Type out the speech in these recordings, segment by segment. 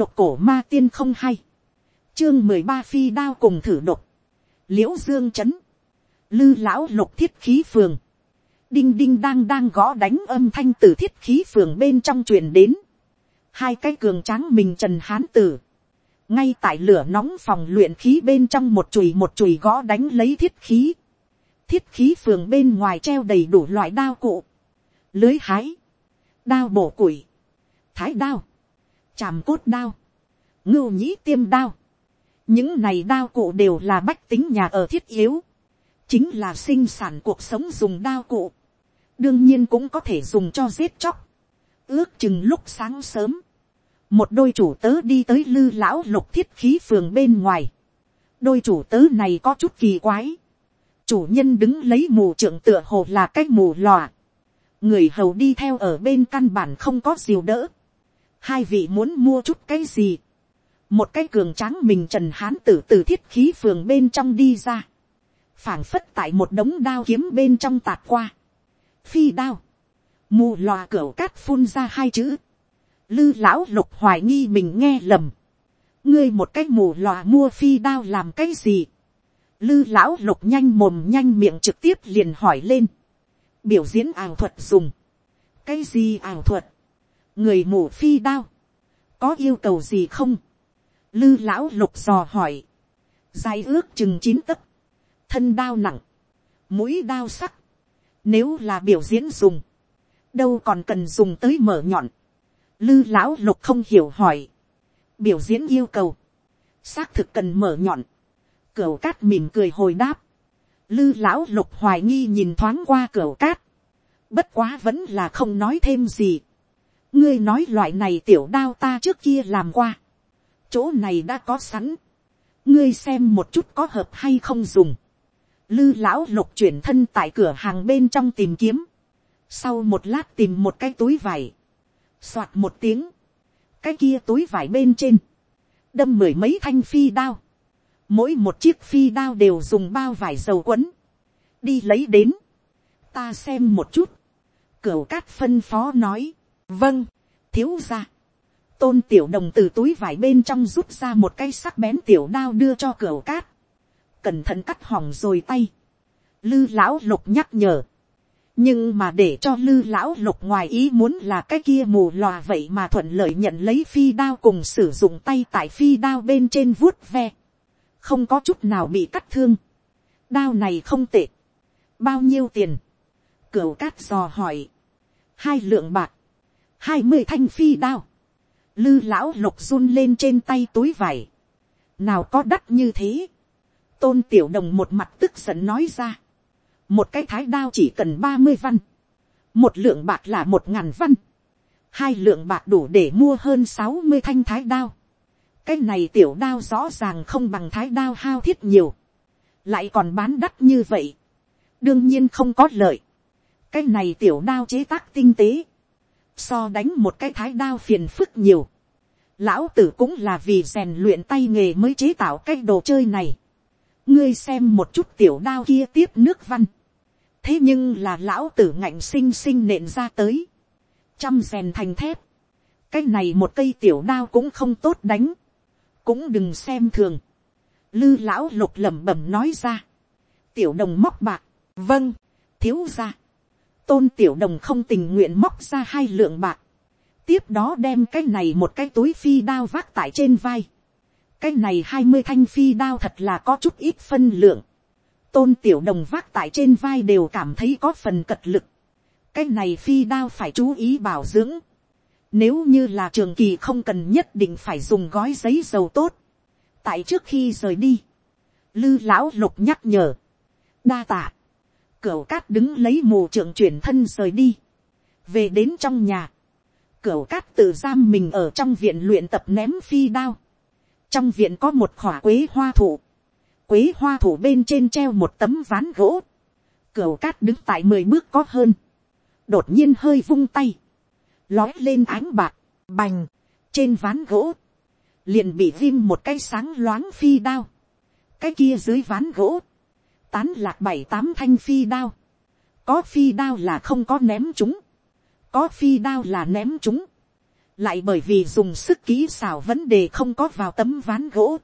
độc cổ ma tiên không hay, chương mười ba phi đao cùng thử độc, l i ễ u dương c h ấ n lư lão lục thiết khí phường, đinh đinh đang đang gõ đánh âm thanh từ thiết khí phường bên trong truyền đến, hai cái cường tráng mình trần hán tử, ngay tại lửa nóng phòng luyện khí bên trong một chùi một chùi gõ đánh lấy thiết khí, thiết khí phường bên ngoài treo đầy đủ loại đao cụ, lưới hái, đao bổ củi, thái đao, chàm cốt đao, ngưu nhĩ tiêm đao, những này đao cụ đều là bách tính nhà ở thiết yếu, chính là sinh sản cuộc sống dùng đao cụ, đương nhiên cũng có thể dùng cho giết chóc, ước chừng lúc sáng sớm, một đôi chủ tớ đi tới lư lão lục thiết khí phường bên ngoài, đôi chủ tớ này có chút kỳ quái, chủ nhân đứng lấy mù trưởng tựa hồ là cái mù lòa, người hầu đi theo ở bên căn bản không có diều đỡ, hai vị muốn mua chút cái gì, một cái cường tráng mình trần hán tử từ thiết khí phường bên trong đi ra, phảng phất tại một đống đao kiếm bên trong tạt qua, phi đao, mù loà cửa cát phun ra hai chữ, lư lão lục hoài nghi mình nghe lầm, ngươi một cái mù loà mua phi đao làm cái gì, lư lão lục nhanh mồm nhanh miệng trực tiếp liền hỏi lên, biểu diễn ảo thuật dùng, cái gì ảo thuật, người mù phi đao, có yêu cầu gì không, lư lão lục dò hỏi, dài ước chừng chín tấc, thân đao nặng, mũi đao sắc, nếu là biểu diễn dùng, đâu còn cần dùng tới mở nhọn, lư lão lục không hiểu hỏi, biểu diễn yêu cầu, xác thực cần mở nhọn, cửu cát mỉm cười hồi đáp, lư lão lục hoài nghi nhìn thoáng qua cửu cát, bất quá vẫn là không nói thêm gì, ngươi nói loại này tiểu đao ta trước kia làm qua, chỗ này đã có sẵn, ngươi xem một chút có hợp hay không dùng, lư lão lục chuyển thân tại cửa hàng bên trong tìm kiếm, sau một lát tìm một cái túi vải, soạt một tiếng, cái kia túi vải bên trên, đâm mười mấy thanh phi đao, mỗi một chiếc phi đao đều dùng bao vải dầu quấn, đi lấy đến, ta xem một chút, cửu cát phân phó nói, vâng, thiếu ra, tôn tiểu đồng từ túi vải bên trong rút ra một cây sắc bén tiểu đao đưa cho cửa cát. cẩn thận cắt hỏng rồi tay. lư lão lục nhắc nhở. nhưng mà để cho lư lão lục ngoài ý muốn là cái kia mù lòa vậy mà thuận lợi nhận lấy phi đao cùng sử dụng tay tại phi đao bên trên vuốt ve. không có chút nào bị cắt thương. đao này không tệ. bao nhiêu tiền. cửa cát dò hỏi. hai lượng bạc hai mươi thanh phi đao lư lão lục run lên trên tay túi vải. nào có đắt như thế. tôn tiểu đồng một mặt tức giận nói ra. một cái thái đao chỉ cần ba mươi văn. một lượng bạc là một ngàn văn. hai lượng bạc đủ để mua hơn sáu mươi thanh thái đao. cái này tiểu đao rõ ràng không bằng thái đao hao thiết nhiều. lại còn bán đắt như vậy. đương nhiên không có lợi. cái này tiểu đao chế tác tinh tế so đánh một cái thái đao phiền phức nhiều. Lão tử cũng là vì rèn luyện tay nghề mới chế tạo cái đồ chơi này. ngươi xem một chút tiểu đao kia tiếp nước văn. thế nhưng là lão tử ngạnh sinh sinh nện ra tới. trăm rèn thành thép. cái này một cây tiểu đao cũng không tốt đánh. cũng đừng xem thường. lư lão lục lẩm bẩm nói ra. tiểu đồng móc bạc. vâng, thiếu ra tôn tiểu đồng không tình nguyện móc ra hai lượng bạc, tiếp đó đem cái này một cái túi phi đao vác tại trên vai, cái này hai mươi thanh phi đao thật là có chút ít phân lượng, tôn tiểu đồng vác tại trên vai đều cảm thấy có phần cật lực, cái này phi đao phải chú ý bảo dưỡng, nếu như là trường kỳ không cần nhất định phải dùng gói giấy dầu tốt, tại trước khi rời đi, lư lão lục nhắc nhở, đa tạ, Cửu cát đứng lấy mù trưởng chuyển thân rời đi. Về đến trong nhà. Cửu cát tự giam mình ở trong viện luyện tập ném phi đao. Trong viện có một khỏa quế hoa thủ. Quế hoa thủ bên trên treo một tấm ván gỗ. Cửu cát đứng tại mười bước có hơn. Đột nhiên hơi vung tay. Lói lên ánh bạc. Bành. Trên ván gỗ. Liền bị viêm một cái sáng loáng phi đao. Cái kia dưới ván gỗ tán lạc bảy tám thanh phi đao, có phi đao là không có ném chúng, có phi đao là ném chúng, lại bởi vì dùng sức kỹ xảo vấn đề không có vào tấm ván gỗ.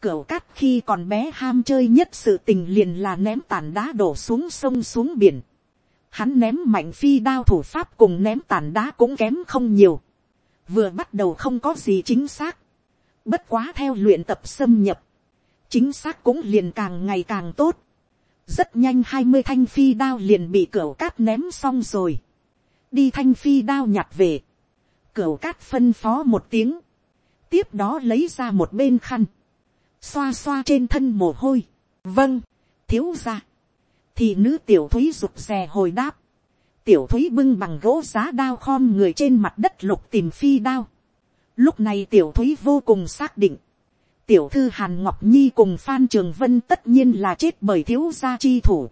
Cửu cát khi còn bé ham chơi nhất sự tình liền là ném tàn đá đổ xuống sông xuống biển. Hắn ném mạnh phi đao thủ pháp cùng ném tàn đá cũng kém không nhiều. Vừa bắt đầu không có gì chính xác. Bất quá theo luyện tập xâm nhập. Chính xác cũng liền càng ngày càng tốt. Rất nhanh hai mươi thanh phi đao liền bị cửa cát ném xong rồi. Đi thanh phi đao nhặt về cửa cát phân phó một tiếng. Tiếp đó lấy ra một bên khăn. Xoa xoa trên thân mồ hôi. Vâng, thiếu ra. Thì nữ tiểu thúy rụt rè hồi đáp. Tiểu thúy bưng bằng gỗ giá đao khom người trên mặt đất lục tìm phi đao. Lúc này tiểu thúy vô cùng xác định. Tiểu thư Hàn Ngọc Nhi cùng Phan Trường Vân tất nhiên là chết bởi thiếu gia chi thủ.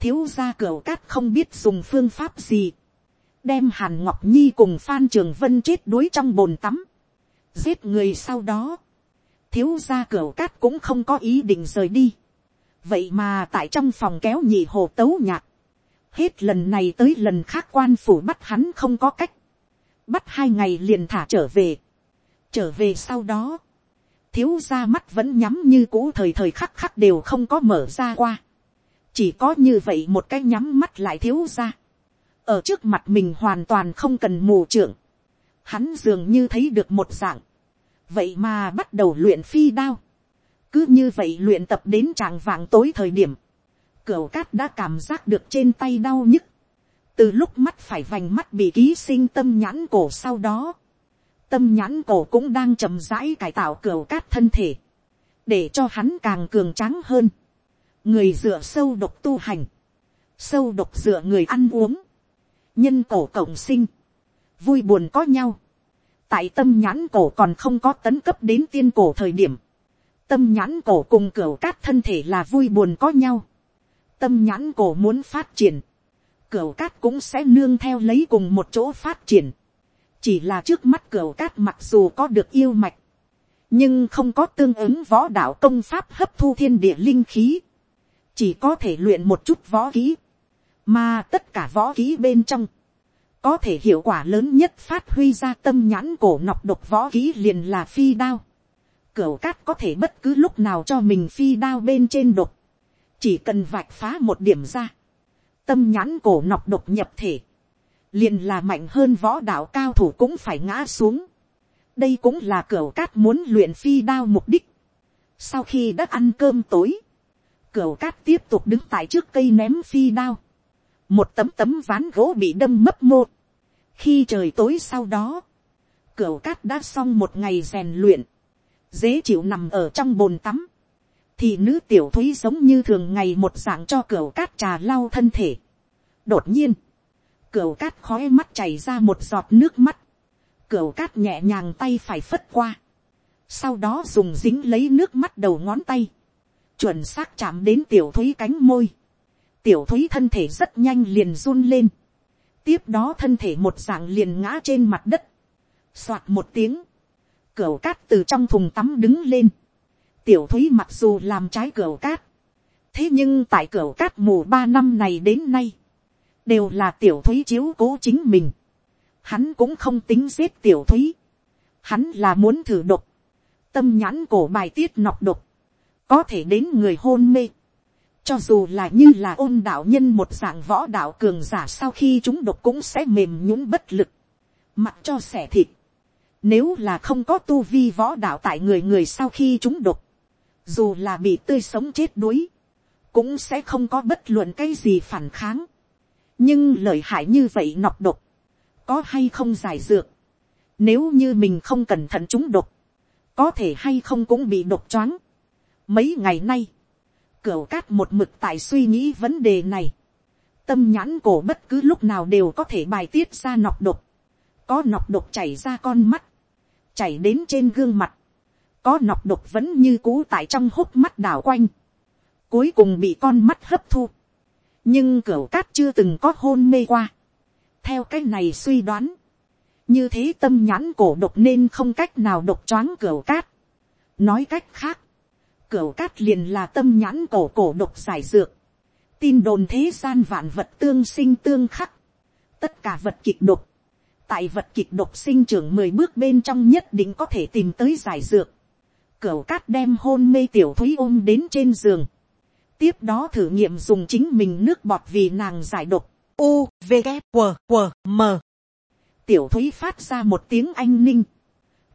Thiếu gia cửa cát không biết dùng phương pháp gì. Đem hàn ngọc nhi cùng phan trường vân chết đuối trong bồn tắm, giết người sau đó, thiếu gia cửa cát cũng không có ý định rời đi, vậy mà tại trong phòng kéo nhị hồ tấu nhạc, hết lần này tới lần khác quan phủ bắt hắn không có cách, bắt hai ngày liền thả trở về, trở về sau đó, thiếu ra mắt vẫn nhắm như cũ thời thời khắc khắc đều không có mở ra qua, chỉ có như vậy một cái nhắm mắt lại thiếu ra. ở trước mặt mình hoàn toàn không cần mù trưởng, hắn dường như thấy được một dạng, vậy mà bắt đầu luyện phi đao, cứ như vậy luyện tập đến tràng vàng tối thời điểm, cửu cát đã cảm giác được trên tay đau nhức, từ lúc mắt phải vành mắt bị ký sinh tâm nhãn cổ sau đó, tâm nhãn cổ cũng đang chậm rãi cải tạo cửa cát thân thể, để cho hắn càng cường tráng hơn, người dựa sâu độc tu hành, sâu độc dựa người ăn uống, nhân cổ cộng sinh, vui buồn có nhau, tại tâm nhãn cổ còn không có tấn cấp đến tiên cổ thời điểm, tâm nhãn cổ cùng cửa cát thân thể là vui buồn có nhau, tâm nhãn cổ muốn phát triển, cửa cát cũng sẽ nương theo lấy cùng một chỗ phát triển, chỉ là trước mắt cửa cát mặc dù có được yêu mạch, nhưng không có tương ứng võ đạo công pháp hấp thu thiên địa linh khí, chỉ có thể luyện một chút võ khí. mà tất cả võ khí bên trong, có thể hiệu quả lớn nhất phát huy ra tâm nhãn cổ nọc độc võ khí liền là phi đao. Cửu cát có thể bất cứ lúc nào cho mình phi đao bên trên độc, chỉ cần vạch phá một điểm ra, tâm nhãn cổ nọc độc nhập thể, liền là mạnh hơn võ đạo cao thủ cũng phải ngã xuống. đây cũng là cửa cát muốn luyện phi đao mục đích. sau khi đã ăn cơm tối, cửa cát tiếp tục đứng tại trước cây ném phi đao một tấm tấm ván gỗ bị đâm mấp mô. khi trời tối sau đó, cửa cát đã xong một ngày rèn luyện, dễ chịu nằm ở trong bồn tắm, thì nữ tiểu thúy giống như thường ngày một dạng cho cửa cát trà lau thân thể. đột nhiên, Cửu cát khói mắt chảy ra một giọt nước mắt, Cửu cát nhẹ nhàng tay phải phất qua, sau đó dùng dính lấy nước mắt đầu ngón tay, chuẩn xác chạm đến tiểu thúy cánh môi, tiểu thúy thân thể rất nhanh liền run lên, tiếp đó thân thể một dạng liền ngã trên mặt đất, Xoạt một tiếng, Cửu cát từ trong thùng tắm đứng lên, tiểu thúy mặc dù làm trái cửu cát, thế nhưng tại cửa cát mù ba năm này đến nay, đều là tiểu thúy chiếu cố chính mình, hắn cũng không tính giết tiểu thúy, hắn là muốn thử độc, tâm nhãn cổ bài tiết nọc độc, có thể đến người hôn mê, cho dù là như là ôn đạo nhân một dạng võ đạo cường giả sau khi chúng độc cũng sẽ mềm nhũng bất lực. Mặc cho xẻ thịt. Nếu là không có tu vi võ đạo tại người người sau khi chúng độc. Dù là bị tươi sống chết đuối. Cũng sẽ không có bất luận cái gì phản kháng. Nhưng lợi hại như vậy nọc độc. Có hay không giải dược. Nếu như mình không cẩn thận chúng độc. Có thể hay không cũng bị độc choáng. Mấy ngày nay, Cửu cát một mực tại suy nghĩ vấn đề này. Tâm nhãn cổ bất cứ lúc nào đều có thể bài tiết ra nọc độc. Có nọc độc chảy ra con mắt. Chảy đến trên gương mặt. Có nọc độc vẫn như cũ tại trong hốc mắt đảo quanh. Cuối cùng bị con mắt hấp thu. Nhưng cửu cát chưa từng có hôn mê qua. Theo cách này suy đoán. Như thế tâm nhãn cổ độc nên không cách nào độc choáng cửu cát. Nói cách khác, Cửu cát liền là tâm nhãn cổ cổ độc giải dược. Tin đồn thế gian vạn vật tương sinh tương khắc. Tất cả vật kịch độc. tại vật kịch độc sinh trưởng mười bước bên trong nhất định có thể tìm tới giải dược. Cửu cát đem hôn mê tiểu thúy ôm đến trên giường. Tiếp đó thử nghiệm dùng chính mình nước bọt vì nàng giải độc. U, V, K, W, W, M. Tiểu thúy phát ra một tiếng anh ninh.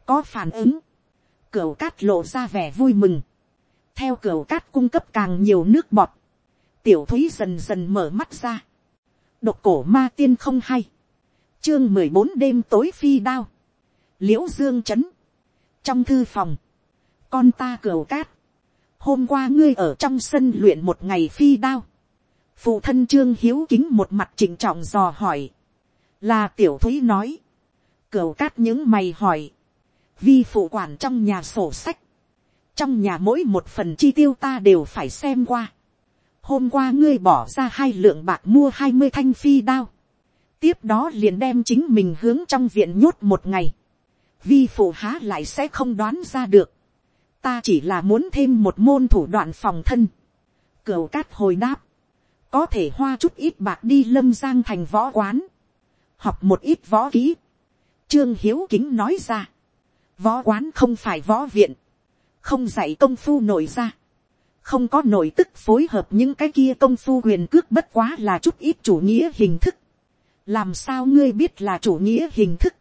Có phản ứng. Cửu cát lộ ra vẻ vui mừng. Theo cửu cát cung cấp càng nhiều nước bọt. Tiểu thúy dần dần mở mắt ra. Độc cổ ma tiên không hay chương mười bốn đêm tối phi đao, liễu dương trấn trong thư phòng, con ta cửu cát, hôm qua ngươi ở trong sân luyện một ngày phi đao, phụ thân trương hiếu kính một mặt chỉnh trọng dò hỏi, là tiểu thúy nói, cửu cát những mày hỏi, vi phụ quản trong nhà sổ sách, trong nhà mỗi một phần chi tiêu ta đều phải xem qua, hôm qua ngươi bỏ ra hai lượng bạc mua hai mươi thanh phi đao, tiếp đó liền đem chính mình hướng trong viện nhốt một ngày, vi phụ há lại sẽ không đoán ra được, ta chỉ là muốn thêm một môn thủ đoạn phòng thân, cửu cát hồi đáp, có thể hoa chút ít bạc đi lâm giang thành võ quán, học một ít võ kỹ, trương hiếu kính nói ra, võ quán không phải võ viện, không dạy công phu nổi ra, không có nội tức phối hợp những cái kia công phu quyền cước bất quá là chút ít chủ nghĩa hình thức, làm sao ngươi biết là chủ nghĩa hình thức,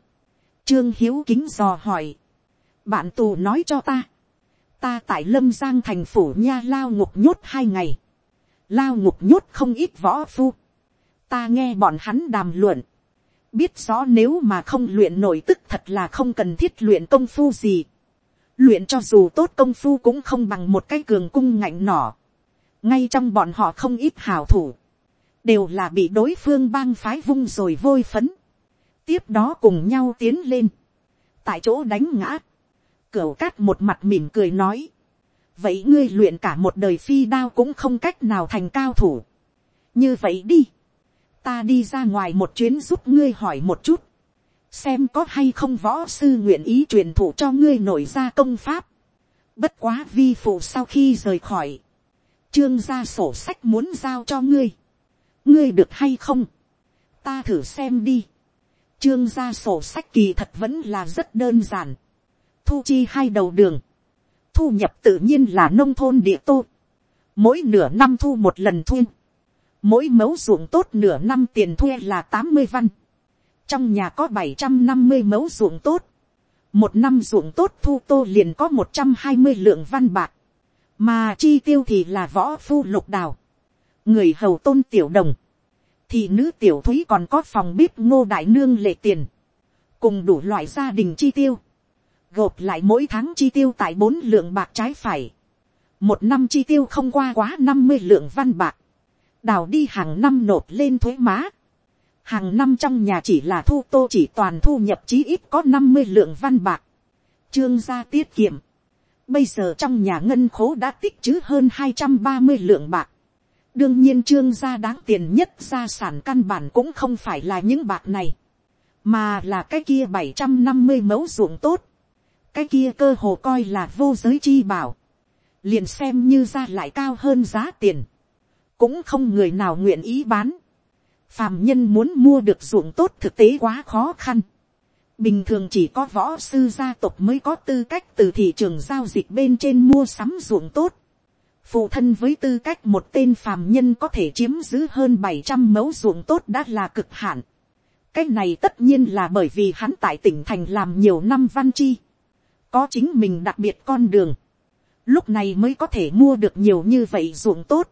trương hiếu kính dò hỏi, bạn tù nói cho ta, ta tại lâm giang thành phủ nha lao ngục nhốt hai ngày, lao ngục nhốt không ít võ phu, ta nghe bọn hắn đàm luận, biết rõ nếu mà không luyện nổi tức thật là không cần thiết luyện công phu gì, luyện cho dù tốt công phu cũng không bằng một cái cường cung ngạnh nỏ, ngay trong bọn họ không ít hào thủ, đều là bị đối phương bang phái vung rồi vôi phấn, tiếp đó cùng nhau tiến lên, tại chỗ đánh ngã, cửu cát một mặt mỉm cười nói, vậy ngươi luyện cả một đời phi đao cũng không cách nào thành cao thủ, như vậy đi, ta đi ra ngoài một chuyến giúp ngươi hỏi một chút, xem có hay không võ sư nguyện ý truyền thụ cho ngươi nổi ra công pháp, bất quá vi phụ sau khi rời khỏi, trương gia sổ sách muốn giao cho ngươi, ngươi được hay không, ta thử xem đi, trương gia sổ sách kỳ thật vẫn là rất đơn giản, thu chi hai đầu đường, thu nhập tự nhiên là nông thôn địa tô, mỗi nửa năm thu một lần thuê, mỗi mẫu ruộng tốt nửa năm tiền thuê là tám mươi văn, trong nhà có bảy trăm năm mươi mẫu ruộng tốt, một năm ruộng tốt thu tô liền có một trăm hai mươi lượng văn bạc, mà chi tiêu thì là võ phu lục đào, người hầu tôn tiểu đồng, thì nữ tiểu thúy còn có phòng bếp ngô đại nương lệ tiền, cùng đủ loại gia đình chi tiêu, gộp lại mỗi tháng chi tiêu tại bốn lượng bạc trái phải, một năm chi tiêu không qua quá năm mươi lượng văn bạc, đào đi hàng năm nộp lên thuế má, hàng năm trong nhà chỉ là thu tô chỉ toàn thu nhập chí ít có năm mươi lượng văn bạc, trương gia tiết kiệm, bây giờ trong nhà ngân khố đã tích chứ hơn hai trăm ba mươi lượng bạc, đương nhiên trương gia đáng tiền nhất gia sản căn bản cũng không phải là những bạc này, mà là cái kia bảy trăm năm mươi mẫu ruộng tốt, cái kia cơ hồ coi là vô giới chi bảo, liền xem như ra lại cao hơn giá tiền, cũng không người nào nguyện ý bán, phàm nhân muốn mua được ruộng tốt thực tế quá khó khăn, bình thường chỉ có võ sư gia tộc mới có tư cách từ thị trường giao dịch bên trên mua sắm ruộng tốt, phụ thân với tư cách một tên phàm nhân có thể chiếm giữ hơn bảy trăm mẫu ruộng tốt đã là cực hạn. cái này tất nhiên là bởi vì hắn tại tỉnh thành làm nhiều năm văn chi, có chính mình đặc biệt con đường, lúc này mới có thể mua được nhiều như vậy ruộng tốt.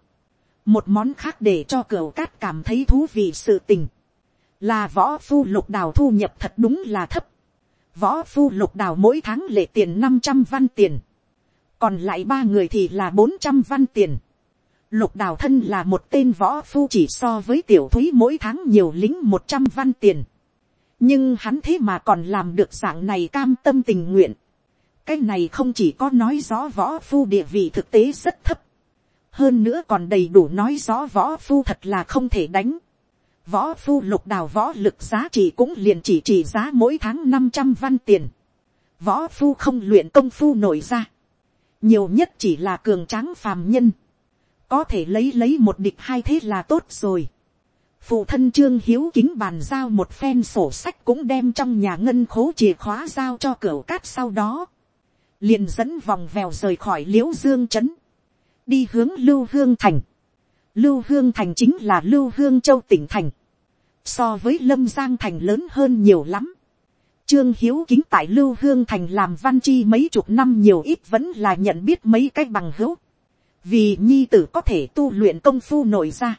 một món khác để cho cửa cát cảm thấy thú vị sự tình, là võ phu lục đào thu nhập thật đúng là thấp. võ phu lục đào mỗi tháng lệ tiền năm trăm văn tiền còn lại ba người thì là bốn trăm văn tiền. Lục đào thân là một tên võ phu chỉ so với tiểu thúy mỗi tháng nhiều lính một trăm văn tiền. nhưng hắn thế mà còn làm được dạng này cam tâm tình nguyện cái này không chỉ có nói rõ võ phu địa vị thực tế rất thấp. hơn nữa còn đầy đủ nói rõ võ phu thật là không thể đánh. võ phu lục đào võ lực giá trị cũng liền chỉ trị giá mỗi tháng năm trăm văn tiền. võ phu không luyện công phu nổi ra nhiều nhất chỉ là cường tráng phàm nhân, có thể lấy lấy một địch hai thế là tốt rồi. phụ thân trương hiếu kính bàn giao một phen sổ sách cũng đem trong nhà ngân khố chìa khóa giao cho cửa cát sau đó, liền dẫn vòng vèo rời khỏi l i ễ u dương trấn, đi hướng lưu hương thành. lưu hương thành chính là lưu hương châu tỉnh thành, so với lâm giang thành lớn hơn nhiều lắm. Trương Hiếu kính tại Lưu Hương Thành làm văn chi mấy chục năm nhiều ít vẫn là nhận biết mấy cái bằng hữu. Vì nhi tử có thể tu luyện công phu nổi ra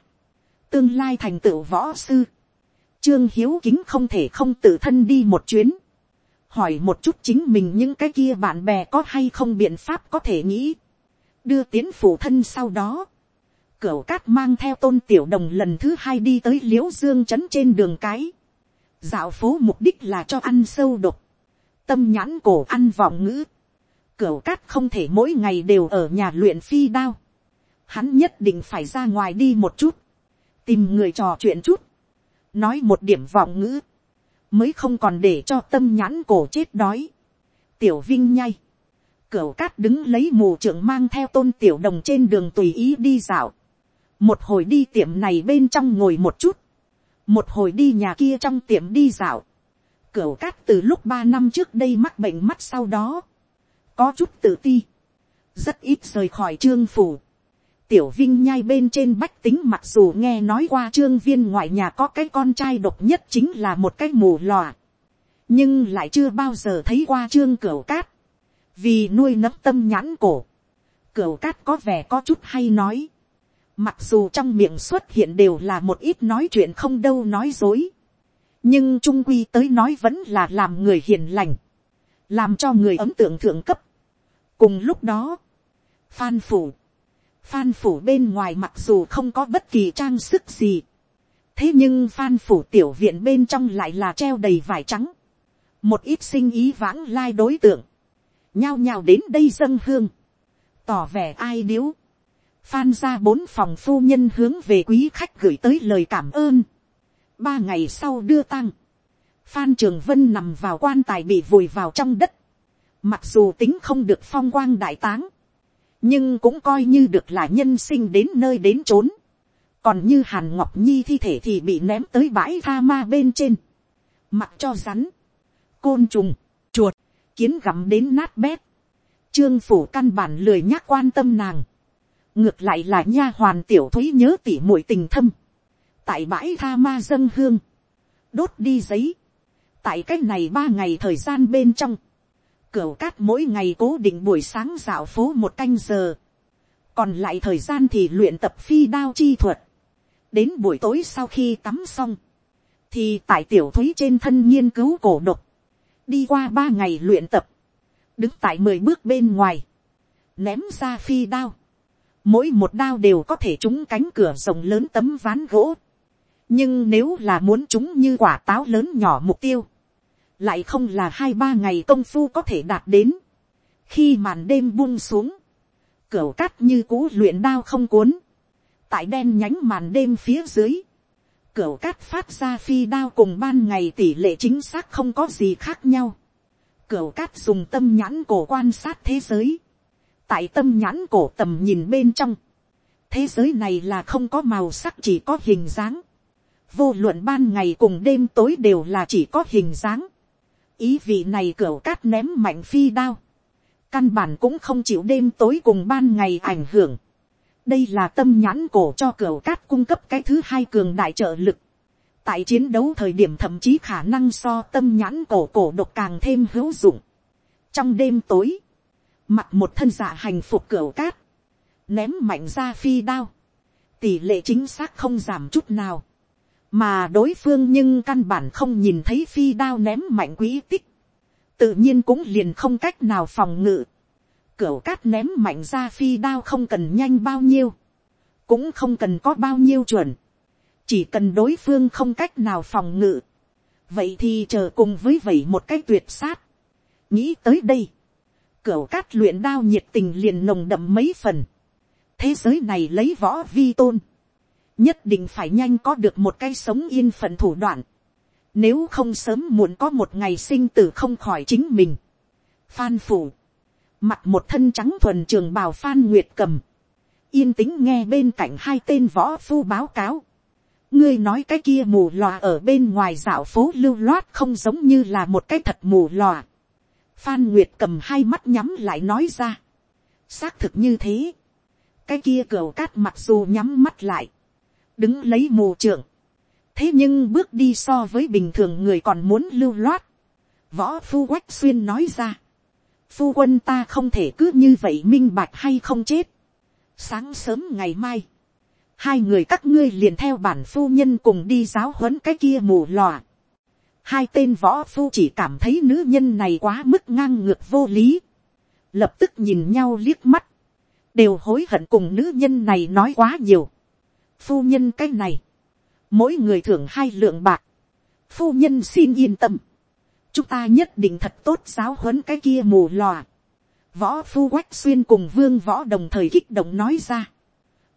tương lai thành tựu võ sư. Trương Hiếu Kính không thể không tự thân đi một chuyến. Hỏi một chút chính mình những cái kia bạn bè có hay không biện pháp có thể nghĩ. Đưa tiến phủ thân sau đó. Cửu cát mang theo tôn tiểu đồng lần thứ hai đi tới liễu dương trấn trên đường cái. Dạo phố mục đích là cho ăn sâu độc. Tâm nhãn cổ ăn vọng ngữ. Cửu cát không thể mỗi ngày đều ở nhà luyện phi đao. Hắn nhất định phải ra ngoài đi một chút tìm người trò chuyện chút, nói một điểm vọng ngữ, mới không còn để cho tâm nhãn cổ chết đói. tiểu vinh nhay, cửu cát đứng lấy mù trưởng mang theo tôn tiểu đồng trên đường tùy ý đi dạo, một hồi đi tiệm này bên trong ngồi một chút, một hồi đi nhà kia trong tiệm đi dạo, cửu cát từ lúc ba năm trước đây mắc bệnh mắt sau đó, có chút tự ti, rất ít rời khỏi trương phủ, tiểu vinh nhai bên trên bách tính mặc dù nghe nói qua trương viên ngoại nhà có cái con trai độc nhất chính là một cái mù lòa. nhưng lại chưa bao giờ thấy qua trương cửu cát. vì nuôi nấm tâm nhãn cổ. cửu cát có vẻ có chút hay nói. mặc dù trong miệng xuất hiện đều là một ít nói chuyện không đâu nói dối. nhưng trung quy tới nói vẫn là làm người hiền lành. làm cho người ấm tượng thượng cấp. cùng lúc đó, phan phủ Phan phủ bên ngoài mặc dù không có bất kỳ trang sức gì. Thế nhưng phan phủ tiểu viện bên trong lại là treo đầy vải trắng. Một ít sinh ý vãng lai đối tượng. Nhao nhao đến đây dâng hương. Tỏ vẻ ai điếu. Phan ra bốn phòng phu nhân hướng về quý khách gửi tới lời cảm ơn. Ba ngày sau đưa tăng. Phan Trường Vân nằm vào quan tài bị vùi vào trong đất. Mặc dù tính không được phong quang đại táng nhưng cũng coi như được là nhân sinh đến nơi đến trốn. còn như hàn ngọc nhi thi thể thì bị ném tới bãi tha ma bên trên, mặc cho rắn, côn trùng, chuột, kiến gặm đến nát bét, trương phủ căn bản lười nhắc quan tâm nàng, ngược lại là nha hoàn tiểu thúy nhớ tỉ mũi tình thâm, tại bãi tha ma dân hương, đốt đi giấy, tại c á c h này ba ngày thời gian bên trong, Cửu cát mỗi ngày cố định buổi sáng dạo phố một canh giờ. Còn lại thời gian thì luyện tập phi đao chi thuật. Đến buổi tối sau khi tắm xong. Thì tại tiểu thúy trên thân nghiên cứu cổ độc. Đi qua ba ngày luyện tập. Đứng tại mười bước bên ngoài. Ném ra phi đao. Mỗi một đao đều có thể trúng cánh cửa rộng lớn tấm ván gỗ. Nhưng nếu là muốn trúng như quả táo lớn nhỏ mục tiêu lại không là hai ba ngày công phu có thể đạt đến. khi màn đêm buông xuống, cửa cát như cũ luyện đao không cuốn, tại đen nhánh màn đêm phía dưới, cửa cát phát ra phi đao cùng ban ngày tỷ lệ chính xác không có gì khác nhau. cửa cát dùng tâm nhãn cổ quan sát thế giới, tại tâm nhãn cổ tầm nhìn bên trong, thế giới này là không có màu sắc chỉ có hình dáng, vô luận ban ngày cùng đêm tối đều là chỉ có hình dáng, ý vị này cửa cát ném mạnh phi đao, căn bản cũng không chịu đêm tối cùng ban ngày ảnh hưởng. đây là tâm nhãn cổ cho cửa cát cung cấp cái thứ hai cường đại trợ lực. tại chiến đấu thời điểm thậm chí khả năng so tâm nhãn cổ cổ độc càng thêm hữu dụng. trong đêm tối, mặc một thân giả hành phục cửa cát, ném mạnh ra phi đao, tỷ lệ chính xác không giảm chút nào mà đối phương nhưng căn bản không nhìn thấy phi đao ném mạnh quý tích, tự nhiên cũng liền không cách nào phòng ngự, cửu cát ném mạnh ra phi đao không cần nhanh bao nhiêu, cũng không cần có bao nhiêu chuẩn, chỉ cần đối phương không cách nào phòng ngự, vậy thì chờ cùng với vậy một cái tuyệt sát, nghĩ tới đây, cửu cát luyện đao nhiệt tình liền nồng đậm mấy phần, thế giới này lấy võ vi tôn, nhất định phải nhanh có được một cái sống yên phận thủ đoạn, nếu không sớm muộn có một ngày sinh tử không khỏi chính mình. Phan phủ, mặt một thân trắng thuần trường bào phan nguyệt cầm, yên tĩnh nghe bên cạnh hai tên võ phu báo cáo, ngươi nói cái kia mù lòa ở bên ngoài dạo phố lưu loát không giống như là một cái thật mù lòa. Phan Nguyệt cầm hai mắt nhắm lại nói ra. Xác thực như thế. Cái kia cửa cát mặc dù nhắm mắt lại. Đứng lấy mù trưởng. Thế nhưng bước đi so với bình thường người còn muốn lưu loát. Võ Phu Quách Xuyên nói ra. Phu quân ta không thể cứ như vậy minh bạch hay không chết. Sáng sớm ngày mai, hai người các ngươi liền theo bản phu nhân cùng đi giáo huấn cái kia mù lòa. hai tên võ phu chỉ cảm thấy nữ nhân này quá mức ngang ngược vô lý. lập tức nhìn nhau liếc mắt. đều hối hận cùng nữ nhân này nói quá nhiều phu nhân cái này. mỗi người thưởng hai lượng bạc. phu nhân xin yên tâm. chúng ta nhất định thật tốt giáo huấn cái kia mù lòa. võ phu quách xuyên cùng vương võ đồng thời kích động nói ra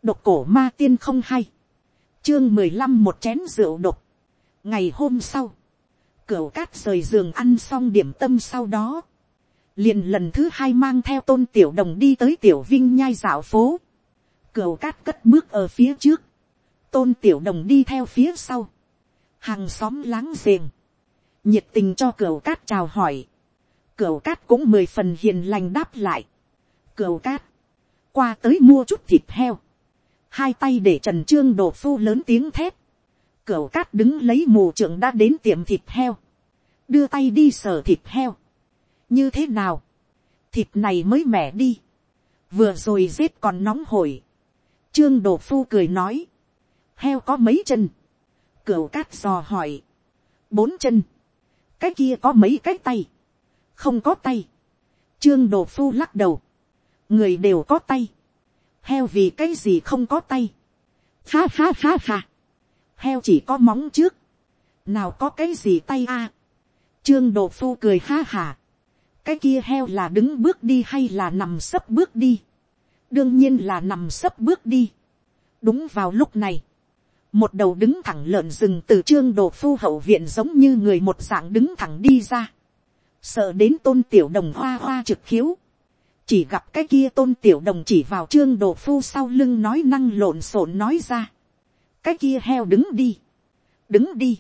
độc cổ ma tiên không hay, chương mười lăm một chén rượu độc. ngày hôm sau, cửa cát rời giường ăn xong điểm tâm sau đó, liền lần thứ hai mang theo tôn tiểu đồng đi tới tiểu vinh nhai dạo phố, cửa cát cất bước ở phía trước, tôn tiểu đồng đi theo phía sau, hàng xóm láng giềng, nhiệt tình cho cửa cát chào hỏi, cửa cát cũng mười phần hiền lành đáp lại, cửa cát, qua tới mua chút thịt heo, hai tay để trần trương đổ phu lớn tiếng thép, cửa cát đứng lấy mù trưởng đã đến tiệm thịt heo, đưa tay đi sở thịt heo, như thế nào, thịt này mới mẻ đi, vừa rồi giết còn nóng hổi, trương đổ phu cười nói, heo có mấy chân, cửu cát dò hỏi, bốn chân, cái kia có mấy cái tay, không có tay, trương đồ phu lắc đầu, người đều có tay, heo vì cái gì không có tay. Ha ha ha ha. Heo chỉ có móng trước. Nào có cái gì tay a? Trương đồ Phu cười ha hà. Cái kia heo là đứng bước đi hay là nằm sấp bước đi? Đương nhiên là nằm sấp bước đi. Đúng vào lúc này. Một đầu đứng thẳng lợn rừng từ trương đồ Phu hậu viện giống như người một dạng đứng thẳng đi ra. Sợ đến tôn tiểu đồng hoa hoa trực khiếu chỉ gặp cái kia tôn tiểu đồng chỉ vào trương đồ phu sau lưng nói năng lộn xộn nói ra. cái kia heo đứng đi, đứng đi.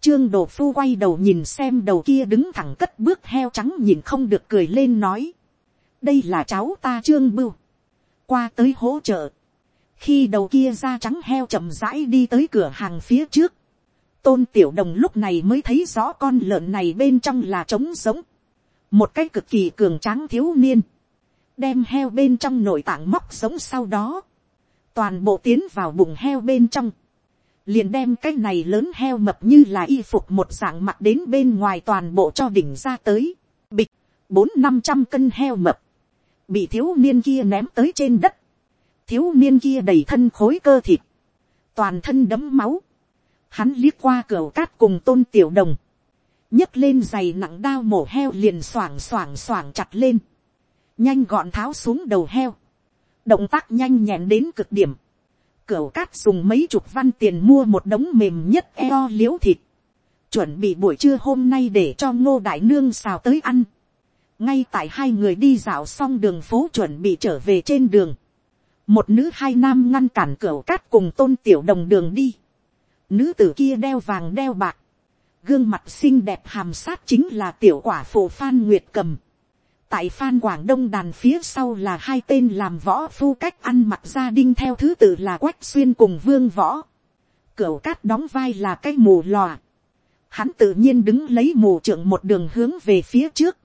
trương đồ phu quay đầu nhìn xem đầu kia đứng thẳng cất bước heo trắng nhìn không được cười lên nói. đây là cháu ta trương bưu. qua tới hỗ trợ khi đầu kia da trắng heo chậm rãi đi tới cửa hàng phía trước. tôn tiểu đồng lúc này mới thấy rõ con lợn này bên trong là trống giống. một cái cực kỳ cường tráng thiếu niên. Đem heo bên trong nội tạng móc sống sau đó, toàn bộ tiến vào bụng heo bên trong, liền đem cái này lớn heo mập như là y phục một dạng mặt đến bên ngoài toàn bộ cho đỉnh ra tới, bịch, bốn năm trăm cân heo mập, bị thiếu niên kia ném tới trên đất, thiếu niên kia đầy thân khối cơ thịt, toàn thân đấm máu, hắn liếc qua cửa cát cùng tôn tiểu đồng, nhấc lên giày nặng đao mổ heo liền xoảng xoảng xoảng chặt lên, nhanh gọn tháo xuống đầu heo, động tác nhanh nhẹn đến cực điểm, cửa cát dùng mấy chục văn tiền mua một đống mềm nhất eo l i ễ u thịt, chuẩn bị buổi trưa hôm nay để cho ngô đại nương xào tới ăn, ngay tại hai người đi dạo xong đường phố chuẩn bị trở về trên đường, một nữ hai nam ngăn cản cửa cát cùng tôn tiểu đồng đường đi, nữ tử kia đeo vàng đeo bạc, gương mặt xinh đẹp hàm sát chính là tiểu quả phụ phan nguyệt cầm, tại phan quảng đông đàn phía sau là hai tên làm võ phu cách ăn mặc gia đinh theo thứ tự là quách xuyên cùng vương võ. Cửu cát đóng vai là cái mù lòa. Hắn tự nhiên đứng lấy mù trưởng một đường hướng về phía trước.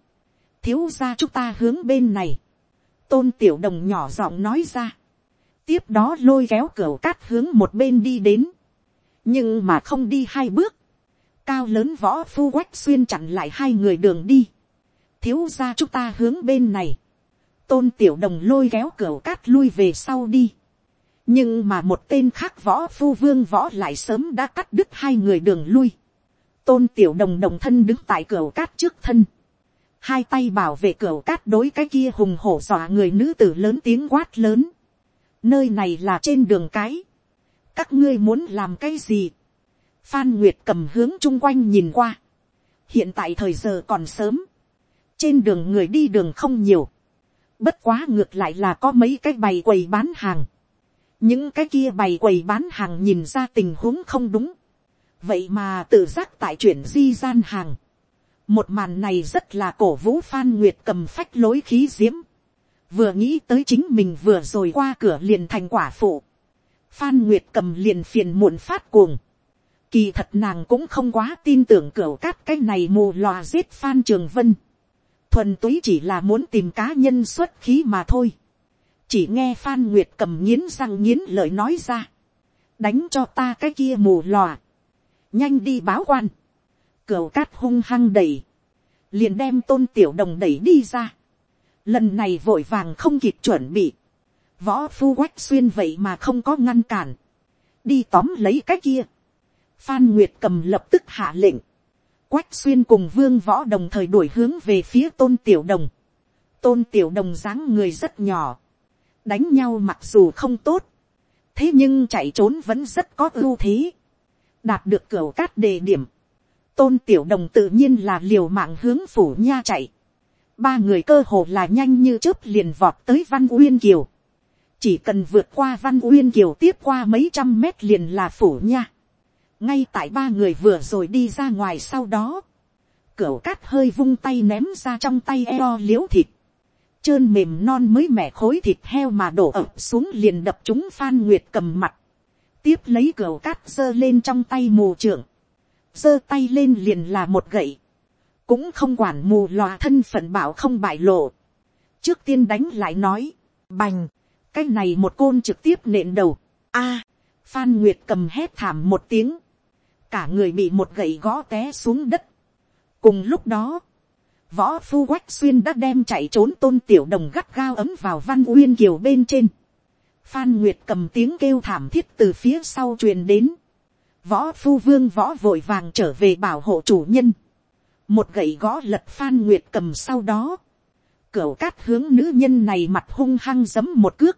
Thiếu ra chúng ta hướng bên này. Tôn tiểu đồng nhỏ giọng nói ra. Tiếp đó lôi kéo cửa cát hướng một bên đi đến. Nhưng mà không đi hai bước. Cao lớn võ phu quách xuyên chặn lại hai người đường đi thiếu ra chúng ta hướng bên này, tôn tiểu đồng lôi kéo cửa cát lui về sau đi. nhưng mà một tên khác võ phu vương võ lại sớm đã cắt đứt hai người đường lui. tôn tiểu đồng đồng thân đứng tại cửa cát trước thân. hai tay bảo vệ cửa cát đối cái kia hùng hổ dọa người nữ tử lớn tiếng quát lớn nơi này là trên đường cái. các ngươi muốn làm cái gì. phan nguyệt cầm hướng chung quanh nhìn qua. hiện tại thời giờ còn sớm trên đường người đi đường không nhiều, bất quá ngược lại là có mấy cái bày quầy bán hàng, những cái kia bày quầy bán hàng nhìn ra tình huống không đúng, vậy mà tự giác tại chuyển di gian hàng, một màn này rất là cổ vũ phan nguyệt cầm phách lối khí diễm, vừa nghĩ tới chính mình vừa rồi qua cửa liền thành quả phụ, phan nguyệt cầm liền phiền muộn phát cuồng, kỳ thật nàng cũng không quá tin tưởng cửa cát cái này mù lòa giết phan trường vân, thuần túy chỉ là muốn tìm cá nhân xuất khí mà thôi, chỉ nghe phan nguyệt cầm nghiến răng nghiến lợi nói ra, đánh cho ta cái kia mù lòa, nhanh đi báo quan, cửa cát hung hăng đẩy, liền đem tôn tiểu đồng đẩy đi ra, lần này vội vàng không kịp chuẩn bị, võ phu quách xuyên vậy mà không có ngăn cản, đi tóm lấy cái kia, phan nguyệt cầm lập tức hạ lệnh, quách xuyên cùng vương võ đồng thời đuổi hướng về phía tôn tiểu đồng, tôn tiểu đồng dáng người rất nhỏ, đánh nhau mặc dù không tốt, thế nhưng chạy trốn vẫn rất có ưu thế, đạt được cửa cát đề điểm, tôn tiểu đồng tự nhiên là liều mạng hướng phủ nha chạy, ba người cơ hồ là nhanh như chớp liền vọt tới văn uyên kiều, chỉ cần vượt qua văn uyên kiều tiếp qua mấy trăm mét liền là phủ nha, ngay tại ba người vừa rồi đi ra ngoài sau đó, cửa cát hơi vung tay ném ra trong tay eo l i ễ u thịt, trơn mềm non mới mẻ khối thịt heo mà đổ ập xuống liền đập chúng phan nguyệt cầm mặt, tiếp lấy cửa cát giơ lên trong tay mù trưởng, giơ tay lên liền là một gậy, cũng không quản mù lòa thân phận bảo không bại lộ, trước tiên đánh lại nói, bành, cái này một côn trực tiếp nện đầu, a, phan nguyệt cầm hét thảm một tiếng, cả người bị một gậy gõ té xuống đất. cùng lúc đó, võ phu quách xuyên đã đem chạy trốn tôn tiểu đồng gắt gao ấm vào văn uyên kiều bên trên. phan nguyệt cầm tiếng kêu thảm thiết từ phía sau truyền đến. võ phu vương võ vội vàng trở về bảo hộ chủ nhân một gậy gõ lật phan nguyệt cầm sau đó. cửu cát hướng nữ nhân này mặt hung hăng giấm một cước.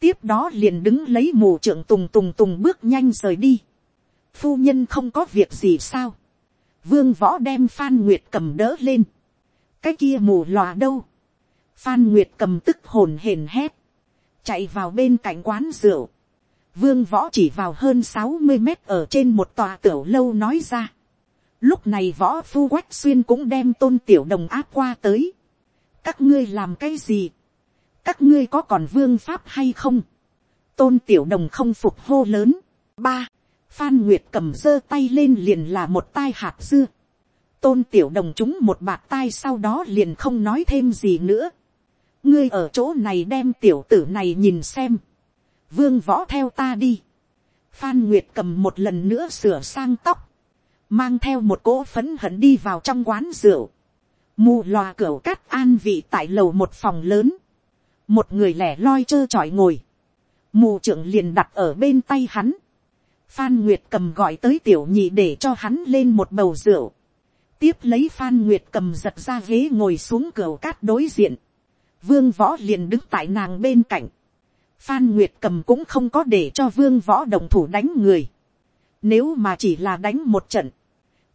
tiếp đó liền đứng lấy mù trưởng tùng tùng tùng bước nhanh rời đi. Phu nhân không có việc gì sao, vương võ đem phan nguyệt cầm đỡ lên, cái kia mù lòa đâu, phan nguyệt cầm tức hồn hển hét, chạy vào bên cạnh quán rượu, vương võ chỉ vào hơn sáu mươi mét ở trên một tòa tiểu lâu nói ra, lúc này võ phu quách xuyên cũng đem tôn tiểu đồng áp qua tới, các ngươi làm cái gì, các ngươi có còn vương pháp hay không, tôn tiểu đồng không phục hô lớn, ba, Phan Nguyệt cầm giơ tay lên liền là một tai hạt dưa. Tôn tiểu đồng chúng một bạc tai sau đó liền không nói thêm gì nữa. Ngươi ở chỗ này đem tiểu tử này nhìn xem. Vương võ theo ta đi. Phan Nguyệt cầm một lần nữa sửa sang tóc. Mang theo một cỗ phấn hận đi vào trong quán rượu. Mù loà cửa cát an vị tại lầu một phòng lớn. Một người lẻ loi trơ trọi ngồi. Mù trưởng liền đặt ở bên tay hắn Phan Nguyệt cầm gọi tới tiểu nhị để cho hắn lên một bầu rượu. Tiếp lấy Phan Nguyệt cầm giật ra ghế ngồi xuống cửa cát đối diện. Vương võ liền đứng tại nàng bên cạnh. Phan Nguyệt cầm cũng không có để cho vương võ đồng thủ đánh người. Nếu mà chỉ là đánh một trận.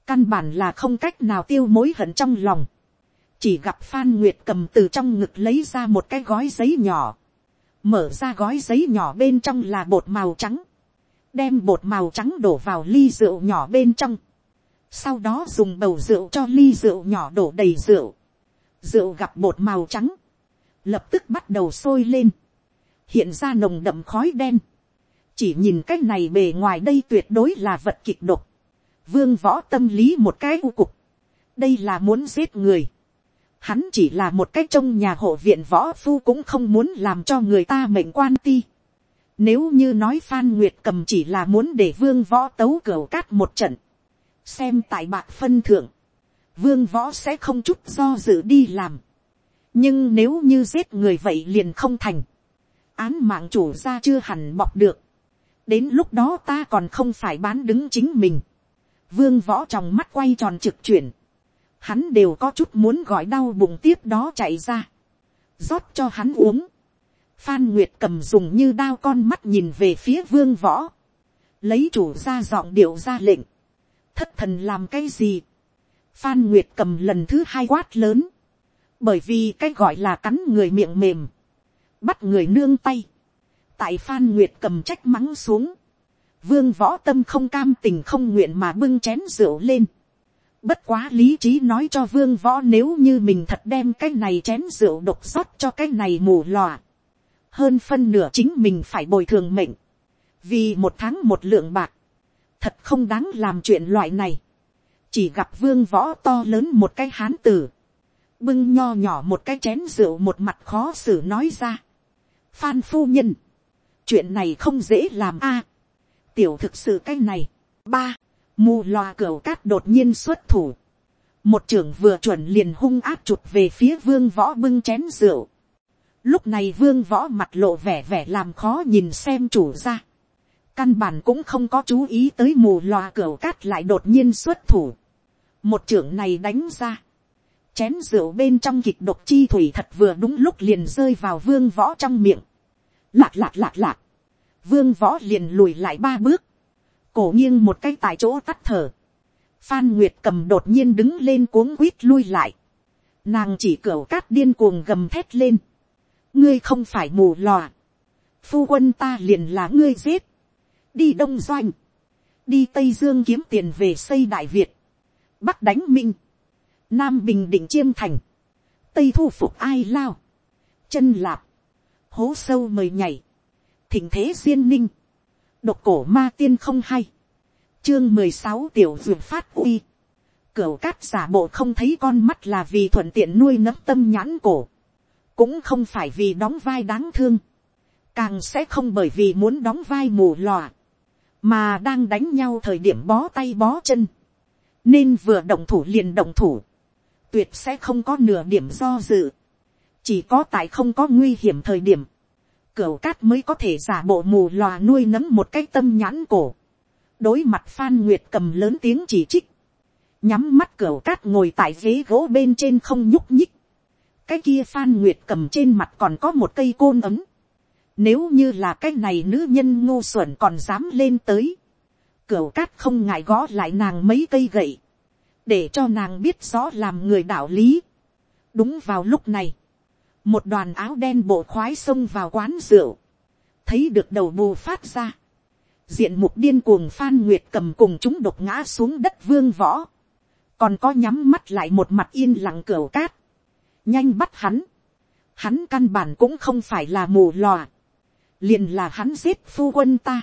Căn bản là không cách nào tiêu mối hận trong lòng. Chỉ gặp Phan Nguyệt cầm từ trong ngực lấy ra một cái gói giấy nhỏ. Mở ra gói giấy nhỏ bên trong là bột màu trắng. Đem bột màu trắng đổ vào ly rượu nhỏ bên trong, sau đó dùng bầu rượu cho ly rượu nhỏ đổ đầy rượu, rượu gặp bột màu trắng, lập tức bắt đầu sôi lên, hiện ra nồng đậm khói đen, chỉ nhìn cái này bề ngoài đây tuyệt đối là vật kịch độc, vương võ tâm lý một cái u cục, đây là muốn giết người, hắn chỉ là một cái trong nhà hộ viện võ phu cũng không muốn làm cho người ta mệnh quan ti, nếu như nói Phan Nguyệt cầm chỉ là muốn để vương võ tấu cửa cát một trận. Xem tại bạc phân thượng. Vương võ sẽ không chút do dự đi làm. Nhưng nếu như giết người vậy liền không thành. Án mạng chủ ra chưa hẳn bọc được. Đến lúc đó ta còn không phải bán đứng chính mình. Vương võ trong mắt quay tròn trực chuyển. Hắn đều có chút muốn gọi đau bụng tiếp đó chạy ra. rót cho hắn uống Phan Nguyệt cầm dùng như đao con mắt nhìn về phía vương võ. Lấy chủ ra giọng điệu ra lệnh. Thất thần làm cái gì? Phan Nguyệt cầm lần thứ hai quát lớn. Bởi vì cái gọi là cắn người miệng mềm. Bắt người nương tay. tại phan nguyệt cầm trách mắng xuống, vương võ tâm không cam tình không nguyện mà bưng chén rượu lên. Bất quá lý trí nói cho vương võ nếu như mình thật đem cái này chén rượu độc rót cho cái này mù lòa. Hơn phân nửa chính mình phải bồi thường mệnh. Vì một tháng một lượng bạc. Thật không đáng làm chuyện loại này. Chỉ gặp vương võ to lớn một cái hán tử. Bưng nho nhỏ một cái chén rượu một mặt khó xử nói ra. Phan phu nhân. Chuyện này không dễ làm a Tiểu thực sự cái này. Ba, Mù loa cửa cát đột nhiên xuất thủ. Một trưởng vừa chuẩn liền hung áp chụp về phía vương võ bưng chén rượu. Lúc này vương võ mặt lộ vẻ vẻ làm khó nhìn xem chủ ra. Căn bản cũng không có chú ý tới mù loa cửa cát lại đột nhiên xuất thủ. Một trưởng này đánh ra. Chén rượu bên trong kịch độc chi thủy thật vừa đúng lúc liền rơi vào vương võ trong miệng. Lạc lạc lạc lạc. Vương võ liền lùi lại ba bước cổ nghiêng một cái tại chỗ tắt thở. Phan Nguyệt cầm đột nhiên đứng lên cuống quýt lui lại. Nàng chỉ cửa cát điên cuồng gầm thét lên. Ngươi không phải mù lòa. Phu quân ta liền là ngươi giết. Đi Đông Doanh. Đi Tây Dương kiếm tiền về xây Đại Việt. Bắc đánh Minh. Nam Bình Định Chiêm Thành. Tây thu phục ai lao. Chân lạp. Hố sâu mời nhảy. Thỉnh thế duyên ninh độc cổ ma tiên không hay. chương mười sáu tiểu dược phát uy. Cửu cát giả bộ không thấy con mắt là vì thuận tiện nuôi nấng tâm nhãn cổ. Cũng không phải vì đóng vai đáng thương. Càng sẽ không bởi vì muốn đóng vai mù lòa. Mà đang đánh nhau thời điểm bó tay bó chân. Nên vừa động thủ liền động thủ. Tuyệt sẽ không có nửa điểm do dự. Chỉ có tại không có nguy hiểm thời điểm cửu cát mới có thể giả bộ mù lòa nuôi nấm một cái tâm nhãn cổ. đối mặt phan nguyệt cầm lớn tiếng chỉ trích. nhắm mắt cửu cát ngồi tại ghế gỗ bên trên không nhúc nhích. cái kia phan nguyệt cầm trên mặt còn có một cây côn ấm. nếu như là cái này nữ nhân ngu xuẩn còn dám lên tới. cửu cát không ngại gõ lại nàng mấy cây gậy. để cho nàng biết rõ làm người đạo lý. đúng vào lúc này một đoàn áo đen bộ khoái xông vào quán rượu, thấy được đầu bù phát ra, diện mục điên cuồng phan nguyệt cầm cùng chúng đột ngã xuống đất vương võ, còn có nhắm mắt lại một mặt yên lặng cửa cát, nhanh bắt hắn, hắn căn bản cũng không phải là mù lòa, liền là hắn giết phu quân ta,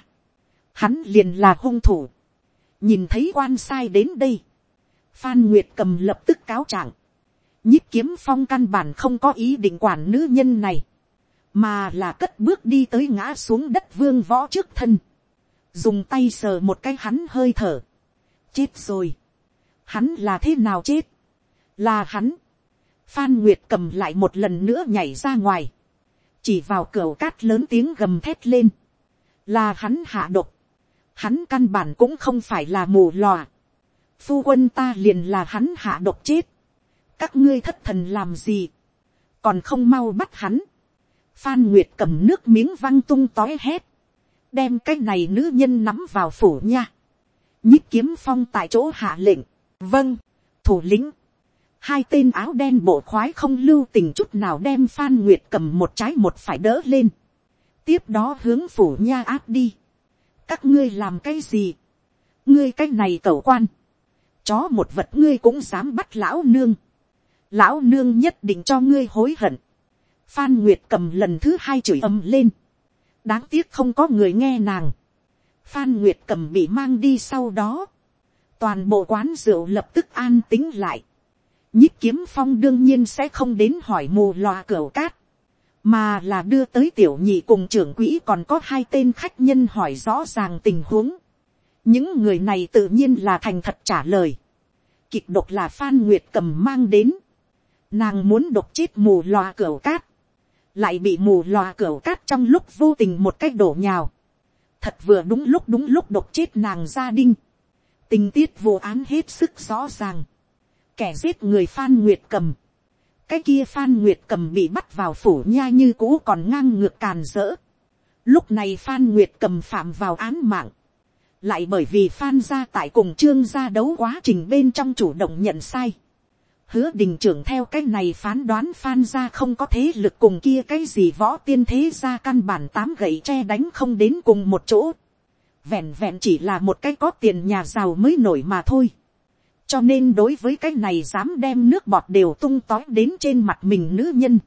hắn liền là hung thủ, nhìn thấy quan sai đến đây, phan nguyệt cầm lập tức cáo trạng, nhíp kiếm phong căn bản không có ý định quản nữ nhân này, mà là cất bước đi tới ngã xuống đất vương võ trước thân, dùng tay sờ một cái hắn hơi thở, chết rồi, hắn là thế nào chết, là hắn, phan nguyệt cầm lại một lần nữa nhảy ra ngoài, chỉ vào cửa cát lớn tiếng gầm thét lên, là hắn hạ độc, hắn căn bản cũng không phải là mù lòa, phu quân ta liền là hắn hạ độc chết, các ngươi thất thần làm gì, còn không mau bắt hắn. Phan Nguyệt cầm nước miếng văng tung tói hét, đem cái này nữ nhân nắm vào phủ nha. nhích kiếm phong tại chỗ hạ lệnh, vâng, thủ lĩnh. Hai tên áo đen bộ khoái không lưu tình chút nào đem Phan Nguyệt cầm một trái một phải đỡ lên. Tiếp đó hướng phủ nha áp đi. Các ngươi làm cái gì? Ngươi cái này cầu quan. Chó một vật ngươi cũng dám bắt lão nương lão nương nhất định cho ngươi hối hận. Phan Nguyệt cầm lần thứ hai chửi ầm lên. Đáng tiếc không có người nghe nàng. Phan Nguyệt cầm bị mang đi sau đó. Toàn bộ quán rượu lập tức an tính lại. Nhích kiếm phong đương nhiên sẽ không đến hỏi mù loa cửa cát. Mà là đưa tới tiểu nhị cùng trưởng quỹ còn có hai tên khách nhân hỏi rõ ràng tình huống. Những người này tự nhiên là thành thật trả lời. Kịch độc là Phan Nguyệt cầm mang đến Nàng muốn độc chết mù loà cửa cát. Lại bị mù loà cửa cát trong lúc vô tình một cách đổ nhào. Thật vừa đúng lúc đúng lúc độc chết nàng gia đình. Tình tiết vô án hết sức rõ ràng. Kẻ giết người Phan Nguyệt cầm. Cái kia Phan Nguyệt cầm bị bắt vào phủ nha như cũ còn ngang ngược càn rỡ. Lúc này Phan Nguyệt cầm phạm vào án mạng. Lại bởi vì Phan gia tại cùng trương gia đấu quá trình bên trong chủ động nhận sai hứa đình trưởng theo cái này phán đoán phan ra không có thế lực cùng kia cái gì võ tiên thế ra căn bản tám gậy tre đánh không đến cùng một chỗ. vẹn vẹn chỉ là một cái có tiền nhà giàu mới nổi mà thôi. cho nên đối với cái này dám đem nước bọt đều tung tói đến trên mặt mình nữ nhân.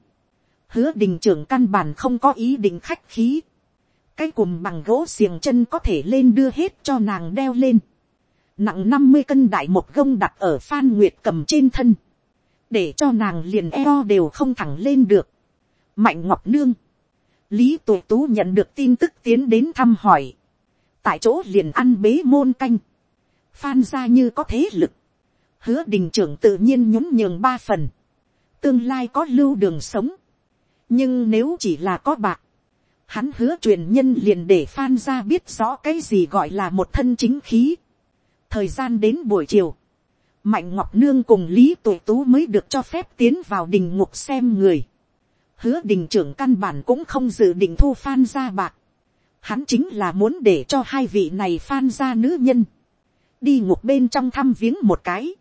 hứa đình trưởng căn bản không có ý định khách khí. cái cùng bằng gỗ xiềng chân có thể lên đưa hết cho nàng đeo lên. nặng năm mươi cân đại một gông đặt ở phan nguyệt cầm trên thân để cho nàng liền eo đều không thẳng lên được. mạnh ngọc nương, lý tuổi tú nhận được tin tức tiến đến thăm hỏi, tại chỗ liền ăn bế môn canh, phan ra như có thế lực, hứa đình trưởng tự nhiên nhún nhường ba phần, tương lai có lưu đường sống, nhưng nếu chỉ là có bạc, hắn hứa truyền nhân liền để phan ra biết rõ cái gì gọi là một thân chính khí. thời gian đến buổi chiều, mạnh ngọc nương cùng lý tuệ tú mới được cho phép tiến vào đình ngục xem người. hứa đình trưởng căn bản cũng không dự định thu phan gia bạc. hắn chính là muốn để cho hai vị này phan gia nữ nhân. đi ngục bên trong thăm viếng một cái.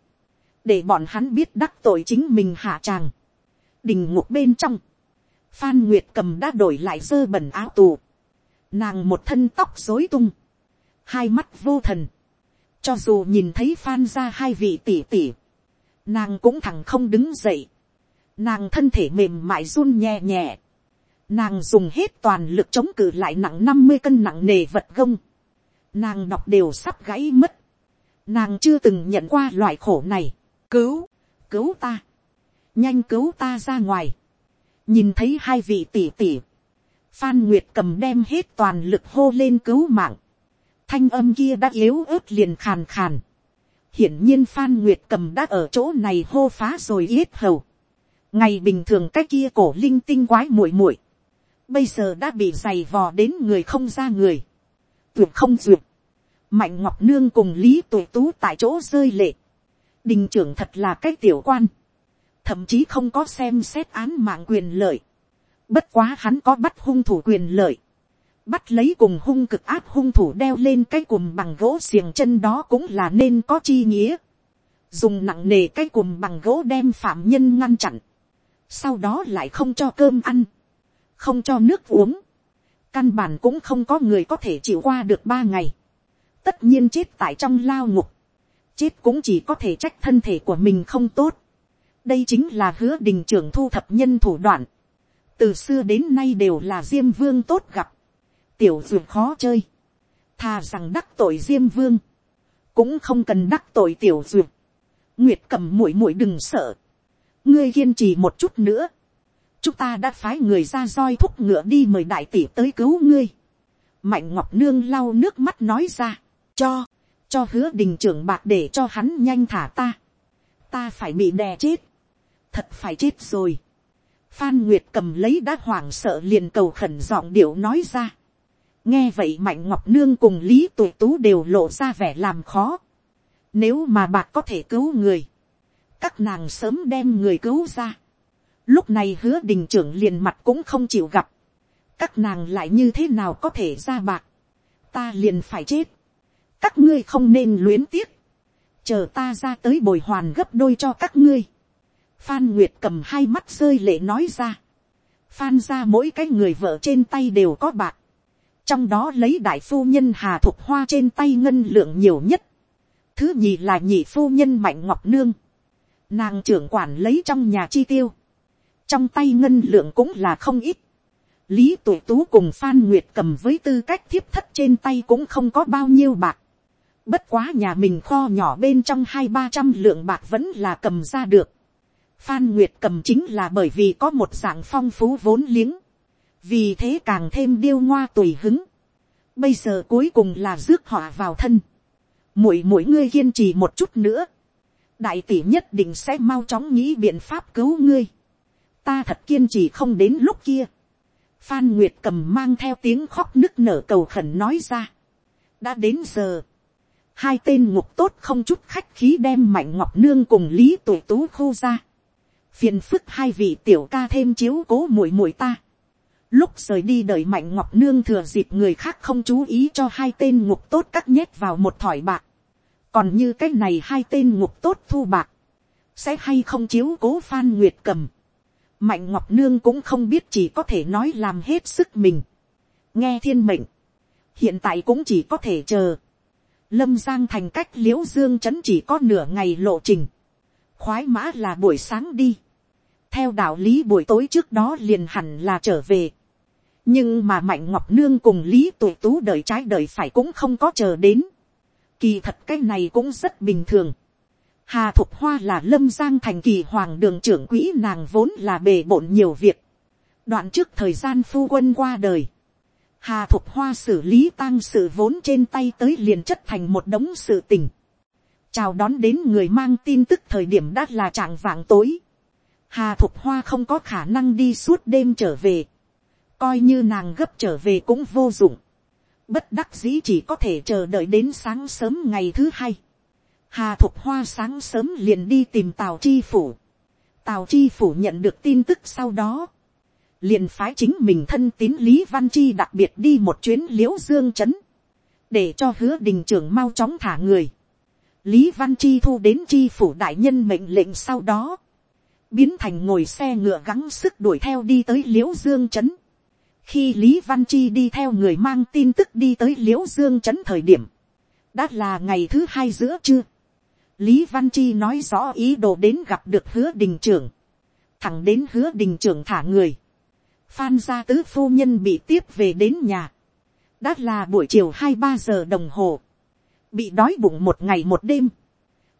để bọn hắn biết đắc tội chính mình hạ tràng. đình ngục bên trong. phan nguyệt cầm đã đổi lại dơ bẩn áo tù. nàng một thân tóc dối tung. hai mắt vô thần cho dù nhìn thấy phan ra hai vị tỷ tỷ. Nàng cũng thẳng không đứng dậy. Nàng thân thể mềm mại run nhẹ nhẹ. Nàng dùng hết toàn lực chống cự lại nặng năm mươi cân nặng nề vật gông. Nàng đọc đều sắp gãy mất. Nàng chưa từng nhận qua loại khổ này. Cứu, cứu ta. Nhanh cứu ta ra ngoài. Nhìn thấy hai vị tỷ tỷ. Phan Nguyệt cầm đem hết toàn lực hô lên cứu mạng thanh âm kia đã yếu ớt liền khàn khàn. hiển nhiên phan nguyệt cầm đã ở chỗ này hô phá rồi yết hầu. ngày bình thường cái kia cổ linh tinh quái muội muội, bây giờ đã bị giày vò đến người không ra người. tuyệt không duyệt. mạnh ngọc nương cùng lý tuệ tú tại chỗ rơi lệ. đình trưởng thật là cái tiểu quan. thậm chí không có xem xét án mạng quyền lợi. bất quá hắn có bắt hung thủ quyền lợi bắt lấy cùng hung cực áp hung thủ đeo lên cái cùm bằng gỗ xiềng chân đó cũng là nên có chi nghĩa. Dùng nặng nề cái cùm bằng gỗ đem phạm nhân ngăn chặn. Sau đó lại không cho cơm ăn. Không cho nước uống. Căn bản cũng không có người có thể chịu qua được ba ngày. Tất nhiên chết tại trong lao ngục. Chết cũng chỉ có thể trách thân thể của mình không tốt. Đây chính là hứa đình trưởng thu thập nhân thủ đoạn. Từ xưa đến nay đều là diêm vương tốt gặp tiểu dược khó chơi, thà rằng đắc tội diêm vương, cũng không cần đắc tội tiểu dược, nguyệt cầm muội muội đừng sợ, ngươi kiên trì một chút nữa, chúng ta đã phái người ra roi thúc ngựa đi mời đại tỷ tới cứu ngươi, mạnh ngọc nương lau nước mắt nói ra, cho, cho hứa đình trưởng bạc để cho hắn nhanh thả ta, ta phải bị đè chết, thật phải chết rồi, phan nguyệt cầm lấy đã hoảng sợ liền cầu khẩn giọng điệu nói ra, nghe vậy mạnh ngọc nương cùng lý tuệ tú đều lộ ra vẻ làm khó. nếu mà bạc có thể cứu người, các nàng sớm đem người cứu ra. lúc này hứa đình trưởng liền mặt cũng không chịu gặp. các nàng lại như thế nào có thể ra bạc. ta liền phải chết. các ngươi không nên luyến tiếc. chờ ta ra tới bồi hoàn gấp đôi cho các ngươi. phan nguyệt cầm hai mắt rơi lệ nói ra. phan ra mỗi cái người vợ trên tay đều có bạc trong đó lấy đại phu nhân hà thục hoa trên tay ngân lượng nhiều nhất, thứ nhì là nhị phu nhân mạnh ngọc nương, nàng trưởng quản lấy trong nhà chi tiêu, trong tay ngân lượng cũng là không ít, lý tuổi tú cùng phan nguyệt cầm với tư cách thiếp thất trên tay cũng không có bao nhiêu bạc, bất quá nhà mình kho nhỏ bên trong hai ba trăm lượng bạc vẫn là cầm ra được, phan nguyệt cầm chính là bởi vì có một dạng phong phú vốn liếng, vì thế càng thêm điêu ngoa tùy hứng, bây giờ cuối cùng là rước họa vào thân, mỗi mỗi ngươi kiên trì một chút nữa, đại tỷ nhất định sẽ mau chóng nghĩ biện pháp cứu ngươi, ta thật kiên trì không đến lúc kia, phan nguyệt cầm mang theo tiếng khóc nức nở cầu khẩn nói ra, đã đến giờ, hai tên ngục tốt không chút khách khí đem mạnh ngọc nương cùng lý tuổi tú khô ra, phiền phức hai vị tiểu ca thêm chiếu cố muội muội ta, Lúc rời đi đợi mạnh ngọc nương thừa dịp người khác không chú ý cho hai tên ngục tốt cắt nhét vào một thỏi bạc. Còn như cái này hai tên ngục tốt thu bạc. sẽ hay không chiếu cố phan nguyệt cầm, mạnh ngọc nương cũng không biết chỉ có thể nói làm hết sức mình, nghe thiên mệnh, hiện tại cũng chỉ có thể chờ, lâm giang thành cách liễu dương chấn chỉ có nửa ngày lộ trình, khoái mã là buổi sáng đi, theo đạo lý buổi tối trước đó liền hẳn là trở về, nhưng mà mạnh ngọc nương cùng lý tụ tú đợi trái đợi phải cũng không có chờ đến, kỳ thật cái này cũng rất bình thường, hà thục hoa là lâm giang thành kỳ hoàng đường trưởng quỹ nàng vốn là bề bộn nhiều việc, đoạn trước thời gian phu quân qua đời, Hà Thục Hoa xử lý tang sự vốn trên tay tới liền chất thành một đống sự tình. Chào đón đến người mang tin tức thời điểm đã là trạng vạng tối. Hà Thục Hoa không có khả năng đi suốt đêm trở về. Coi như nàng gấp trở về cũng vô dụng. Bất đắc dĩ chỉ có thể chờ đợi đến sáng sớm ngày thứ hai. Hà Thục Hoa sáng sớm liền đi tìm Tào Chi Phủ. Tào Chi Phủ nhận được tin tức sau đó liền phái chính mình thân tín lý văn chi đặc biệt đi một chuyến l i ễ u dương c h ấ n để cho hứa đình trưởng mau chóng thả người. lý văn chi thu đến chi phủ đại nhân mệnh lệnh sau đó, biến thành ngồi xe ngựa gắng sức đuổi theo đi tới l i ễ u dương c h ấ n khi lý văn chi đi theo người mang tin tức đi tới l i ễ u dương Trấn thời điểm, đã là ngày thứ hai giữa trưa. lý văn chi nói rõ ý đồ đến gặp được hứa đình trưởng, thẳng đến hứa đình trưởng thả người Phan gia tứ phu nhân bị tiếp về đến nhà. Đã là buổi chiều hai ba giờ đồng hồ. Bị đói bụng một ngày một đêm.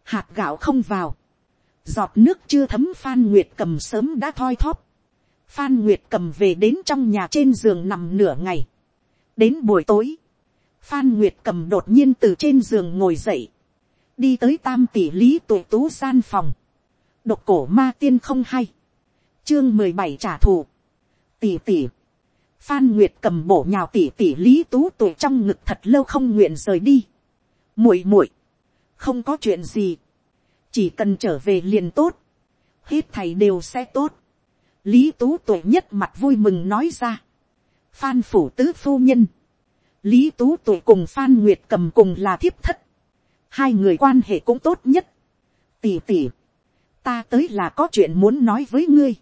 Hạt gạo không vào. Giọt nước chưa thấm Phan Nguyệt cầm sớm đã thoi thóp. Phan Nguyệt cầm về đến trong nhà trên giường nằm nửa ngày. Đến buổi tối. Phan Nguyệt cầm đột nhiên từ trên giường ngồi dậy. Đi tới tam tỷ lý tuổi tú gian phòng. Độc cổ ma tiên không hay. Chương mười bảy trả thù Tỷ tỷ. Phan Nguyệt cầm bổ nhào tỷ tỷ lý tú tuổi trong ngực thật lâu không nguyện rời đi. muội muội, không có chuyện gì. chỉ cần trở về liền tốt. hết thầy đều sẽ tốt lý tú tuổi nhất mặt vui mừng nói ra. Phan phủ tứ phu nhân. lý tú tuổi cùng Phan Nguyệt cầm cùng là thiếp thất. hai người quan hệ cũng tốt nhất. tỉ tỉ. ta tới là có chuyện muốn nói với ngươi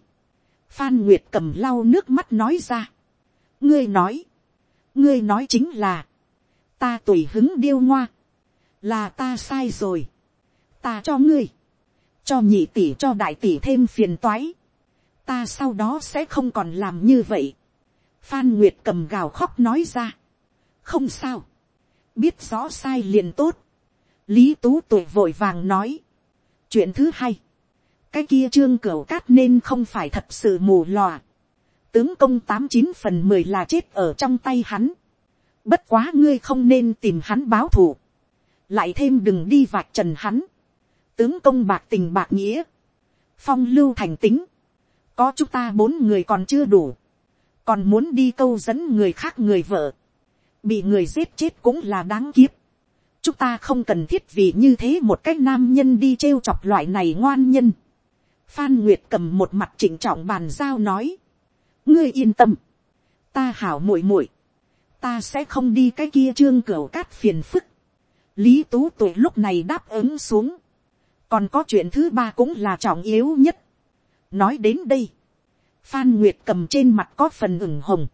Phan Nguyệt cầm lau nước mắt nói ra. Ngươi nói. Ngươi nói chính là. Ta tùy hứng điêu ngoa. Là ta sai rồi. Ta cho ngươi. Cho nhị tỷ cho đại tỷ thêm phiền toái. Ta sau đó sẽ không còn làm như vậy. Phan Nguyệt cầm gào khóc nói ra. Không sao. Biết rõ sai liền tốt. Lý Tú tuổi vội vàng nói. Chuyện thứ hai cái kia trương cửu cát nên không phải thật sự mù lòa. tướng công tám chín phần mười là chết ở trong tay hắn. bất quá ngươi không nên tìm hắn báo thù. lại thêm đừng đi vạch trần hắn. tướng công bạc tình bạc nghĩa. phong lưu thành tính có chúng ta bốn người còn chưa đủ. còn muốn đi câu dẫn người khác người vợ. bị người giết chết cũng là đáng kiếp chúng ta không cần thiết vì như thế một cái nam nhân đi trêu chọc loại này ngoan nhân. Phan Nguyệt cầm một mặt chỉnh trọng bàn giao nói. Ngươi yên tâm. Ta hảo muội muội Ta sẽ không đi cái kia trương cửa cát phiền phức. Lý Tú tuổi lúc này đáp ứng xuống. Còn có chuyện thứ ba cũng là trọng yếu nhất. Nói đến đây. Phan Nguyệt cầm trên mặt có phần ửng hồng.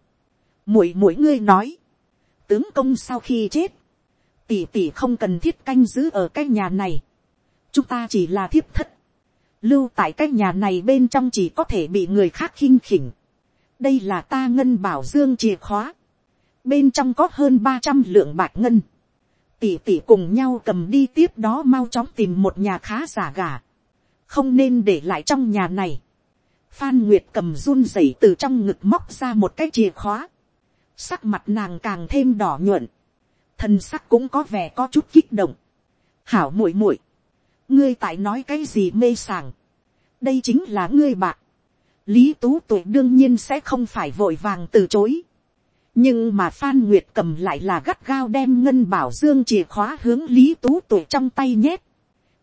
Muội muội ngươi nói. Tướng công sau khi chết. Tỷ tỷ không cần thiết canh giữ ở cái nhà này. Chúng ta chỉ là thiếp thất lưu tại cái nhà này bên trong chỉ có thể bị người khác khinh khỉnh. đây là ta ngân bảo dương chìa khóa. bên trong có hơn ba trăm lượng bạc ngân. tỷ tỷ cùng nhau cầm đi tiếp đó mau chóng tìm một nhà khá giả gà không nên để lại trong nhà này. phan nguyệt cầm run rẩy từ trong ngực móc ra một cái chìa khóa. sắc mặt nàng càng thêm đỏ nhuận. thân sắc cũng có vẻ có chút kích động. hảo muội muội ngươi tại nói cái gì mê sảng, đây chính là ngươi bạn. lý tú tuổi đương nhiên sẽ không phải vội vàng từ chối, nhưng mà phan nguyệt cầm lại là gắt gao đem ngân bảo dương chìa khóa hướng lý tú tuổi trong tay nhét,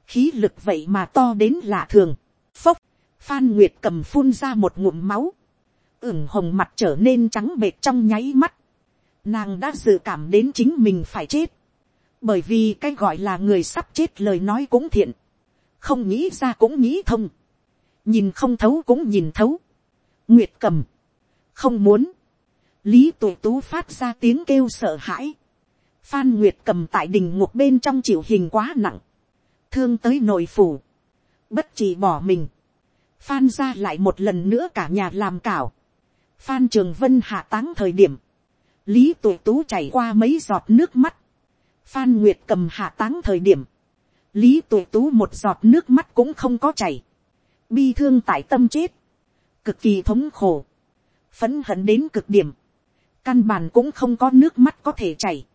khí lực vậy mà to đến lạ thường, phốc, phan nguyệt cầm phun ra một ngụm máu, ửng hồng mặt trở nên trắng bệt trong nháy mắt, nàng đã dự cảm đến chính mình phải chết, bởi vì cái gọi là người sắp chết lời nói cũng thiện, không nghĩ ra cũng nghĩ thông, nhìn không thấu cũng nhìn thấu, nguyệt cầm, không muốn, lý tuệ tú phát ra tiếng kêu sợ hãi, phan nguyệt cầm tại đình ngục bên trong chịu hình quá nặng, thương tới nội phủ, bất chỉ bỏ mình, phan ra lại một lần nữa cả nhà làm cảo, phan trường vân hạ táng thời điểm, lý tuệ tú chảy qua mấy giọt nước mắt, phan nguyệt cầm hạ táng thời điểm, lý tuệ tú một giọt nước mắt cũng không có chảy, bi thương tại tâm chết, cực kỳ thống khổ, phấn hận đến cực điểm, căn bản cũng không có nước mắt có thể chảy.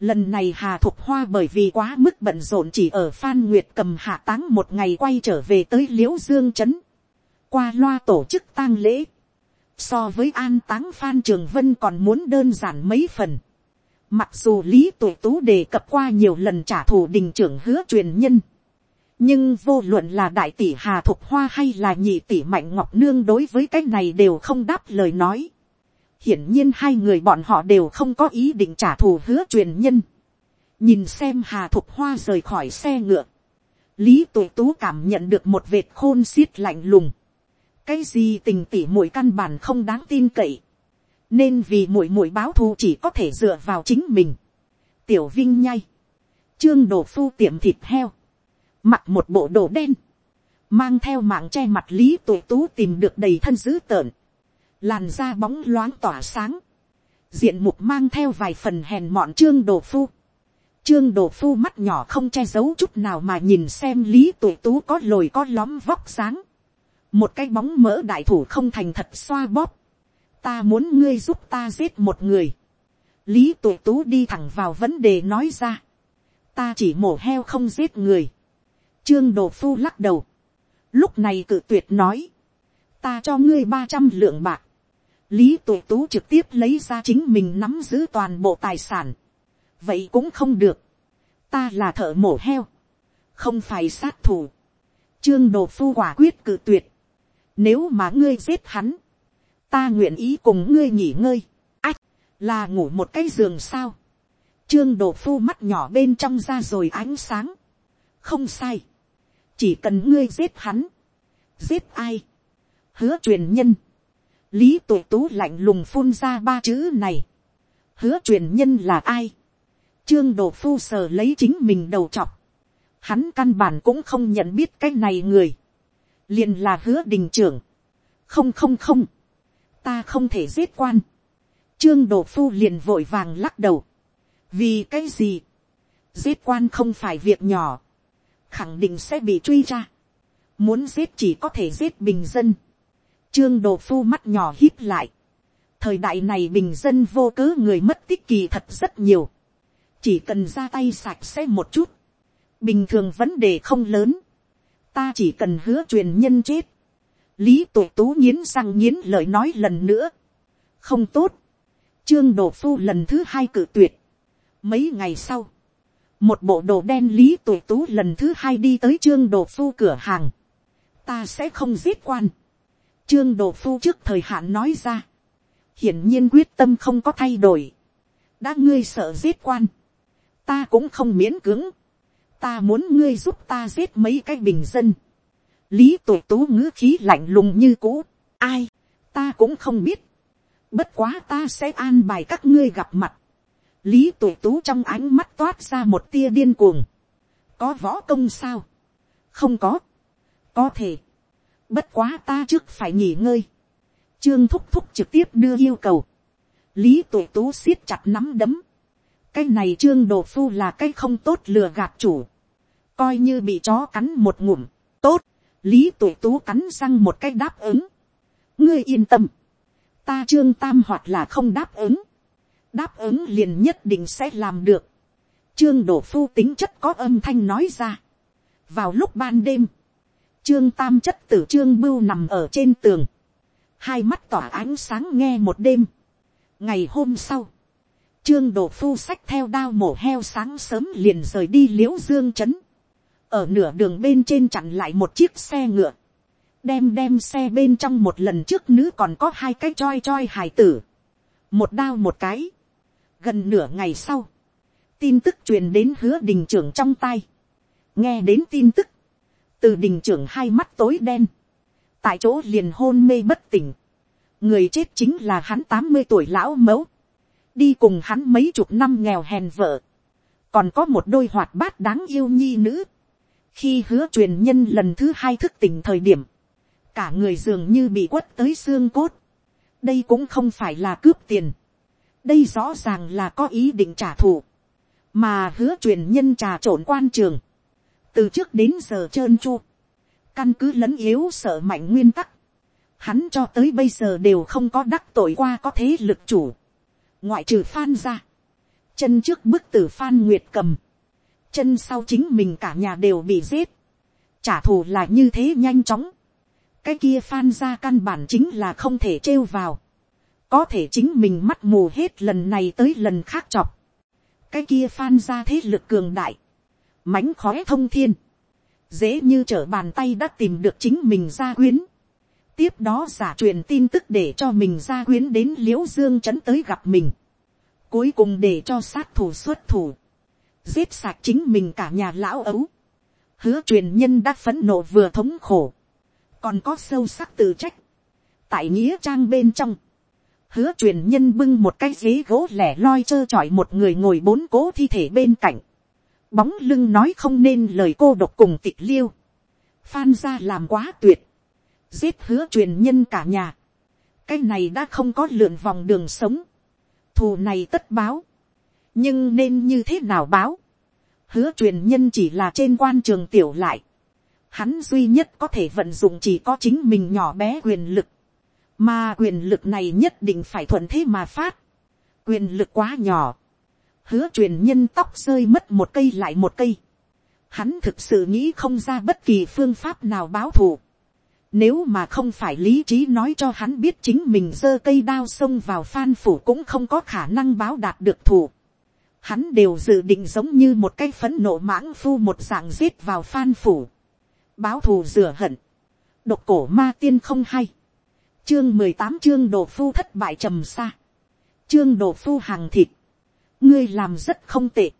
Lần này Hà Thục Hoa bởi vì quá mức bận rộn chỉ ở Phan Nguyệt cầm hạ táng một ngày quay trở về tới Liễu Dương Trấn. Qua loa tổ chức tang lễ. So với an táng, Phan Trường Vân còn muốn đơn giản mấy phần. Mặc dù Lý Tụ Tú đề cập qua nhiều lần trả thù đình trưởng hứa truyền nhân. Nhưng vô luận là đại tỷ Hà Thục Hoa hay là nhị tỷ Mạnh Ngọc Nương đối với cái này đều không đáp lời nói. Hiển nhiên hai người bọn họ đều không có ý định trả thù hứa truyền nhân. Nhìn xem Hà Thục Hoa rời khỏi xe ngựa. Lý Tụ Tú cảm nhận được một vệt khôn xiết lạnh lùng. Cái gì tình tỉ mũi căn bản không đáng tin cậy nên vì muội muội báo thù chỉ có thể dựa vào chính mình. tiểu vinh nhai, trương đồ phu tiệm thịt heo, mặc một bộ đồ đen, mang theo mạng che mặt lý tuổi tú tìm được đầy thân dữ tợn, làn da bóng loáng tỏa sáng, diện mục mang theo vài phần hèn mọn trương đồ phu, trương đồ phu mắt nhỏ không che giấu chút nào mà nhìn xem lý tuổi tú có lồi có lóm vóc sáng, một cái bóng mỡ đại thủ không thành thật xoa bóp, ta muốn ngươi giúp ta giết một người. lý tụ tú đi thẳng vào vấn đề nói ra. ta chỉ mổ heo không giết người. trương đồ phu lắc đầu. lúc này cự tuyệt nói. ta cho ngươi ba trăm lượng bạc lý tuệ tú trực tiếp lấy ra chính mình nắm giữ toàn bộ tài sản. vậy cũng không được. ta là thợ mổ heo. không phải sát thủ. trương đồ phu quả quyết cự tuyệt. nếu mà ngươi giết hắn ta nguyện ý cùng ngươi nghỉ ngơi, ách, là ngủ một cái giường sao, trương đồ phu mắt nhỏ bên trong ra rồi ánh sáng, không sai, chỉ cần ngươi giết hắn, giết ai, hứa truyền nhân, lý tuệ tú lạnh lùng phun ra ba chữ này, hứa truyền nhân là ai, trương đồ phu sờ lấy chính mình đầu chọc, hắn căn bản cũng không nhận biết cái này người, liền là hứa đình trưởng, không không không, ta không thể giết quan. Trương Đồ Phu liền vội vàng lắc đầu. Vì cái gì? Giết quan không phải việc nhỏ. Khẳng định sẽ bị truy ra. Muốn giết chỉ có thể giết bình dân. Trương Đồ Phu mắt nhỏ hít lại. Thời đại này bình dân vô cớ người mất tích kỳ thật rất nhiều. Chỉ cần ra tay sạch sẽ một chút. Bình thường vấn đề không lớn. Ta chỉ cần hứa truyền nhân chết lý Tổ tú nghiến răng nghiến lời nói lần nữa. không tốt. trương đồ phu lần thứ hai cử tuyệt. mấy ngày sau, một bộ đồ đen lý Tổ tú lần thứ hai đi tới trương đồ phu cửa hàng. ta sẽ không giết quan trương đồ phu trước thời hạn nói ra. hiển nhiên quyết tâm không có thay đổi. đã ngươi sợ giết quan. ta cũng không miễn cưỡng. ta muốn ngươi giúp ta giết mấy cái bình dân. Lý tuổi tú ngữ khí lạnh lùng như cũ, ai, ta cũng không biết, bất quá ta sẽ an bài các ngươi gặp mặt, lý tuổi tú trong ánh mắt toát ra một tia điên cuồng, có võ công sao, không có, có thể, bất quá ta trước phải nghỉ ngơi, trương thúc thúc trực tiếp đưa yêu cầu, lý tuổi tú siết chặt nắm đấm, cái này trương đồ phu là cái không tốt lừa gạt chủ, coi như bị chó cắn một ngụm, tốt, lý tuổi tú cắn răng một cái đáp ứng. ngươi yên tâm, ta trương tam hoặc là không đáp ứng, đáp ứng liền nhất định sẽ làm được. trương đổ phu tính chất có âm thanh nói ra. vào lúc ban đêm, trương tam chất tử trương bưu nằm ở trên tường, hai mắt tỏa ánh sáng nghe một đêm. ngày hôm sau, trương đổ phu sách theo đao mổ heo sáng sớm liền rời đi l i ễ u dương c h ấ n ở nửa đường bên trên chặn lại một chiếc xe ngựa, đem đem xe bên trong một lần trước nữ còn có hai cái choi choi hài tử, một đao một cái, gần nửa ngày sau, tin tức truyền đến hứa đình trưởng trong tay, nghe đến tin tức, từ đình trưởng hai mắt tối đen, tại chỗ liền hôn mê bất tỉnh, người chết chính là hắn tám mươi tuổi lão mẫu, đi cùng hắn mấy chục năm nghèo hèn vợ, còn có một đôi hoạt bát đáng yêu nhi nữ, khi hứa truyền nhân lần thứ hai thức tỉnh thời điểm, cả người dường như bị quất tới xương cốt, đây cũng không phải là cướp tiền, đây rõ ràng là có ý định trả thù, mà hứa truyền nhân trà trộn quan trường, từ trước đến giờ trơn chu, căn cứ lẫn yếu sợ mạnh nguyên tắc, hắn cho tới bây giờ đều không có đắc tội qua có thế lực chủ, ngoại trừ phan ra, chân trước bức tử phan nguyệt cầm, chân sau chính mình cả nhà đều bị giết, trả thù là như thế nhanh chóng, cái kia phan ra căn bản chính là không thể trêu vào, có thể chính mình mắt mù hết lần này tới lần khác chọc, cái kia phan ra thế lực cường đại, mánh khóe thông thiên, dễ như trở bàn tay đã tìm được chính mình gia quyến, tiếp đó giả truyền tin tức để cho mình gia quyến đến l i ễ u dương trấn tới gặp mình, cuối cùng để cho sát thủ xuất thủ, giết sạc chính mình cả nhà lão ấu, hứa truyền nhân đã phấn nộ vừa thống khổ, còn có sâu sắc tự trách, tại nghĩa trang bên trong, hứa truyền nhân bưng một cái ghế gỗ lẻ loi trơ trọi một người ngồi bốn cố thi thể bên cạnh, bóng lưng nói không nên lời cô độc cùng tịch liêu, phan ra làm quá tuyệt, giết hứa truyền nhân cả nhà, cái này đã không có lượn vòng đường sống, thù này tất báo, nhưng nên như thế nào báo, hứa truyền nhân chỉ là trên quan trường tiểu lại, hắn duy nhất có thể vận dụng chỉ có chính mình nhỏ bé quyền lực, mà quyền lực này nhất định phải thuận thế mà phát, quyền lực quá nhỏ, hứa truyền nhân tóc rơi mất một cây lại một cây, hắn thực sự nghĩ không ra bất kỳ phương pháp nào báo thù, nếu mà không phải lý trí nói cho hắn biết chính mình giơ cây đao xông vào phan phủ cũng không có khả năng báo đạt được thù. Hắn đều dự định giống như một cái phấn nộ mãng phu một dạng giết vào phan phủ. Báo thù rửa hận. Độc cổ ma tiên không hay. Chương mười tám chương đồ phu thất bại trầm xa. Chương đồ phu hàng thịt. Ngươi làm rất không tệ.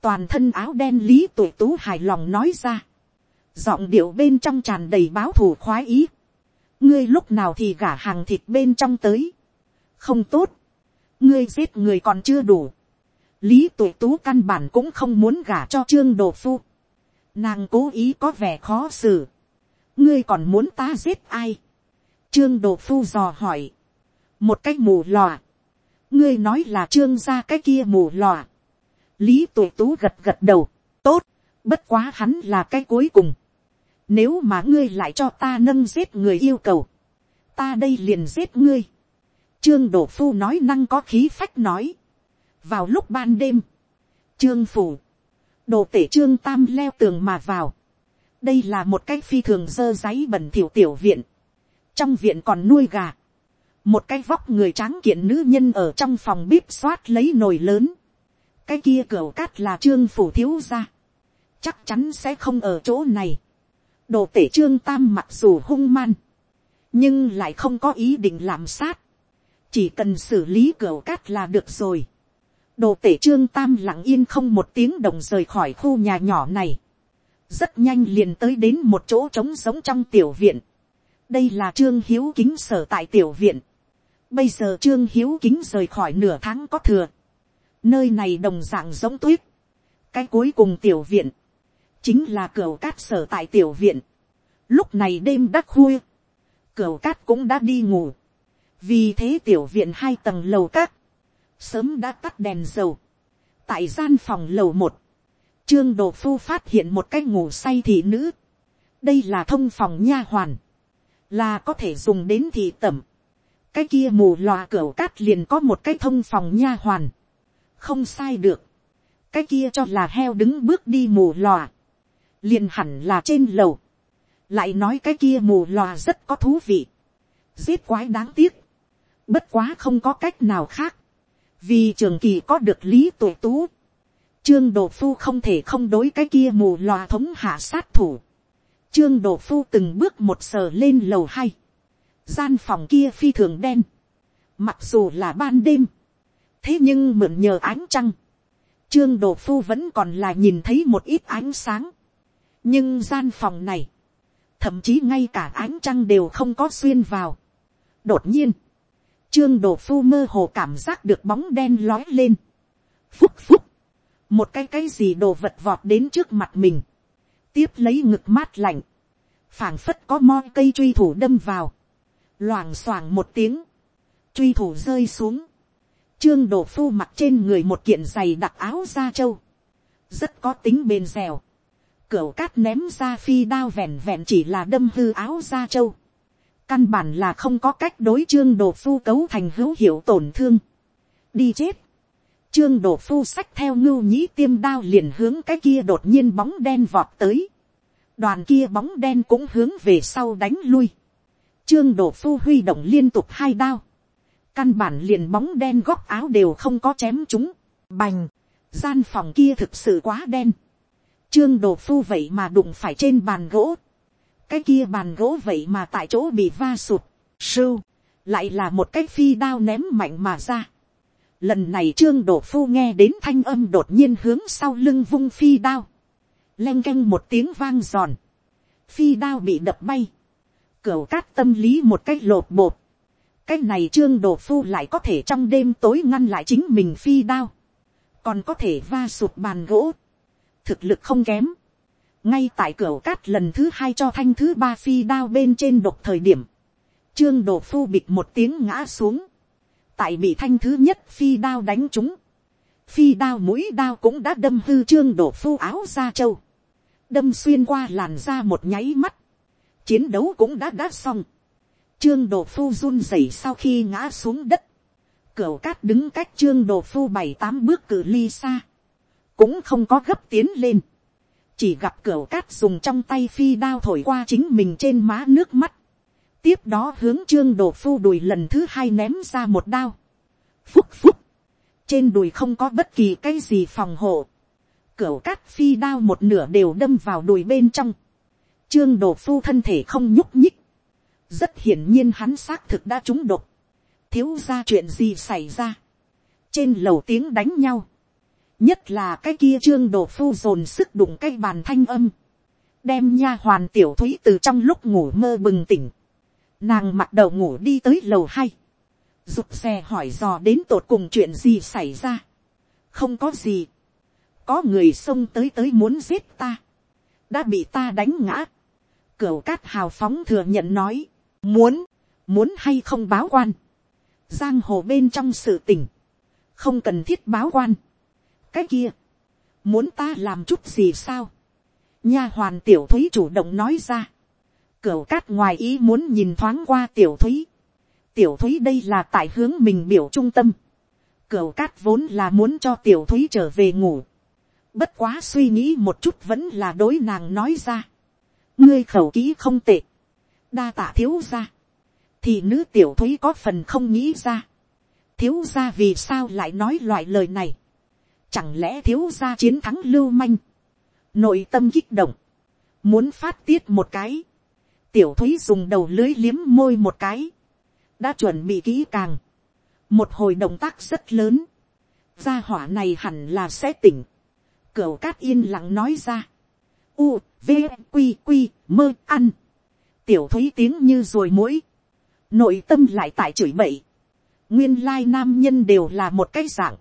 Toàn thân áo đen lý tuổi tú hài lòng nói ra giọng điệu bên trong tràn đầy báo thù khoái ý. ngươi lúc nào thì gả hàng thịt bên trong tới. không tốt. ngươi giết người còn chưa đủ. lý tuổi tú căn bản cũng không muốn gả cho trương đồ phu. nàng cố ý có vẻ khó xử. ngươi còn muốn ta giết ai. trương đồ phu dò hỏi. một cách mù lòa ngươi nói là trương gia cái kia mù lòa. lý tuổi tú gật gật đầu. tốt. bất quá hắn là cái cuối cùng nếu mà ngươi lại cho ta nâng giết người yêu cầu. Ta đây liền giết ngươi. Trương Đổ Phu nói năng có khí phách nói. Vào lúc ban đêm. Trương Phủ. Đồ tể Trương Tam leo tường mà vào. Đây là một cái phi thường dơ giấy bẩn thiểu tiểu viện. Trong viện còn nuôi gà. Một cái vóc người tráng kiện nữ nhân ở trong phòng bếp xoát lấy nồi lớn. Cái kia cửa cát là Trương Phủ thiếu ra. Chắc chắn sẽ không ở chỗ này đồ tể trương tam mặc dù hung man, nhưng lại không có ý định làm sát, chỉ cần xử lý cửa cát là được rồi. đồ tể trương tam lặng yên không một tiếng đồng rời khỏi khu nhà nhỏ này, rất nhanh liền tới đến một chỗ trống sống trong tiểu viện. đây là trương hiếu kính sở tại tiểu viện bây giờ trương hiếu kính rời khỏi nửa tháng có thừa. nơi này đồng dạng giống tuyết. cái cuối cùng tiểu viện chính là cửa cát sở tại tiểu viện. Lúc này đêm đắc khuya, cửa cát cũng đã đi ngủ. Vì thế tiểu viện hai tầng lầu cát, sớm đã tắt đèn dầu. Tại gian phòng lầu một, trương đồ phu phát hiện một cái ngủ say thị nữ. đây là thông phòng nha hoàn, là có thể dùng đến thị tẩm cái kia mù lòa cửa cát liền có một cái thông phòng nha hoàn. không sai được. cái kia cho là heo đứng bước đi mù lòa. Liền hẳn là trên lầu, lại nói cái kia mù loà rất có thú vị, giết quái đáng tiếc, bất quá không có cách nào khác, vì trường kỳ có được lý tuổi tú, trương đồ phu không thể không đối cái kia mù loà thống hạ sát thủ, trương đồ phu từng bước một sờ lên lầu hai, gian phòng kia phi thường đen, mặc dù là ban đêm, thế nhưng mượn nhờ ánh trăng, trương đồ phu vẫn còn là nhìn thấy một ít ánh sáng, nhưng gian phòng này, thậm chí ngay cả ánh trăng đều không có xuyên vào. đột nhiên, trương đồ phu mơ hồ cảm giác được bóng đen lói lên. phúc phúc, một cái cái gì đồ vật vọt đến trước mặt mình, tiếp lấy ngực mát lạnh, phảng phất có mo cây truy thủ đâm vào, loảng xoảng một tiếng, truy thủ rơi xuống, trương đồ phu mặc trên người một kiện giày đặc áo da trâu, rất có tính bền dẻo, cửa cát ném ra phi đao vẹn vẹn chỉ là đâm hư áo da trâu, căn bản là không có cách đối trương đồ phu cấu thành hữu hiệu tổn thương, đi chết, trương đồ phu sách theo ngưu nhĩ tiêm đao liền hướng cái kia đột nhiên bóng đen vọt tới, đoàn kia bóng đen cũng hướng về sau đánh lui, trương đồ phu huy động liên tục hai đao, căn bản liền bóng đen góc áo đều không có chém chúng, bành, gian phòng kia thực sự quá đen, trương đồ phu vậy mà đụng phải trên bàn gỗ, cái kia bàn gỗ vậy mà tại chỗ bị va sụt, sưu, lại là một cái phi đao ném mạnh mà ra. Lần này trương Đổ phu nghe đến thanh âm đột nhiên hướng sau lưng vung phi đao, len canh một tiếng vang giòn, phi đao bị đập bay, cửu cát tâm lý một cái lột bột, cái này trương đồ phu lại có thể trong đêm tối ngăn lại chính mình phi đao, còn có thể va sụt bàn gỗ, thực lực không kém, ngay tại cửa cát lần thứ hai cho thanh thứ ba phi đao bên trên độc thời điểm, trương đồ phu bịch một tiếng ngã xuống, tại bị thanh thứ nhất phi đao đánh trúng, phi đao mũi đao cũng đã đâm hư trương đồ phu áo ra châu, đâm xuyên qua làn da một nháy mắt, chiến đấu cũng đã đã xong, trương đồ phu run rẩy sau khi ngã xuống đất, Cửu cát đứng cách trương đồ phu bảy tám bước cử ly xa, cũng không có gấp tiến lên, chỉ gặp cửu cát dùng trong tay phi đao thổi qua chính mình trên má nước mắt, tiếp đó hướng trương đồ phu đùi lần thứ hai ném ra một đao, phúc phúc, trên đùi không có bất kỳ cái gì phòng hộ, Cửu cát phi đao một nửa đều đâm vào đùi bên trong, trương đồ phu thân thể không nhúc nhích, rất hiển nhiên hắn xác thực đã trúng độc, thiếu ra chuyện gì xảy ra, trên lầu tiếng đánh nhau, nhất là cái kia trương đồ phu dồn sức đụng cái bàn thanh âm, đem nha hoàn tiểu thúy từ trong lúc ngủ mơ bừng tỉnh, nàng mặc đầu ngủ đi tới lầu hai, rụt xe hỏi dò đến tột cùng chuyện gì xảy ra, không có gì, có người xông tới tới muốn giết ta, đã bị ta đánh ngã, cửu cát hào phóng thừa nhận nói, muốn, muốn hay không báo quan, giang hồ bên trong sự tình, không cần thiết báo quan, cái kia, muốn ta làm chút gì sao, nha hoàn tiểu thúy chủ động nói ra, cửu cát ngoài ý muốn nhìn thoáng qua tiểu thúy, tiểu thúy đây là tại hướng mình biểu trung tâm, cửu cát vốn là muốn cho tiểu thúy trở về ngủ, bất quá suy nghĩ một chút vẫn là đối nàng nói ra, ngươi khẩu kỹ không tệ, đa tạ thiếu ra, thì nữ tiểu thúy có phần không nghĩ ra, thiếu ra vì sao lại nói loại lời này, chẳng lẽ thiếu ra chiến thắng lưu manh, nội tâm kích động, muốn phát tiết một cái, tiểu thúy dùng đầu lưới liếm môi một cái, đã chuẩn bị kỹ càng, một hồi động tác rất lớn, gia hỏa này hẳn là sẽ tỉnh, cửa cát yên lặng nói ra, u, v, q, q, mơ ăn, tiểu thúy tiếng như rồi mũi, nội tâm lại tại chửi bậy, nguyên lai nam nhân đều là một cái dạng,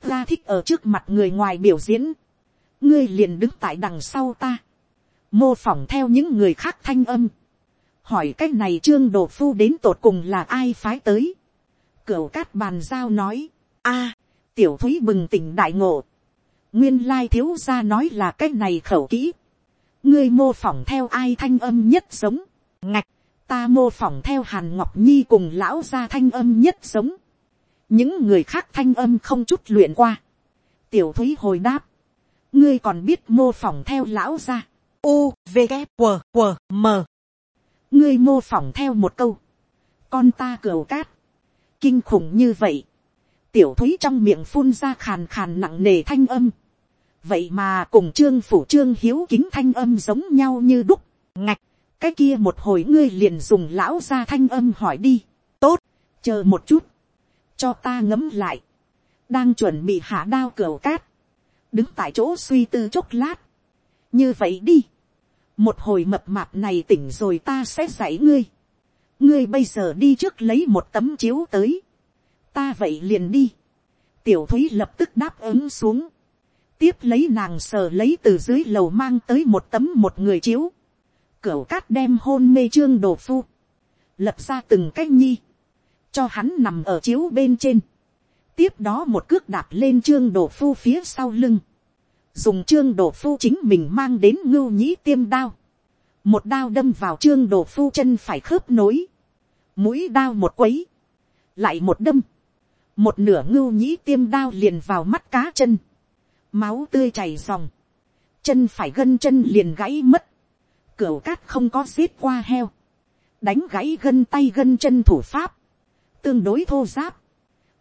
ta thích ở trước mặt người ngoài biểu diễn, ngươi liền đứng tại đằng sau ta, mô phỏng theo những người khác thanh âm, hỏi cái này trương đồ phu đến tột cùng là ai phái tới, cửu cát bàn giao nói, a, tiểu thúy bừng tỉnh đại ngộ, nguyên lai thiếu gia nói là cái này khẩu kỹ, ngươi mô phỏng theo ai thanh âm nhất giống, ngạch, ta mô phỏng theo hàn ngọc nhi cùng lão gia thanh âm nhất giống, những người khác thanh âm không chút luyện qua, tiểu thúy hồi đáp, ngươi còn biết mô phỏng theo lão gia, u v g q q m. Ngươi mô phỏng theo một câu, con ta cửu cát, kinh khủng như vậy, tiểu thúy trong miệng phun ra khàn khàn nặng nề thanh âm, vậy mà cùng trương phủ trương hiếu kính thanh âm giống nhau như đúc, ngạch, cái kia một hồi ngươi liền dùng lão ra thanh âm hỏi đi, tốt, chờ một chút, cho ta ngấm lại, đang chuẩn bị hạ đao cửa cát, đứng tại chỗ suy tư chốc lát, như vậy đi, một hồi mập mạp này tỉnh rồi ta sẽ dạy ngươi, ngươi bây giờ đi trước lấy một tấm chiếu tới, ta vậy liền đi, tiểu thúy lập tức đáp ứng xuống, tiếp lấy nàng sờ lấy từ dưới lầu mang tới một tấm một người chiếu, cửu cát đem hôn mê trương đồ phu, lập ra từng cái nhi, cho hắn nằm ở chiếu bên trên, tiếp đó một cước đạp lên trương đồ phu phía sau lưng, dùng trương đồ phu chính mình mang đến ngưu nhĩ tiêm đao, một đao đâm vào trương đồ phu chân phải khớp nối, mũi đao một quấy, lại một đâm, một nửa ngưu nhĩ tiêm đao liền vào mắt cá chân, máu tươi chảy dòng, chân phải gân chân liền gãy mất, cửa cát không có giết qua heo, đánh gãy gân tay gân chân thủ pháp, tương đối thô giáp,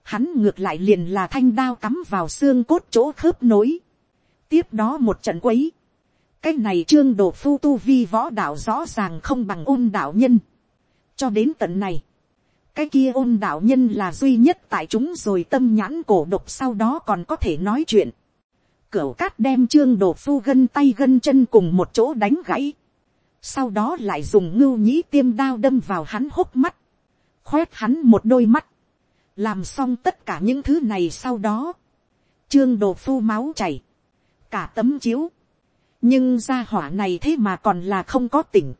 hắn ngược lại liền là thanh đao cắm vào xương cốt chỗ khớp nối, tiếp đó một trận quấy, cái này trương đồ phu tu vi võ đạo rõ ràng không bằng ôn đạo nhân, cho đến tận này, cái kia ôn đạo nhân là duy nhất tại chúng rồi tâm nhãn cổ độc sau đó còn có thể nói chuyện. Cửu cát đem trương đồ phu gân tay gân chân cùng một chỗ đánh gãy. Sau đó lại dùng ngưu nhĩ tiêm đao đâm vào hắn hốc mắt. Khoét hắn một đôi mắt. Làm xong tất cả những thứ này sau đó. Trương đồ phu máu chảy. Cả tấm chiếu. Nhưng gia hỏa này thế mà còn là không có tỉnh.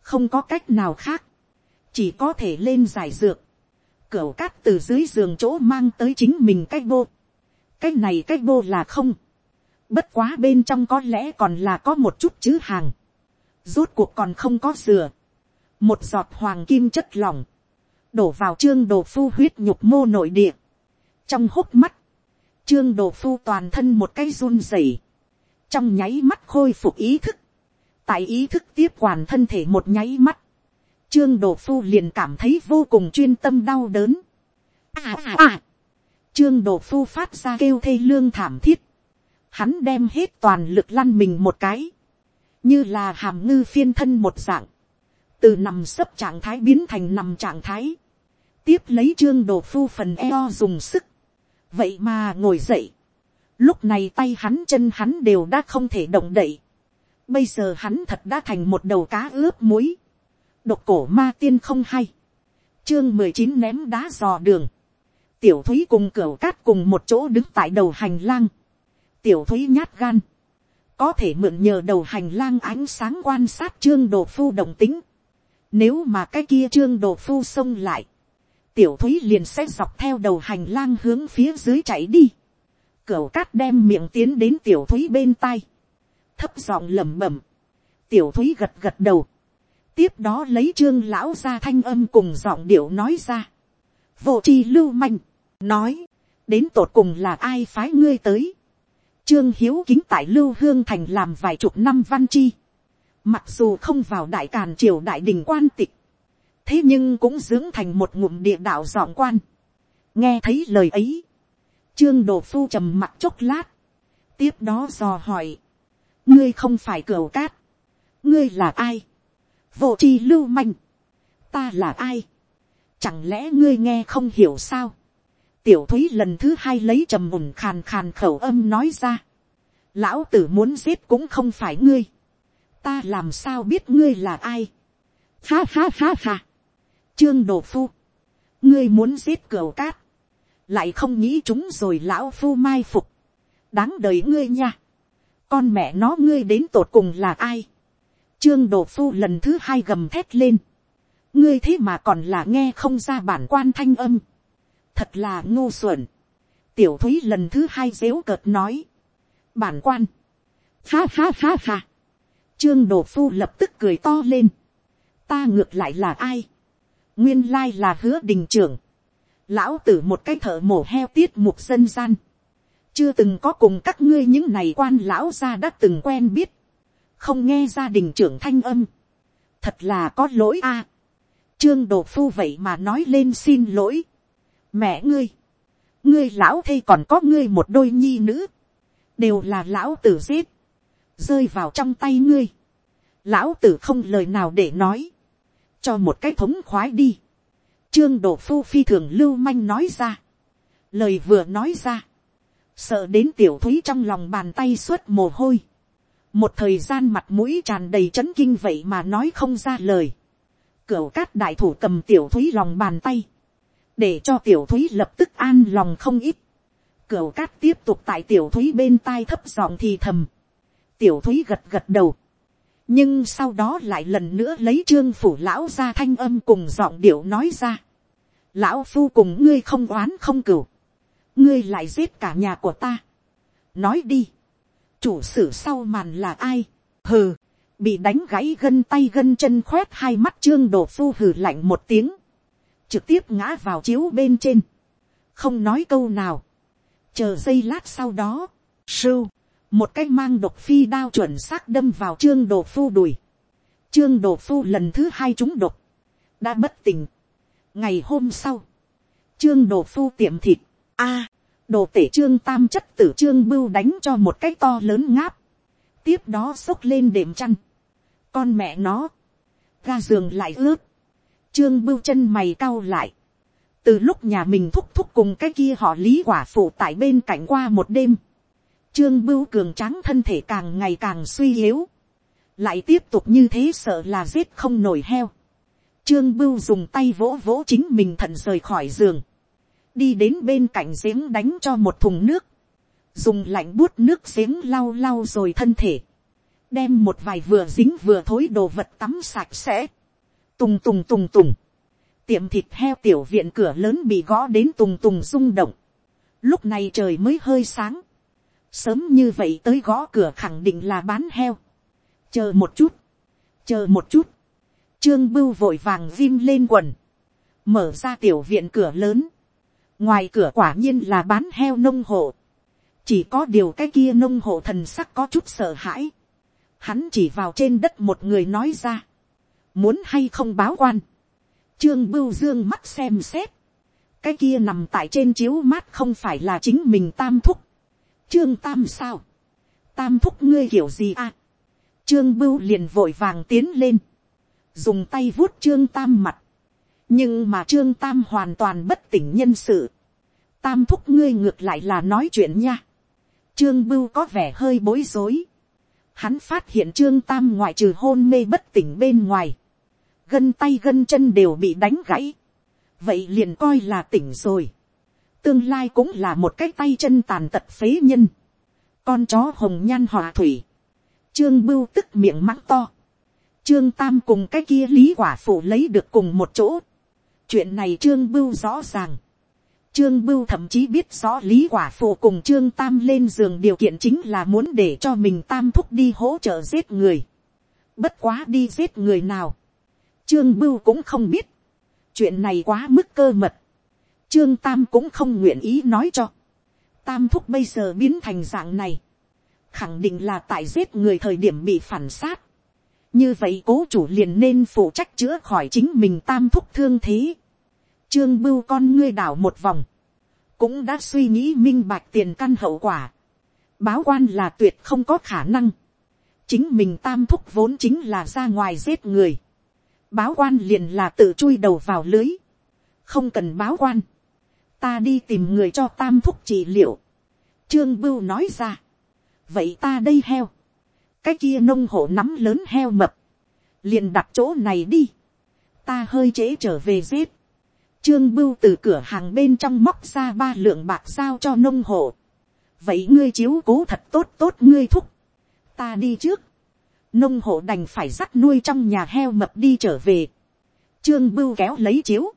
Không có cách nào khác chỉ có thể lên giải dược, cửu cát từ dưới giường chỗ mang tới chính mình cái bô, cái này cái bô là không, bất quá bên trong có lẽ còn là có một chút chữ hàng, rốt cuộc còn không có dừa, một giọt hoàng kim chất lỏng, đổ vào trương đồ phu huyết nhục mô nội địa, trong hốc mắt, trương đồ phu toàn thân một cái run rẩy, trong nháy mắt khôi phục ý thức, tại ý thức tiếp quản thân thể một nháy mắt, Trương Đồ Phu liền cảm thấy vô cùng chuyên tâm đau đớn. À à à. Trương Đồ Phu phát ra kêu thê lương thảm thiết. Hắn đem hết toàn lực lăn mình một cái. Như là hàm ngư phiên thân một dạng. Từ nằm sấp trạng thái biến thành nằm trạng thái. Tiếp lấy Trương Đồ Phu phần eo dùng sức. Vậy mà ngồi dậy. Lúc này tay hắn chân hắn đều đã không thể động đậy. Bây giờ hắn thật đã thành một đầu cá ướp muối độc cổ ma tiên không hay, chương mười chín ném đá dò đường, tiểu thúy cùng cửa cát cùng một chỗ đứng tại đầu hành lang, tiểu thúy nhát gan, có thể mượn nhờ đầu hành lang ánh sáng quan sát trương đồ phu đồng tính, nếu mà cái kia trương đồ phu xông lại, tiểu thúy liền sẽ dọc theo đầu hành lang hướng phía dưới chạy đi, Cửu cát đem miệng tiến đến tiểu thúy bên tai, thấp giọng lẩm bẩm, tiểu thúy gật gật đầu, tiếp đó lấy trương lão ra thanh âm cùng giọng điệu nói ra. vô tri lưu manh, nói, đến tột cùng là ai phái ngươi tới trương hiếu kính tại lưu hương thành làm vài chục năm văn chi. mặc dù không vào đại càn triều đại đình quan tịch, thế nhưng cũng dưỡng thành một ngụm địa đạo giọng quan. nghe thấy lời ấy, trương đồ phu trầm mặt chốc lát, tiếp đó dò hỏi, ngươi không phải cửa cát, ngươi là ai, vô tri lưu manh, ta là ai, chẳng lẽ ngươi nghe không hiểu sao, tiểu thúy lần thứ hai lấy trầm mùn khàn khàn khẩu âm nói ra, lão tử muốn giết cũng không phải ngươi, ta làm sao biết ngươi là ai, ha ha ha ha, trương đồ phu, ngươi muốn giết cửa cát, lại không nghĩ chúng rồi lão phu mai phục, đáng đời ngươi nha, con mẹ nó ngươi đến tột cùng là ai, Trương Đồ Phu lần thứ hai gầm thét lên. Ngươi thế mà còn là nghe không ra bản quan thanh âm. Thật là ngu xuẩn. Tiểu Thúy lần thứ hai dếu cợt nói. Bản quan. Ha ha ha ha. Trương Đồ Phu lập tức cười to lên. Ta ngược lại là ai? Nguyên lai là hứa đình trưởng. Lão tử một cái thợ mổ heo tiết mục dân gian. Chưa từng có cùng các ngươi những này quan lão ra đã từng quen biết không nghe gia đình trưởng thanh âm, thật là có lỗi a. trương đồ phu vậy mà nói lên xin lỗi mẹ ngươi, ngươi lão thây còn có ngươi một đôi nhi nữ, đều là lão tử giết, rơi vào trong tay ngươi. lão tử không lời nào để nói, cho một cái thống khoái đi. trương Đổ phu phi thường lưu manh nói ra, lời vừa nói ra, sợ đến tiểu thúy trong lòng bàn tay suốt mồ hôi, một thời gian mặt mũi tràn đầy c h ấ n kinh vậy mà nói không ra lời, cửu cát đại thủ cầm tiểu thúy lòng bàn tay, để cho tiểu thúy lập tức an lòng không ít, cửu cát tiếp tục tại tiểu thúy bên tai thấp giọng thì thầm, tiểu thúy gật gật đầu, nhưng sau đó lại lần nữa lấy trương phủ lão ra thanh âm cùng giọng điệu nói ra, lão phu cùng ngươi không oán không cửu, ngươi lại giết cả nhà của ta, nói đi, chủ sử sau màn là ai, hừ, bị đánh gãy gân tay gân chân khoét hai mắt trương đồ phu hừ lạnh một tiếng, trực tiếp ngã vào chiếu bên trên, không nói câu nào, chờ giây lát sau đó, sưu, một cái mang độc phi đao chuẩn xác đâm vào trương đồ phu đùi, trương đồ phu lần thứ hai trúng độc, đã bất tỉnh. ngày hôm sau, trương đồ phu tiệm thịt, a, đồ tể trương tam chất tử trương bưu đánh cho một cái to lớn ngáp, tiếp đó xốc lên đệm chăn, con mẹ nó, ga giường lại ướt, trương bưu chân mày cau lại, từ lúc nhà mình thúc thúc cùng cái kia họ lý quả phụ tại bên cạnh qua một đêm, trương bưu cường tráng thân thể càng ngày càng suy yếu, lại tiếp tục như thế sợ là giết không nổi heo, trương bưu dùng tay vỗ vỗ chính mình thận rời khỏi giường, đi đến bên cạnh giếng đánh cho một thùng nước, dùng lạnh bút nước giếng lau lau rồi thân thể, đem một vài vừa dính vừa thối đồ vật tắm sạch sẽ, tùng tùng tùng tùng, tiệm thịt heo tiểu viện cửa lớn bị gõ đến tùng tùng rung động, lúc này trời mới hơi sáng, sớm như vậy tới gõ cửa khẳng định là bán heo, chờ một chút, chờ một chút, trương bưu vội vàng vim lên quần, mở ra tiểu viện cửa lớn, ngoài cửa quả nhiên là bán heo nông hộ, chỉ có điều cái kia nông hộ thần sắc có chút sợ hãi, hắn chỉ vào trên đất một người nói ra, muốn hay không báo quan, trương bưu dương mắt xem xét, cái kia nằm tại trên chiếu mát không phải là chính mình tam thúc, trương tam sao, tam thúc ngươi hiểu gì à, trương bưu liền vội vàng tiến lên, dùng tay vuốt trương tam mặt, nhưng mà trương tam hoàn toàn bất tỉnh nhân sự. tam thúc ngươi ngược lại là nói chuyện nha. trương bưu có vẻ hơi bối rối. hắn phát hiện trương tam ngoại trừ hôn mê bất tỉnh bên ngoài gân tay gân chân đều bị đánh gãy. vậy liền coi là tỉnh rồi. tương lai cũng là một cái tay chân tàn tật phế nhân. con chó hồng nhan hòa thủy. trương bưu tức miệng mắng to. Trương Tam cùng cái kia lý quả phụ lấy được cùng một chỗ chuyện này trương bưu rõ ràng. Trương Bưu thậm chí biết rõ Lý Quả Phụ cùng Trương Tam lên giường điều kiện chính là muốn để cho mình Tam thúc đi hỗ trợ giết người. Bất quá đi giết người nào. Trương Bưu cũng không biết. Chuyện này quá mức cơ mật. Trương Tam cũng không nguyện ý nói cho. Tam thúc bây giờ biến thành dạng này. Khẳng định là tại giết người thời điểm bị phản sát. Như vậy cố chủ liền nên phụ trách chữa khỏi chính mình Tam thúc thương thế Trương bưu con ngươi đảo một vòng. Cũng đã suy nghĩ minh bạch tiền căn hậu quả. Báo quan là tuyệt không có khả năng. Chính mình tam thúc vốn chính là ra ngoài giết người. Báo quan liền là tự chui đầu vào lưới. Không cần báo quan. Ta đi tìm người cho tam thúc trị liệu. Trương bưu nói ra. Vậy ta đây heo. Cái kia nông hộ nắm lớn heo mập. Liền đặt chỗ này đi. Ta hơi trễ trở về giết Trương Bưu từ cửa hàng bên trong móc ra ba lượng bạc sao cho nông hộ. Vậy ngươi chiếu cố thật tốt tốt ngươi thúc. Ta đi trước. Nông hộ đành phải dắt nuôi trong nhà heo mập đi trở về. Trương Bưu kéo lấy chiếu.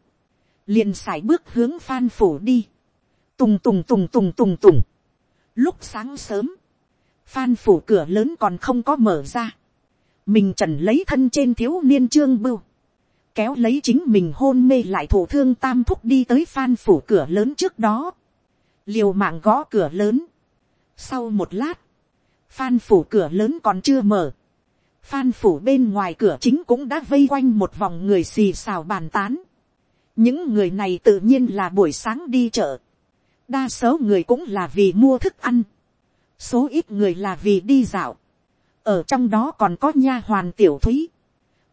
Liền sải bước hướng phan phủ đi. Tùng tùng tùng tùng tùng tùng. Lúc sáng sớm. Phan phủ cửa lớn còn không có mở ra. Mình trần lấy thân trên thiếu niên Trương Bưu kéo lấy chính mình hôn mê lại thổ thương tam thúc đi tới phan phủ cửa lớn trước đó, liều mạng gõ cửa lớn. Sau một lát, phan phủ cửa lớn còn chưa mở, phan phủ bên ngoài cửa chính cũng đã vây quanh một vòng người xì xào bàn tán. những người này tự nhiên là buổi sáng đi chợ, đa số người cũng là vì mua thức ăn, số ít người là vì đi dạo, ở trong đó còn có nha hoàn tiểu thúy,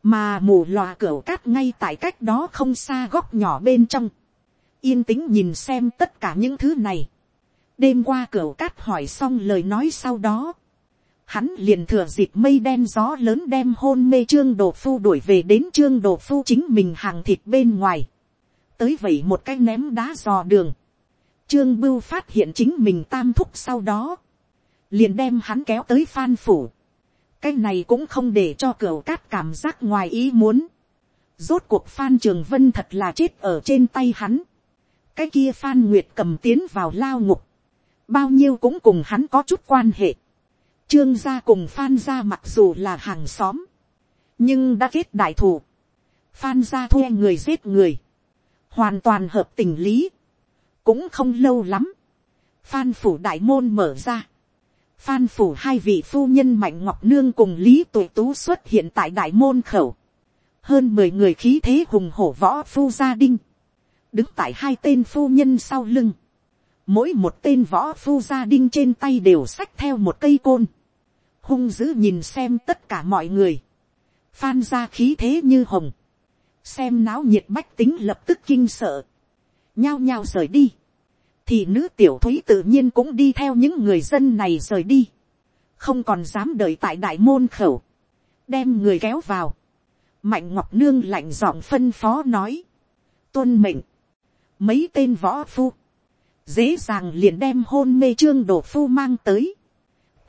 mà mù lòa cửa cát ngay tại cách đó không xa góc nhỏ bên trong, yên tĩnh nhìn xem tất cả những thứ này. đêm qua cửa cát hỏi xong lời nói sau đó, hắn liền thừa dịp mây đen gió lớn đem hôn mê trương đồ phu đuổi về đến trương đồ phu chính mình hàng thịt bên ngoài, tới vậy một cái ném đá dò đường, trương bưu phát hiện chính mình tam thúc sau đó, liền đem hắn kéo tới phan phủ, cái này cũng không để cho cửa cát cảm giác ngoài ý muốn, rốt cuộc phan trường vân thật là chết ở trên tay hắn, cái kia phan nguyệt cầm tiến vào lao ngục, bao nhiêu cũng cùng hắn có chút quan hệ, Trương gia cùng Phan gia mặc dù là hàng xóm. Nhưng đã kết đại thủ. Phan gia thuê người giết người. Hoàn toàn hợp tình lý. Cũng không lâu lắm. Phan phủ đại môn mở ra. Phan phủ hai vị phu nhân Mạnh Ngọc Nương cùng Lý Tụ Tú xuất hiện tại đại môn khẩu. Hơn mười người khí thế hùng hổ võ phu gia đinh. Đứng tại hai tên phu nhân sau lưng. Mỗi một tên võ phu gia đinh trên tay đều xách theo một cây côn hung dữ nhìn xem tất cả mọi người, phan ra khí thế như hồng, xem náo nhiệt bách tính lập tức kinh sợ, nhao nhao rời đi, thì nữ tiểu thúy tự nhiên cũng đi theo những người dân này rời đi, không còn dám đợi tại đại môn khẩu, đem người kéo vào, mạnh ngọc nương lạnh giọng phân phó nói, tuân mệnh, mấy tên võ phu, dễ dàng liền đem hôn mê trương đồ phu mang tới,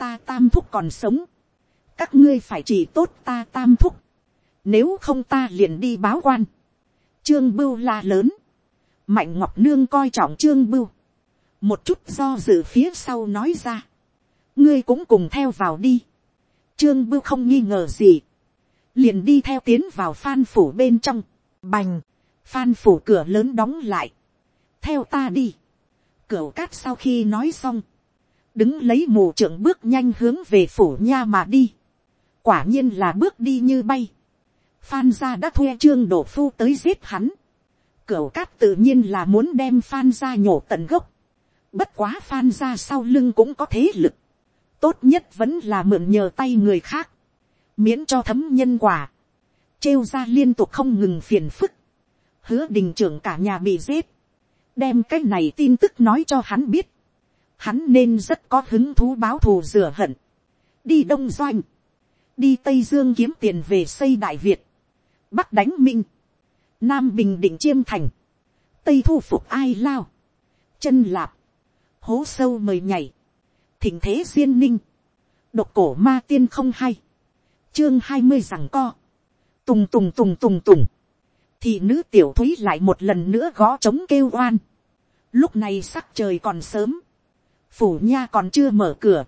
ta tam thúc còn sống, các ngươi phải chỉ tốt ta tam thúc, nếu không ta liền đi báo quan, trương bưu la lớn, mạnh ngọc nương coi trọng trương bưu, một chút do dự phía sau nói ra, ngươi cũng cùng theo vào đi, trương bưu không nghi ngờ gì, liền đi theo tiến vào phan phủ bên trong, bành, phan phủ cửa lớn đóng lại, theo ta đi, cửa cát sau khi nói xong, đứng lấy mù trưởng bước nhanh hướng về phủ nha mà đi, quả nhiên là bước đi như bay, phan gia đã thuê trương đổ phu tới giết hắn, cửu cát tự nhiên là muốn đem phan gia nhổ tận gốc, bất quá phan gia sau lưng cũng có thế lực, tốt nhất vẫn là mượn nhờ tay người khác, miễn cho thấm nhân quả, trêu ra liên tục không ngừng phiền phức, hứa đình trưởng cả nhà bị giết, đem cái này tin tức nói cho hắn biết, hắn nên rất có hứng thú báo thù rửa hận, đi đông doanh, đi tây dương kiếm tiền về xây đại việt, bắc đánh minh, nam bình định chiêm thành, tây thu phục ai lao, chân lạp, hố sâu mời nhảy, thỉnh thế duyên ninh, độc cổ ma tiên không hay, chương hai mươi rằng co, tùng tùng tùng tùng tùng, thì nữ tiểu thúy lại một lần nữa gõ trống kêu oan, lúc này sắc trời còn sớm, phủ nha còn chưa mở cửa,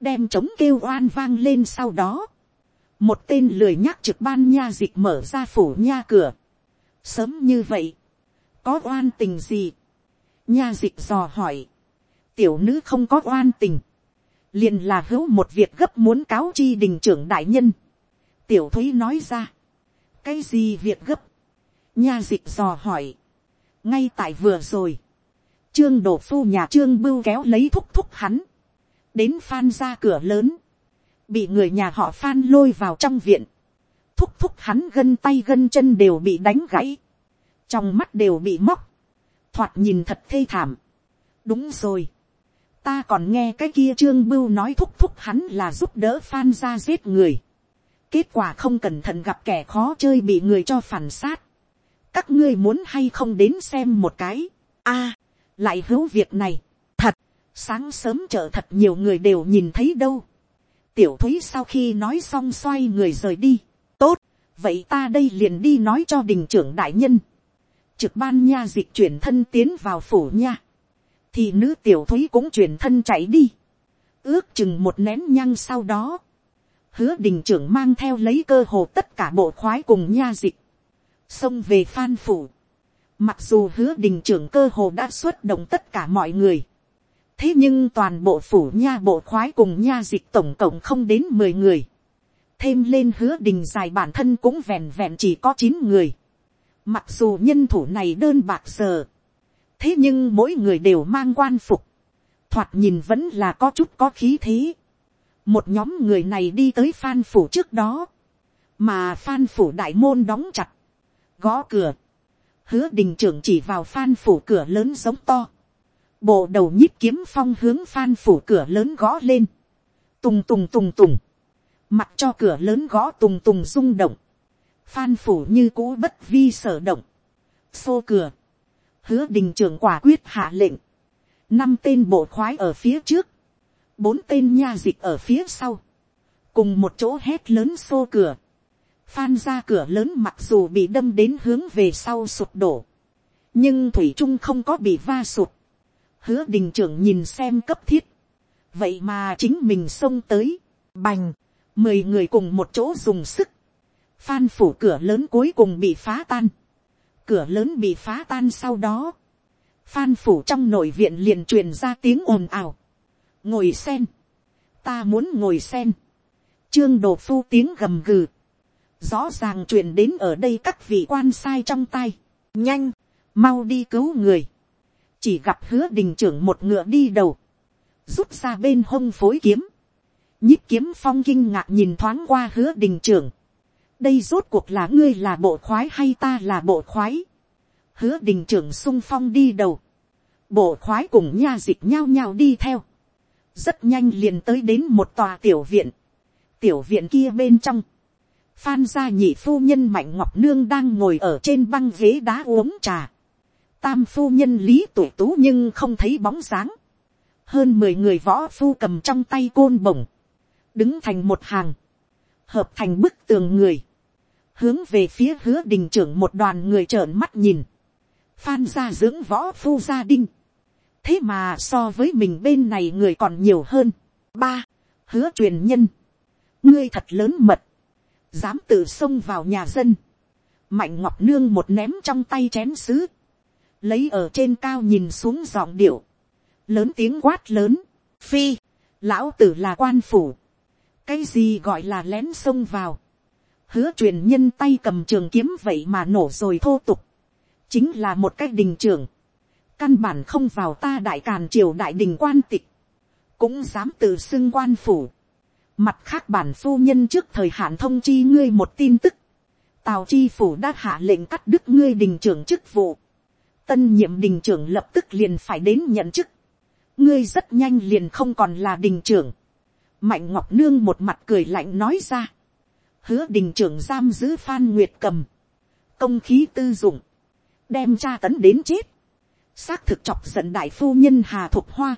đem trống kêu oan vang lên sau đó, một tên lười nhắc trực ban nha dịch mở ra phủ nha cửa, sớm như vậy, có oan tình gì, nha dịch dò hỏi, tiểu nữ không có oan tình, liền là hữu một việc gấp muốn cáo chi đình trưởng đại nhân, tiểu thúy nói ra, cái gì việc gấp, nha dịch dò hỏi, ngay tại vừa rồi, Trương đổ phu nhà trương bưu kéo lấy thúc thúc hắn. Đến phan ra cửa lớn. Bị người nhà họ phan lôi vào trong viện. Thúc thúc hắn gân tay gân chân đều bị đánh gãy. Trong mắt đều bị móc. Thoạt nhìn thật thê thảm. Đúng rồi. Ta còn nghe cái kia trương bưu nói thúc thúc hắn là giúp đỡ phan ra giết người. Kết quả không cẩn thận gặp kẻ khó chơi bị người cho phản sát. Các ngươi muốn hay không đến xem một cái. a lại hữu việc này, thật, sáng sớm chợ thật nhiều người đều nhìn thấy đâu. tiểu thúy sau khi nói xong xoay người rời đi, tốt, vậy ta đây liền đi nói cho đình trưởng đại nhân. trực ban nha dịch chuyển thân tiến vào phủ nha, thì nữ tiểu thúy cũng chuyển thân chạy đi, ước chừng một nén nhăng sau đó, hứa đình trưởng mang theo lấy cơ hồ tất cả bộ khoái cùng nha dịch, xông về phan phủ, Mặc dù hứa đình trưởng cơ hồ đã xuất động tất cả mọi người. Thế nhưng toàn bộ phủ nha bộ khoái cùng nha dịch tổng cộng không đến mười người. Thêm lên hứa đình dài bản thân cũng vẹn vẹn chỉ có chín người. Mặc dù nhân thủ này đơn bạc sờ, Thế nhưng mỗi người đều mang quan phục. Thoạt nhìn vẫn là có chút có khí thế. Một nhóm người này đi tới phan phủ trước đó. Mà phan phủ đại môn đóng chặt. Gõ cửa hứa đình trưởng chỉ vào phan phủ cửa lớn giống to, bộ đầu nhíp kiếm phong hướng phan phủ cửa lớn gõ lên, tùng tùng tùng tùng, mặc cho cửa lớn gõ tùng tùng rung động, phan phủ như cũ bất vi sở động, xô cửa, hứa đình trưởng quả quyết hạ lệnh, năm tên bộ khoái ở phía trước, bốn tên nha dịch ở phía sau, cùng một chỗ hét lớn xô cửa, phan ra cửa lớn mặc dù bị đâm đến hướng về sau sụp đổ, nhưng thủy trung không có bị va sụp, hứa đình trưởng nhìn xem cấp thiết, vậy mà chính mình xông tới, bành, mười người cùng một chỗ dùng sức, phan phủ cửa lớn cuối cùng bị phá tan, cửa lớn bị phá tan sau đó, phan phủ trong nội viện liền truyền ra tiếng ồn ào, ngồi sen, ta muốn ngồi sen, trương đồ phu tiếng gầm gừ, rõ ràng truyền đến ở đây các vị quan sai trong tay, nhanh, mau đi cứu người, chỉ gặp hứa đình trưởng một ngựa đi đầu, rút ra bên hông phối kiếm, nhíp kiếm phong kinh ngạc nhìn thoáng qua hứa đình trưởng, đây rốt cuộc là ngươi là bộ khoái hay ta là bộ khoái, hứa đình trưởng sung phong đi đầu, bộ khoái cùng nha dịch nhao nhao đi theo, rất nhanh liền tới đến một tòa tiểu viện, tiểu viện kia bên trong, phan gia nhị phu nhân mạnh ngọc nương đang ngồi ở trên băng ghế đá uống trà, tam phu nhân lý tuổi tú nhưng không thấy bóng dáng, hơn mười người võ phu cầm trong tay côn bổng, đứng thành một hàng, hợp thành bức tường người, hướng về phía hứa đình trưởng một đoàn người trợn mắt nhìn, phan gia dưỡng võ phu gia đinh, thế mà so với mình bên này người còn nhiều hơn. ba, hứa truyền nhân, ngươi thật lớn mật, dám tự xông vào nhà dân, mạnh ngọc nương một ném trong tay chén sứ, lấy ở trên cao nhìn xuống giọng điệu, lớn tiếng quát lớn, phi, lão tử là quan phủ, cái gì gọi là lén xông vào, hứa truyền nhân tay cầm trường kiếm vậy mà nổ rồi thô tục, chính là một cái đình trưởng, căn bản không vào ta đại càn triều đại đình quan tịch, cũng dám tự xưng quan phủ. Mặt khác bản phu nhân trước thời hạn thông chi ngươi một tin tức, tào chi phủ đã hạ lệnh cắt đứt ngươi đình trưởng chức vụ, tân nhiệm đình trưởng lập tức liền phải đến nhận chức, ngươi rất nhanh liền không còn là đình trưởng, mạnh ngọc nương một mặt cười lạnh nói ra, hứa đình trưởng giam giữ phan nguyệt cầm, công khí tư dụng, đem tra tấn đến chết, xác thực chọc giận đại phu nhân hà thục hoa.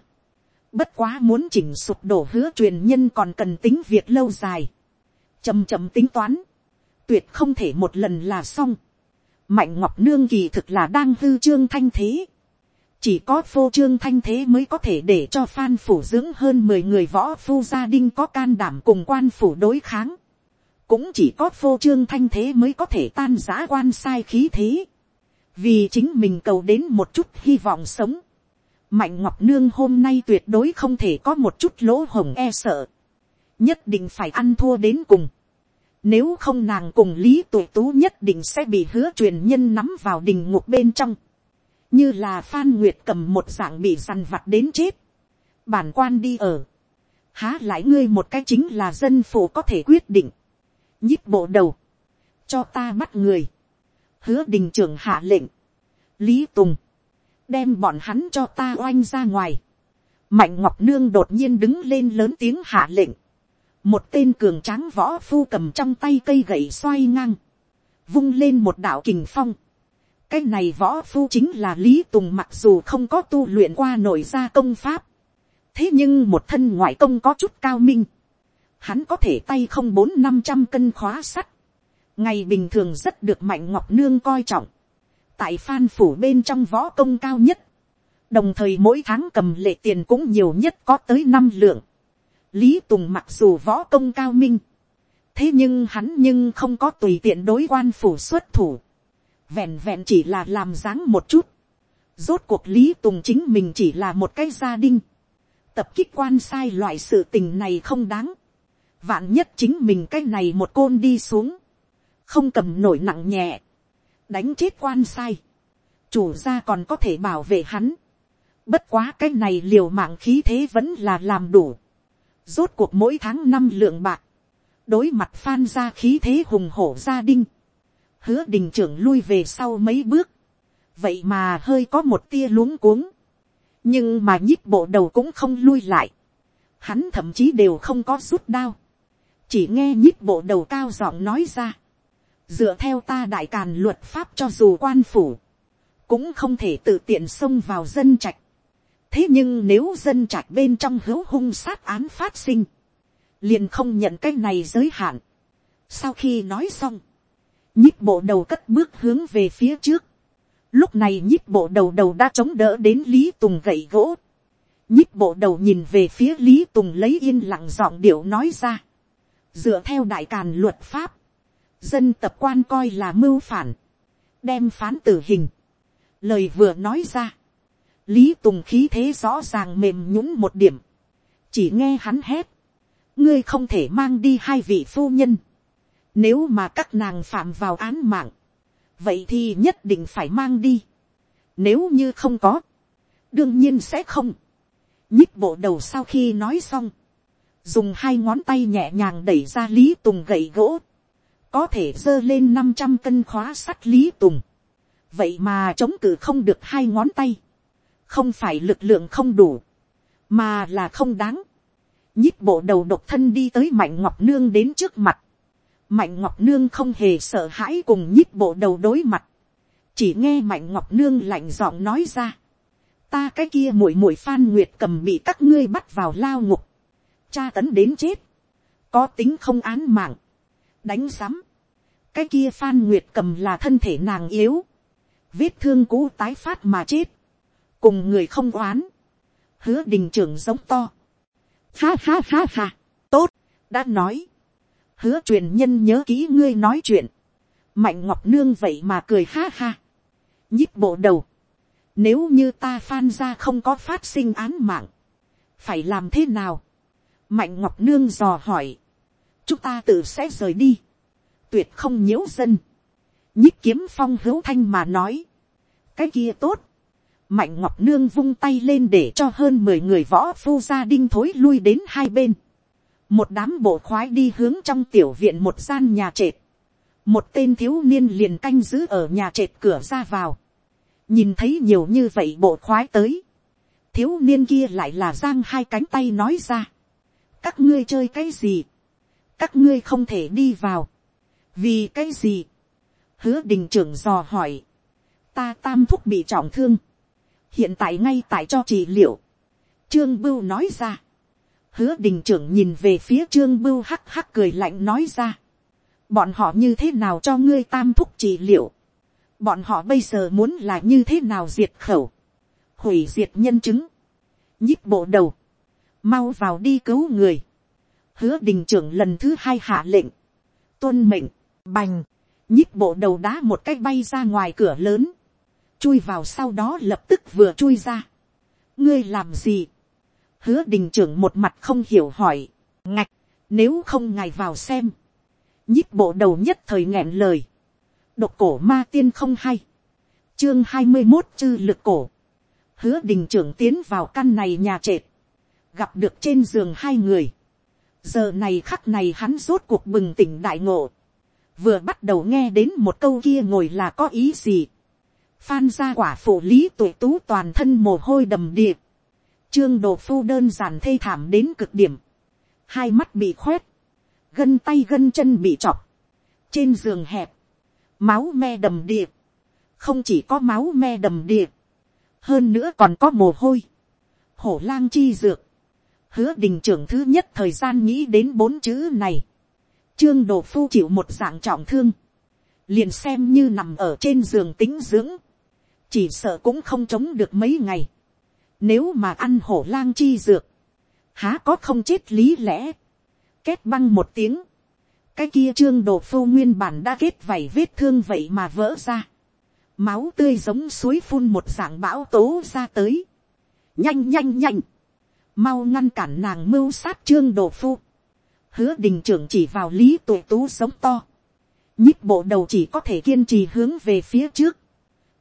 Bất quá muốn chỉnh sụp đổ hứa truyền nhân còn cần tính việc lâu dài. chầm chầm tính toán. Tuyệt không thể một lần là xong. Mạnh Ngọc Nương kỳ thực là đang hư trương thanh thế. Chỉ có phô trương thanh thế mới có thể để cho phan phủ dưỡng hơn mười người võ phu gia đình có can đảm cùng quan phủ đối kháng. Cũng chỉ có phô trương thanh thế mới có thể tan giã quan sai khí thế vì chính mình cầu đến một chút hy vọng sống mạnh ngọc nương hôm nay tuyệt đối không thể có một chút lỗ hồng e sợ, nhất định phải ăn thua đến cùng. Nếu không nàng cùng lý tụ tú nhất định sẽ bị hứa truyền nhân nắm vào đình ngục bên trong. Như là Phan Nguyệt cầm một dạng bị săn vặt đến chết. Bản quan đi ở. Há lại ngươi một cái chính là dân phủ có thể quyết định. nhíp bộ đầu. Cho ta bắt người hứa đình trưởng hạ lệnh, lý tùng, đem bọn hắn cho ta oanh ra ngoài. mạnh ngọc nương đột nhiên đứng lên lớn tiếng hạ lệnh, một tên cường tráng võ phu cầm trong tay cây gậy xoay ngang, vung lên một đạo kình phong. cái này võ phu chính là lý tùng mặc dù không có tu luyện qua nội gia công pháp, thế nhưng một thân ngoại công có chút cao minh, hắn có thể tay không bốn năm trăm cân khóa sắt, ngày bình thường rất được mạnh ngọc nương coi trọng, tại phan phủ bên trong võ công cao nhất, đồng thời mỗi tháng cầm lệ tiền cũng nhiều nhất có tới năm lượng. lý tùng mặc dù võ công cao minh, thế nhưng hắn nhưng không có tùy tiện đối quan phủ xuất thủ, vẹn vẹn chỉ là làm dáng một chút, rốt cuộc lý tùng chính mình chỉ là một cái gia đình, tập kích quan sai loại sự tình này không đáng, vạn nhất chính mình cái này một côn đi xuống, không cầm nổi nặng nhẹ, đánh chết quan sai, chủ gia còn có thể bảo vệ hắn, bất quá cái này liều mạng khí thế vẫn là làm đủ, rốt cuộc mỗi tháng năm lượng bạc, đối mặt phan ra khí thế hùng hổ gia đinh, hứa đình trưởng lui về sau mấy bước, vậy mà hơi có một tia luống cuống, nhưng mà nhíp bộ đầu cũng không lui lại, hắn thậm chí đều không có rút đao, chỉ nghe nhíp bộ đầu cao giọng nói ra, dựa theo ta đại càn luật pháp cho dù quan phủ, cũng không thể tự tiện xông vào dân trạch. thế nhưng nếu dân trạch bên trong hữu hung sát án phát sinh, liền không nhận cái này giới hạn. sau khi nói xong, nhíp bộ đầu cất bước hướng về phía trước, lúc này nhíp bộ đầu đầu đã chống đỡ đến lý tùng gậy gỗ, nhíp bộ đầu nhìn về phía lý tùng lấy yên lặng giọng điệu nói ra, dựa theo đại càn luật pháp, dân tập quan coi là mưu phản, đem phán tử hình, lời vừa nói ra, lý tùng khí thế rõ ràng mềm nhũng một điểm, chỉ nghe hắn hét, ngươi không thể mang đi hai vị phu nhân, nếu mà các nàng phạm vào án mạng, vậy thì nhất định phải mang đi, nếu như không có, đương nhiên sẽ không, nhích bộ đầu sau khi nói xong, dùng hai ngón tay nhẹ nhàng đẩy ra lý tùng gậy gỗ, có thể giơ lên năm trăm cân khóa sắt lý tùng, vậy mà chống cự không được hai ngón tay, không phải lực lượng không đủ, mà là không đáng. nhích bộ đầu độc thân đi tới mạnh ngọc nương đến trước mặt, mạnh ngọc nương không hề sợ hãi cùng nhích bộ đầu đối mặt, chỉ nghe mạnh ngọc nương lạnh giọng nói ra, ta cái kia muội muội phan nguyệt cầm bị các ngươi bắt vào lao ngục, cha tấn đến chết, có tính không án mạng, đánh sắm, cái kia phan nguyệt cầm là thân thể nàng yếu, vết thương cũ tái phát mà chết, cùng người không oán, hứa đình trưởng giống to, ha ha ha ha, tốt, đã nói, hứa truyền nhân nhớ kỹ ngươi nói chuyện, mạnh ngọc nương vậy mà cười ha ha, nhích bộ đầu, nếu như ta phan ra không có phát sinh án mạng, phải làm thế nào, mạnh ngọc nương dò hỏi, chúng ta tự sẽ rời đi, tuyệt không nhiễu dân, nhích kiếm phong hữu thanh mà nói, cái kia tốt, mạnh ngọc nương vung tay lên để cho hơn mười người võ phu gia đinh thối lui đến hai bên, một đám bộ khoái đi hướng trong tiểu viện một gian nhà trệt, một tên thiếu niên liền canh giữ ở nhà trệt cửa ra vào, nhìn thấy nhiều như vậy bộ khoái tới, thiếu niên kia lại là giang hai cánh tay nói ra, các ngươi chơi cái gì, các ngươi không thể đi vào, vì cái gì, hứa đình trưởng dò hỏi, ta tam thúc bị trọng thương, hiện tại ngay tại cho trị liệu, trương bưu nói ra, hứa đình trưởng nhìn về phía trương bưu hắc hắc cười lạnh nói ra, bọn họ như thế nào cho ngươi tam thúc trị liệu, bọn họ bây giờ muốn là như thế nào diệt khẩu, hủy diệt nhân chứng, nhích bộ đầu, mau vào đi cứu người, hứa đình trưởng lần thứ hai hạ lệnh, tuân mệnh, bành, nhích bộ đầu đá một cách bay ra ngoài cửa lớn, chui vào sau đó lập tức vừa chui ra. ngươi làm gì, hứa đình trưởng một mặt không hiểu hỏi, ngạch, nếu không ngài vào xem, nhích bộ đầu nhất thời nghẹn lời, độc cổ ma tiên không hay, chương hai mươi một chư lực cổ, hứa đình trưởng tiến vào căn này nhà trệt, gặp được trên giường hai người, giờ này khắc này hắn rốt cuộc bừng tỉnh đại ngộ, vừa bắt đầu nghe đến một câu kia ngồi là có ý gì, phan gia quả phụ lý tuổi tú toàn thân mồ hôi đầm đìa, trương đồ phu đơn giản thê thảm đến cực điểm, hai mắt bị khoét, gân tay gân chân bị chọc, trên giường hẹp, máu me đầm đìa, không chỉ có máu me đầm đìa, hơn nữa còn có mồ hôi, hổ lang chi dược, hứa đình trưởng thứ nhất thời gian nghĩ đến bốn chữ này, trương đồ phu chịu một dạng trọng thương, liền xem như nằm ở trên giường tính dưỡng, chỉ sợ cũng không chống được mấy ngày. Nếu mà ăn hổ lang chi dược, há có không chết lý lẽ. Kết băng một tiếng, cái kia trương đồ phu nguyên bản đã kết vảy vết thương vậy mà vỡ ra. Máu tươi giống suối phun một dạng bão tố ra tới. Nhanh nhanh nhanh. Mau ngăn cản nàng mưu sát trương đồ phu. Hứa đình trưởng chỉ vào lý tuổi tú sống to. Nhích bộ đầu chỉ có thể kiên trì hướng về phía trước.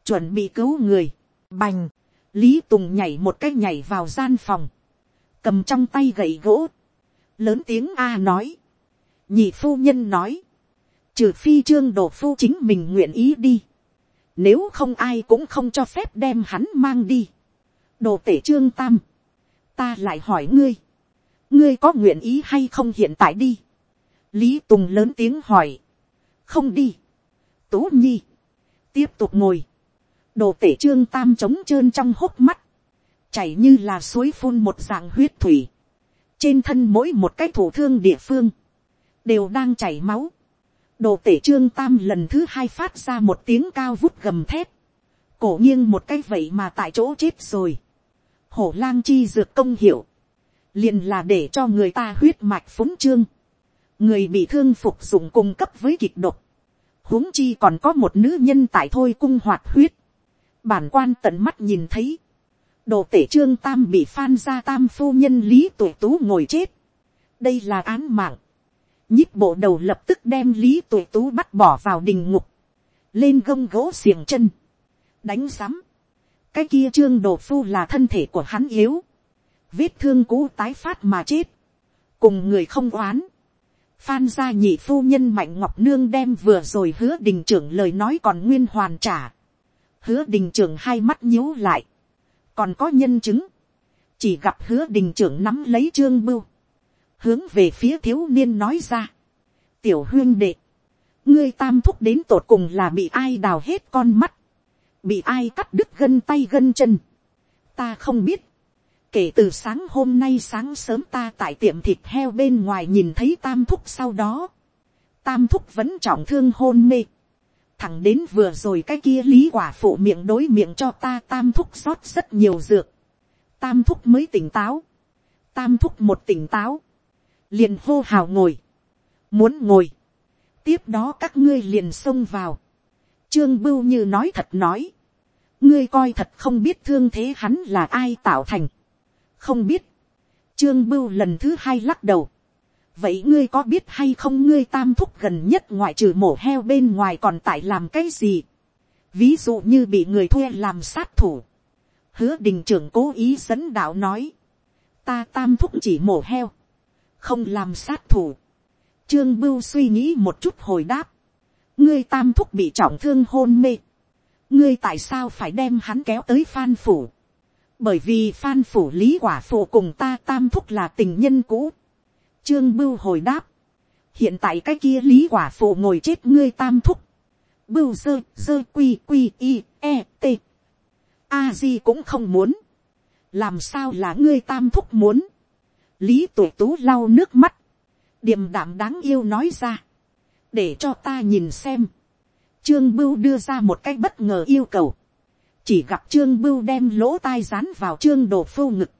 Chuẩn bị cứu người, bành, lý tùng nhảy một cái nhảy vào gian phòng, cầm trong tay gậy gỗ, lớn tiếng a nói, nhị phu nhân nói, trừ phi trương đồ phu chính mình nguyện ý đi, nếu không ai cũng không cho phép đem hắn mang đi, đồ tể trương tam, ta lại hỏi ngươi, ngươi có nguyện ý hay không hiện tại đi. lý tùng lớn tiếng hỏi. không đi. tú nhi. tiếp tục ngồi. đồ tể trương tam trống trơn trong hốc mắt. chảy như là suối phun một dạng huyết thủy. trên thân mỗi một cái thủ thương địa phương. đều đang chảy máu. đồ tể trương tam lần thứ hai phát ra một tiếng cao vút gầm thép. cổ nghiêng một cái vậy mà tại chỗ chết rồi hổ lang chi dược công hiệu liền là để cho người ta huyết mạch phúng trương, người bị thương phục dụng cung cấp với kịch độc, huống chi còn có một nữ nhân tại thôi cung hoạt huyết, bản quan tận mắt nhìn thấy, đồ tể trương tam bị phan gia tam phu nhân lý tuổi tú ngồi chết, đây là án mạng, nhíp bộ đầu lập tức đem lý tuổi tú bắt bỏ vào đình ngục, lên gông gỗ xiềng chân, đánh sắm, cái kia trương đồ phu là thân thể của hắn yếu, vết thương cũ tái phát mà chết, cùng người không oán, phan gia nhị phu nhân mạnh ngọc nương đem vừa rồi hứa đình trưởng lời nói còn nguyên hoàn trả, hứa đình trưởng hai mắt nhíu lại, còn có nhân chứng, chỉ gặp hứa đình trưởng nắm lấy trương bưu, hướng về phía thiếu niên nói ra, tiểu huyên đệ, ngươi tam thúc đến tột cùng là bị ai đào hết con mắt, bị ai cắt đứt gân tay gân chân, ta không biết, kể từ sáng hôm nay sáng sớm ta tại tiệm thịt heo bên ngoài nhìn thấy tam thúc sau đó, tam thúc vẫn trọng thương hôn mê, thẳng đến vừa rồi cái kia lý quả phụ miệng đối miệng cho ta tam thúc rót rất nhiều dược, tam thúc mới tỉnh táo, tam thúc một tỉnh táo, liền hô hào ngồi, muốn ngồi, tiếp đó các ngươi liền xông vào, trương bưu như nói thật nói, ngươi coi thật không biết thương thế hắn là ai tạo thành, không biết, trương bưu lần thứ hai lắc đầu, vậy ngươi có biết hay không ngươi tam thúc gần nhất ngoại trừ mổ heo bên ngoài còn tại làm cái gì, ví dụ như bị người thuê làm sát thủ, hứa đình trưởng cố ý dẫn đạo nói, ta tam thúc chỉ mổ heo, không làm sát thủ, trương bưu suy nghĩ một chút hồi đáp, ngươi tam thúc bị trọng thương hôn mê, ngươi tại sao phải đem hắn kéo tới phan phủ, bởi vì phan phủ lý quả phụ cùng ta tam thúc là tình nhân cũ. trương bưu hồi đáp, hiện tại cái kia lý quả phụ ngồi chết ngươi tam thúc, bưu dơ dơ quy quy i e t, a di cũng không muốn, làm sao là ngươi tam thúc muốn, lý tuổi tú lau nước mắt, điềm đạm đáng yêu nói ra, để cho ta nhìn xem, trương bưu đưa ra một cái bất ngờ yêu cầu, chỉ gặp trương bưu đem lỗ tai dán vào trương đồ phu ngực,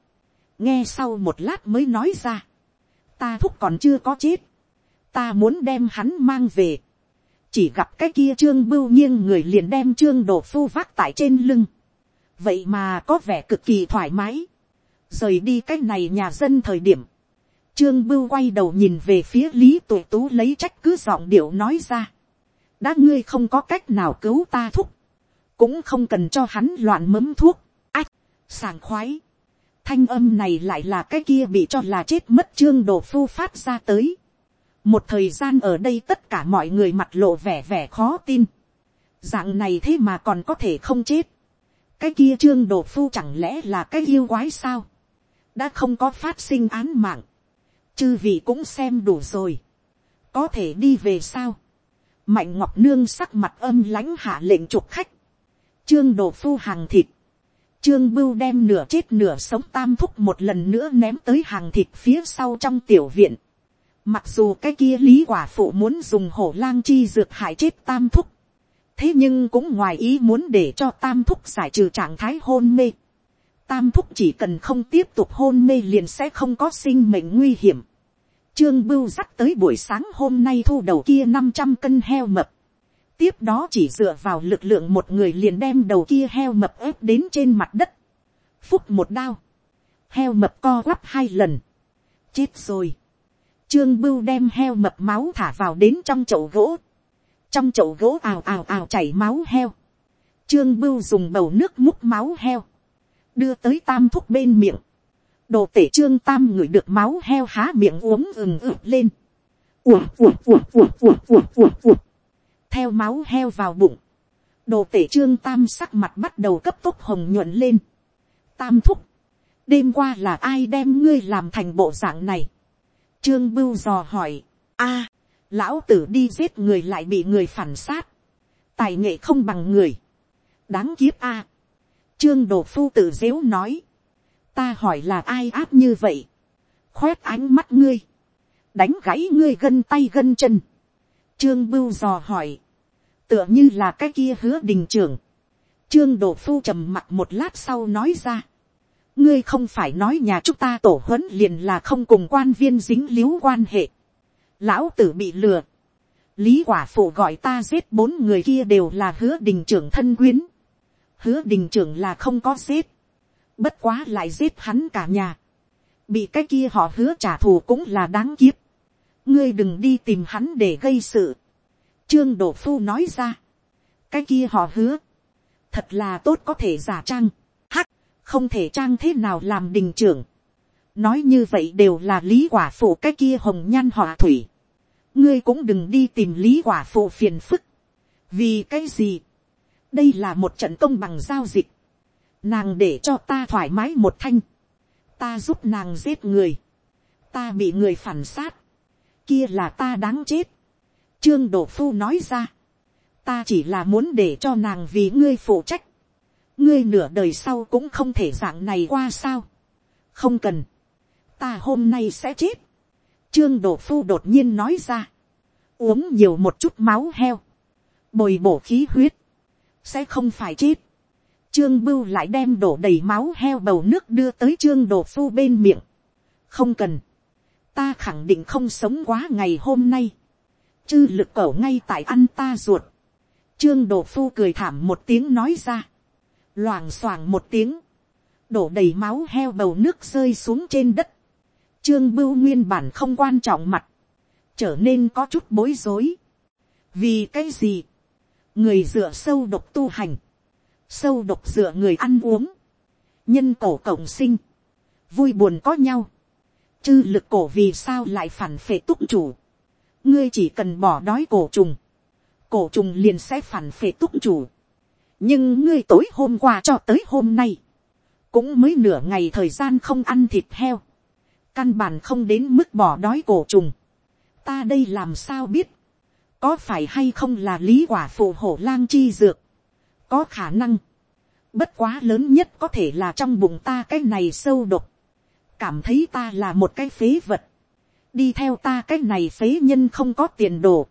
nghe sau một lát mới nói ra, ta thúc còn chưa có chết, ta muốn đem hắn mang về, chỉ gặp cái kia trương bưu nghiêng người liền đem trương đồ phu vác tại trên lưng, vậy mà có vẻ cực kỳ thoải mái, rời đi cái này nhà dân thời điểm, trương bưu quay đầu nhìn về phía lý Tuệ tú lấy trách cứ giọng điệu nói ra, đã ngươi không có cách nào cứu ta thúc, cũng không cần cho hắn loạn mấm thuốc, ách, sàng khoái. Thanh âm này lại là cái kia bị cho là chết mất trương đồ phu phát ra tới. Một thời gian ở đây tất cả mọi người mặt lộ vẻ vẻ khó tin. Dạng này thế mà còn có thể không chết. Cái kia trương đồ phu chẳng lẽ là cái yêu quái sao? Đã không có phát sinh án mạng. Chư vị cũng xem đủ rồi. Có thể đi về sao? Mạnh Ngọc Nương sắc mặt âm lãnh hạ lệnh trục khách trương đồ phu hàng thịt, trương bưu đem nửa chết nửa sống tam thúc một lần nữa ném tới hàng thịt phía sau trong tiểu viện. Mặc dù cái kia lý quả phụ muốn dùng hổ lang chi dược hại chết tam thúc. Thế nhưng cũng ngoài ý muốn để cho tam thúc giải trừ trạng thái hôn mê. Tam thúc chỉ cần không tiếp tục hôn mê liền sẽ không có sinh mệnh nguy hiểm. Trương bưu dắt tới buổi sáng hôm nay thu đầu kia năm trăm cân heo mập tiếp đó chỉ dựa vào lực lượng một người liền đem đầu kia heo mập ép đến trên mặt đất. phúc một đao, heo mập co quắp hai lần, chết rồi. trương bưu đem heo mập máu thả vào đến trong chậu gỗ, trong chậu gỗ ào ào ào chảy máu heo. trương bưu dùng bầu nước múc máu heo, đưa tới tam thúc bên miệng đồ tể trương tam ngửi được máu heo há miệng uống ừng ực lên. Ủa, ủa, ủa, ủa, ủa, ủa, ủa, ủa. Theo máu heo vào bụng. Đồ tể trương tam sắc mặt bắt đầu cấp tốc hồng nhuận lên. Tam thúc. Đêm qua là ai đem ngươi làm thành bộ dạng này? Trương bưu dò hỏi. a lão tử đi giết người lại bị người phản sát. Tài nghệ không bằng người. Đáng kiếp a. Trương đồ phu tử dếu nói ta hỏi là ai áp như vậy, khoét ánh mắt ngươi, đánh gãy ngươi gân tay gân chân, trương bưu dò hỏi, tựa như là cái kia hứa đình trưởng, trương đồ phu trầm mặt một lát sau nói ra, ngươi không phải nói nhà chúng ta tổ huấn liền là không cùng quan viên dính l i ễ u quan hệ, lão tử bị lừa, lý quả phụ gọi ta giết bốn người kia đều là hứa đình trưởng thân quyến, hứa đình trưởng là không có giết, bất quá lại giết hắn cả nhà, bị cái kia họ hứa trả thù cũng là đáng kiếp, ngươi đừng đi tìm hắn để gây sự, trương đổ phu nói ra, cái kia họ hứa, thật là tốt có thể giả trang, hắc không thể trang thế nào làm đình trưởng. nói như vậy đều là lý quả phụ cái kia hồng nhan họ thủy. ngươi cũng đừng đi tìm lý quả phụ phiền phức. vì cái gì. đây là một trận công bằng giao dịch nàng để cho ta thoải mái một thanh. ta giúp nàng giết người. ta bị người phản sát. kia là ta đáng chết. trương đổ phu nói ra. ta chỉ là muốn để cho nàng vì ngươi phụ trách ngươi nửa đời sau cũng không thể dạng này qua sao. không cần, ta hôm nay sẽ chết. trương đổ phu đột nhiên nói ra, uống nhiều một chút máu heo, bồi bổ khí huyết, sẽ không phải chết trương bưu lại đem đổ đầy máu heo bầu nước đưa tới trương đồ phu bên miệng. không cần, ta khẳng định không sống quá ngày hôm nay. chư lực cẩu ngay tại ăn ta ruột. trương đồ phu cười thảm một tiếng nói ra loảng xoảng một tiếng, đổ đầy máu heo bầu nước rơi xuống trên đất, trương bưu nguyên bản không quan trọng mặt, trở nên có chút bối rối. vì cái gì, người dựa sâu độc tu hành, sâu độc dựa người ăn uống, nhân cổ cộng sinh, vui buồn có nhau, chư lực cổ vì sao lại phản phệ túc chủ, ngươi chỉ cần bỏ đói cổ trùng, cổ trùng liền sẽ phản phệ túc chủ, nhưng ngươi tối hôm qua cho tới hôm nay, cũng mới nửa ngày thời gian không ăn thịt heo, căn bản không đến mức bỏ đói cổ trùng, ta đây làm sao biết, có phải hay không là lý quả phụ hổ lang chi dược, có khả năng, bất quá lớn nhất có thể là trong bụng ta cái này sâu độc, cảm thấy ta là một cái phế vật, đi theo ta cái này phế nhân không có tiền đồ,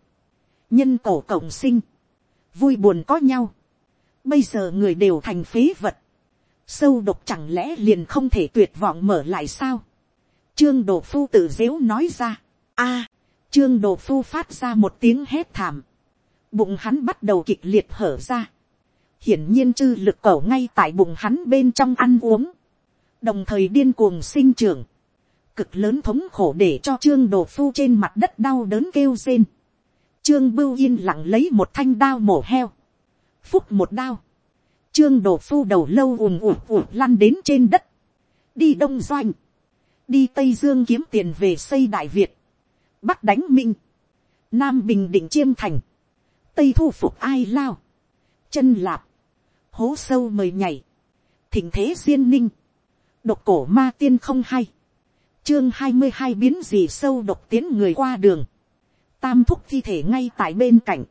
nhân cổ cộng sinh, vui buồn có nhau, Bây giờ người đều thành phế vật. Sâu độc chẳng lẽ liền không thể tuyệt vọng mở lại sao? Trương Đồ Phu tự dễu nói ra. a Trương Đồ Phu phát ra một tiếng hét thảm. Bụng hắn bắt đầu kịch liệt hở ra. Hiển nhiên chư lực cẩu ngay tại bụng hắn bên trong ăn uống. Đồng thời điên cuồng sinh trưởng. Cực lớn thống khổ để cho Trương Đồ Phu trên mặt đất đau đớn kêu rên. Trương Bưu yên lặng lấy một thanh đao mổ heo. Phúc một đao, trương đồ phu đầu lâu ùm ùm ùm lăn đến trên đất, đi đông doanh, đi tây dương kiếm tiền về xây đại việt, bắc đánh minh, nam bình định chiêm thành, tây thu phục ai lao, chân lạp, hố sâu mời nhảy, thỉnh thế duyên ninh, độc cổ ma tiên không hay, chương hai mươi hai biến gì sâu độc tiến người qua đường, tam thúc thi thể ngay tại bên cạnh,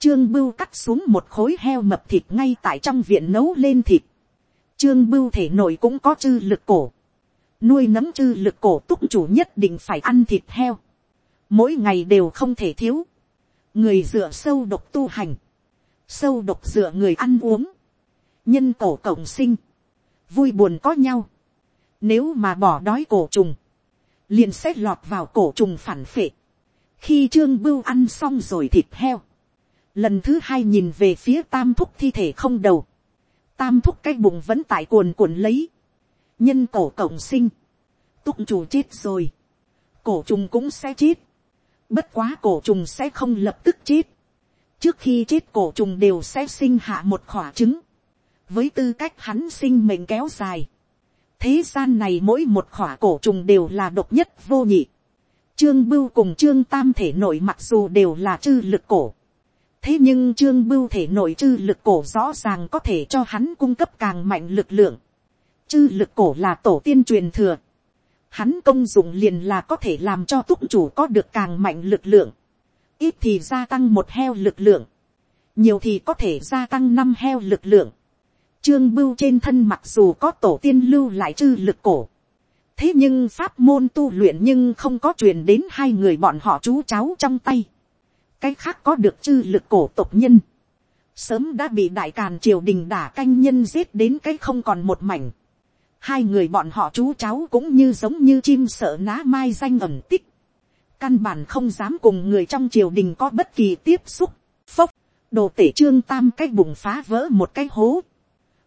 Trương Bưu cắt xuống một khối heo mập thịt ngay tại trong viện nấu lên thịt. Trương Bưu thể nội cũng có chư lực cổ. Nuôi nấm chư lực cổ túc chủ nhất định phải ăn thịt heo. Mỗi ngày đều không thể thiếu. Người dựa sâu độc tu hành. Sâu độc dựa người ăn uống. Nhân cổ cộng sinh. Vui buồn có nhau. Nếu mà bỏ đói cổ trùng. Liền sẽ lọt vào cổ trùng phản phệ. Khi trương bưu ăn xong rồi thịt heo lần thứ hai nhìn về phía tam thúc thi thể không đầu, tam thúc cái bụng vẫn tại cuồn cuộn lấy, nhân cổ cộng sinh, túc chủ chết rồi, cổ trùng cũng sẽ chết, bất quá cổ trùng sẽ không lập tức chết, trước khi chết cổ trùng đều sẽ sinh hạ một khỏa trứng, với tư cách hắn sinh mệnh kéo dài, thế gian này mỗi một khỏa cổ trùng đều là độc nhất vô nhị, trương bưu cùng trương tam thể nội mặc dù đều là chư lực cổ, thế nhưng trương bưu thể nội chư lực cổ rõ ràng có thể cho hắn cung cấp càng mạnh lực lượng. chư lực cổ là tổ tiên truyền thừa. Hắn công dụng liền là có thể làm cho túc chủ có được càng mạnh lực lượng. Ít thì gia tăng một heo lực lượng. Nhiều thì có thể gia tăng năm heo lực lượng. Trương bưu trên thân mặc dù có tổ tiên lưu lại chư lực cổ. Thế nhưng pháp môn tu luyện nhưng không có truyền đến hai người bọn họ chú cháu trong tay. Cái khác có được chư lực cổ tộc nhân. Sớm đã bị đại càn triều đình đả canh nhân giết đến cái không còn một mảnh hai người bọn họ chú cháu cũng như giống như chim sợ ná mai danh ẩn tích, căn bản không dám cùng người trong triều đình có bất kỳ tiếp xúc, phốc, đồ tể trương tam cái bụng phá vỡ một cái hố,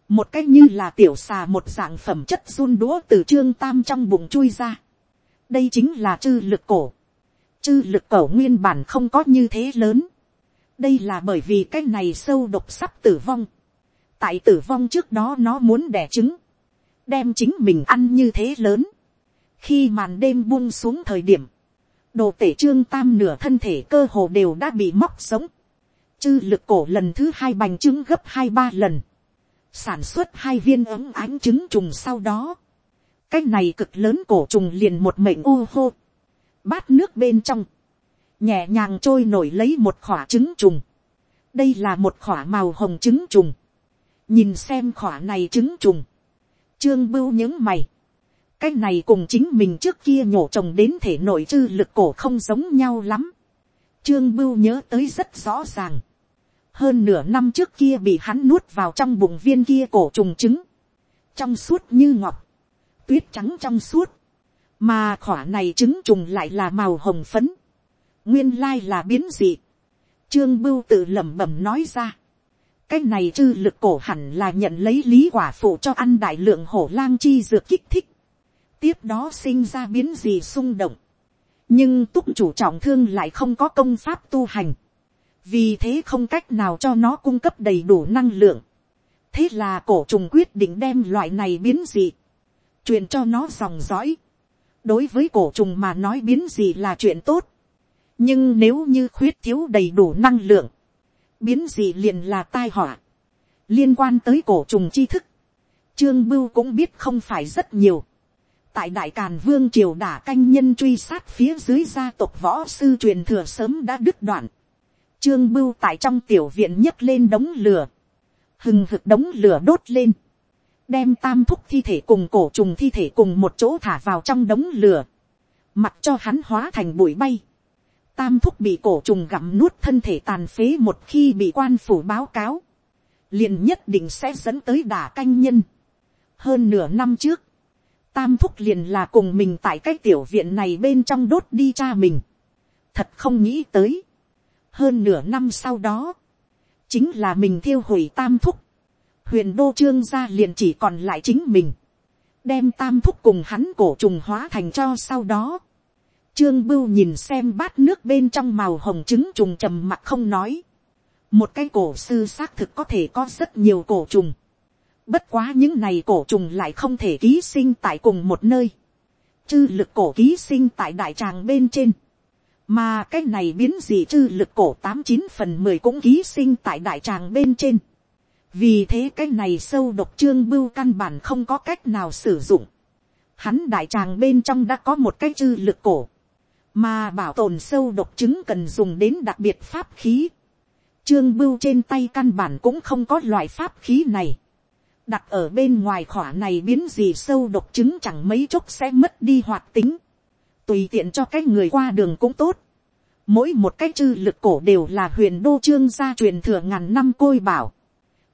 một cái như là tiểu xà một dạng phẩm chất run đũa từ trương tam trong bụng chui ra, đây chính là chư lực cổ, chư lực cổ nguyên bản không có như thế lớn, đây là bởi vì cái này sâu độc sắp tử vong, tại tử vong trước đó nó muốn đẻ trứng, đem chính mình ăn như thế lớn. khi màn đêm buông xuống thời điểm, đồ tể trương tam nửa thân thể cơ hồ đều đã bị móc sống. chư lực cổ lần thứ hai bành trứng gấp hai ba lần sản xuất hai viên ấm ánh trứng trùng sau đó. cái này cực lớn cổ trùng liền một mệnh u hô. bát nước bên trong. nhẹ nhàng trôi nổi lấy một khỏa trứng trùng. đây là một khỏa màu hồng trứng trùng. nhìn xem khỏa này trứng trùng Trương bưu những mày. Cái này cùng chính mình trước kia nhổ trồng đến thể nội chư lực cổ không giống nhau lắm. Trương bưu nhớ tới rất rõ ràng. Hơn nửa năm trước kia bị hắn nuốt vào trong bụng viên kia cổ trùng trứng. Trong suốt như ngọc. Tuyết trắng trong suốt. Mà khỏa này trứng trùng lại là màu hồng phấn. Nguyên lai là biến dị. Trương bưu tự lẩm bẩm nói ra cái này chư lực cổ hẳn là nhận lấy lý quả phụ cho ăn đại lượng hổ lang chi dược kích thích. tiếp đó sinh ra biến gì xung động. nhưng túc chủ trọng thương lại không có công pháp tu hành vì thế không cách nào cho nó cung cấp đầy đủ năng lượng. thế là cổ trùng quyết định đem loại này biến dị truyền cho nó dòng dõi. đối với cổ trùng mà nói biến dị là chuyện tốt. nhưng nếu như khuyết thiếu đầy đủ năng lượng, biến dị liền là tai họa. liên quan tới cổ trùng tri thức, trương bưu cũng biết không phải rất nhiều. tại đại càn vương triều đả canh nhân truy sát phía dưới gia tộc võ sư truyền thừa sớm đã đứt đoạn trương bưu tại trong tiểu viện nhấc lên đống lửa, hừng hực đống lửa đốt lên, đem tam thúc thi thể cùng cổ trùng thi thể cùng một chỗ thả vào trong đống lửa, mặc cho hắn hóa thành bụi bay tam thúc bị cổ trùng gặm nuốt thân thể tàn phế một khi bị quan phủ báo cáo, liền nhất định sẽ dẫn tới đả canh nhân. hơn nửa năm trước, tam thúc liền là cùng mình tại cái tiểu viện này bên trong đốt đi cha mình. thật không nghĩ tới hơn nửa năm sau đó, chính là mình thiêu hủy tam thúc. huyền đô trương gia liền chỉ còn lại chính mình. đem tam thúc cùng hắn cổ trùng hóa thành cho sau đó Trương Bưu nhìn xem bát nước bên trong màu hồng trứng trùng trầm mặt không nói. Một cái cổ sư xác thực có thể có rất nhiều cổ trùng. Bất quá những này cổ trùng lại không thể ký sinh tại cùng một nơi. Chư lực cổ ký sinh tại đại tràng bên trên. Mà cái này biến gì chư lực cổ tám chín phần mười cũng ký sinh tại đại tràng bên trên. Vì thế cái này sâu độc trương bưu căn bản không có cách nào sử dụng. Hắn đại tràng bên trong đã có một cái chư lực cổ mà bảo tồn sâu độc trứng cần dùng đến đặc biệt pháp khí. Trương bưu trên tay căn bản cũng không có loại pháp khí này. đặt ở bên ngoài khỏa này biến gì sâu độc trứng chẳng mấy chốc sẽ mất đi hoạt tính tùy tiện cho cái người qua đường cũng tốt. mỗi một cái chư lực cổ đều là huyền đô trương gia truyền thừa ngàn năm côi bảo.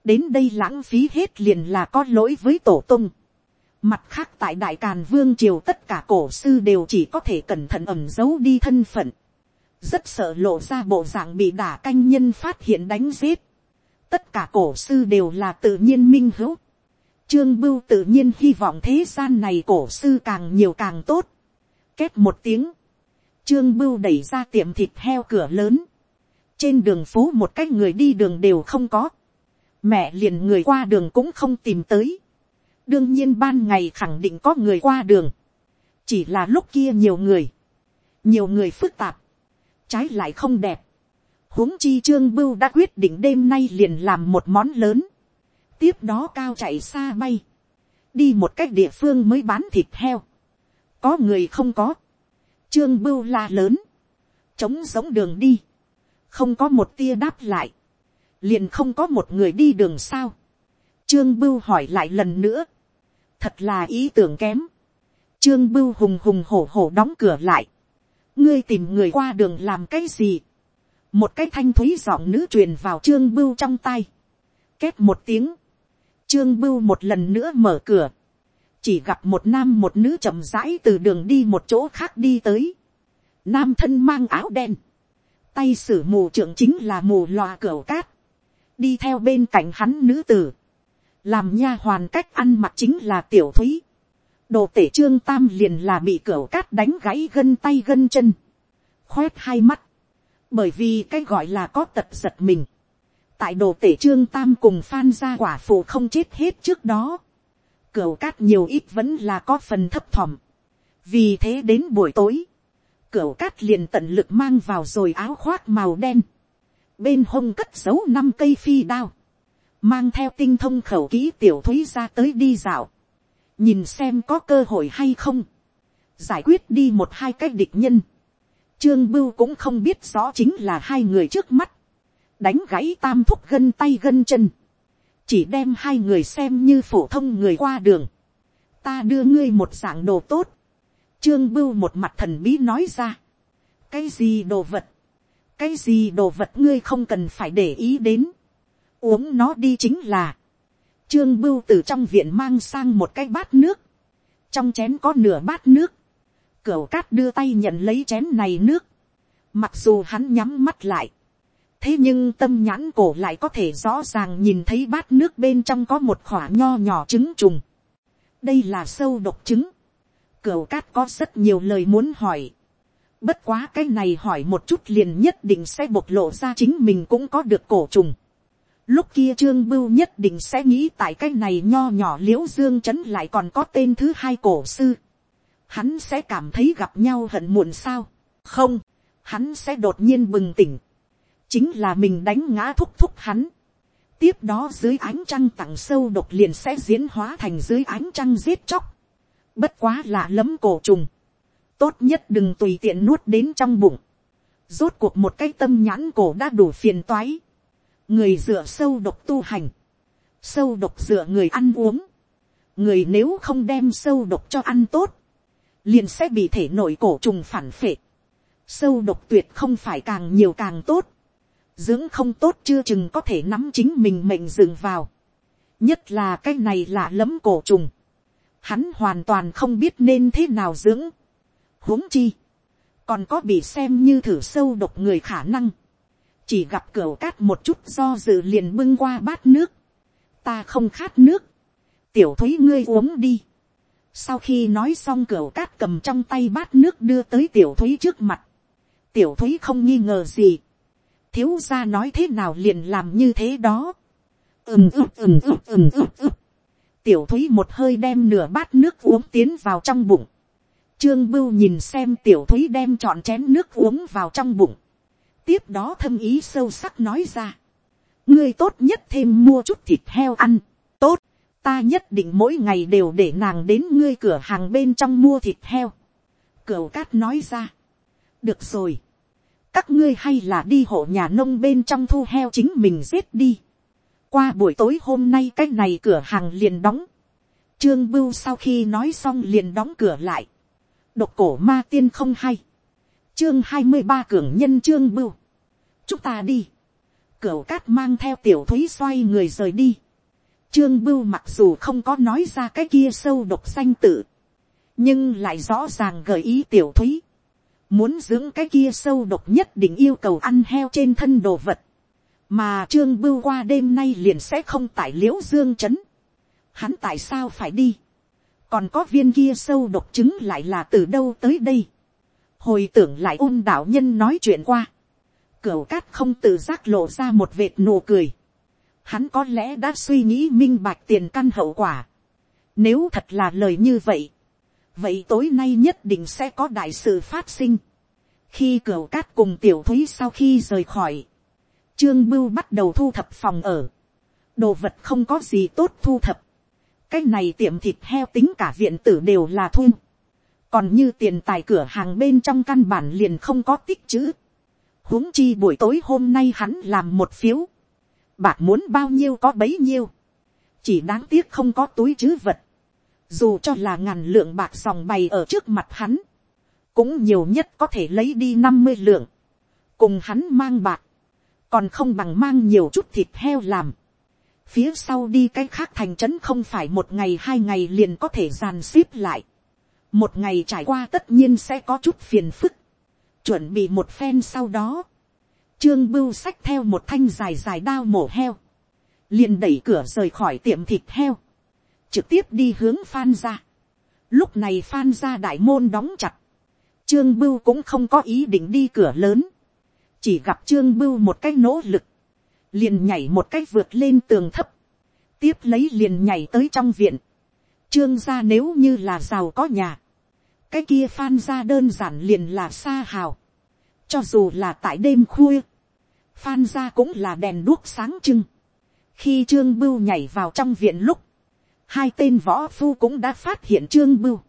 đến đây lãng phí hết liền là có lỗi với tổ tung Mặt khác tại đại càn vương triều tất cả cổ sư đều chỉ có thể cẩn thận ẩm giấu đi thân phận. Rất sợ lộ ra bộ dạng bị đả canh nhân phát hiện đánh giết. Tất cả cổ sư đều là tự nhiên minh hữu. Trương Bưu tự nhiên hy vọng thế gian này cổ sư càng nhiều càng tốt. Kết một tiếng. Trương Bưu đẩy ra tiệm thịt heo cửa lớn. Trên đường phố một cái người đi đường đều không có. Mẹ liền người qua đường cũng không tìm tới. Đương nhiên ban ngày khẳng định có người qua đường, chỉ là lúc kia nhiều người, nhiều người phức tạp, trái lại không đẹp, huống chi trương bưu đã quyết định đêm nay liền làm một món lớn, tiếp đó cao chạy xa bay, đi một cách địa phương mới bán thịt heo, có người không có, trương bưu la lớn, trống giống đường đi, không có một tia đáp lại, liền không có một người đi đường sao. Trương bưu hỏi lại lần nữa, thật là ý tưởng kém. Trương bưu hùng hùng hổ hổ đóng cửa lại, ngươi tìm người qua đường làm cái gì. một cái thanh thúy giọng nữ truyền vào trương bưu trong tay, két một tiếng, trương bưu một lần nữa mở cửa, chỉ gặp một nam một nữ chậm rãi từ đường đi một chỗ khác đi tới, nam thân mang áo đen, tay sử mù trưởng chính là mù loà cửa cát, đi theo bên cạnh hắn nữ tử, làm nha hoàn cách ăn mặc chính là tiểu thúy, đồ tể trương tam liền là bị cửa cát đánh gãy gân tay gân chân, khoét hai mắt, bởi vì cái gọi là có tật giật mình, tại đồ tể trương tam cùng phan gia quả phụ không chết hết trước đó, Cửu cát nhiều ít vẫn là có phần thấp thỏm, vì thế đến buổi tối, Cửu cát liền tận lực mang vào rồi áo khoác màu đen, bên hông cất giấu năm cây phi đao, mang theo tinh thông khẩu kỹ tiểu thúy ra tới đi dạo, nhìn xem có cơ hội hay không, giải quyết đi một hai cái địch nhân, trương bưu cũng không biết rõ chính là hai người trước mắt, đánh gãy tam thúc gân tay gân chân, chỉ đem hai người xem như phổ thông người qua đường, ta đưa ngươi một dạng đồ tốt, trương bưu một mặt thần bí nói ra, cái gì đồ vật, cái gì đồ vật ngươi không cần phải để ý đến, uống nó đi chính là, trương bưu từ trong viện mang sang một cái bát nước, trong chén có nửa bát nước, cửu cát đưa tay nhận lấy chén này nước, mặc dù hắn nhắm mắt lại, thế nhưng tâm nhãn cổ lại có thể rõ ràng nhìn thấy bát nước bên trong có một khỏa nho nhỏ trứng trùng, đây là sâu độc trứng, cửu cát có rất nhiều lời muốn hỏi, bất quá cái này hỏi một chút liền nhất định sẽ bộc lộ ra chính mình cũng có được cổ trùng, Lúc kia Trương Bưu nhất định sẽ nghĩ tại cái này nho nhỏ liễu dương chấn lại còn có tên thứ hai cổ sư. Hắn sẽ cảm thấy gặp nhau hận muộn sao. Không, hắn sẽ đột nhiên bừng tỉnh. Chính là mình đánh ngã thúc thúc hắn. Tiếp đó dưới ánh trăng tặng sâu độc liền sẽ diễn hóa thành dưới ánh trăng giết chóc. Bất quá là lấm cổ trùng. Tốt nhất đừng tùy tiện nuốt đến trong bụng. Rốt cuộc một cái tâm nhãn cổ đã đủ phiền toái người dựa sâu độc tu hành, sâu độc dựa người ăn uống, người nếu không đem sâu độc cho ăn tốt, liền sẽ bị thể nội cổ trùng phản phệ, sâu độc tuyệt không phải càng nhiều càng tốt, dưỡng không tốt chưa chừng có thể nắm chính mình mệnh dừng vào, nhất là cái này lạ lẫm cổ trùng, hắn hoàn toàn không biết nên thế nào dưỡng, huống chi, còn có bị xem như thử sâu độc người khả năng, chỉ gặp cửa cát một chút do dự liền bưng qua bát nước, ta không khát nước, tiểu thúy ngươi uống đi. sau khi nói xong cửa cát cầm trong tay bát nước đưa tới tiểu thúy trước mặt, tiểu thúy không nghi ngờ gì, thiếu gia nói thế nào liền làm như thế đó, ừm ừm ừm ừm ừm ừm ừm. tiểu thúy một hơi đem nửa bát nước uống tiến vào trong bụng, trương bưu nhìn xem tiểu thúy đem trọn chén nước uống vào trong bụng, tiếp đó thâm ý sâu sắc nói ra. ngươi tốt nhất thêm mua chút thịt heo ăn. tốt, ta nhất định mỗi ngày đều để nàng đến ngươi cửa hàng bên trong mua thịt heo. cửu cát nói ra. được rồi các ngươi hay là đi hộ nhà nông bên trong thu heo chính mình giết đi. qua buổi tối hôm nay cái này cửa hàng liền đóng. trương bưu sau khi nói xong liền đóng cửa lại. độc cổ ma tiên không hay chương hai mươi ba cường nhân trương bưu chúng ta đi. cửa cát mang theo tiểu thúy xoay người rời đi. Trương bưu mặc dù không có nói ra cái kia sâu độc danh tự. Nhưng lại rõ ràng gợi ý tiểu thúy. Muốn dưỡng cái kia sâu độc nhất định yêu cầu ăn heo trên thân đồ vật. Mà trương bưu qua đêm nay liền sẽ không tại liễu dương chấn. Hắn tại sao phải đi? Còn có viên kia sâu độc trứng lại là từ đâu tới đây? Hồi tưởng lại ôn đạo nhân nói chuyện qua Cửu cát không tự giác lộ ra một vệt nụ cười. Hắn có lẽ đã suy nghĩ minh bạch tiền căn hậu quả. Nếu thật là lời như vậy. Vậy tối nay nhất định sẽ có đại sự phát sinh. Khi cửa cát cùng tiểu thúy sau khi rời khỏi. Trương Bưu bắt đầu thu thập phòng ở. Đồ vật không có gì tốt thu thập. cái này tiệm thịt heo tính cả viện tử đều là thu. còn như tiền tài cửa hàng bên trong căn bản liền không có tích chữ. huống chi buổi tối hôm nay hắn làm một phiếu. bạc muốn bao nhiêu có bấy nhiêu. chỉ đáng tiếc không có túi chứ vật dù cho là ngàn lượng bạc dòng bày ở trước mặt hắn. cũng nhiều nhất có thể lấy đi năm mươi lượng. cùng hắn mang bạc. còn không bằng mang nhiều chút thịt heo làm phía sau đi cái khác thành trấn không phải một ngày hai ngày liền có thể dàn xếp lại. một ngày trải qua tất nhiên sẽ có chút phiền phức. chuẩn bị một phen sau đó. trương bưu xách theo một thanh dài dài đao mổ heo. liền đẩy cửa rời khỏi tiệm thịt heo trực tiếp đi hướng phan ra. lúc này phan ra đại môn đóng chặt. trương bưu cũng không có ý định đi cửa lớn. chỉ gặp trương bưu một cách nỗ lực liền nhảy một cách vượt lên tường thấp, tiếp lấy liền nhảy tới trong viện, trương gia nếu như là giàu có nhà, cái kia phan gia đơn giản liền là xa hào, cho dù là tại đêm khuya, phan gia cũng là đèn đuốc sáng trưng, khi trương bưu nhảy vào trong viện lúc, hai tên võ phu cũng đã phát hiện trương bưu,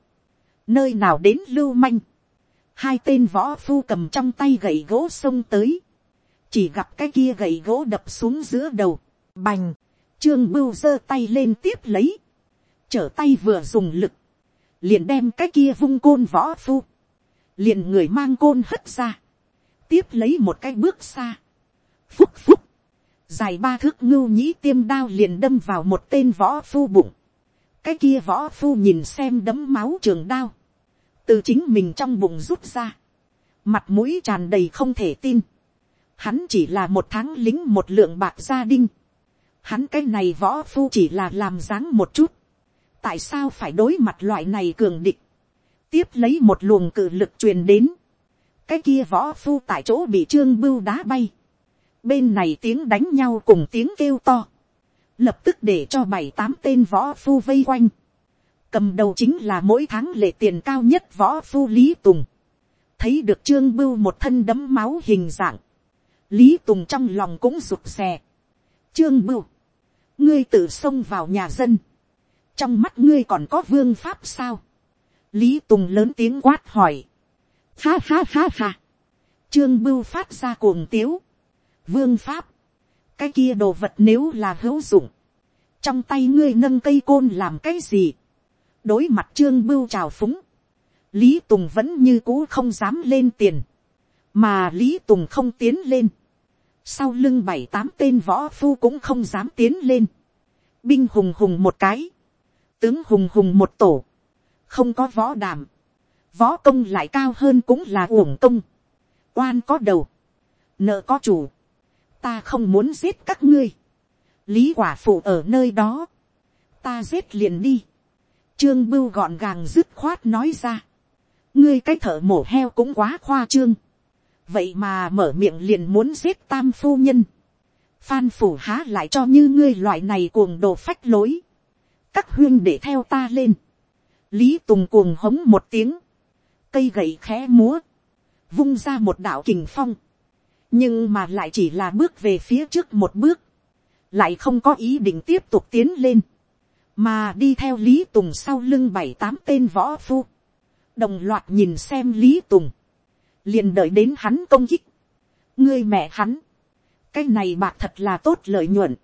nơi nào đến lưu manh, hai tên võ phu cầm trong tay gậy gỗ xông tới, chỉ gặp cái kia gậy gỗ đập xuống giữa đầu, bành, trương bưu giơ tay lên tiếp lấy, trở tay vừa dùng lực, liền đem cái kia vung côn võ phu, liền người mang côn hất ra, tiếp lấy một cái bước xa, phúc phúc, dài ba thước ngưu nhĩ tiêm đao liền đâm vào một tên võ phu bụng, cái kia võ phu nhìn xem đấm máu trường đao, từ chính mình trong bụng rút ra, mặt mũi tràn đầy không thể tin, Hắn chỉ là một tháng lính một lượng bạc gia đình. Hắn cái này võ phu chỉ là làm dáng một chút. Tại sao phải đối mặt loại này cường địch. Tiếp lấy một luồng cử lực truyền đến. Cái kia võ phu tại chỗ bị trương bưu đá bay. Bên này tiếng đánh nhau cùng tiếng kêu to. Lập tức để cho bảy tám tên võ phu vây quanh. Cầm đầu chính là mỗi tháng lệ tiền cao nhất võ phu Lý Tùng. Thấy được trương bưu một thân đấm máu hình dạng lý tùng trong lòng cũng rụt xè. trương bưu, ngươi tự xông vào nhà dân, trong mắt ngươi còn có vương pháp sao. lý tùng lớn tiếng quát hỏi. ha ha ha ha. trương bưu phát ra cuồng tiếu. vương pháp, cái kia đồ vật nếu là hữu dụng, trong tay ngươi nâng cây côn làm cái gì. đối mặt trương bưu trào phúng, lý tùng vẫn như cũ không dám lên tiền, mà lý tùng không tiến lên. Sau lưng bảy tám tên võ phu cũng không dám tiến lên, binh hùng hùng một cái, tướng hùng hùng một tổ, không có võ đàm, võ công lại cao hơn cũng là uổng công, oan có đầu, nợ có chủ, ta không muốn giết các ngươi, lý quả phụ ở nơi đó, ta giết liền đi, trương bưu gọn gàng dứt khoát nói ra, ngươi cái thợ mổ heo cũng quá khoa trương, vậy mà mở miệng liền muốn giết tam phu nhân. phan phủ há lại cho như ngươi loại này cuồng đồ phách lối. các huyên để theo ta lên. lý tùng cuồng hống một tiếng. cây gậy khẽ múa. vung ra một đạo kình phong nhưng mà lại chỉ là bước về phía trước một bước. lại không có ý định tiếp tục tiến lên. mà đi theo lý tùng sau lưng bảy tám tên võ phu. đồng loạt nhìn xem lý tùng. Liền đợi đến hắn công kích, ngươi mẹ hắn, cái này bạc thật là tốt lợi nhuận,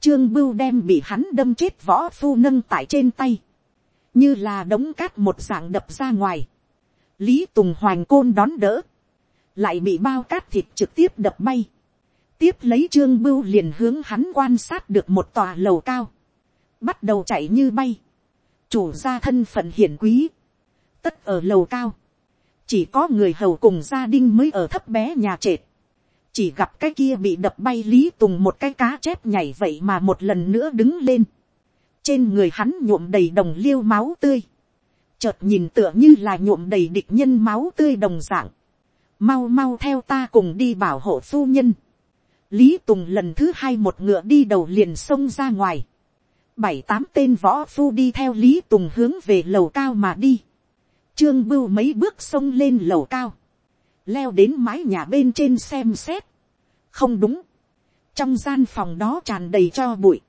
trương bưu đem bị hắn đâm chết võ phu nâng tại trên tay, như là đống cát một dạng đập ra ngoài, lý tùng hoành côn đón đỡ, lại bị bao cát thịt trực tiếp đập bay, tiếp lấy trương bưu liền hướng hắn quan sát được một tòa lầu cao, bắt đầu chạy như bay, chủ gia thân phận hiển quý, tất ở lầu cao, chỉ có người hầu cùng gia đình mới ở thấp bé nhà trệt, chỉ gặp cái kia bị đập bay lý tùng một cái cá chép nhảy vậy mà một lần nữa đứng lên, trên người hắn nhuộm đầy đồng liêu máu tươi, chợt nhìn tựa như là nhuộm đầy địch nhân máu tươi đồng dạng, mau mau theo ta cùng đi bảo hộ phu nhân, lý tùng lần thứ hai một ngựa đi đầu liền xông ra ngoài, bảy tám tên võ phu đi theo lý tùng hướng về lầu cao mà đi, Trương bưu mấy bước xông lên lầu cao. Leo đến mái nhà bên trên xem xét. Không đúng. Trong gian phòng đó tràn đầy cho bụi.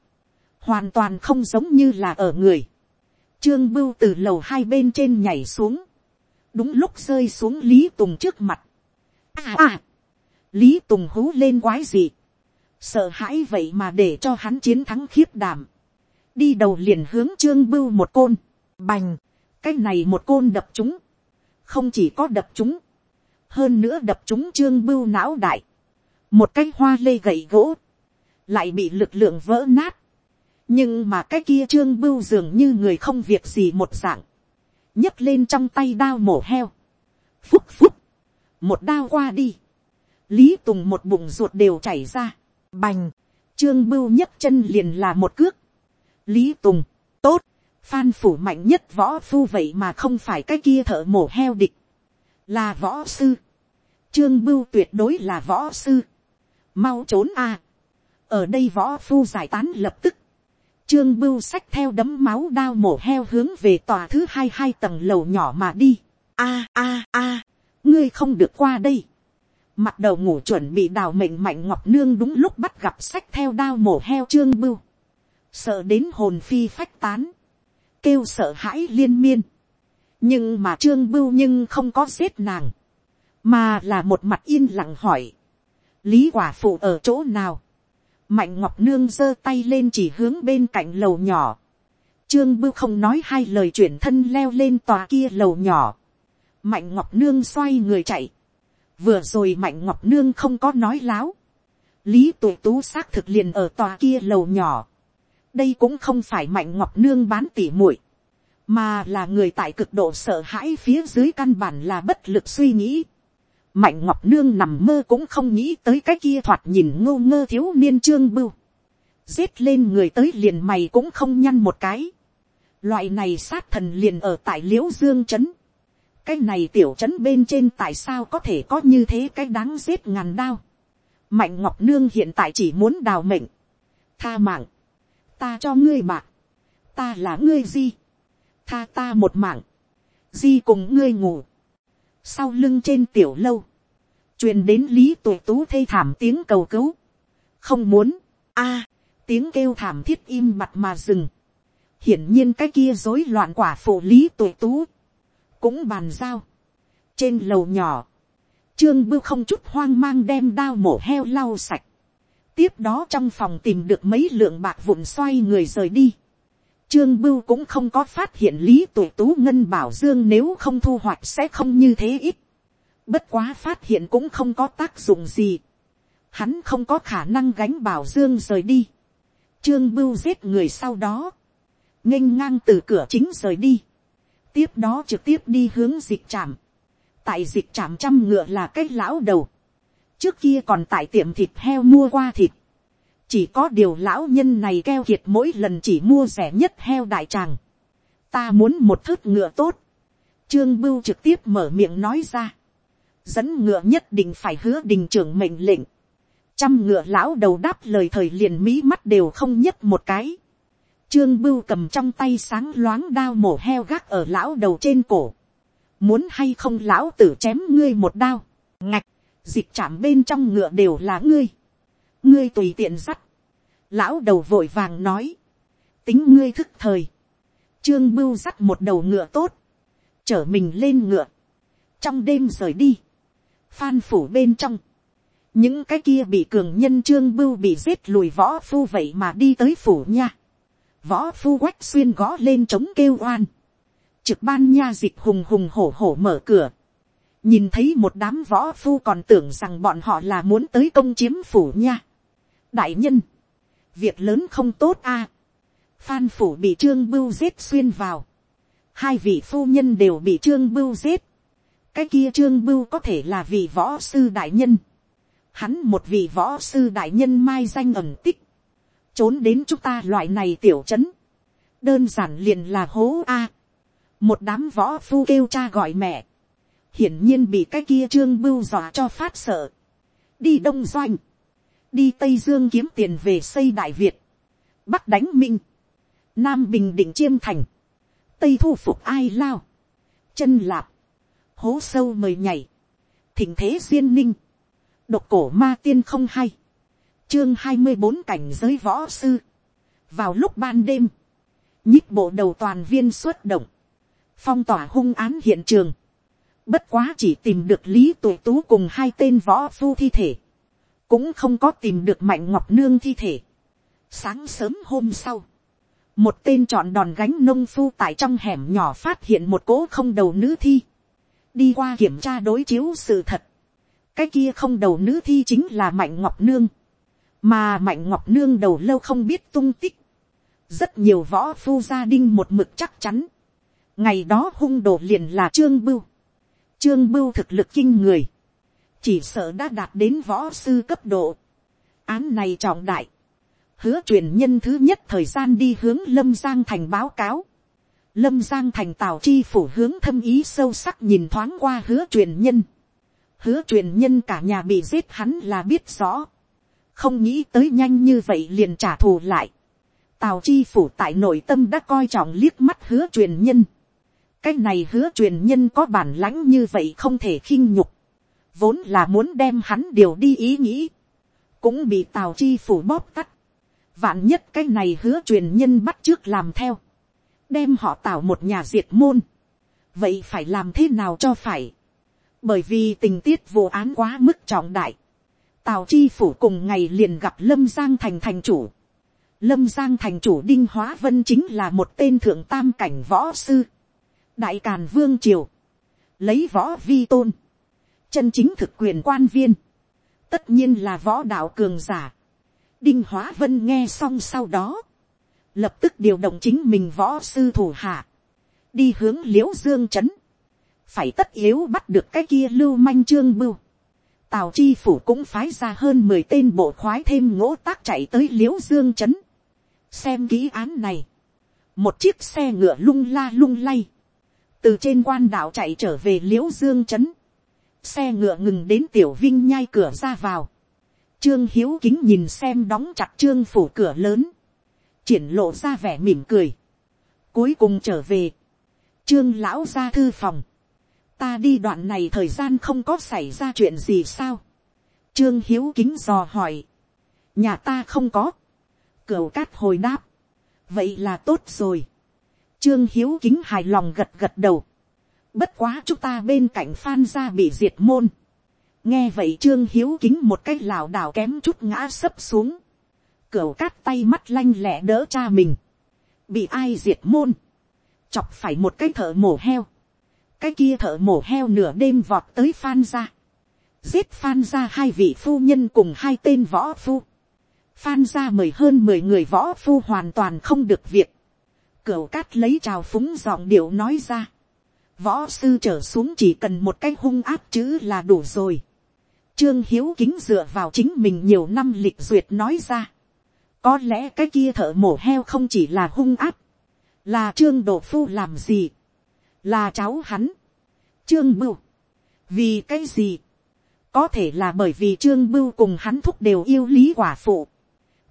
hoàn toàn không giống như là ở người. Trương bưu từ lầu hai bên trên nhảy xuống, đúng lúc rơi xuống lý tùng trước mặt. À à, lý tùng hú lên quái gì, sợ hãi vậy mà để cho hắn chiến thắng khiếp đảm, đi đầu liền hướng trương bưu một côn, bành, cái này một côn đập chúng, không chỉ có đập chúng, hơn nữa đập chúng trương bưu não đại, một cái hoa lê gậy gỗ, lại bị lực lượng vỡ nát, nhưng mà cái kia trương bưu dường như người không việc gì một dạng, nhấc lên trong tay đao mổ heo, phúc phúc, một đao qua đi, lý tùng một bụng ruột đều chảy ra, bành, trương bưu nhấc chân liền là một cước, lý tùng, tốt, phan phủ mạnh nhất võ phu vậy mà không phải cái kia thợ mổ heo địch, là võ sư, trương bưu tuyệt đối là võ sư, mau trốn a, ở đây võ phu giải tán lập tức, Trương bưu sách theo đấm máu đao mổ heo hướng về tòa thứ hai hai tầng lầu nhỏ mà đi. A a a, ngươi không được qua đây. Mặt đầu ngủ chuẩn bị đào mệnh mạnh ngọc nương đúng lúc bắt gặp sách theo đao mổ heo trương bưu. Sợ đến hồn phi phách tán. Kêu sợ hãi liên miên. Nhưng mà trương bưu nhưng không có giết nàng. Mà là một mặt yên lặng hỏi. Lý quả phụ ở chỗ nào? Mạnh Ngọc Nương giơ tay lên chỉ hướng bên cạnh lầu nhỏ. Trương Bưu không nói hai lời chuyển thân leo lên tòa kia lầu nhỏ. Mạnh Ngọc Nương xoay người chạy. Vừa rồi Mạnh Ngọc Nương không có nói láo. Lý tụ tú xác thực liền ở tòa kia lầu nhỏ. Đây cũng không phải Mạnh Ngọc Nương bán tỉ muội, Mà là người tại cực độ sợ hãi phía dưới căn bản là bất lực suy nghĩ Mạnh Ngọc Nương nằm mơ cũng không nghĩ tới cái kia thoạt nhìn ngô ngơ thiếu niên trương bưu. Giết lên người tới liền mày cũng không nhăn một cái. Loại này sát thần liền ở tại liễu dương chấn. Cái này tiểu chấn bên trên tại sao có thể có như thế cái đáng giết ngàn đao. Mạnh Ngọc Nương hiện tại chỉ muốn đào mệnh. Tha mạng. Ta cho ngươi bạc. Ta là ngươi di. Tha ta một mạng. Di cùng ngươi ngủ sau lưng trên tiểu lâu, truyền đến lý tuổi tú thê thảm tiếng cầu cứu, không muốn, a, tiếng kêu thảm thiết im mặt mà dừng, hiển nhiên cái kia rối loạn quả phụ lý tuổi tú, cũng bàn giao, trên lầu nhỏ, trương bưu không chút hoang mang đem đao mổ heo lau sạch, tiếp đó trong phòng tìm được mấy lượng bạc vụn xoay người rời đi, Trương Bưu cũng không có phát hiện lý tuổi tú ngân bảo dương nếu không thu hoạch sẽ không như thế ít. Bất quá phát hiện cũng không có tác dụng gì. Hắn không có khả năng gánh bảo dương rời đi. Trương Bưu giết người sau đó. nghênh ngang từ cửa chính rời đi. Tiếp đó trực tiếp đi hướng dịch trạm. Tại dịch trạm trăm ngựa là cái lão đầu. Trước kia còn tại tiệm thịt heo mua qua thịt chỉ có điều lão nhân này keo kiệt mỗi lần chỉ mua rẻ nhất heo đại tràng. ta muốn một thớt ngựa tốt. trương bưu trực tiếp mở miệng nói ra. dẫn ngựa nhất định phải hứa đình trưởng mệnh lệnh. trăm ngựa lão đầu đáp lời thời liền mỹ mắt đều không nhất một cái trương bưu cầm trong tay sáng loáng đao mổ heo gác ở lão đầu trên cổ. muốn hay không lão tử chém ngươi một đao. ngạch, dịch chạm bên trong ngựa đều là ngươi. Ngươi tùy tiện dắt. lão đầu vội vàng nói, tính ngươi thức thời, trương bưu dắt một đầu ngựa tốt, chở mình lên ngựa, trong đêm rời đi, phan phủ bên trong, những cái kia bị cường nhân trương bưu bị giết lùi võ phu vậy mà đi tới phủ nha, võ phu quách xuyên gõ lên trống kêu oan, trực ban nha dịch hùng hùng hổ hổ mở cửa, nhìn thấy một đám võ phu còn tưởng rằng bọn họ là muốn tới công chiếm phủ nha. Đại nhân, việc lớn không tốt a. phan phủ bị trương bưu giết xuyên vào, hai vị phu nhân đều bị trương bưu giết, cái kia trương bưu có thể là vị võ sư đại nhân, hắn một vị võ sư đại nhân mai danh ẩm tích, trốn đến chúng ta loại này tiểu trấn, đơn giản liền là hố a, một đám võ phu kêu cha gọi mẹ, hiển nhiên bị cái kia trương bưu dọa cho phát sợ, đi đông doanh, đi tây dương kiếm tiền về xây đại việt, bắc đánh minh, nam bình định chiêm thành, tây thu phục ai lao, chân lạp, hố sâu mời nhảy, thỉnh thế duyên ninh, độc cổ ma tiên không hay, chương hai mươi bốn cảnh giới võ sư, vào lúc ban đêm, nhích bộ đầu toàn viên xuất động, phong tỏa hung án hiện trường, bất quá chỉ tìm được lý tụ tú cùng hai tên võ phu thi thể, cũng không có tìm được mạnh ngọc nương thi thể. sáng sớm hôm sau, một tên chọn đòn gánh nông phu tại trong hẻm nhỏ phát hiện một cỗ không đầu nữ thi, đi qua kiểm tra đối chiếu sự thật, cái kia không đầu nữ thi chính là mạnh ngọc nương, mà mạnh ngọc nương đầu lâu không biết tung tích, rất nhiều võ phu gia đinh một mực chắc chắn, ngày đó hung đồ liền là trương bưu, trương bưu thực lực kinh người, chỉ sợ đã đạt đến võ sư cấp độ, án này trọng đại, hứa truyền nhân thứ nhất thời gian đi hướng lâm giang thành báo cáo, lâm giang thành tào chi phủ hướng thâm ý sâu sắc nhìn thoáng qua hứa truyền nhân, hứa truyền nhân cả nhà bị giết hắn là biết rõ, không nghĩ tới nhanh như vậy liền trả thù lại, tào chi phủ tại nội tâm đã coi trọng liếc mắt hứa truyền nhân, cái này hứa truyền nhân có bản lãnh như vậy không thể khinh nhục, vốn là muốn đem hắn điều đi ý nghĩ, cũng bị tào chi phủ bóp tắt, vạn nhất cái này hứa truyền nhân bắt trước làm theo, đem họ tạo một nhà diệt môn, vậy phải làm thế nào cho phải, bởi vì tình tiết vụ án quá mức trọng đại, tào chi phủ cùng ngày liền gặp lâm giang thành thành chủ, lâm giang thành chủ đinh hóa vân chính là một tên thượng tam cảnh võ sư, đại càn vương triều, lấy võ vi tôn, chân chính thực quyền quan viên, tất nhiên là võ đạo cường giả. đinh hóa vân nghe xong sau đó, lập tức điều động chính mình võ sư thủ hạ, đi hướng l i ễ u dương c h ấ n phải tất yếu bắt được cái kia lưu manh trương bưu tào chi phủ cũng phái ra hơn mười tên bộ khoái thêm ngỗ tác chạy tới l i ễ u dương c h ấ n xem ký án này, một chiếc xe ngựa lung la lung lay, từ trên quan đạo chạy trở về l i ễ u dương c xe ngựa ngừng đến tiểu vinh nhai cửa ra vào. Trương hiếu kính nhìn xem đóng chặt trương phủ cửa lớn. Triển lộ ra vẻ mỉm cười. Cuối cùng trở về. Trương lão ra thư phòng. Ta đi đoạn này thời gian không có xảy ra chuyện gì sao. Trương hiếu kính dò hỏi. Nhà ta không có. Cửu cát hồi đáp. Vậy là tốt rồi. Trương hiếu kính hài lòng gật gật đầu Bất quá chúng ta bên cạnh phan gia bị diệt môn. Nghe vậy trương hiếu kính một cái lảo đảo kém chút ngã sấp xuống. Cửu cát tay mắt lanh lẹ đỡ cha mình. Bị ai diệt môn. Chọc phải một cái thợ mổ heo. Cái kia thợ mổ heo nửa đêm vọt tới phan gia. Giết phan gia hai vị phu nhân cùng hai tên võ phu. Phan gia mời hơn mười người võ phu hoàn toàn không được việc. Cửu cát lấy trào phúng giọng điệu nói ra võ sư trở xuống chỉ cần một cái hung áp chữ là đủ rồi. Trương Hiếu kính dựa vào chính mình nhiều năm lịch duyệt nói ra. Có lẽ cái kia thợ mổ heo không chỉ là hung áp. Là Trương Độ Phu làm gì? Là cháu hắn. Trương Bưu. Vì cái gì? Có thể là bởi vì Trương Bưu cùng hắn thúc đều yêu lý quả phụ.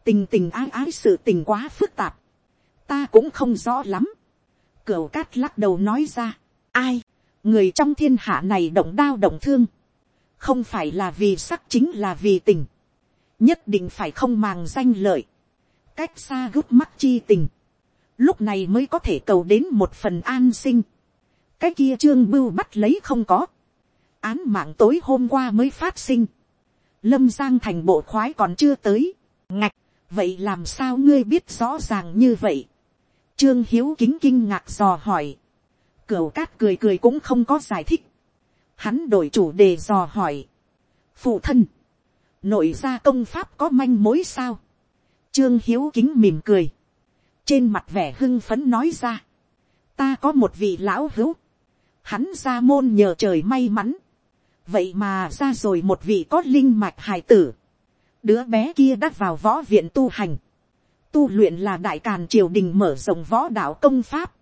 Tình tình ái ái sự tình quá phức tạp. Ta cũng không rõ lắm. Cửu cát lắc đầu nói ra ai, người trong thiên hạ này động đao động thương, không phải là vì sắc chính là vì tình, nhất định phải không màng danh lợi, cách xa gút mắt chi tình, lúc này mới có thể cầu đến một phần an sinh, cái kia trương bưu bắt lấy không có, án mạng tối hôm qua mới phát sinh, lâm giang thành bộ khoái còn chưa tới, ngạch, vậy làm sao ngươi biết rõ ràng như vậy, trương hiếu kính kinh ngạc dò hỏi, Cửu cát cười cười cũng không có giải thích. Hắn đổi chủ đề dò hỏi. Phụ thân. Nội gia công pháp có manh mối sao? Trương Hiếu kính mỉm cười. Trên mặt vẻ hưng phấn nói ra. Ta có một vị lão hữu. Hắn ra môn nhờ trời may mắn. Vậy mà ra rồi một vị có linh mạch hài tử. Đứa bé kia đã vào võ viện tu hành. Tu luyện là đại càn triều đình mở rộng võ đạo công pháp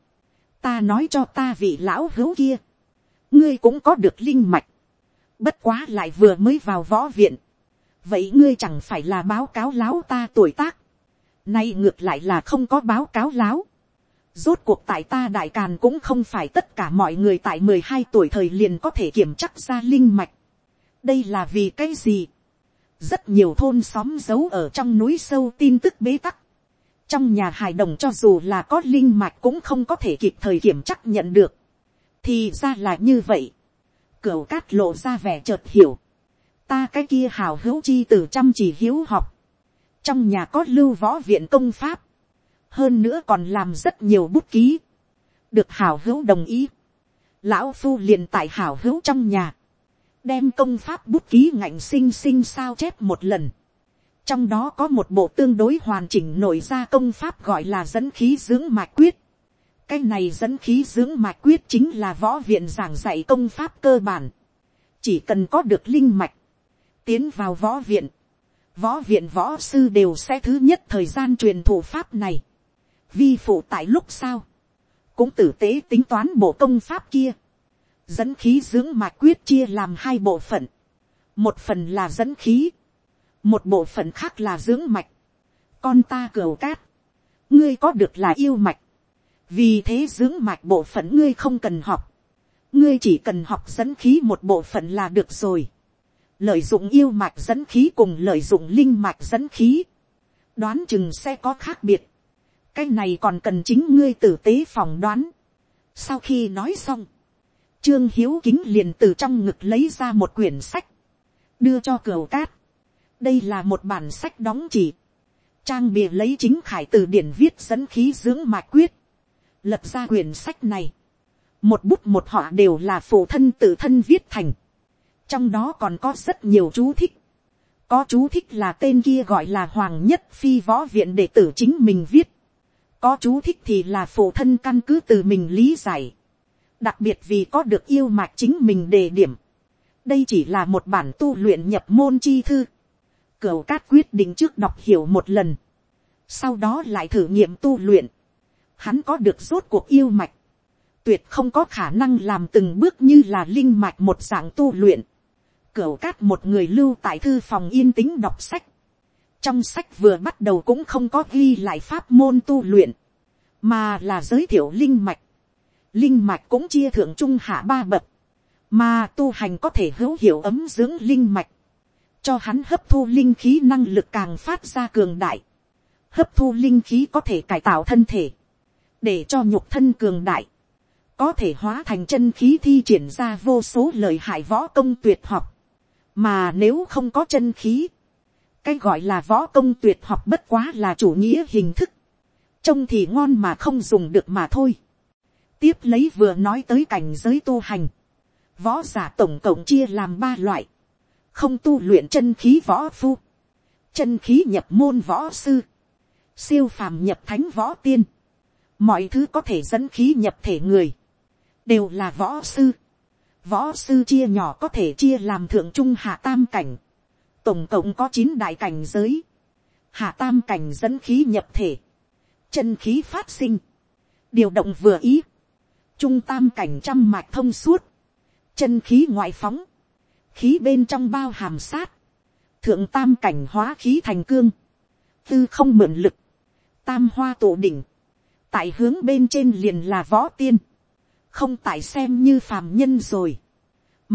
ta nói cho ta vị lão hữu kia, ngươi cũng có được linh mạch, bất quá lại vừa mới vào võ viện, vậy ngươi chẳng phải là báo cáo láo ta tuổi tác, nay ngược lại là không có báo cáo láo, rốt cuộc tại ta đại càn cũng không phải tất cả mọi người tại mười hai tuổi thời liền có thể kiểm chắc ra linh mạch, đây là vì cái gì, rất nhiều thôn xóm giấu ở trong núi sâu tin tức bế tắc, trong nhà hài đồng cho dù là có linh mạch cũng không có thể kịp thời kiểm chắc nhận được, thì ra là như vậy, cửu cát lộ ra vẻ chợt hiểu, ta cái kia hào hữu chi từ chăm chỉ hiếu học, trong nhà có lưu võ viện công pháp, hơn nữa còn làm rất nhiều bút ký, được hảo hữu đồng ý, lão phu liền tại hảo hữu trong nhà, đem công pháp bút ký ngạnh sinh sinh sao chép một lần, trong đó có một bộ tương đối hoàn chỉnh nổi ra công pháp gọi là dẫn khí dưỡng mạch quyết. cái này dẫn khí dưỡng mạch quyết chính là võ viện giảng dạy công pháp cơ bản. chỉ cần có được linh mạch, tiến vào võ viện, võ viện võ sư đều sẽ thứ nhất thời gian truyền thụ pháp này vi phụ tại lúc sau, cũng tử tế tính toán bộ công pháp kia. dẫn khí dưỡng mạch quyết chia làm hai bộ phận. một phần là dẫn khí, một bộ phận khác là dưỡng mạch, con ta cửu cát, ngươi có được là yêu mạch, vì thế dưỡng mạch bộ phận ngươi không cần học, ngươi chỉ cần học dẫn khí một bộ phận là được rồi, lợi dụng yêu mạch dẫn khí cùng lợi dụng linh mạch dẫn khí, đoán chừng sẽ có khác biệt, cái này còn cần chính ngươi tử tế phỏng đoán. sau khi nói xong, trương hiếu kính liền từ trong ngực lấy ra một quyển sách, đưa cho cửa cát, đây là một bản sách đóng chỉ, trang bìa lấy chính khải từ điển viết dẫn khí dưỡng mạch quyết, lập ra quyển sách này, một bút một họ đều là phụ thân tự thân viết thành, trong đó còn có rất nhiều chú thích, có chú thích là tên kia gọi là hoàng nhất phi võ viện đệ tử chính mình viết, có chú thích thì là phụ thân căn cứ từ mình lý giải, đặc biệt vì có được yêu mạch chính mình đề điểm, đây chỉ là một bản tu luyện nhập môn chi thư, Cửu cát quyết định trước đọc hiểu một lần. Sau đó lại thử nghiệm tu luyện. Hắn có được rốt cuộc yêu mạch. Tuyệt không có khả năng làm từng bước như là linh mạch một dạng tu luyện. Cửu cát một người lưu tại thư phòng yên tĩnh đọc sách. Trong sách vừa bắt đầu cũng không có ghi lại pháp môn tu luyện. Mà là giới thiệu linh mạch. Linh mạch cũng chia thượng trung hạ ba bậc. Mà tu hành có thể hữu hiệu ấm dưỡng linh mạch cho hắn hấp thu linh khí năng lực càng phát ra cường đại. Hấp thu linh khí có thể cải tạo thân thể, để cho nhục thân cường đại, có thể hóa thành chân khí thi triển ra vô số lời hại võ công tuyệt học. Mà nếu không có chân khí, cái gọi là võ công tuyệt học bất quá là chủ nghĩa hình thức. Trông thì ngon mà không dùng được mà thôi. Tiếp lấy vừa nói tới cảnh giới tu hành. Võ giả tổng cộng chia làm ba loại không tu luyện chân khí võ phu, chân khí nhập môn võ sư, siêu phàm nhập thánh võ tiên, mọi thứ có thể dẫn khí nhập thể người, đều là võ sư. Võ sư chia nhỏ có thể chia làm thượng trung hạ tam cảnh, tổng cộng có chín đại cảnh giới, hạ tam cảnh dẫn khí nhập thể, chân khí phát sinh, điều động vừa ý, trung tam cảnh trăm mạch thông suốt, chân khí ngoại phóng, khí bên trong bao hàm sát, thượng tam cảnh hóa khí thành cương, tư không mượn lực, tam hoa tổ đỉnh, tại hướng bên trên liền là võ tiên, không tại xem như phàm nhân rồi,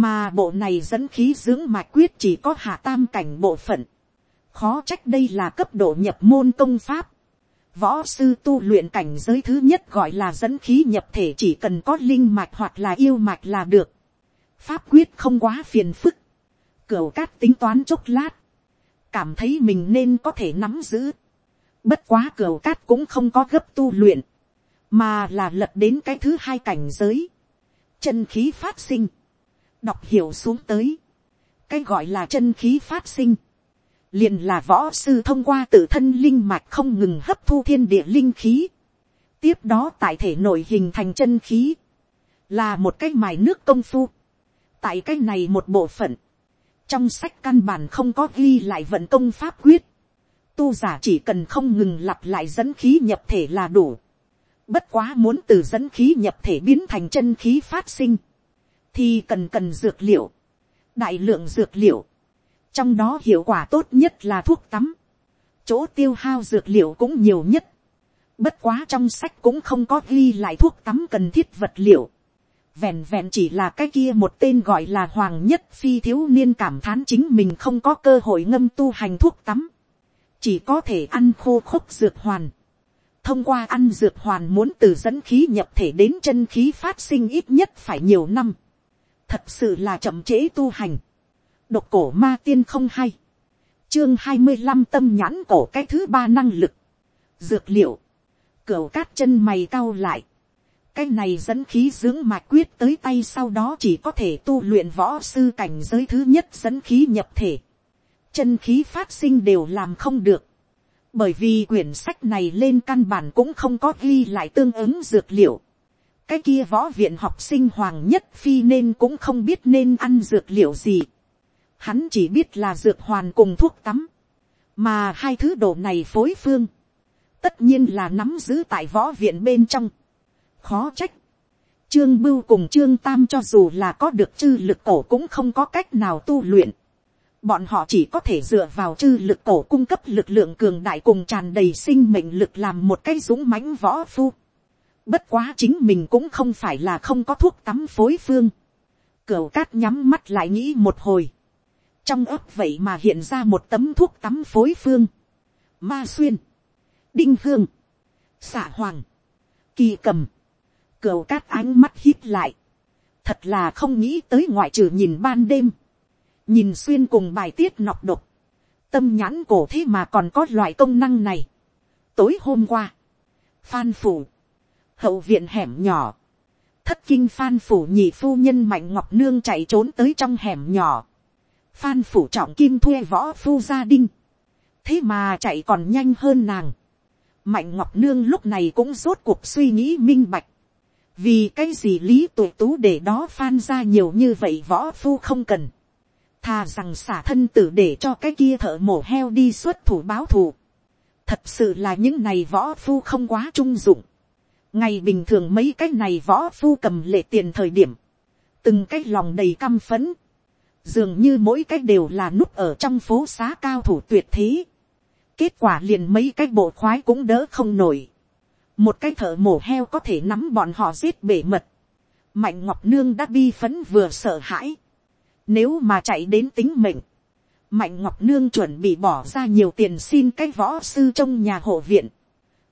mà bộ này dẫn khí dưỡng mạch quyết chỉ có hạ tam cảnh bộ phận, khó trách đây là cấp độ nhập môn công pháp, võ sư tu luyện cảnh giới thứ nhất gọi là dẫn khí nhập thể chỉ cần có linh mạch hoặc là yêu mạch là được. Pháp quyết không quá phiền phức, cửa cát tính toán chốc lát, cảm thấy mình nên có thể nắm giữ. Bất quá cửa cát cũng không có gấp tu luyện, mà là lật đến cái thứ hai cảnh giới, chân khí phát sinh, đọc hiểu xuống tới, cái gọi là chân khí phát sinh, liền là võ sư thông qua tự thân linh mạch không ngừng hấp thu thiên địa linh khí, tiếp đó tại thể nội hình thành chân khí, là một cái mài nước công phu, tại cái này một bộ phận, trong sách căn bản không có ghi lại vận công pháp quyết, tu giả chỉ cần không ngừng lặp lại dẫn khí nhập thể là đủ, bất quá muốn từ dẫn khí nhập thể biến thành chân khí phát sinh, thì cần cần dược liệu, đại lượng dược liệu, trong đó hiệu quả tốt nhất là thuốc tắm, chỗ tiêu hao dược liệu cũng nhiều nhất, bất quá trong sách cũng không có ghi lại thuốc tắm cần thiết vật liệu, vẹn vẹn chỉ là cái kia một tên gọi là hoàng nhất phi thiếu niên cảm thán chính mình không có cơ hội ngâm tu hành thuốc tắm, chỉ có thể ăn khô khúc dược hoàn, thông qua ăn dược hoàn muốn từ dẫn khí nhập thể đến chân khí phát sinh ít nhất phải nhiều năm. Thật sự là chậm trễ tu hành. Độc cổ ma tiên không hay. Chương hai mươi 25 tâm nhãn cổ cái thứ ba năng lực. Dược liệu. Cửu cát chân mày cao lại. Cái này dẫn khí dưỡng mạch quyết tới tay sau đó chỉ có thể tu luyện võ sư cảnh giới thứ nhất dẫn khí nhập thể. Chân khí phát sinh đều làm không được bởi vì quyển sách này lên căn bản cũng không có ghi lại tương ứng dược liệu cái kia võ viện học sinh hoàng nhất phi nên cũng không biết nên ăn dược liệu gì. hắn chỉ biết là dược hoàn cùng thuốc tắm. mà hai thứ đồ này phối phương. tất nhiên là nắm giữ tại võ viện bên trong. khó trách. Trương Bưu cùng Trương Tam cho dù là có được chư lực cổ cũng không có cách nào tu luyện bọn họ chỉ có thể dựa vào chư lực cổ cung cấp lực lượng cường đại cùng tràn đầy sinh mệnh lực làm một cái dũng mãnh võ phu. Bất quá chính mình cũng không phải là không có thuốc tắm phối phương. Cửu cát nhắm mắt lại nghĩ một hồi. Trong ấp vậy mà hiện ra một tấm thuốc tắm phối phương. Ma xuyên. Đinh hương. Xạ hoàng. Kỳ cầm. Cửu cát ánh mắt hít lại. Thật là không nghĩ tới ngoại trừ nhìn ban đêm nhìn xuyên cùng bài tiết nọc độc, tâm nhãn cổ thế mà còn có loại công năng này. tối hôm qua, phan phủ, hậu viện hẻm nhỏ, thất kinh phan phủ nhị phu nhân mạnh ngọc nương chạy trốn tới trong hẻm nhỏ, phan phủ trọng kim thuê võ phu gia đình, thế mà chạy còn nhanh hơn nàng, mạnh ngọc nương lúc này cũng rốt cuộc suy nghĩ minh bạch, vì cái gì lý tuổi tú để đó phan ra nhiều như vậy võ phu không cần, thà rằng xả thân tử để cho cái kia thợ mổ heo đi xuất thủ báo thù. thật sự là những này võ phu không quá trung dụng ngày bình thường mấy cái này võ phu cầm lệ tiền thời điểm, từng cái lòng đầy căm phấn, dường như mỗi cái đều là núp ở trong phố xá cao thủ tuyệt thế. kết quả liền mấy cái bộ khoái cũng đỡ không nổi. một cái thợ mổ heo có thể nắm bọn họ giết bể mật. mạnh ngọc nương đã bi phấn vừa sợ hãi nếu mà chạy đến tính mệnh, Mạnh Ngọc Nương chuẩn bị bỏ ra nhiều tiền xin cái võ sư trong nhà hộ viện.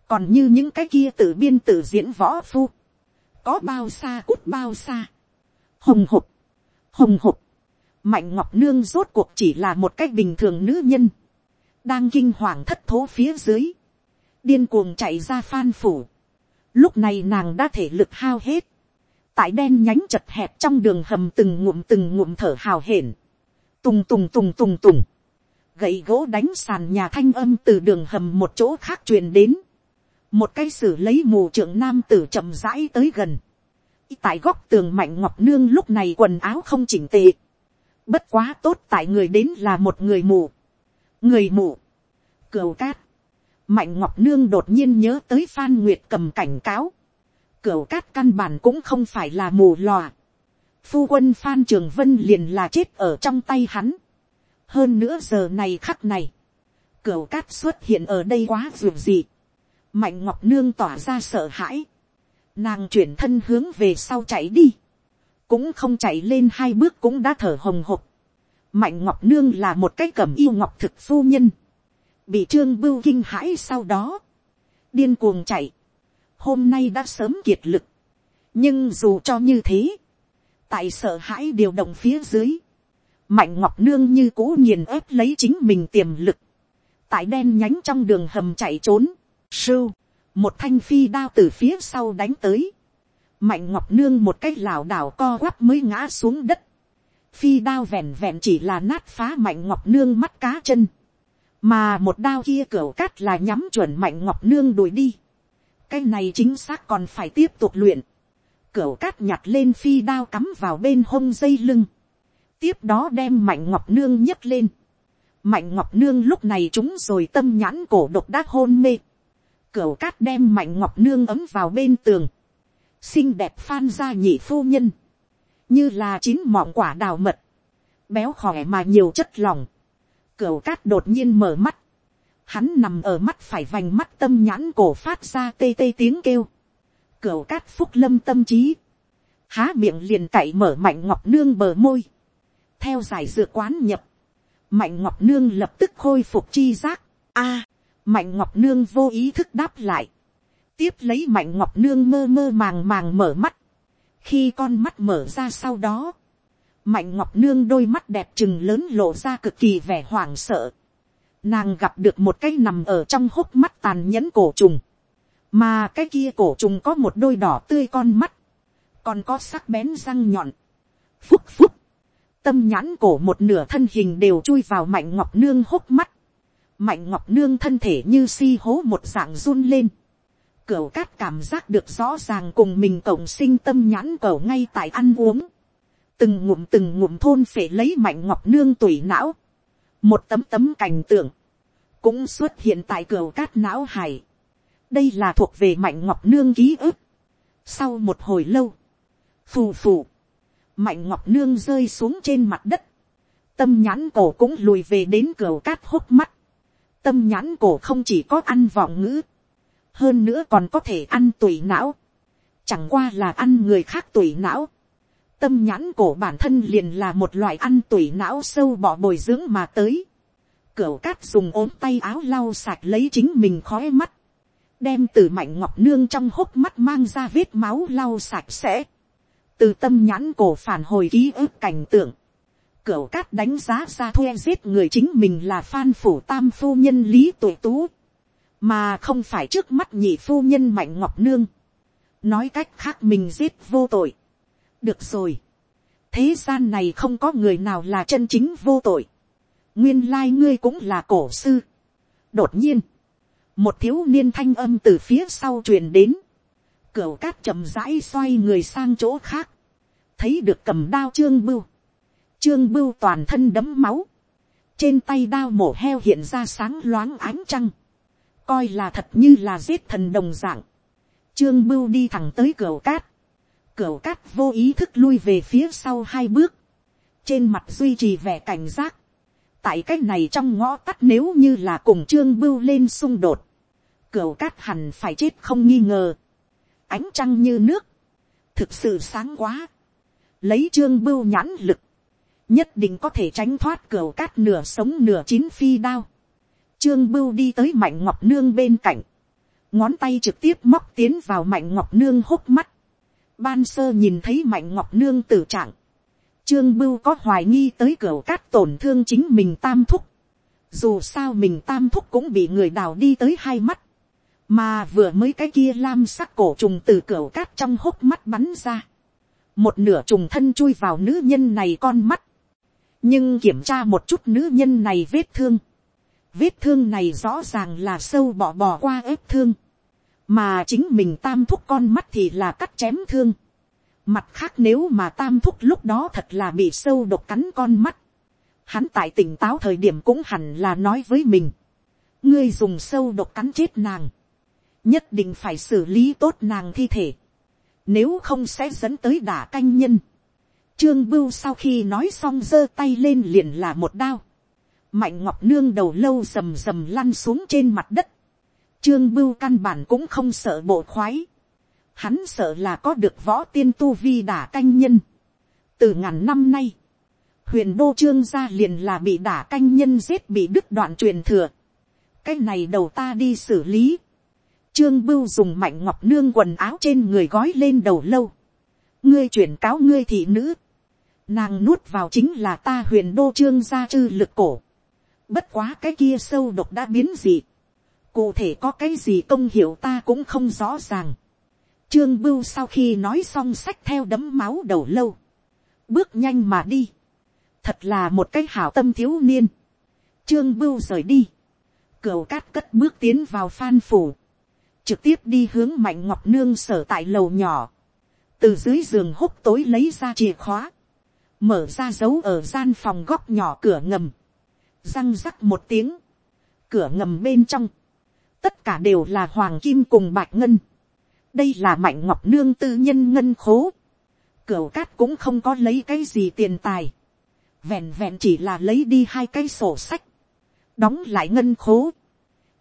Còn như những cái kia tự biên tự diễn võ phu. Có bao xa cút bao xa. Hồng hục. Hồng hục. Mạnh Ngọc Nương rốt cuộc chỉ là một cách bình thường nữ nhân. Đang kinh hoàng thất thố phía dưới. Điên cuồng chạy ra phan phủ. Lúc này nàng đã thể lực hao hết tại đen nhánh chật hẹp trong đường hầm từng ngụm từng ngụm thở hào hển, tùng tùng tùng tùng tùng, gậy gỗ đánh sàn nhà thanh âm từ đường hầm một chỗ khác truyền đến, một cái xử lấy mù trưởng nam tử chậm rãi tới gần, tại góc tường mạnh ngọc nương lúc này quần áo không chỉnh tề, bất quá tốt tại người đến là một người mù, người mù, cửu cát, mạnh ngọc nương đột nhiên nhớ tới phan nguyệt cầm cảnh cáo, Cửu cát căn bản cũng không phải là mù lòa. Phu quân Phan Trường Vân liền là chết ở trong tay hắn. Hơn nữa giờ này khắc này. Cửu cát xuất hiện ở đây quá dù gì. Mạnh Ngọc Nương tỏa ra sợ hãi. Nàng chuyển thân hướng về sau chạy đi. Cũng không chạy lên hai bước cũng đã thở hồng hộc. Mạnh Ngọc Nương là một cái cẩm yêu ngọc thực phu nhân. Bị trương bưu kinh hãi sau đó. Điên cuồng chạy hôm nay đã sớm kiệt lực. nhưng dù cho như thế, tại sợ hãi điều động phía dưới, mạnh ngọc nương như cũ nghiền ép lấy chính mình tiềm lực, tại đen nhánh trong đường hầm chạy trốn, sưu, một thanh phi đao từ phía sau đánh tới, mạnh ngọc nương một cái lảo đảo co quắp mới ngã xuống đất, phi đao vẹn vẹn chỉ là nát phá mạnh ngọc nương mắt cá chân, mà một đao kia cửa cát là nhắm chuẩn mạnh ngọc nương đuổi đi cái này chính xác còn phải tiếp tục luyện. Cửa cát nhặt lên phi đao cắm vào bên hông dây lưng. Tiếp đó đem mạnh ngọc nương nhấc lên. Mạnh ngọc nương lúc này chúng rồi tâm nhãn cổ độc đã hôn mê. Cửu cát đem mạnh ngọc nương ấm vào bên tường. Xinh đẹp phan gia nhị phu nhân. Như là chín mọng quả đào mật. Béo khỏe mà nhiều chất lòng. Cửu cát đột nhiên mở mắt hắn nằm ở mắt phải vành mắt tâm nhãn cổ phát ra tê tê tiếng kêu, cửu cát phúc lâm tâm trí, há miệng liền cậy mở mạnh ngọc nương bờ môi, theo giải dược quán nhập, mạnh ngọc nương lập tức khôi phục chi giác, a, mạnh ngọc nương vô ý thức đáp lại, tiếp lấy mạnh ngọc nương mơ mơ màng màng mở mắt, khi con mắt mở ra sau đó, mạnh ngọc nương đôi mắt đẹp chừng lớn lộ ra cực kỳ vẻ hoảng sợ, nàng gặp được một cái nằm ở trong hốc mắt tàn nhẫn cổ trùng, mà cái kia cổ trùng có một đôi đỏ tươi con mắt, còn có sắc bén răng nhọn, phúc phúc, tâm nhãn cổ một nửa thân hình đều chui vào mạnh ngọc nương hốc mắt, mạnh ngọc nương thân thể như si hố một dạng run lên, cửu cát cảm giác được rõ ràng cùng mình cộng sinh tâm nhãn cầu ngay tại ăn uống, từng ngụm từng ngụm thôn phệ lấy mạnh ngọc nương tủy não, một tấm tấm cảnh tượng, cũng xuất hiện tại cửu cát não hải. đây là thuộc về mạnh ngọc nương ký ức. sau một hồi lâu, phù phù, mạnh ngọc nương rơi xuống trên mặt đất, tâm nhãn cổ cũng lùi về đến cửa cát hốc mắt, tâm nhãn cổ không chỉ có ăn vọng ngữ, hơn nữa còn có thể ăn tùy não, chẳng qua là ăn người khác tùy não, tâm nhãn cổ bản thân liền là một loại ăn tùy não sâu bỏ bồi dưỡng mà tới. Cửu cát dùng ốm tay áo lau sạch lấy chính mình khói mắt. Đem từ mạnh ngọc nương trong hốc mắt mang ra vết máu lau sạch sẽ. Từ tâm nhãn cổ phản hồi ký ức cảnh tượng. Cửu cát đánh giá ra thuê giết người chính mình là phan phủ tam phu nhân lý tuổi tú. Mà không phải trước mắt nhị phu nhân mạnh ngọc nương. Nói cách khác mình giết vô tội được rồi. thế gian này không có người nào là chân chính vô tội. nguyên lai ngươi cũng là cổ sư. đột nhiên, một thiếu niên thanh âm từ phía sau truyền đến. cửu cát chậm rãi xoay người sang chỗ khác. thấy được cầm đao trương bưu trương bưu toàn thân đấm máu. trên tay đao mổ heo hiện ra sáng loáng ánh trăng. coi là thật như là giết thần đồng dạng. trương bưu đi thẳng tới cửa cát cửa cát vô ý thức lui về phía sau hai bước. Trên mặt duy trì vẻ cảnh giác. Tại cách này trong ngõ tắt nếu như là cùng trương bưu lên xung đột. cửa cát hẳn phải chết không nghi ngờ. Ánh trăng như nước. Thực sự sáng quá. Lấy trương bưu nhãn lực. Nhất định có thể tránh thoát cửa cát nửa sống nửa chín phi đao. Trương bưu đi tới mạnh ngọc nương bên cạnh ngón tay trực tiếp móc tiến vào mạnh ngọc nương hốc mắt. Ban sơ nhìn thấy mạnh ngọc nương tử trạng. Trương Bưu có hoài nghi tới cửa cát tổn thương chính mình tam thúc. Dù sao mình tam thúc cũng bị người đào đi tới hai mắt. Mà vừa mới cái kia lam sắc cổ trùng từ cửa cát trong hốc mắt bắn ra. Một nửa trùng thân chui vào nữ nhân này con mắt. Nhưng kiểm tra một chút nữ nhân này vết thương. Vết thương này rõ ràng là sâu bỏ bỏ qua ép thương mà chính mình tam thúc con mắt thì là cắt chém thương. mặt khác nếu mà tam thúc lúc đó thật là bị sâu độc cắn con mắt. hắn tại tỉnh táo thời điểm cũng hẳn là nói với mình. ngươi dùng sâu độc cắn chết nàng. nhất định phải xử lý tốt nàng thi thể. nếu không sẽ dẫn tới đả canh nhân trương bưu sau khi nói xong giơ tay lên liền là một đao. mạnh ngọc nương đầu lâu rầm rầm lăn xuống trên mặt đất Trương Bưu căn bản cũng không sợ bộ khoái. Hắn sợ là có được võ tiên tu vi đả canh nhân. Từ ngàn năm nay, huyền đô trương gia liền là bị đả canh nhân giết bị đứt đoạn truyền thừa. Cái này đầu ta đi xử lý. Trương Bưu dùng mạnh ngọc nương quần áo trên người gói lên đầu lâu. Ngươi chuyển cáo ngươi thị nữ. Nàng nuốt vào chính là ta huyền đô trương gia chư lực cổ. Bất quá cái kia sâu độc đã biến dị cụ thể có cái gì công hiệu ta cũng không rõ ràng. Trương Bưu sau khi nói xong sách theo đấm máu đầu lâu. Bước nhanh mà đi. Thật là một cái hảo tâm thiếu niên. Trương Bưu rời đi. Cửu cát cất bước tiến vào phan phủ. Trực tiếp đi hướng mạnh ngọc nương sở tại lầu nhỏ. Từ dưới giường húc tối lấy ra chìa khóa. Mở ra dấu ở gian phòng góc nhỏ cửa ngầm. Răng rắc một tiếng. Cửa ngầm bên trong tất cả đều là hoàng kim cùng bạch ngân. đây là mạnh ngọc nương tư nhân ngân khố. cửa cát cũng không có lấy cái gì tiền tài. vẹn vẹn chỉ là lấy đi hai cái sổ sách. đóng lại ngân khố.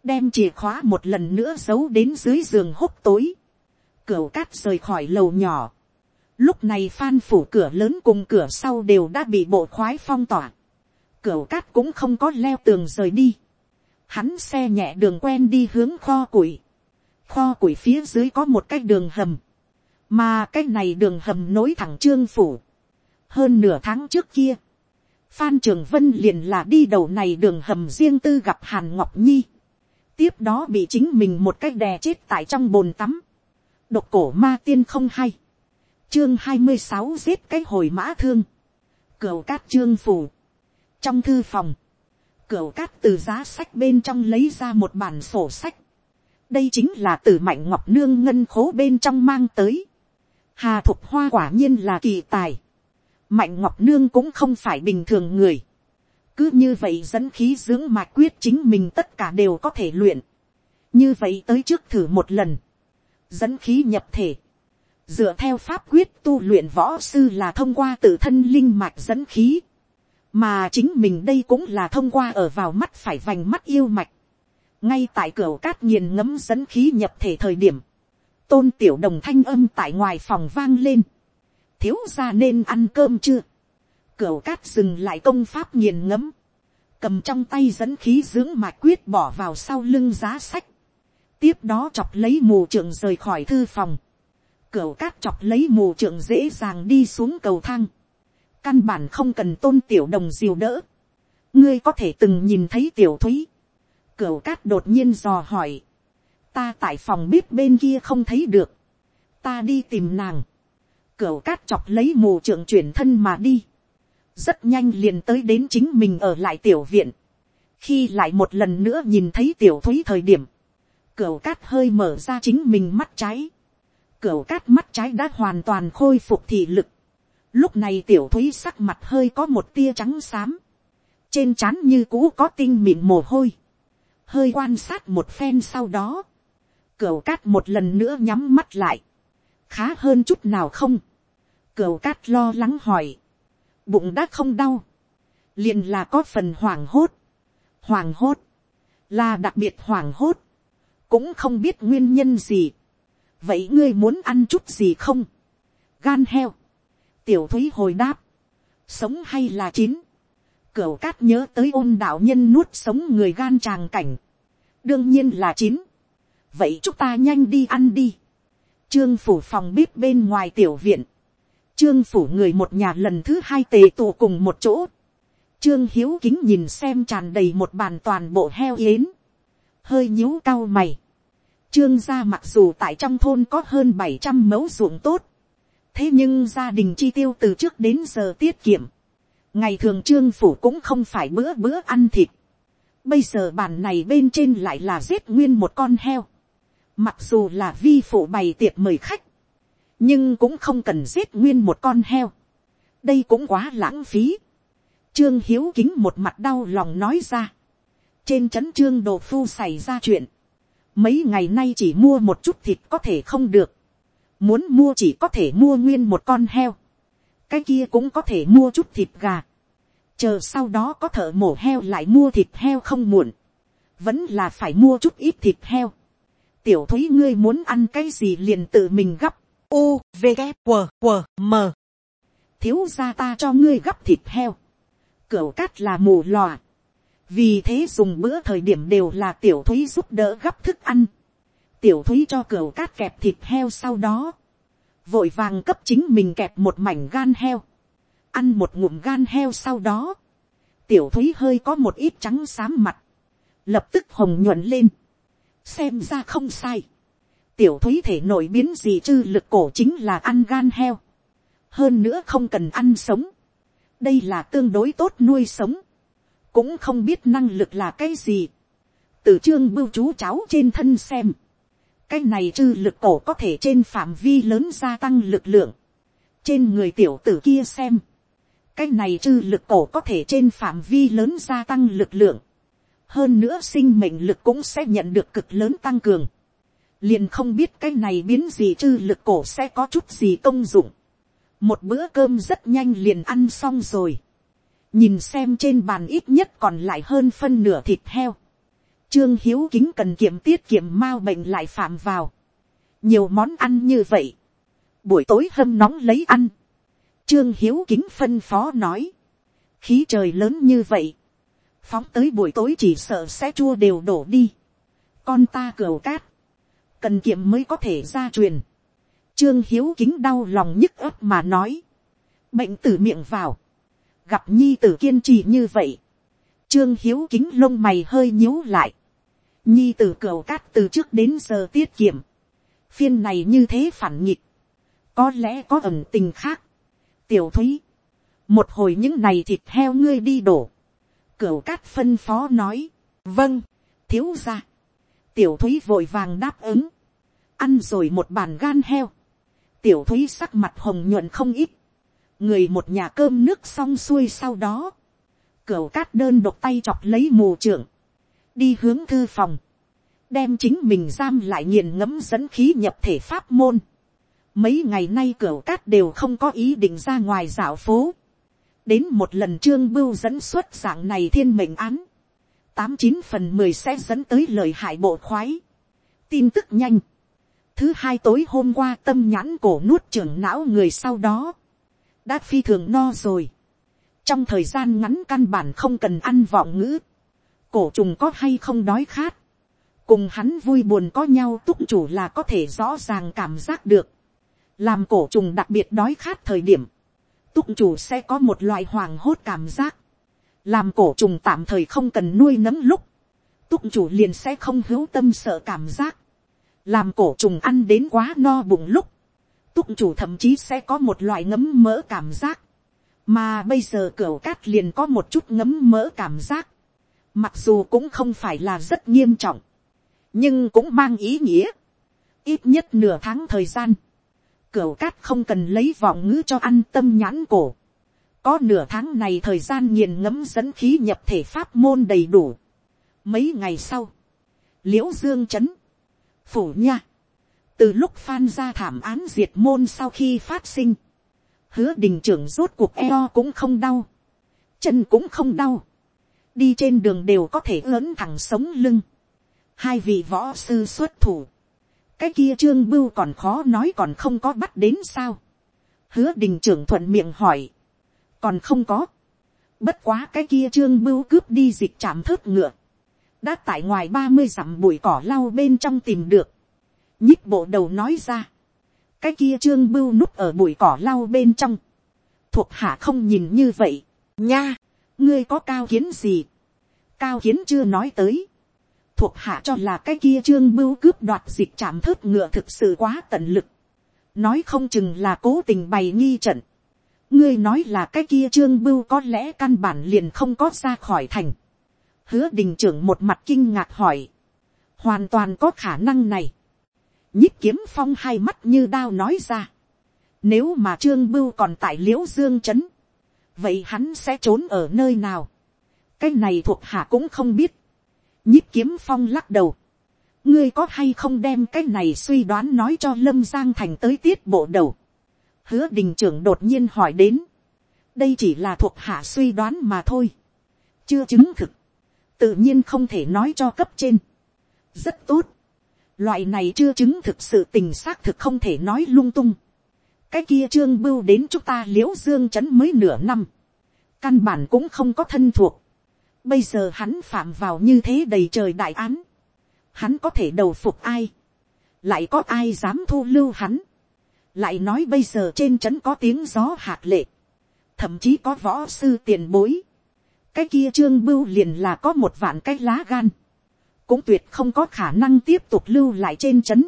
đem chìa khóa một lần nữa giấu đến dưới giường húc tối. cửa cát rời khỏi lầu nhỏ lúc này phan phủ cửa lớn cùng cửa sau đều đã bị bộ khoái phong tỏa. Cửa cát cũng không có leo tường rời đi. Hắn xe nhẹ đường quen đi hướng kho củi, kho củi phía dưới có một cái đường hầm, mà cái này đường hầm nối thẳng trương phủ. hơn nửa tháng trước kia, phan trường vân liền là đi đầu này đường hầm riêng tư gặp hàn ngọc nhi, tiếp đó bị chính mình một cách đè chết tại trong bồn tắm, độc cổ ma tiên không hay, chương hai mươi sáu giết cái hồi mã thương, cửu cát trương phủ, trong thư phòng, cửu cát từ giá sách bên trong lấy ra một bản sổ sách, đây chính là từ mạnh ngọc nương ngân khố bên trong mang tới, hà thục hoa quả nhiên là kỳ tài, mạnh ngọc nương cũng không phải bình thường người, cứ như vậy dẫn khí dưỡng mạch quyết chính mình tất cả đều có thể luyện, như vậy tới trước thử một lần, dẫn khí nhập thể, dựa theo pháp quyết tu luyện võ sư là thông qua tự thân linh mạch dẫn khí, mà chính mình đây cũng là thông qua ở vào mắt phải vành mắt yêu mạch, ngay tại cửa cát nghiền ngấm dẫn khí nhập thể thời điểm, tôn tiểu đồng thanh âm tại ngoài phòng vang lên, thiếu ra nên ăn cơm chưa, cửa cát dừng lại công pháp nghiền ngấm, cầm trong tay dẫn khí dưỡng mạch quyết bỏ vào sau lưng giá sách, tiếp đó chọc lấy mù trưởng rời khỏi thư phòng, cửa cát chọc lấy mù trưởng dễ dàng đi xuống cầu thang, căn bản không cần tôn tiểu đồng diều đỡ, ngươi có thể từng nhìn thấy tiểu thúy, cửa cát đột nhiên dò hỏi, ta tại phòng bếp bên kia không thấy được, ta đi tìm nàng, cửa cát chọc lấy mù trưởng chuyển thân mà đi, rất nhanh liền tới đến chính mình ở lại tiểu viện, khi lại một lần nữa nhìn thấy tiểu thúy thời điểm, cửa cát hơi mở ra chính mình mắt trái, cửa cát mắt trái đã hoàn toàn khôi phục thị lực, lúc này tiểu thúy sắc mặt hơi có một tia trắng xám, trên trán như cũ có tinh mịn mồ hôi, hơi quan sát một phen sau đó, cửa cát một lần nữa nhắm mắt lại, khá hơn chút nào không, cửa cát lo lắng hỏi, bụng đã không đau, liền là có phần hoảng hốt, hoảng hốt, là đặc biệt hoảng hốt, cũng không biết nguyên nhân gì, vậy ngươi muốn ăn chút gì không, gan heo, tiểu thúy hồi đáp, sống hay là chín, cửa cát nhớ tới ôn đạo nhân nuốt sống người gan tràng cảnh, đương nhiên là chín, vậy chúng ta nhanh đi ăn đi, trương phủ phòng bếp bên ngoài tiểu viện, trương phủ người một nhà lần thứ hai tề tụ cùng một chỗ, trương hiếu kính nhìn xem tràn đầy một bàn toàn bộ heo yến, hơi nhíu cao mày, trương gia mặc dù tại trong thôn có hơn bảy trăm mẫu ruộng tốt, thế nhưng gia đình chi tiêu từ trước đến giờ tiết kiệm, ngày thường trương phủ cũng không phải bữa bữa ăn thịt, bây giờ bàn này bên trên lại là giết nguyên một con heo, mặc dù là vi phụ bày tiệc mời khách, nhưng cũng không cần giết nguyên một con heo, đây cũng quá lãng phí, trương hiếu kính một mặt đau lòng nói ra, trên trấn trương đồ phu xảy ra chuyện, mấy ngày nay chỉ mua một chút thịt có thể không được, muốn mua chỉ có thể mua nguyên một con heo, cái kia cũng có thể mua chút thịt gà, chờ sau đó có thợ mổ heo lại mua thịt heo không muộn, vẫn là phải mua chút ít thịt heo. tiểu thúy ngươi muốn ăn cái gì liền tự mình gấp, u v g q q m. Thiếu ra ta cho ngươi gấp thịt heo, cửu cát là mù lòa, vì thế dùng bữa thời điểm đều là tiểu thúy giúp đỡ gấp thức ăn, tiểu thúy cho cửa cát kẹp thịt heo sau đó, vội vàng cấp chính mình kẹp một mảnh gan heo, ăn một ngụm gan heo sau đó, tiểu thúy hơi có một ít trắng xám mặt, lập tức hồng nhuận lên, xem ra không sai, tiểu thúy thể nổi biến gì chư lực cổ chính là ăn gan heo, hơn nữa không cần ăn sống, đây là tương đối tốt nuôi sống, cũng không biết năng lực là cái gì, từ chương bưu chú cháu trên thân xem, cái này chư lực cổ có thể trên phạm vi lớn gia tăng lực lượng, trên người tiểu tử kia xem, cái này chư lực cổ có thể trên phạm vi lớn gia tăng lực lượng, hơn nữa sinh mệnh lực cũng sẽ nhận được cực lớn tăng cường, liền không biết cái này biến gì chư lực cổ sẽ có chút gì công dụng, một bữa cơm rất nhanh liền ăn xong rồi, nhìn xem trên bàn ít nhất còn lại hơn phân nửa thịt heo, Trương Hiếu kính cần kiểm tiết kiệm mau bệnh lại phạm vào. Nhiều món ăn như vậy. Buổi tối hâm nóng lấy ăn. Trương Hiếu kính phân phó nói. Khí trời lớn như vậy. Phóng tới buổi tối chỉ sợ sẽ chua đều đổ đi. Con ta cửu cát. cần kiệm mới có thể ra truyền. trương hiếu kính đau lòng nhức ấp mà nói, bệnh từ miệng vào, gặp nhi tử kiên trì như vậy, trương hiếu kính lông mày hơi nhíu lại, nhi tử cửu cát từ trước đến giờ tiết kiệm, phiên này như thế phản nghịch, có lẽ có ẩn tình khác, tiểu thúy, một hồi những này thịt heo ngươi đi đổ, cửu cát phân phó nói, vâng, thiếu ra, tiểu thúy vội vàng đáp ứng, ăn rồi một bàn gan heo, tiểu thúy sắc mặt hồng nhuận không ít, người một nhà cơm nước xong xuôi sau đó, cửa cát đơn độc tay chọc lấy mù trưởng, đi hướng thư phòng, đem chính mình giam lại nghiền ngẫm dẫn khí nhập thể pháp môn. Mấy ngày nay cửa cát đều không có ý định ra ngoài dạo phố. Đến một lần trương bưu dẫn xuất dạng này thiên mệnh án. Tám chín phần mười sẽ dẫn tới lời hại bộ khoái. Tin tức nhanh. Thứ hai tối hôm qua tâm nhãn cổ nuốt trưởng não người sau đó. Đã phi thường no rồi. Trong thời gian ngắn căn bản không cần ăn vọng ngữ. Cổ trùng có hay không đói khát cùng hắn vui buồn có nhau túc chủ là có thể rõ ràng cảm giác được. làm cổ trùng đặc biệt đói khát thời điểm, túc chủ sẽ có một loại hoàng hốt cảm giác. làm cổ trùng tạm thời không cần nuôi nấng lúc, túc chủ liền sẽ không hữu tâm sợ cảm giác. làm cổ trùng ăn đến quá no bụng lúc, túc chủ thậm chí sẽ có một loại ngấm mỡ cảm giác. mà bây giờ cửa cát liền có một chút ngấm mỡ cảm giác. mặc dù cũng không phải là rất nghiêm trọng nhưng cũng mang ý nghĩa, ít nhất nửa tháng thời gian, Cửa cát không cần lấy vọng ngữ cho ăn tâm nhãn cổ, có nửa tháng này thời gian nghiền ngấm dẫn khí nhập thể pháp môn đầy đủ. Mấy ngày sau, liễu dương chấn, phủ nha, từ lúc phan ra thảm án diệt môn sau khi phát sinh, hứa đình trưởng rốt cuộc eo cũng không đau, chân cũng không đau, đi trên đường đều có thể lớn thẳng sống lưng, hai vị võ sư xuất thủ, cái kia trương bưu còn khó nói còn không có bắt đến sao. hứa đình trưởng thuận miệng hỏi, còn không có, bất quá cái kia trương bưu cướp đi dịch chạm thớt ngựa, đã tại ngoài ba mươi dặm bụi cỏ lau bên trong tìm được, nhích bộ đầu nói ra, cái kia trương bưu núp ở bụi cỏ lau bên trong, thuộc hạ không nhìn như vậy, nha, ngươi có cao kiến gì, cao kiến chưa nói tới, thuộc hạ cho là cái kia trương bưu cướp đoạt dịch chạm thớt ngựa thực sự quá tận lực. nói không chừng là cố tình bày nghi trận. ngươi nói là cái kia trương bưu có lẽ căn bản liền không có ra khỏi thành. hứa đình trưởng một mặt kinh ngạc hỏi. hoàn toàn có khả năng này nhích kiếm phong hai mắt như đao nói ra. nếu mà trương bưu còn tại liễu dương chấn, vậy hắn sẽ trốn ở nơi nào. cái này thuộc hạ cũng không biết nhích kiếm phong lắc đầu. ngươi có hay không đem cái này suy đoán nói cho lâm giang thành tới tiết bộ đầu. hứa đình trưởng đột nhiên hỏi đến. đây chỉ là thuộc hạ suy đoán mà thôi. chưa chứng thực. tự nhiên không thể nói cho cấp trên. rất tốt loại này chưa chứng thực sự tình xác thực không thể nói lung tung. cái kia trương bưu đến chúng ta l i ễ u dương c h ấ n mới nửa năm. căn bản cũng không có thân thuộc Bây giờ hắn phạm vào như thế đầy trời đại án. Hắn có thể đầu phục ai. Lại có ai dám thu lưu hắn. Lại nói bây giờ trên trấn có tiếng gió hạt lệ. Thậm chí có võ sư tiền bối. Cái kia trương bưu liền là có một vạn cái lá gan. Cũng tuyệt không có khả năng tiếp tục lưu lại trên trấn.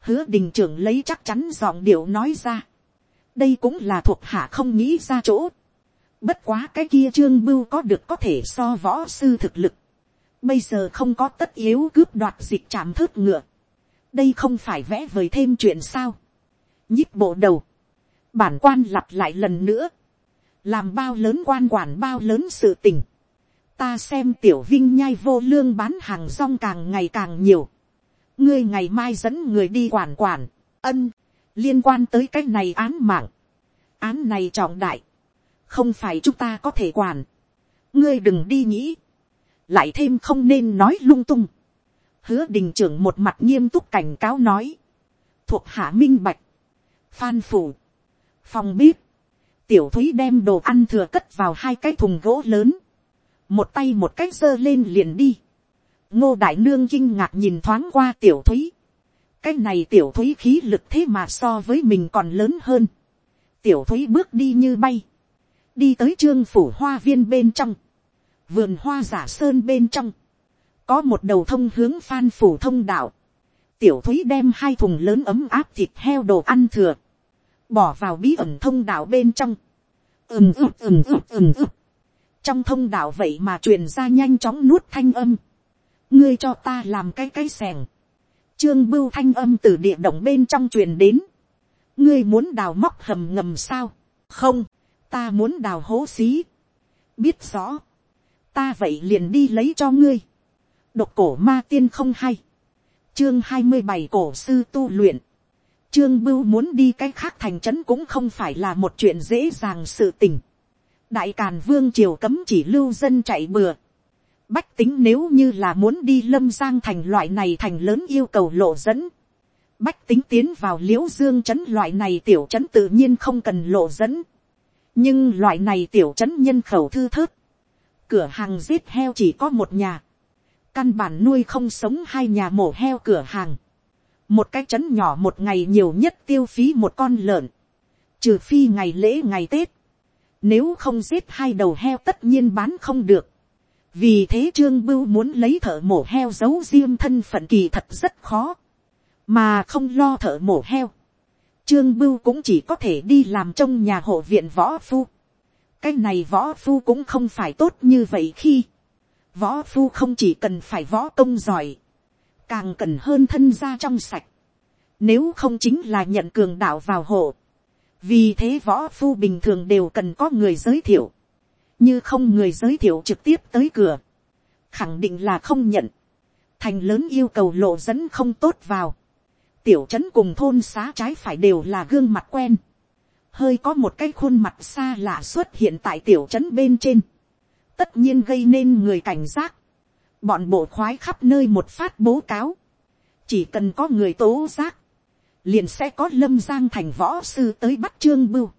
Hứa đình trưởng lấy chắc chắn giọng điệu nói ra. Đây cũng là thuộc hạ không nghĩ ra chỗ Bất quá cái kia trương bưu có được có thể so võ sư thực lực. Bây giờ không có tất yếu cướp đoạt dịch chạm thớt ngựa. Đây không phải vẽ vời thêm chuyện sao. nhích bộ đầu. Bản quan lặp lại lần nữa. Làm bao lớn quan quản bao lớn sự tình. Ta xem tiểu vinh nhai vô lương bán hàng rong càng ngày càng nhiều. Ngươi ngày mai dẫn người đi quản quản. Ân. Liên quan tới cái này án mạng. Án này trọng đại không phải chúng ta có thể quản, ngươi đừng đi nghĩ, lại thêm không nên nói lung tung, hứa đình trưởng một mặt nghiêm túc cảnh cáo nói, thuộc hạ minh bạch, phan phủ, phòng bếp, tiểu thúy đem đồ ăn thừa cất vào hai cái thùng gỗ lớn, một tay một cách giơ lên liền đi, ngô đại nương kinh ngạc nhìn thoáng qua tiểu thúy, cái này tiểu thúy khí lực thế mà so với mình còn lớn hơn. tiểu thúy bước đi như bay, đi tới trương phủ hoa viên bên trong, vườn hoa giả sơn bên trong, có một đầu thông hướng phan phủ thông đạo, tiểu thúy đem hai thùng lớn ấm áp thịt heo đồ ăn thừa, bỏ vào bí ẩn thông đạo bên trong, ừm ừm ừm ừm ừm ừm trong thông đạo vậy mà truyền ra nhanh chóng nuốt thanh âm, ngươi cho ta làm cái cái sẻng, trương bưu thanh âm từ địa động bên trong truyền đến, ngươi muốn đào móc hầm ngầm sao, không, ta muốn đào hố xí, biết rõ, ta vậy liền đi lấy cho ngươi, độc cổ ma tiên không hay, chương hai mươi bảy cổ sư tu luyện, trương bưu muốn đi cái khác thành trấn cũng không phải là một chuyện dễ dàng sự tình, đại càn vương triều cấm chỉ lưu dân chạy bừa, bách tính nếu như là muốn đi lâm giang thành loại này thành lớn yêu cầu lộ dẫn, bách tính tiến vào Liễu dương trấn loại này tiểu trấn tự nhiên không cần lộ dẫn, nhưng loại này tiểu trấn nhân khẩu thư thớt, cửa hàng giết heo chỉ có một nhà, căn bản nuôi không sống hai nhà mổ heo cửa hàng, một cái trấn nhỏ một ngày nhiều nhất tiêu phí một con lợn, trừ phi ngày lễ ngày tết, nếu không giết hai đầu heo tất nhiên bán không được, vì thế trương bưu muốn lấy thợ mổ heo giấu riêng thân phận kỳ thật rất khó, mà không lo thợ mổ heo. Trương bưu cũng chỉ có thể đi làm trong nhà hộ viện võ phu. cái này võ phu cũng không phải tốt như vậy khi võ phu không chỉ cần phải võ công giỏi, càng cần hơn thân gia trong sạch, nếu không chính là nhận cường đạo vào hộ vì thế võ phu bình thường đều cần có người giới thiệu. Như không người giới thiệu trực tiếp tới cửa, khẳng định là không nhận, thành lớn yêu cầu lộ dẫn không tốt vào, tiểu trấn cùng thôn xá trái phải đều là gương mặt quen, hơi có một cái khuôn mặt xa lạ xuất hiện tại tiểu trấn bên trên, tất nhiên gây nên người cảnh giác, bọn bộ khoái khắp nơi một phát bố cáo, chỉ cần có người tố giác, liền sẽ có lâm giang thành võ sư tới bắt trương bưu.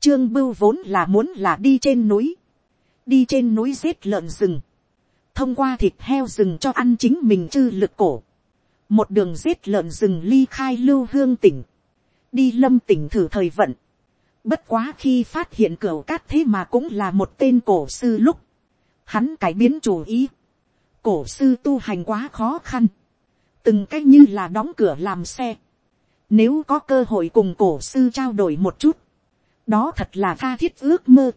Trương bưu vốn là muốn là đi trên núi, đi trên núi giết lợn rừng, thông qua thịt heo rừng cho ăn chính mình chư lực cổ, một đường giết lợn rừng ly khai lưu hương tỉnh, đi lâm tỉnh thử thời vận, bất quá khi phát hiện cửa cát thế mà cũng là một tên cổ sư lúc, hắn cải biến chủ ý, cổ sư tu hành quá khó khăn, từng cách như là đóng cửa làm xe, nếu có cơ hội cùng cổ sư trao đổi một chút, đó thật là tha thiết ước mơ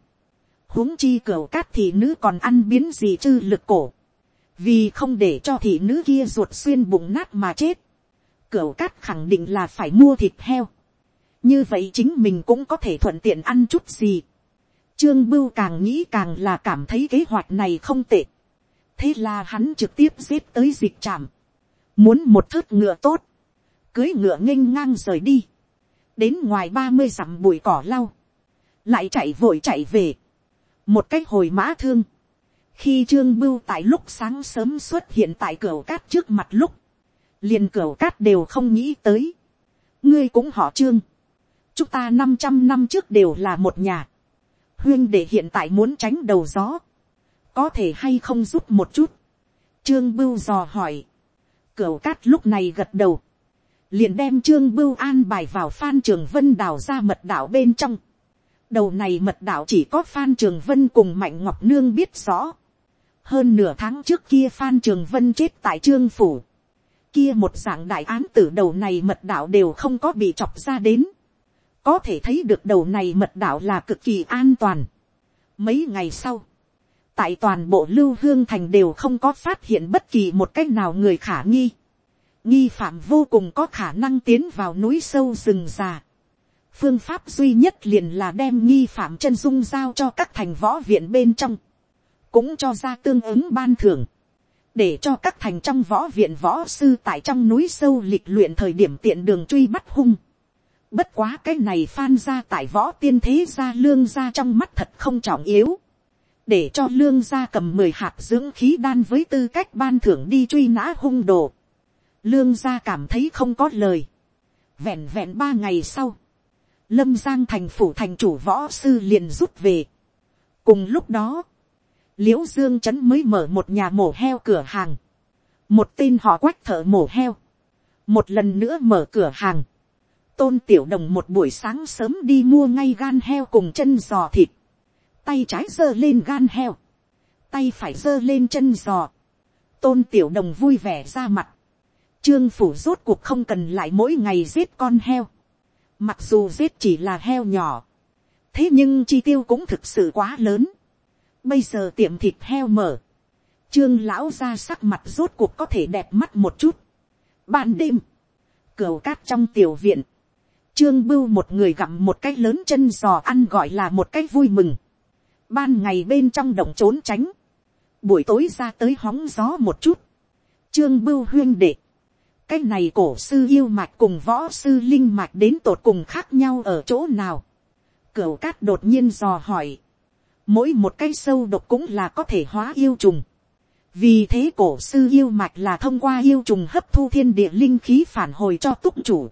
huống chi cửa cát thị nữ còn ăn biến gì chư lực cổ, vì không để cho thị nữ kia ruột xuyên bụng nát mà chết, cửa cát khẳng định là phải mua thịt heo, như vậy chính mình cũng có thể thuận tiện ăn chút gì. Trương Bưu càng nghĩ càng là cảm thấy kế hoạch này không tệ. Thế là hắn trực tiếp giết tới dịch trạm. Muốn một thớt ngựa tốt. Cưới ngựa nghênh ngang rời đi. Đến ngoài ba mươi dặm bụi cỏ lau. Lại chạy vội chạy về. Một cái hồi mã thương, khi trương bưu tại lúc sáng sớm xuất hiện tại cửa cát trước mặt lúc, liền cửa cát đều không nghĩ tới, ngươi cũng họ trương, chúng ta năm trăm năm trước đều là một nhà, huyên để hiện tại muốn tránh đầu gió, có thể hay không giúp một chút, trương bưu dò hỏi, cửa cát lúc này gật đầu, liền đem trương bưu an bài vào phan trường vân đào ra mật đảo bên trong, đầu này mật đạo chỉ có phan trường vân cùng mạnh ngọc nương biết rõ. hơn nửa tháng trước kia phan trường vân chết tại trương phủ. kia một dạng đại án tử đầu này mật đạo đều không có bị chọc ra đến. có thể thấy được đầu này mật đạo là cực kỳ an toàn. mấy ngày sau, tại toàn bộ lưu hương thành đều không có phát hiện bất kỳ một cách nào người khả nghi nghi phạm vô cùng có khả năng tiến vào núi sâu rừng già phương pháp duy nhất liền là đem nghi phạm chân dung giao cho các thành võ viện bên trong, cũng cho ra tương ứng ban thưởng, để cho các thành trong võ viện võ sư tại trong núi sâu lịch luyện thời điểm tiện đường truy bắt hung. Bất quá cái này phan ra tại võ tiên thế gia lương ra trong mắt thật không trọng yếu. Để cho lương gia cầm mười hạt dưỡng khí đan với tư cách ban thưởng đi truy nã hung đồ. Lương gia cảm thấy không có lời. Vẹn vẹn ba ngày sau lâm giang thành phủ thành chủ võ sư liền rút về. cùng lúc đó, l i ễ u dương trấn mới mở một nhà mổ heo cửa hàng, một tên họ quách thợ mổ heo, một lần nữa mở cửa hàng, tôn tiểu đồng một buổi sáng sớm đi mua ngay gan heo cùng chân giò thịt, tay trái giơ lên gan heo, tay phải giơ lên chân giò, tôn tiểu đồng vui vẻ ra mặt, trương phủ rốt cuộc không cần lại mỗi ngày giết con heo, mặc dù giết chỉ là heo nhỏ, thế nhưng chi tiêu cũng thực sự quá lớn, bây giờ tiệm thịt heo mở, trương lão ra sắc mặt rốt cuộc có thể đẹp mắt một chút. ban đêm, cửu cát trong tiểu viện, trương bưu một người gặm một cái lớn chân giò ăn gọi là một cái vui mừng. ban ngày bên trong động trốn tránh, buổi tối ra tới hóng gió một chút, trương bưu huyên đệ, cái này cổ sư yêu mạch cùng võ sư linh mạch đến tột cùng khác nhau ở chỗ nào. cửu cát đột nhiên dò hỏi, mỗi một cái sâu độc cũng là có thể hóa yêu trùng. vì thế cổ sư yêu mạch là thông qua yêu trùng hấp thu thiên địa linh khí phản hồi cho túc chủ.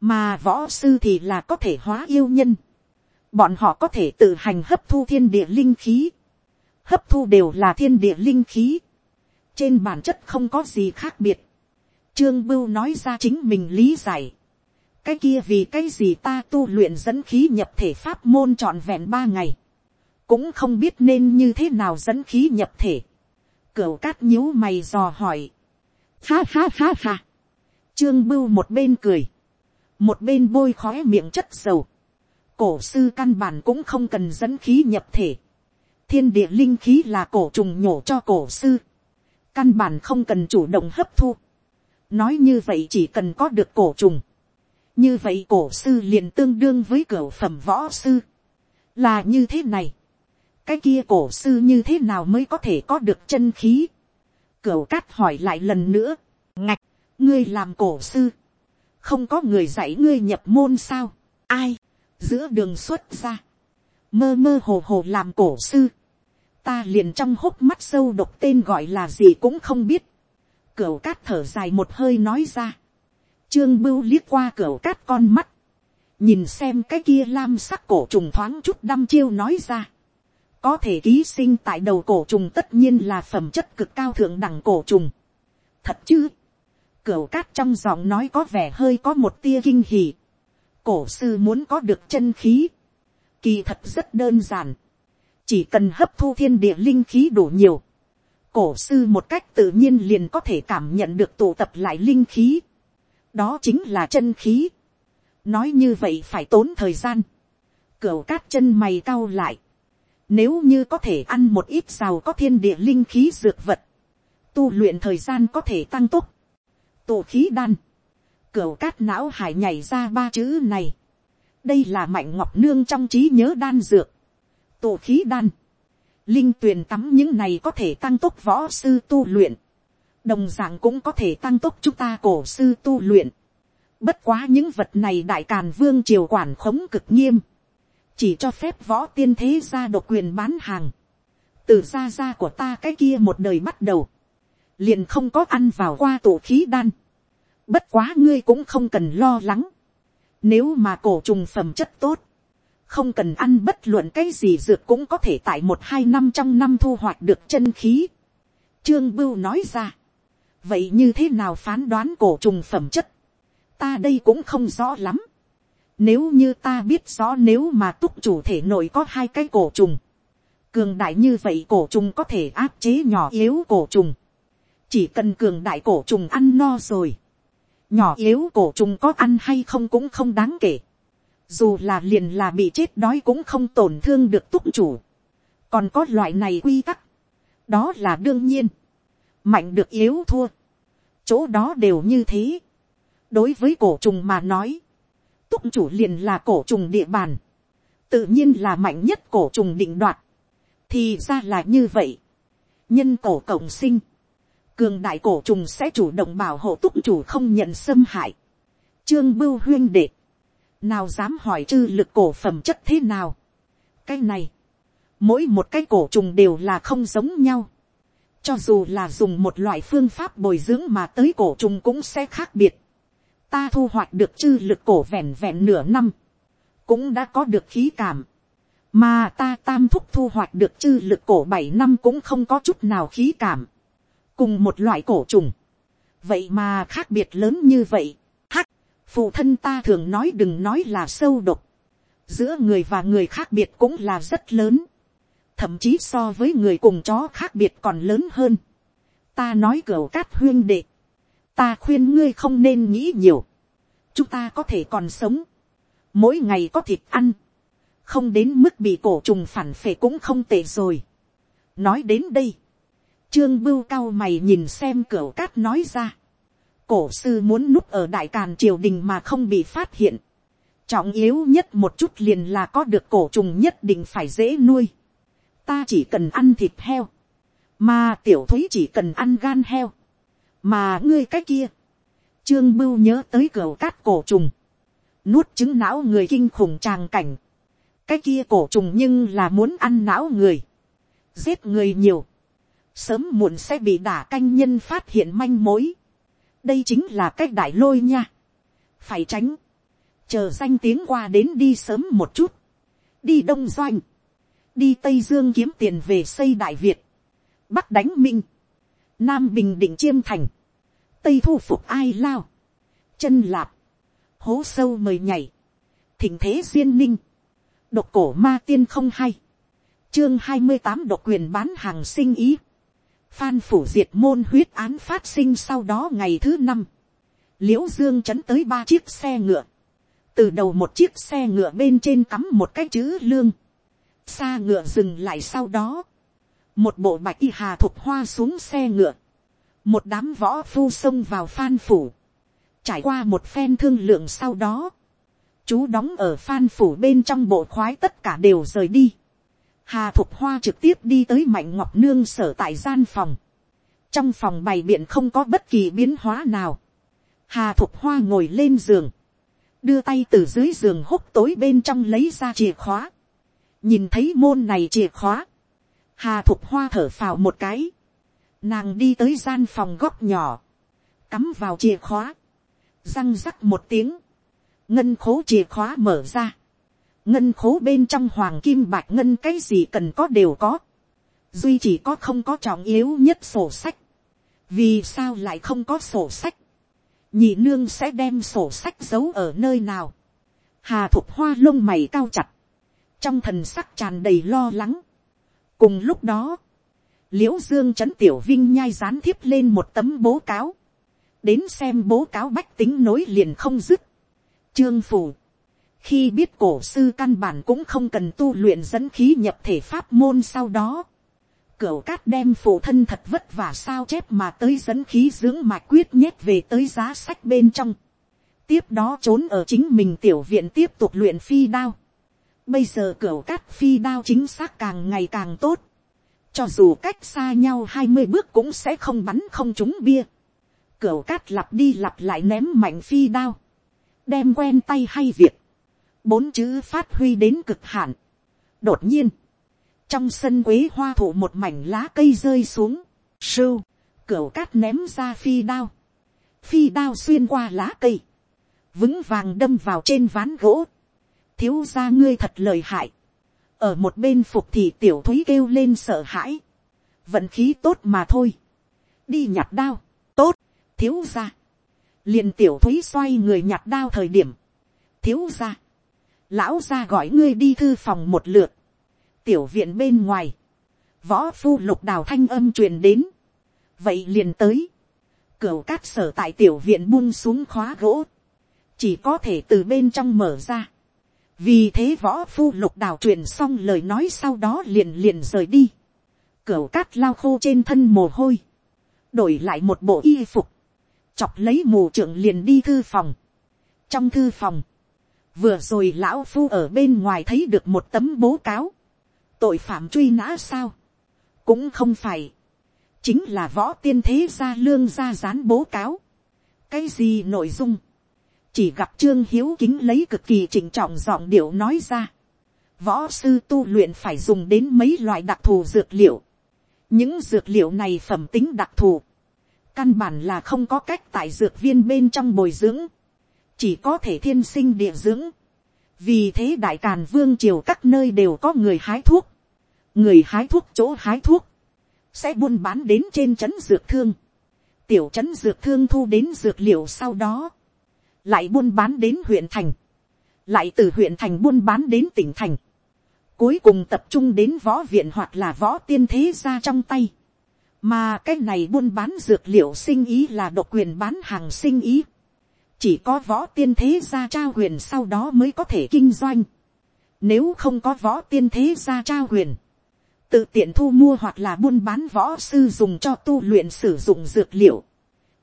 mà võ sư thì là có thể hóa yêu nhân. bọn họ có thể tự hành hấp thu thiên địa linh khí. hấp thu đều là thiên địa linh khí. trên bản chất không có gì khác biệt trương bưu nói ra chính mình lý giải. cái kia vì cái gì ta tu luyện dẫn khí nhập thể pháp môn trọn vẹn ba ngày cũng không biết nên như thế nào dẫn khí nhập thể. Cửu cát nhíu mày dò hỏi. Ha ha ha ha. Trương bưu một bên cười. Một bên bôi khói miệng chất dầu. Cổ sư căn bản cũng không cần dẫn khí nhập thể. Thiên địa linh khí là cổ trùng nhổ cho cổ sư. Căn bản không cần chủ động hấp thu. Nói như vậy chỉ cần có được cổ trùng. Như vậy cổ sư liền tương đương với cửa phẩm võ sư. Là như thế này. Cái kia cổ sư như thế nào mới có thể có được chân khí. Cửu cát hỏi lại lần nữa, ngạch, ngươi làm cổ sư, không có người dạy ngươi nhập môn sao, ai, giữa đường xuất ra, mơ mơ hồ hồ làm cổ sư, ta liền trong hốc mắt sâu độc tên gọi là gì cũng không biết, cửu cát thở dài một hơi nói ra, trương bưu liếc qua cửu cát con mắt, nhìn xem cái kia lam sắc cổ trùng thoáng chút đăm chiêu nói ra, có thể ký sinh tại đầu cổ trùng tất nhiên là phẩm chất cực cao thượng đẳng cổ trùng. thật chứ, cửu cát trong giọng nói có vẻ hơi có một tia kinh hỉ. cổ sư muốn có được chân khí, kỳ thật rất đơn giản, chỉ cần hấp thu thiên địa linh khí đủ nhiều, cổ sư một cách tự nhiên liền có thể cảm nhận được tụ tập lại linh khí, đó chính là chân khí. nói như vậy phải tốn thời gian, cửu cát chân mày cau lại, nếu như có thể ăn một ít giàu có thiên địa linh khí dược vật. Tu luyện thời gian có thể tăng tốc. Tụ khí đan. Cửu cát não hải nhảy ra ba chữ này. Đây là mạnh ngọc nương trong trí nhớ đan dược. Tụ khí đan. Linh tuyền tắm những này có thể tăng tốc võ sư tu luyện. Đồng dạng cũng có thể tăng tốc chúng ta cổ sư tu luyện. Bất quá những vật này đại càn vương triều quản khống cực nghiêm. Chỉ cho phép võ tiên thế gia độc quyền bán hàng, từ gia gia của ta cái kia một đời bắt đầu, liền không có ăn vào qua tổ khí đan, bất quá ngươi cũng không cần lo lắng, nếu mà cổ trùng phẩm chất tốt, không cần ăn bất luận cái gì dược cũng có thể tại một hai năm trong năm thu hoạch được chân khí. Trương Bưu nói ra, vậy như thế nào phán đoán cổ trùng phẩm chất, ta đây cũng không rõ lắm. Nếu như ta biết rõ nếu mà túc chủ thể nội có hai cái cổ trùng. Cường đại như vậy cổ trùng có thể áp chế nhỏ yếu cổ trùng. Chỉ cần cường đại cổ trùng ăn no rồi. Nhỏ yếu cổ trùng có ăn hay không cũng không đáng kể. Dù là liền là bị chết đói cũng không tổn thương được túc chủ. Còn có loại này quy tắc. Đó là đương nhiên. Mạnh được yếu thua. Chỗ đó đều như thế. Đối với cổ trùng mà nói túc chủ liền là cổ trùng địa bàn, tự nhiên là mạnh nhất cổ trùng định đoạt, thì ra là như vậy, nhân cổ cộng sinh, cường đại cổ trùng sẽ chủ động bảo hộ túc chủ không nhận xâm hại, trương bưu huyên đệ, nào dám hỏi chư lực cổ phẩm chất thế nào, cái này, mỗi một cái cổ trùng đều là không giống nhau, cho dù là dùng một loại phương pháp bồi dưỡng mà tới cổ trùng cũng sẽ khác biệt. Ta thu hoạch được chư lực cổ vẹn vẹn nửa năm, cũng đã có được khí cảm, mà ta tam thúc thu hoạch được chư lực cổ bảy năm cũng không có chút nào khí cảm, cùng một loại cổ trùng, vậy mà khác biệt lớn như vậy, phụ thân ta thường nói đừng nói là sâu độc, giữa người và người khác biệt cũng là rất lớn, thậm chí so với người cùng chó khác biệt còn lớn hơn. ta nói cửa cát huyên đệ, ta khuyên ngươi không nên nghĩ nhiều, chúng ta có thể còn sống, mỗi ngày có thịt ăn, không đến mức bị cổ trùng phản phệ cũng không tệ rồi. nói đến đây, trương bưu cao mày nhìn xem cửa cát nói ra, cổ sư muốn núp ở đại càn triều đình mà không bị phát hiện, trọng yếu nhất một chút liền là có được cổ trùng nhất định phải dễ nuôi, ta chỉ cần ăn thịt heo, mà tiểu thúy chỉ cần ăn gan heo, mà ngươi cái kia, trương bưu nhớ tới cửa cát cổ trùng, nuốt trứng não người kinh khủng tràng cảnh, cái kia cổ trùng nhưng là muốn ăn não người, giết người nhiều, sớm muộn sẽ bị đả canh nhân phát hiện manh mối, đây chính là cách đại lôi nha, phải tránh, chờ danh tiếng qua đến đi sớm một chút, đi đông doanh, đi tây dương kiếm tiền về xây đại việt, bắc đánh minh, nam bình định chiêm thành, tây thu phục ai lao, chân lạp, hố sâu mời nhảy, thỉnh thế duyên ninh, độc cổ ma tiên không hay, chương hai mươi tám độc quyền bán hàng sinh ý, phan phủ diệt môn huyết án phát sinh sau đó ngày thứ năm, Liễu dương chấn tới ba chiếc xe ngựa, từ đầu một chiếc xe ngựa bên trên cắm một cái chữ lương, xa ngựa dừng lại sau đó, một bộ bạch y hà thục hoa xuống xe ngựa, một đám võ phu xông vào phan phủ, trải qua một phen thương lượng sau đó, chú đóng ở phan phủ bên trong bộ khoái tất cả đều rời đi. Hà Thục Hoa trực tiếp đi tới Mạnh Ngọc Nương sở tại gian phòng. Trong phòng bày biện không có bất kỳ biến hóa nào. Hà Thục Hoa ngồi lên giường. Đưa tay từ dưới giường hốc tối bên trong lấy ra chìa khóa. Nhìn thấy môn này chìa khóa. Hà Thục Hoa thở phào một cái. Nàng đi tới gian phòng góc nhỏ. Cắm vào chìa khóa. Răng rắc một tiếng ngân khố chìa khóa mở ra, ngân khố bên trong hoàng kim bạch ngân cái gì cần có đều có, duy chỉ có không có trọng yếu nhất sổ sách, vì sao lại không có sổ sách, nhị nương sẽ đem sổ sách giấu ở nơi nào, hà thục hoa lông mày cao chặt, trong thần sắc tràn đầy lo lắng. cùng lúc đó, l i ễ u dương c h ấ n tiểu vinh nhai gián thiếp lên một tấm bố cáo, đến xem bố cáo bách tính nối liền không dứt, Trương phủ. Khi biết cổ sư căn bản cũng không cần tu luyện dẫn khí nhập thể pháp môn sau đó. Cửu cát đem phụ thân thật vất vả sao chép mà tới dẫn khí dưỡng mạch quyết nhét về tới giá sách bên trong. Tiếp đó trốn ở chính mình tiểu viện tiếp tục luyện phi đao. Bây giờ cửu cát phi đao chính xác càng ngày càng tốt. Cho dù cách xa nhau hai mươi bước cũng sẽ không bắn không trúng bia. Cửu cát lặp đi lặp lại ném mạnh phi đao đem quen tay hay việc, bốn chữ phát huy đến cực hạn. đột nhiên, trong sân quế hoa thụ một mảnh lá cây rơi xuống, sưu, cửa cát ném ra phi đao, phi đao xuyên qua lá cây, vững vàng đâm vào trên ván gỗ, thiếu ra ngươi thật lời hại, ở một bên phục thì tiểu thúy kêu lên sợ hãi, vận khí tốt mà thôi, đi nhặt đao, tốt, thiếu ra, liền tiểu thúy xoay người nhặt đao thời điểm, thiếu ra, lão ra gọi ngươi đi thư phòng một lượt, tiểu viện bên ngoài, võ phu lục đào thanh âm truyền đến, vậy liền tới, cửa cát sở tại tiểu viện buông xuống khóa gỗ, chỉ có thể từ bên trong mở ra, vì thế võ phu lục đào truyền xong lời nói sau đó liền liền rời đi, cửa cát lao khô trên thân mồ hôi, đổi lại một bộ y phục, chọc lấy mù trưởng liền đi thư phòng. trong thư phòng, vừa rồi lão phu ở bên ngoài thấy được một tấm bố cáo, tội phạm truy nã sao, cũng không phải, chính là võ tiên thế gia lương gia dán bố cáo, cái gì nội dung, chỉ gặp trương hiếu kính lấy cực kỳ trịnh trọng giọng điệu nói ra, võ sư tu luyện phải dùng đến mấy loại đặc thù dược liệu, những dược liệu này phẩm tính đặc thù, căn bản là không có cách tại dược viên bên trong bồi dưỡng, chỉ có thể thiên sinh địa dưỡng. vì thế đại càn vương triều các nơi đều có người hái thuốc, người hái thuốc chỗ hái thuốc, sẽ buôn bán đến trên trấn dược thương, tiểu trấn dược thương thu đến dược liệu sau đó, lại buôn bán đến huyện thành, lại từ huyện thành buôn bán đến tỉnh thành, cuối cùng tập trung đến võ viện hoặc là võ tiên thế ra trong tay, mà cái này buôn bán dược liệu sinh ý là độc quyền bán hàng sinh ý, chỉ có võ tiên thế gia trao huyền sau đó mới có thể kinh doanh, nếu không có võ tiên thế gia trao huyền tự tiện thu mua hoặc là buôn bán võ sư dùng cho tu luyện sử dụng dược liệu,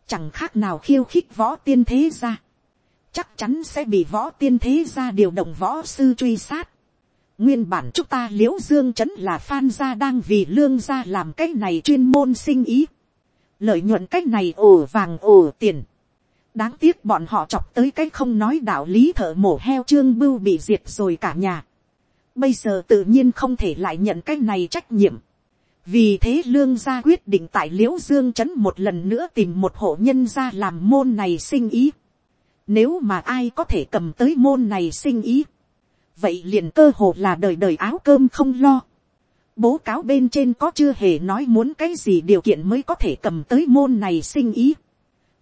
chẳng khác nào khiêu khích võ tiên thế gia, chắc chắn sẽ bị võ tiên thế gia điều động võ sư truy sát. nguyên bản chúng ta liễu dương chấn là phan gia đang vì lương gia làm cái này chuyên môn sinh ý, lợi nhuận cái này ổ vàng ổ tiền, đáng tiếc bọn họ chọc tới cái không nói đạo lý thợ mổ heo trương bưu bị diệt rồi cả nhà bây giờ tự nhiên không thể lại nhận cái này trách nhiệm. vì thế lương gia quyết định tại l i ễ u dương trấn một lần nữa tìm một hộ nhân gia làm môn này sinh ý. nếu mà ai có thể cầm tới môn này sinh ý, vậy liền cơ hồ là đời đời áo cơm không lo. bố cáo bên trên có chưa hề nói muốn cái gì điều kiện mới có thể cầm tới môn này sinh ý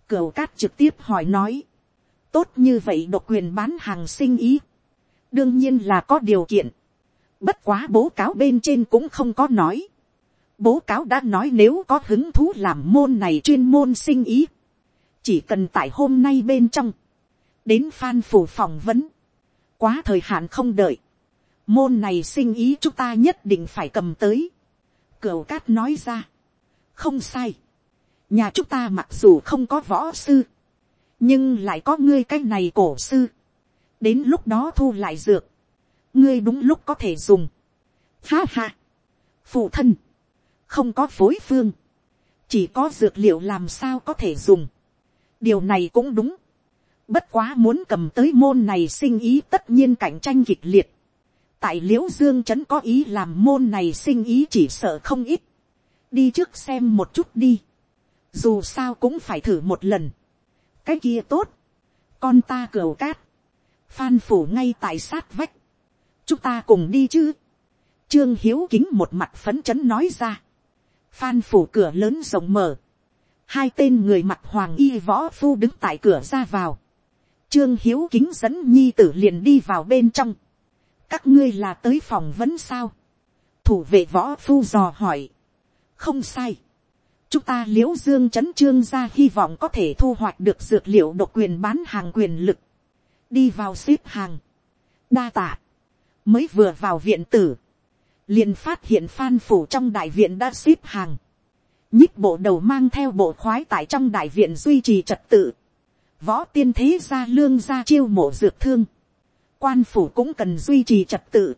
cửu cát trực tiếp hỏi nói, tốt như vậy độc quyền bán hàng sinh ý. đương nhiên là có điều kiện Bất quá bố cáo bên trên cũng không có nói. Bố cáo đã nói nếu có hứng thú làm môn này chuyên môn sinh ý. Chỉ cần tại hôm nay bên trong. Đến phan phủ phỏng vấn. Quá thời hạn không đợi. Môn này sinh ý chúng ta nhất định phải cầm tới. Cửu cát nói ra. Không sai. Nhà chúng ta mặc dù không có võ sư. Nhưng lại có ngươi cái này cổ sư. Đến lúc đó thu lại dược ngươi đúng lúc có thể dùng. Ha ha. phụ thân, không có phối phương, chỉ có dược liệu làm sao có thể dùng. điều này cũng đúng. bất quá muốn cầm tới môn này sinh ý tất nhiên cạnh tranh kịch liệt. tại l i ễ u dương trấn có ý làm môn này sinh ý chỉ sợ không ít. đi trước xem một chút đi dù sao cũng phải thử một lần. cái kia tốt. con ta cửa cát. phan phủ ngay tại sát vách chúng ta cùng đi chứ. trương hiếu kính một mặt phấn chấn nói ra. phan phủ cửa lớn rộng mở. hai tên người mặt hoàng y võ phu đứng tại cửa ra vào. trương hiếu kính dẫn nhi tử liền đi vào bên trong. các ngươi là tới phòng vấn sao. thủ vệ võ phu dò hỏi. không sai chúng ta l i ễ u dương c h ấ n trương ra hy vọng có thể thu hoạch được dược liệu độc quyền bán hàng quyền lực. đi vào xếp hàng. đa tạ. Mới vừa vào viện tử, liền phát hiện phan phủ trong đại viện đã xếp hàng, nhích bộ đầu mang theo bộ khoái tại trong đại viện duy trì trật tự, võ tiên thế gia lương gia chiêu mộ dược thương, quan phủ cũng cần duy trì trật tự,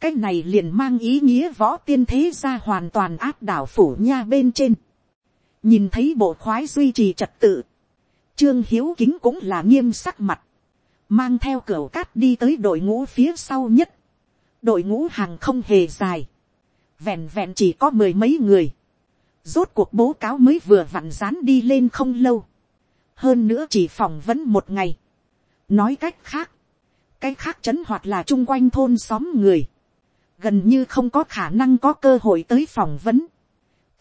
cái này liền mang ý nghĩa võ tiên thế gia hoàn toàn áp đảo phủ nha bên trên, nhìn thấy bộ khoái duy trì trật tự, trương hiếu kính cũng là nghiêm sắc mặt, mang theo cửa cát đi tới đội ngũ phía sau nhất. đội ngũ hàng không hề dài, vẹn vẹn chỉ có mười mấy người. rốt cuộc bố cáo mới vừa vặn dán đi lên không lâu. hơn nữa chỉ phỏng vấn một ngày. nói cách khác, cái khác chấn hoặc là chung quanh thôn xóm người, gần như không có khả năng có cơ hội tới phỏng vấn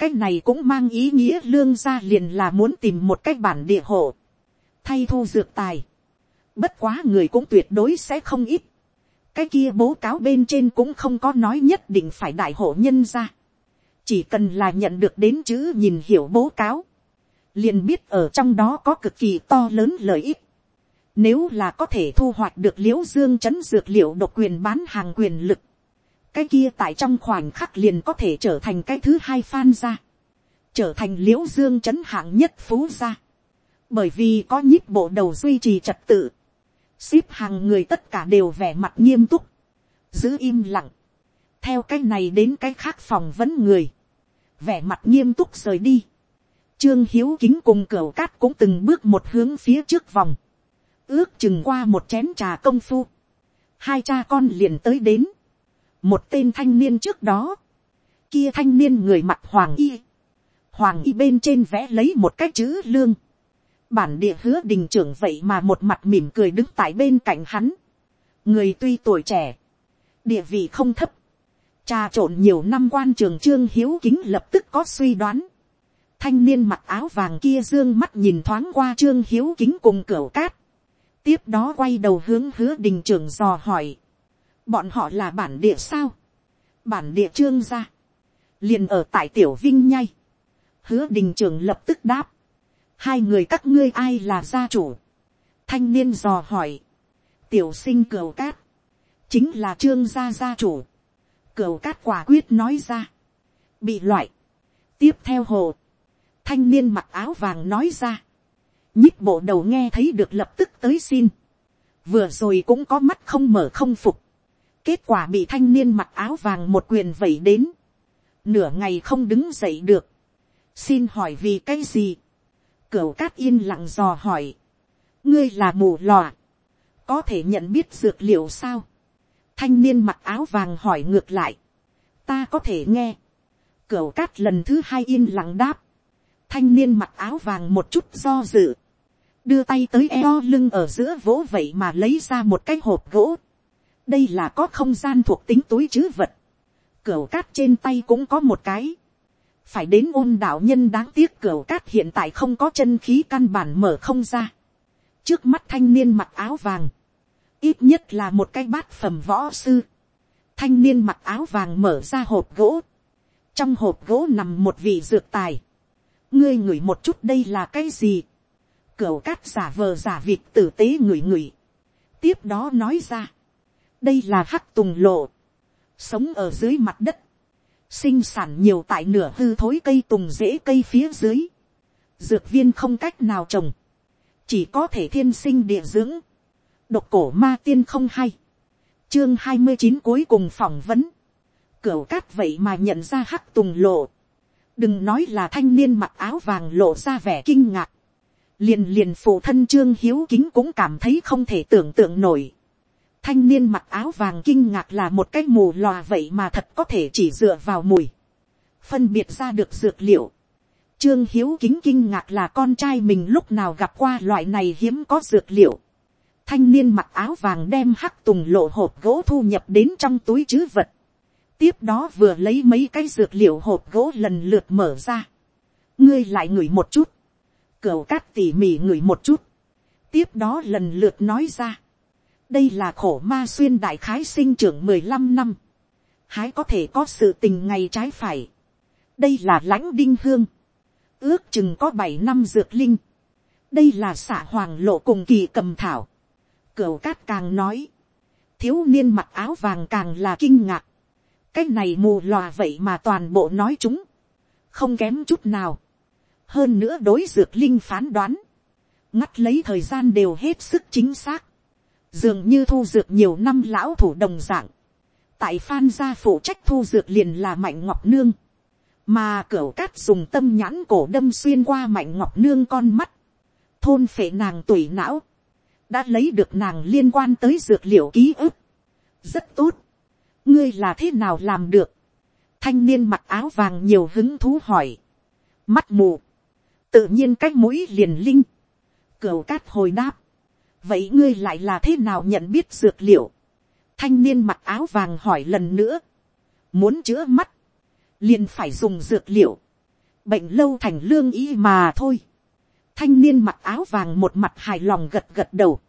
cái này cũng mang ý nghĩa lương gia liền là muốn tìm một cái bản địa hộ, thay thu dược tài Bất quá người cũng tuyệt đối sẽ không ít. Cái kia bố cáo bên trên cũng không có nói nhất định phải đại hộ nhân gia Chỉ cần là nhận được đến chữ nhìn hiểu bố cáo. Liền biết ở trong đó có cực kỳ to lớn lợi ích. Nếu là có thể thu hoạch được liễu dương chấn dược liệu độc quyền bán hàng quyền lực. Cái kia tại trong khoảnh khắc liền có thể trở thành cái thứ hai phan ra. Trở thành liễu dương chấn hạng nhất phú ra. Bởi vì có nhíp bộ đầu duy trì trật tự ship hàng người tất cả đều vẻ mặt nghiêm túc, giữ im lặng, theo cái này đến cái khác phòng vấn người, vẻ mặt nghiêm túc rời đi. Trương Hiếu Kính cùng cửa cát cũng từng bước một hướng phía trước vòng, ước chừng qua một chén trà công phu, hai cha con liền tới đến, một tên thanh niên trước đó, kia thanh niên người mặt hoàng y, hoàng y bên trên vẽ lấy một cái chữ lương, bản địa hứa đình trưởng vậy mà một mặt mỉm cười đứng tại bên cạnh hắn. người tuy tuổi trẻ, địa vị không thấp, trà trộn nhiều năm quan trường trương hiếu kính lập tức có suy đoán. thanh niên mặc áo vàng kia dương mắt nhìn thoáng qua trương hiếu kính cùng cửa cát, tiếp đó quay đầu hướng hứa đình trưởng dò hỏi, bọn họ là bản địa sao, bản địa trương gia, liền ở tại tiểu vinh nhai, hứa đình trường lập tức đáp, hai người các ngươi ai là gia chủ, thanh niên dò hỏi, tiểu sinh cửu cát, chính là trương gia gia chủ, cửu cát quả quyết nói ra, bị loại, tiếp theo hồ, thanh niên mặc áo vàng nói ra, nhích bộ đầu nghe thấy được lập tức tới xin, vừa rồi cũng có mắt không mở không phục, kết quả bị thanh niên mặc áo vàng một quyền vẩy đến, nửa ngày không đứng dậy được, xin hỏi vì cái gì, cửu cát yên lặng dò hỏi, ngươi là mù lòa, có thể nhận biết dược liệu sao, thanh niên mặc áo vàng hỏi ngược lại, ta có thể nghe, cửu cát lần thứ hai yên lặng đáp, thanh niên mặc áo vàng một chút do dự, đưa tay tới eo lưng ở giữa vỗ vậy mà lấy ra một cái hộp gỗ đây là có không gian thuộc tính túi chứ vật. cửu cát trên tay cũng có một cái. phải đến ôn đạo nhân đáng tiếc cửu cát hiện tại không có chân khí căn bản mở không ra. trước mắt thanh niên mặc áo vàng, ít nhất là một cái bát phẩm võ sư. thanh niên mặc áo vàng mở ra hộp gỗ. trong hộp gỗ nằm một vị dược tài. ngươi ngửi một chút đây là cái gì Cửu cát giả vờ giả vịt tử tế ngửi ngửi. Tiếp đó nói ra. Đây là hắc tùng lộ. Sống ở dưới mặt đất. Sinh sản nhiều tại nửa hư thối cây tùng rễ cây phía dưới. Dược viên không cách nào trồng. Chỉ có thể thiên sinh địa dưỡng. Độc cổ ma tiên không hay. Chương hai mươi chín cuối cùng phỏng vấn. cửa cát vậy mà nhận ra hắc tùng lộ. Đừng nói là thanh niên mặc áo vàng lộ ra vẻ kinh ngạc liền liền phụ thân trương hiếu kính cũng cảm thấy không thể tưởng tượng nổi thanh niên mặc áo vàng kinh ngạc là một cái mù lòa vậy mà thật có thể chỉ dựa vào mùi. phân biệt ra được dược liệu. trương hiếu kính kinh ngạc là con trai mình lúc nào gặp qua loại này hiếm có dược liệu. thanh niên mặc áo vàng đem hắc tùng lộ hộp gỗ thu nhập đến trong túi chứ vật. tiếp đó vừa lấy mấy cái dược liệu hộp gỗ lần lượt mở ra. ngươi lại ngửi một chút Cửu cát tỉ mỉ ngửi một chút. Tiếp đó lần lượt nói ra. Đây là khổ ma xuyên đại khái sinh trưởng mười lăm năm. Hái có thể có sự tình ngày trái phải. Đây là lãnh đinh hương. Ước chừng có bảy năm dược linh. Đây là xạ hoàng lộ cùng kỳ cầm thảo. Cửu cát càng nói. Thiếu niên mặc áo vàng càng là kinh ngạc. Cái này mù lòa vậy mà toàn bộ nói chúng. Không kém chút nào hơn nữa đối dược linh phán đoán, ngắt lấy thời gian đều hết sức chính xác, dường như thu dược nhiều năm lão thủ đồng dạng, tại phan gia phụ trách thu dược liền là mạnh ngọc nương, mà cửa cát dùng tâm nhãn cổ đâm xuyên qua mạnh ngọc nương con mắt, thôn phệ nàng tủy não, đã lấy được nàng liên quan tới dược liệu ký ức, rất tốt, ngươi là thế nào làm được, thanh niên mặc áo vàng nhiều hứng thú hỏi, mắt mù, tự nhiên cách mũi liền linh, cửu cát hồi đáp, vậy ngươi lại là thế nào nhận biết dược liệu, thanh niên mặc áo vàng hỏi lần nữa, muốn chữa mắt, liền phải dùng dược liệu, bệnh lâu thành lương y mà thôi, thanh niên mặc áo vàng một mặt hài lòng gật gật đầu,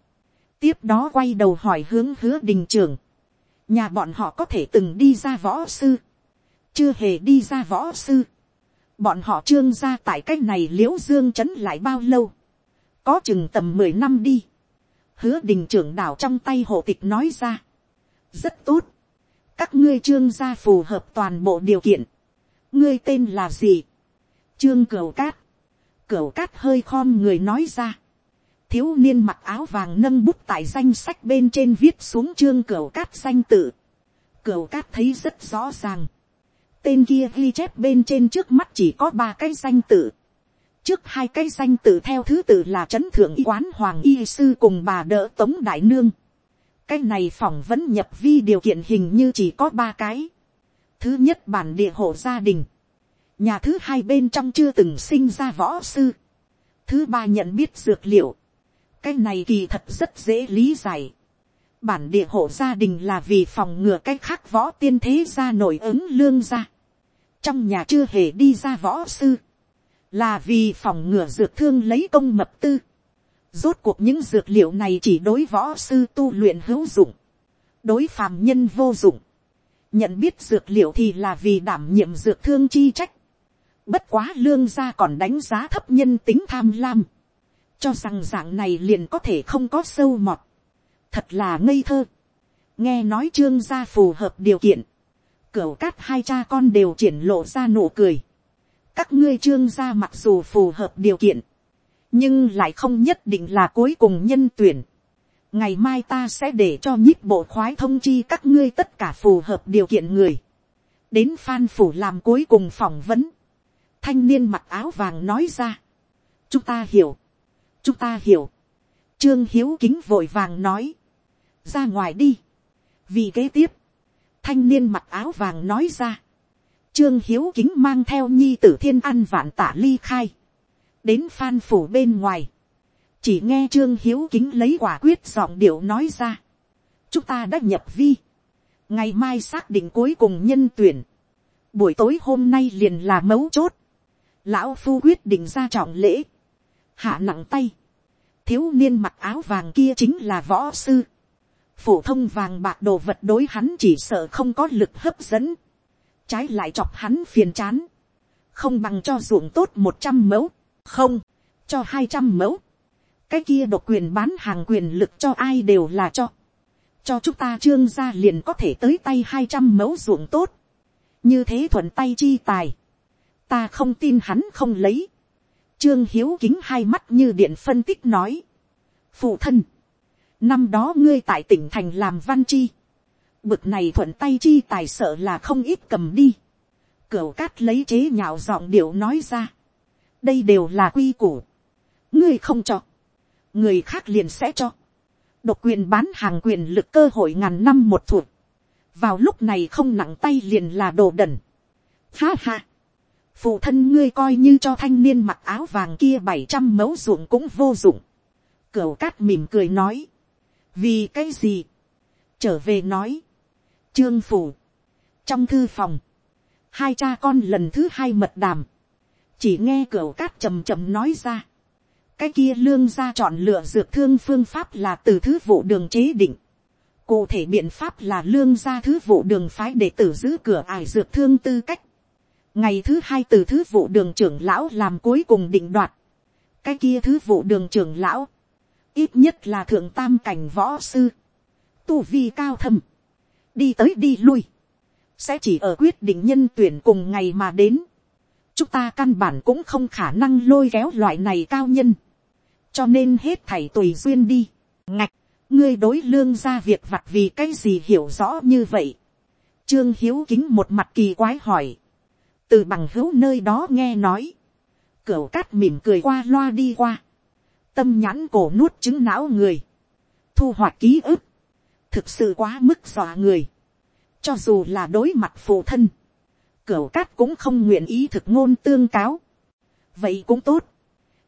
tiếp đó quay đầu hỏi hướng hứa đình trường, nhà bọn họ có thể từng đi ra võ sư, chưa hề đi ra võ sư, bọn họ trương ra tại cái này l i ễ u dương c h ấ n lại bao lâu, có chừng tầm mười năm đi, hứa đình trưởng đảo trong tay hộ tịch nói ra, rất tốt, các ngươi trương gia phù hợp toàn bộ điều kiện, ngươi tên là gì, trương cửu cát, cửu cát hơi khom người nói ra, thiếu niên mặc áo vàng nâng bút tại danh sách bên trên viết xuống trương cửu cát danh tự, cửu cát thấy rất rõ ràng, tên kia ghi chép bên trên trước mắt chỉ có ba cái danh tự trước hai cái danh tự theo thứ tự là trấn thượng y quán hoàng y sư cùng bà đỡ tống đại nương. cái này phỏng vấn nhập vi điều kiện hình như chỉ có ba cái. thứ nhất bản địa hộ gia đình. nhà thứ hai bên trong chưa từng sinh ra võ sư. thứ ba nhận biết dược liệu. cái này kỳ thật rất dễ lý giải bản địa hộ gia đình là vì phòng ngừa cái khác võ tiên thế gia nổi ứng lương gia trong nhà chưa hề đi ra võ sư, là vì phòng ngừa dược thương lấy công mập tư. Rốt cuộc những dược liệu này chỉ đối võ sư tu luyện hữu dụng, đối phàm nhân vô dụng. Nhận biết dược liệu thì là vì đảm nhiệm dược thương chi trách. Bất quá lương gia còn đánh giá thấp nhân tính tham lam. Cho rằng dạng này liền có thể không có sâu mọt. Thật là ngây thơ. Nghe nói trương gia phù hợp điều kiện. Cửu cát hai cha con đều triển lộ ra nụ cười. Các ngươi trương gia mặc dù phù hợp điều kiện. Nhưng lại không nhất định là cuối cùng nhân tuyển. Ngày mai ta sẽ để cho nhíp bộ khoái thông chi các ngươi tất cả phù hợp điều kiện người. Đến phan phủ làm cuối cùng phỏng vấn thanh niên mặc áo vàng nói ra. chúng ta hiểu, chúng ta hiểu. trương hiếu kính vội vàng nói, ra ngoài đi. vì kế tiếp, thanh niên mặc áo vàng nói ra trương hiếu kính mang theo nhi tử thiên ăn vạn tả ly khai, đến phan phủ bên ngoài. chỉ nghe trương hiếu kính lấy quả quyết giọng điệu nói ra. chúng ta đã nhập vi. ngày mai xác định cuối cùng nhân tuyển. buổi tối hôm nay liền là mấu chốt lão phu quyết định ra trọng lễ, hạ nặng tay, thiếu niên mặc áo vàng kia chính là võ sư, phổ thông vàng bạc đồ vật đối hắn chỉ sợ không có lực hấp dẫn, trái lại chọc hắn phiền chán, không bằng cho ruộng tốt một trăm mẫu, không, cho hai trăm mẫu, cái kia độc quyền bán hàng quyền lực cho ai đều là cho, cho chúng ta trương gia liền có thể tới tay hai trăm mẫu ruộng tốt, như thế thuận tay chi tài, ta không tin hắn không lấy. Trương Hiếu kính hai mắt như điện phân tích nói. Phụ thân. Năm đó ngươi tại tỉnh thành làm văn chi. Bực này thuận tay chi tài sợ là không ít cầm đi. Cửu cát lấy chế nhạo giọng điệu nói ra. Đây đều là quy củ. Ngươi không cho. Người khác liền sẽ cho. Độc quyền bán hàng quyền lực cơ hội ngàn năm một thuộc. Vào lúc này không nặng tay liền là đồ đần. Ha ha phụ thân ngươi coi như cho thanh niên mặc áo vàng kia bảy trăm mẫu ruộng cũng vô dụng. Cửu cát mỉm cười nói. vì cái gì. trở về nói trương phủ. trong thư phòng. hai cha con lần thứ hai mật đàm. chỉ nghe cửa cát trầm trầm nói ra. cái kia lương ra chọn lựa dược thương phương pháp là từ thứ vụ đường chế định. cụ thể biện pháp là lương ra thứ vụ đường phái để tử giữ cửa ải dược thương tư cách ngày thứ hai từ thứ vụ đường trưởng lão làm cuối cùng định đoạt, cái kia thứ vụ đường trưởng lão, ít nhất là thượng tam cảnh võ sư, tu vi cao thâm, đi tới đi lui, sẽ chỉ ở quyết định nhân tuyển cùng ngày mà đến, chúng ta căn bản cũng không khả năng lôi kéo loại này cao nhân, cho nên hết thảy tùy duyên đi, ngạch, ngươi đối lương ra việc vặt vì cái gì hiểu rõ như vậy, trương hiếu kính một mặt kỳ quái hỏi, từ bằng hữu nơi đó nghe nói, cửu cát mỉm cười qua loa đi qua, tâm nhãn cổ nuốt chứng não người, thu hoạch ký ức, thực sự quá mức dọa người, cho dù là đối mặt phụ thân, cửu cát cũng không nguyện ý thực ngôn tương cáo, vậy cũng tốt,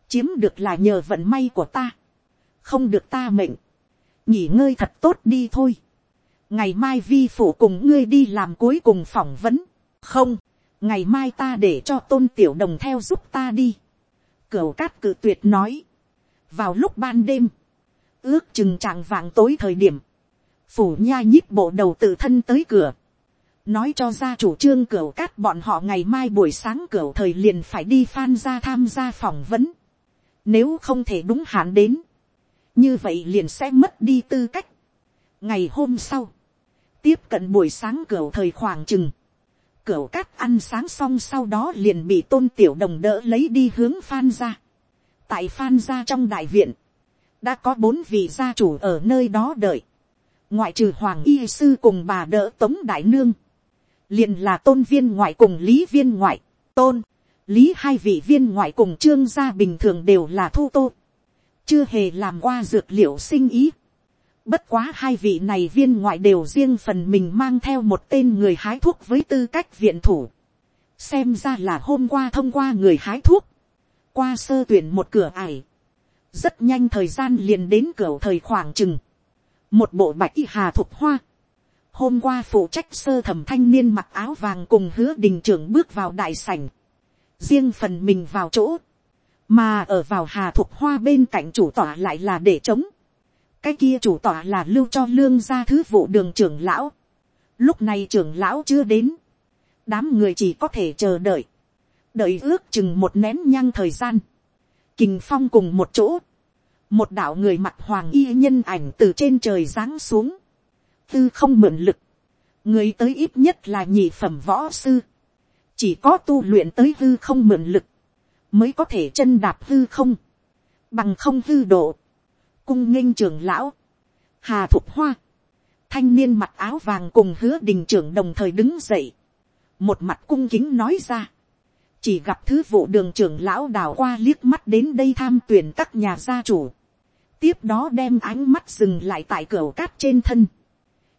chiếm được là nhờ vận may của ta, không được ta mệnh, nghỉ ngơi thật tốt đi thôi, ngày mai vi phụ cùng ngươi đi làm cuối cùng phỏng vấn, không, ngày mai ta để cho tôn tiểu đồng theo giúp ta đi. cửu cát cự tuyệt nói. vào lúc ban đêm, ước chừng tràng vàng tối thời điểm, phủ nha nhíp bộ đầu tự thân tới cửa, nói cho ra chủ trương cửa cát bọn họ ngày mai buổi sáng cửa thời liền phải đi phan ra tham gia phỏng vấn. nếu không thể đúng hạn đến, như vậy liền sẽ mất đi tư cách. ngày hôm sau, tiếp cận buổi sáng cửa thời khoảng chừng, cửa cát ăn sáng xong sau đó liền bị tôn tiểu đồng đỡ lấy đi hướng phan ra. Tại phan ra trong đại viện, đã có bốn vị gia chủ ở nơi đó đợi. Ngoại trừ hoàng y sư cùng bà đỡ tống đại nương. Liền là tôn viên ngoại cùng lý viên ngoại, tôn, lý hai vị viên ngoại cùng trương gia bình thường đều là thu tô. Chưa hề làm qua dược liệu sinh ý Bất quá hai vị này viên ngoại đều riêng phần mình mang theo một tên người hái thuốc với tư cách viện thủ. Xem ra là hôm qua thông qua người hái thuốc. Qua sơ tuyển một cửa ải. Rất nhanh thời gian liền đến cửa thời khoảng chừng. Một bộ bạch y hà thục hoa. Hôm qua phụ trách sơ thẩm thanh niên mặc áo vàng cùng hứa đình trưởng bước vào đại sảnh. riêng phần mình vào chỗ, mà ở vào hà thục hoa bên cạnh chủ tọa lại là để chống, cái kia chủ tọa là lưu cho lương ra thứ vụ đường trưởng lão, lúc này trưởng lão chưa đến, đám người chỉ có thể chờ đợi, đợi ước chừng một nén nhang thời gian, kình phong cùng một chỗ, một đạo người mặt hoàng y nhân ảnh từ trên trời giáng xuống, tư không mượn lực, người tới ít nhất là nhị phẩm võ sư, chỉ có tu luyện tới hư không mượn lực, mới có thể chân đạp hư không, bằng không hư độ, cung nghênh trường lão, hà thục hoa, thanh niên mặc áo vàng cùng hứa đình trưởng đồng thời đứng dậy, một mặt cung kính nói ra, chỉ gặp thứ vụ đường trưởng lão đào qua liếc mắt đến đây tham tuyển các nhà gia chủ, tiếp đó đem ánh mắt dừng lại tại cửa cát trên thân,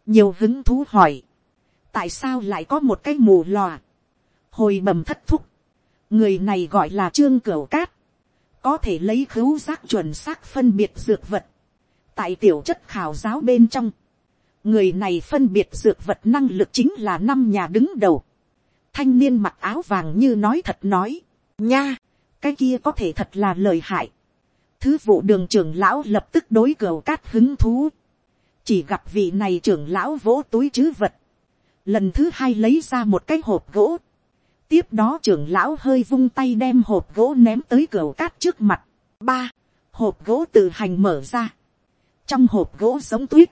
nhiều hứng thú hỏi, tại sao lại có một cái mù lòa, hồi bầm thất thúc, người này gọi là trương cửa cát, có thể lấy khứu giác chuẩn xác phân biệt dược vật, tại tiểu chất khảo giáo bên trong, người này phân biệt dược vật năng lực chính là năm nhà đứng đầu, thanh niên mặc áo vàng như nói thật nói, nha, cái kia có thể thật là lời hại. Thứ vụ đường trưởng lão lập tức đối cửa cát hứng thú. Chỉ gặp vị này trưởng lão vỗ túi chứ vật. Lần thứ hai lấy ra một cái hộp gỗ. Tiếp đó trưởng lão hơi vung tay đem hộp gỗ ném tới cửa cát trước mặt. Ba, hộp gỗ tự hành mở ra. Trong hộp gỗ giống tuyết.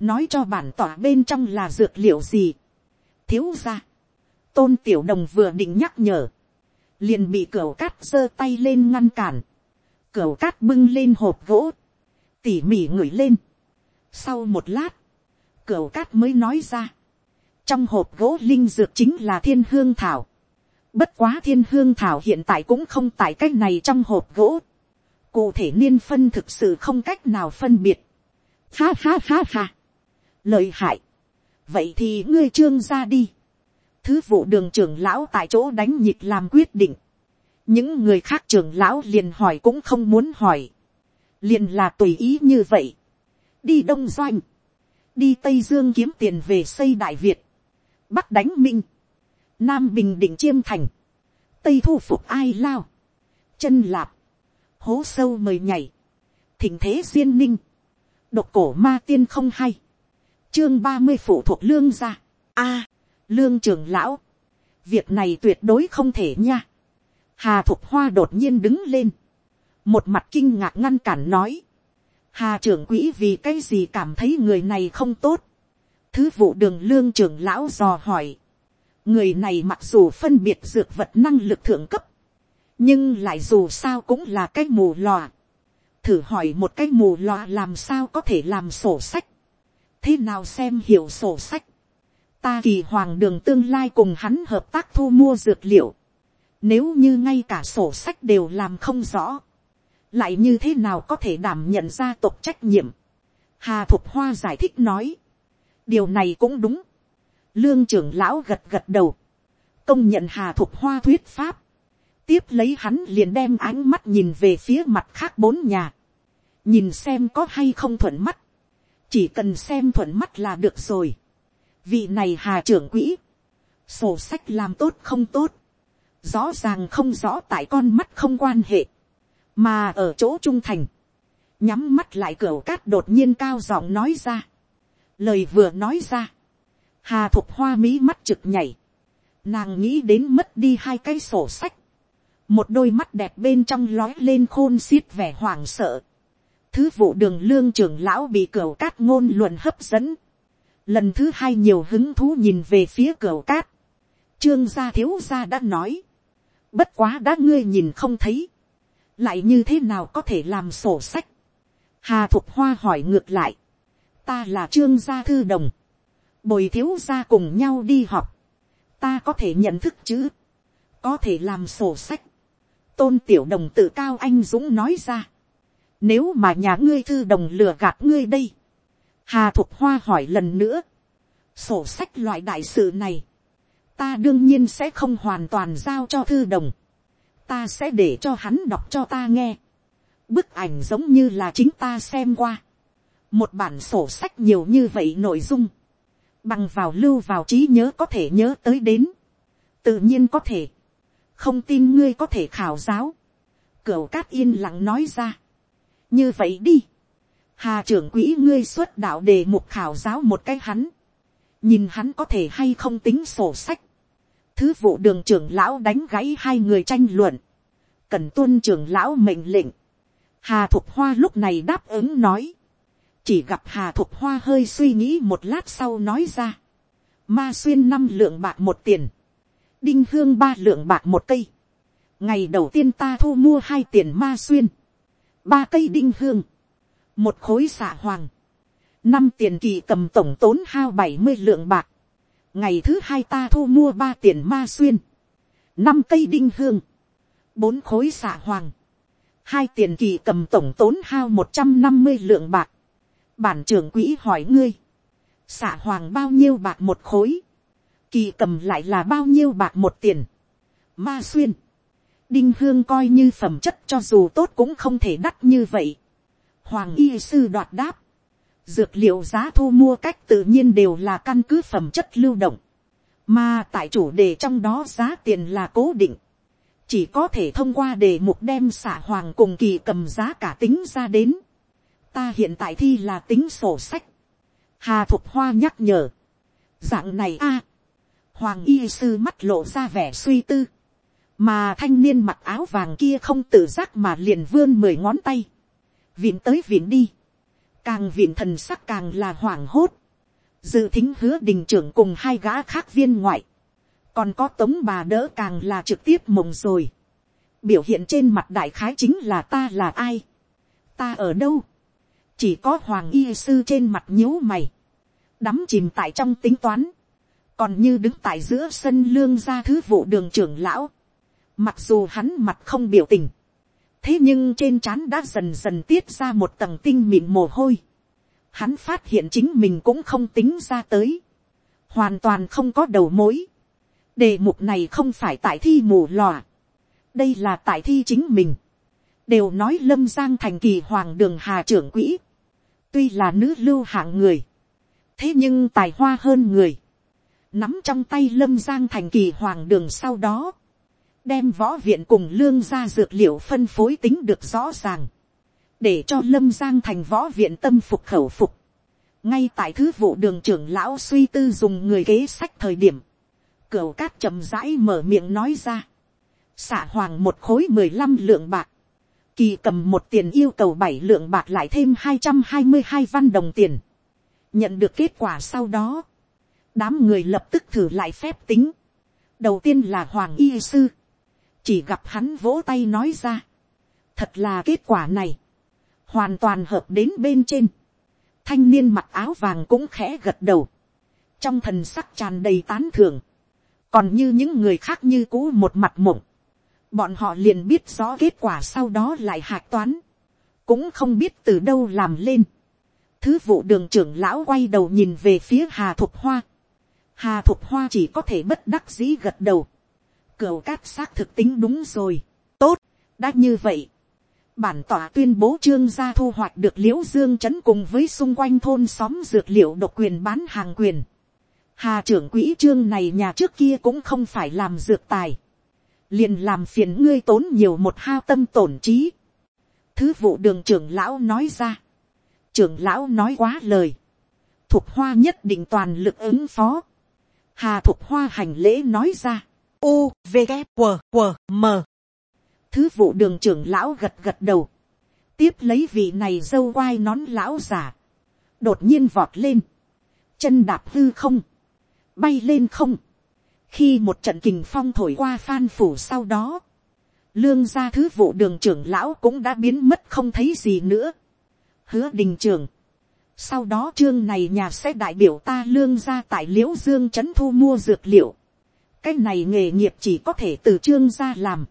Nói cho bản tỏa bên trong là dược liệu gì. Thiếu ra tôn tiểu đồng vừa định nhắc nhở, liền bị cửa cát giơ tay lên ngăn cản, cửa cát bưng lên hộp gỗ, tỉ mỉ ngửi lên. Sau một lát, cửa cát mới nói ra, trong hộp gỗ linh dược chính là thiên hương thảo. Bất quá thiên hương thảo hiện tại cũng không tại cách này trong hộp gỗ. Cụ thể niên phân thực sự không cách nào phân biệt. Ha ha ha ha. Lợi hại. Vậy thì ngươi trương ra đi thứ vụ đường trưởng lão tại chỗ đánh nhịp làm quyết định những người khác trưởng lão liền hỏi cũng không muốn hỏi. liền là tùy ý như vậy. đi đông doanh. đi tây dương kiếm tiền về xây đại việt. bắc đánh minh. nam bình định chiêm thành. tây thu phục ai lao. chân lạp. hố sâu mời nhảy. thỉnh thế duyên ninh. độc cổ ma tiên không hay. chương ba mươi phụ thuộc lương gia. a lương trưởng lão, việc này tuyệt đối không thể nha hà thục hoa đột nhiên đứng lên, một mặt kinh ngạc ngăn cản nói, hà trưởng quỹ vì cái gì cảm thấy người này không tốt, thứ vụ đường lương trưởng lão dò hỏi, người này mặc dù phân biệt dược vật năng lực thượng cấp, nhưng lại dù sao cũng là cái mù lòa, thử hỏi một cái mù lòa làm sao có thể làm sổ sách, thế nào xem hiểu sổ sách, ta kỳ hoàng đường tương lai cùng hắn hợp tác thu mua dược liệu. Nếu như ngay cả sổ sách đều làm không rõ. Lại như thế nào có thể đảm nhận gia tộc trách nhiệm. Hà Thục Hoa giải thích nói. Điều này cũng đúng. Lương trưởng lão gật gật đầu. Công nhận Hà Thục Hoa thuyết pháp. Tiếp lấy hắn liền đem ánh mắt nhìn về phía mặt khác bốn nhà. Nhìn xem có hay không thuận mắt. Chỉ cần xem thuận mắt là được rồi vị này hà trưởng quỹ, sổ sách làm tốt không tốt, rõ ràng không rõ tại con mắt không quan hệ, mà ở chỗ trung thành, nhắm mắt lại cửa cát đột nhiên cao giọng nói ra, lời vừa nói ra, hà thục hoa mỹ mắt trực nhảy, nàng nghĩ đến mất đi hai cái sổ sách, một đôi mắt đẹp bên trong lói lên khôn xiết vẻ hoảng sợ, thứ vụ đường lương trưởng lão bị cửa cát ngôn luận hấp dẫn, lần thứ hai nhiều hứng thú nhìn về phía cửa cát, trương gia thiếu gia đã nói, bất quá đã ngươi nhìn không thấy, lại như thế nào có thể làm sổ sách, hà thục hoa hỏi ngược lại, ta là trương gia thư đồng, bồi thiếu gia cùng nhau đi học, ta có thể nhận thức chứ, có thể làm sổ sách, tôn tiểu đồng tự cao anh dũng nói ra, nếu mà nhà ngươi thư đồng lừa gạt ngươi đây, Hà Thục Hoa hỏi lần nữa. Sổ sách loại đại sự này. Ta đương nhiên sẽ không hoàn toàn giao cho thư đồng. Ta sẽ để cho hắn đọc cho ta nghe. Bức ảnh giống như là chính ta xem qua. Một bản sổ sách nhiều như vậy nội dung. Bằng vào lưu vào trí nhớ có thể nhớ tới đến. Tự nhiên có thể. không tin ngươi có thể khảo giáo, cửa cát yên lặng nói ra, như vậy đi, hà trưởng quỹ ngươi xuất đạo đề mục khảo giáo một cái hắn, nhìn hắn có thể hay không tính sổ sách, thứ vụ đường trưởng lão đánh gãy hai người tranh luận, cần tuân trưởng lão mệnh lệnh, hà thục hoa lúc này đáp ứng nói, chỉ gặp hà thục hoa hơi suy nghĩ một lát sau nói ra, ma xuyên năm lượng bạc một tiền, đinh hương ba lượng bạc một cây, ngày đầu tiên ta thu mua hai tiền ma xuyên, ba cây đinh hương, một khối xạ hoàng, năm tiền kỳ cầm tổng tốn hao bảy mươi lượng bạc, ngày thứ hai ta thu mua ba tiền ma xuyên, năm cây đinh hương, bốn khối xạ hoàng, hai tiền kỳ cầm tổng tốn hao một trăm năm mươi lượng bạc, bản trưởng quỹ hỏi ngươi, xạ hoàng bao nhiêu bạc một khối, kỳ cầm lại là bao nhiêu bạc một tiền, ma xuyên, đinh hương coi như phẩm chất cho dù tốt cũng không thể đắt như vậy. Hoàng y sư đoạt đáp, dược liệu giá thu mua cách tự nhiên đều là căn cứ phẩm chất lưu động, mà tại chủ đề trong đó giá tiền là cố định, chỉ có thể thông qua đề mục đem xả hoàng cùng kỳ cầm giá cả tính ra đến. ta hiện tại thi là tính sổ sách, hà thục hoa nhắc nhở, dạng này a, hoàng y sư mắt lộ ra vẻ suy tư, mà thanh niên mặc áo vàng kia không tự giác mà liền vươn mười ngón tay, vịn tới vịn đi, càng viện thần sắc càng là hoảng hốt, dự thính hứa đình trưởng cùng hai gã khác viên ngoại, còn có tống bà đỡ càng là trực tiếp mộng rồi, biểu hiện trên mặt đại khái chính là ta là ai, ta ở đâu, chỉ có hoàng y sư trên mặt nhíu mày, đắm chìm tại trong tính toán, còn như đứng tại giữa sân lương gia thứ vụ đường trưởng lão, Mặc dù hắn mặt không biểu tình. Thế nhưng trên trán đã dần dần tiết ra một tầng tinh mịn mồ hôi. Hắn phát hiện chính mình cũng không tính ra tới. Hoàn toàn không có đầu mối. Đề mục này không phải tại thi mù lòa. Đây là tại thi chính mình. Đều nói lâm giang thành kỳ hoàng đường hà trưởng quỹ. Tuy là nữ lưu hạng người. Thế nhưng tài hoa hơn người. Nắm trong tay lâm giang thành kỳ hoàng đường sau đó đem võ viện cùng lương gia dược liệu phân phối tính được rõ ràng, để cho lâm giang thành võ viện tâm phục khẩu phục. ngay tại thứ vụ đường trưởng lão suy tư dùng người kế sách thời điểm, cửa cát chậm rãi mở miệng nói ra, xả hoàng một khối mười lăm lượng bạc, kỳ cầm một tiền yêu cầu bảy lượng bạc lại thêm hai trăm hai mươi hai văn đồng tiền, nhận được kết quả sau đó, đám người lập tức thử lại phép tính, đầu tiên là hoàng y sư, chỉ gặp hắn vỗ tay nói ra, thật là kết quả này, hoàn toàn hợp đến bên trên, thanh niên mặc áo vàng cũng khẽ gật đầu, trong thần sắc tràn đầy tán thưởng, còn như những người khác như cũ một mặt mộng, bọn họ liền biết rõ kết quả sau đó lại hạc toán, cũng không biết từ đâu làm lên. Thứ vụ đường trưởng lão quay đầu nhìn về phía hà thục hoa, hà thục hoa chỉ có thể bất đắc dĩ gật đầu, Cửu cát xác thực tính đúng rồi. Tốt, đã như vậy. Bản tỏa tuyên bố trương gia thu hoạch được liễu dương chấn cùng với xung quanh thôn xóm dược liệu độc quyền bán hàng quyền. Hà trưởng quỹ trương này nhà trước kia cũng không phải làm dược tài. Liền làm phiền ngươi tốn nhiều một hao tâm tổn trí. Thứ vụ đường trưởng lão nói ra. Trưởng lão nói quá lời. Thục hoa nhất định toàn lực ứng phó. Hà thục hoa hành lễ nói ra u v g q q m. Thứ vụ đường trưởng lão gật gật đầu. Tiếp lấy vị này dâu quai nón lão già. Đột nhiên vọt lên. Chân đạp hư không. Bay lên không. Khi một trận kình phong thổi qua phan phủ sau đó. Lương gia thứ vụ đường trưởng lão cũng đã biến mất không thấy gì nữa. Hứa đình trường sau đó chương này nhà sẽ đại biểu ta lương gia tại liễu dương c h ấ n thu mua dược liệu cái này nghề nghiệp chỉ có thể từ trương gia làm.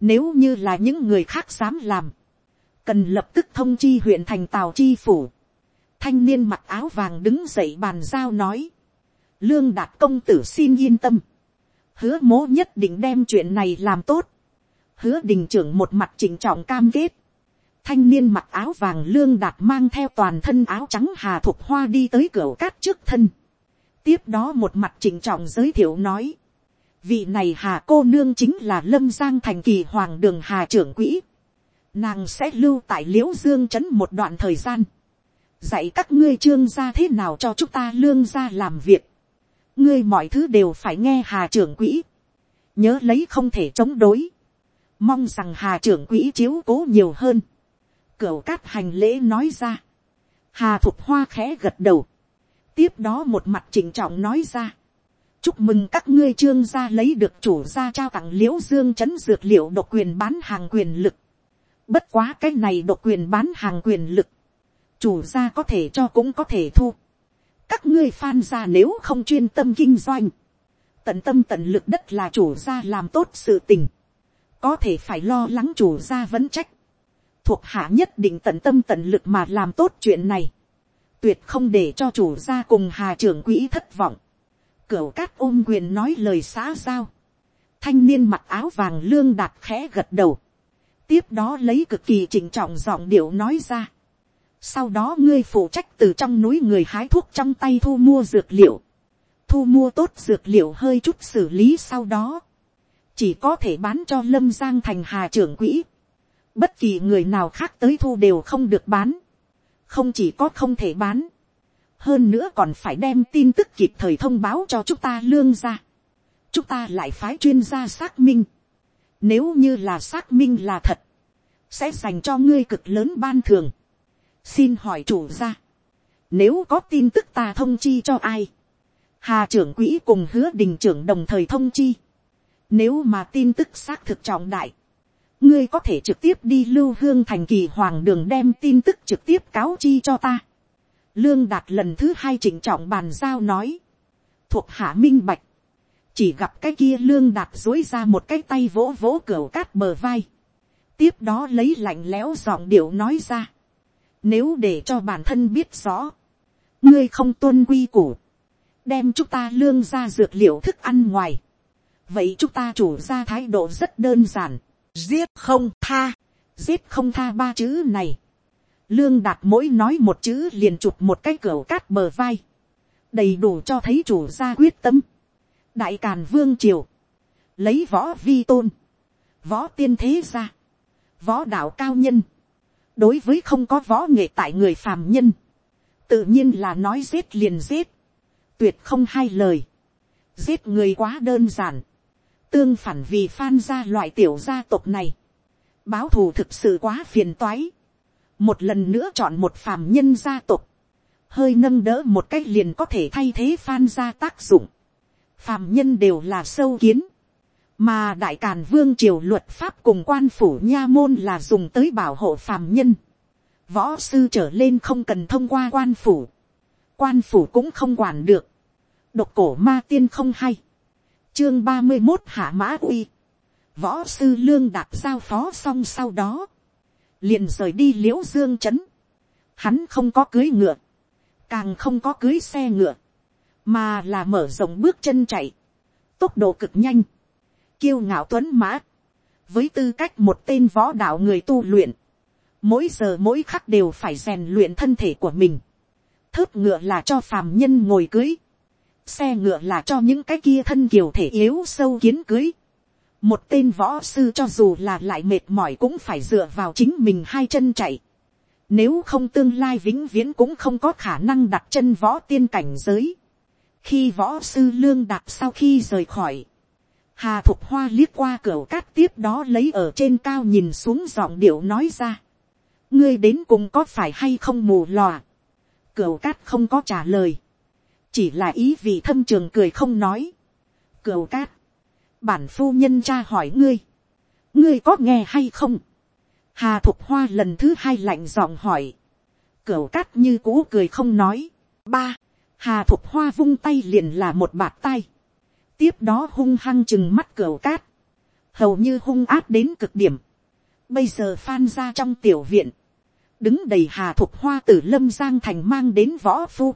Nếu như là những người khác dám làm, cần lập tức thông chi huyện thành tào chi phủ. Thanh niên mặc áo vàng đứng dậy bàn giao nói. Lương đạt công tử xin yên tâm. Hứa mố nhất định đem chuyện này làm tốt. Hứa đình trưởng một mặt chỉnh trọng cam kết. Thanh niên mặc áo vàng lương đạt mang theo toàn thân áo trắng hà thục hoa đi tới cửa cát trước thân. Tiếp đó một mặt chỉnh trọng giới thiệu nói Vị này hà cô nương chính là lâm giang thành kỳ hoàng đường hà trưởng quỹ. Nàng sẽ lưu tại liễu dương trấn một đoạn thời gian. Dạy các ngươi trương gia thế nào cho chúng ta lương gia làm việc. Ngươi mọi thứ đều phải nghe hà trưởng quỹ. Nhớ lấy không thể chống đối. Mong rằng hà trưởng quỹ chiếu cố nhiều hơn. Cửu cát hành lễ nói ra. Hà thục hoa khẽ gật đầu. Tiếp đó một mặt chỉnh trọng nói ra chúc mừng các ngươi trương gia lấy được chủ gia trao tặng liễu dương chấn dược liệu độc quyền bán hàng quyền lực. Bất quá cái này độc quyền bán hàng quyền lực. Chủ gia có thể cho cũng có thể thu. Các ngươi phan gia nếu không chuyên tâm kinh doanh. Tận tâm tận lực đất là chủ gia làm tốt sự tình. Có thể phải lo lắng chủ gia vẫn trách. Thuộc hạ nhất định tận tâm tận lực mà làm tốt chuyện này. Tuyệt không để cho chủ gia cùng hà trưởng quỹ thất vọng Cửu cát ôm quyền nói lời xã giao. Thanh niên mặc áo vàng lương đạt khẽ gật đầu. Tiếp đó lấy cực kỳ chỉnh trọng giọng điệu nói ra. Sau đó ngươi phụ trách từ trong núi người hái thuốc trong tay thu mua dược liệu. Thu mua tốt dược liệu hơi chút xử lý sau đó. Chỉ có thể bán cho lâm giang thành hà trưởng quỹ. Bất kỳ người nào khác tới thu đều không được bán. Không chỉ có không thể bán hơn nữa còn phải đem tin tức kịp thời thông báo cho chúng ta lương ra. chúng ta lại phái chuyên gia xác minh. nếu như là xác minh là thật, sẽ dành cho ngươi cực lớn ban thường. xin hỏi chủ gia, nếu có tin tức ta thông chi cho ai, hà trưởng quỹ cùng hứa đình trưởng đồng thời thông chi. nếu mà tin tức xác thực trọng đại, ngươi có thể trực tiếp đi lưu hương thành kỳ hoàng đường đem tin tức trực tiếp cáo chi cho ta Lương đạt lần thứ hai chỉnh trọng bàn giao nói. Thuộc hạ minh bạch. Chỉ gặp cái kia lương đạt dối ra một cái tay vỗ vỗ cửa cát bờ vai. Tiếp đó lấy lạnh lẽo giọng điệu nói ra. Nếu để cho bản thân biết rõ. Ngươi không tuân quy củ. Đem chúng ta lương ra dược liệu thức ăn ngoài. Vậy chúng ta chủ ra thái độ rất đơn giản. Giết không tha. Giết không tha ba chữ này Lương đạt mỗi nói một chữ liền chụp một cái cửa cát bờ vai. Đầy đủ cho thấy chủ gia quyết tâm. Đại Càn Vương Triều. Lấy võ vi tôn. Võ tiên thế ra. Võ đạo cao nhân. Đối với không có võ nghệ tại người phàm nhân. Tự nhiên là nói giết liền giết. Tuyệt không hai lời. Giết người quá đơn giản. Tương phản vì phan gia loại tiểu gia tộc này. Báo thù thực sự quá phiền toái một lần nữa chọn một phàm nhân gia tộc, hơi nâng đỡ một cách liền có thể thay thế phan gia tác dụng. phàm nhân đều là sâu kiến, mà đại càn vương triều luật pháp cùng quan phủ nha môn là dùng tới bảo hộ phàm nhân. võ sư trở lên không cần thông qua quan phủ, quan phủ cũng không quản được, độc cổ ma tiên không hay, chương ba mươi một hạ mã uy, võ sư lương đạt giao phó xong sau đó, liền rời đi l i ễ u dương trấn. hắn không có cưới ngựa, càng không có cưới xe ngựa, mà là mở rộng bước chân chạy, tốc độ cực nhanh, kiêu ngạo tuấn mã, với tư cách một tên võ đạo người tu luyện, mỗi giờ mỗi khắc đều phải rèn luyện thân thể của mình, thớt ngựa là cho phàm nhân ngồi cưới, xe ngựa là cho những cái kia thân kiều thể yếu sâu kiến cưới, một tên võ sư cho dù là lại mệt mỏi cũng phải dựa vào chính mình hai chân chạy. Nếu không tương lai vĩnh viễn cũng không có khả năng đặt chân võ tiên cảnh giới. Khi võ sư lương đặt sau khi rời khỏi. Hà Thục Hoa liếc qua cửa cát tiếp đó lấy ở trên cao nhìn xuống giọng điệu nói ra. Ngươi đến cùng có phải hay không mù lòa. Cửa cát không có trả lời. Chỉ là ý vì thâm trường cười không nói. Cửa cát bản phu nhân cha hỏi ngươi, ngươi có nghe hay không, hà thục hoa lần thứ hai lạnh giọng hỏi, cửu cát như cũ cười không nói, ba, hà thục hoa vung tay liền là một bạt tay, tiếp đó hung hăng chừng mắt cửu cát, hầu như hung áp đến cực điểm, bây giờ phan ra trong tiểu viện, đứng đầy hà thục hoa từ lâm giang thành mang đến võ phu,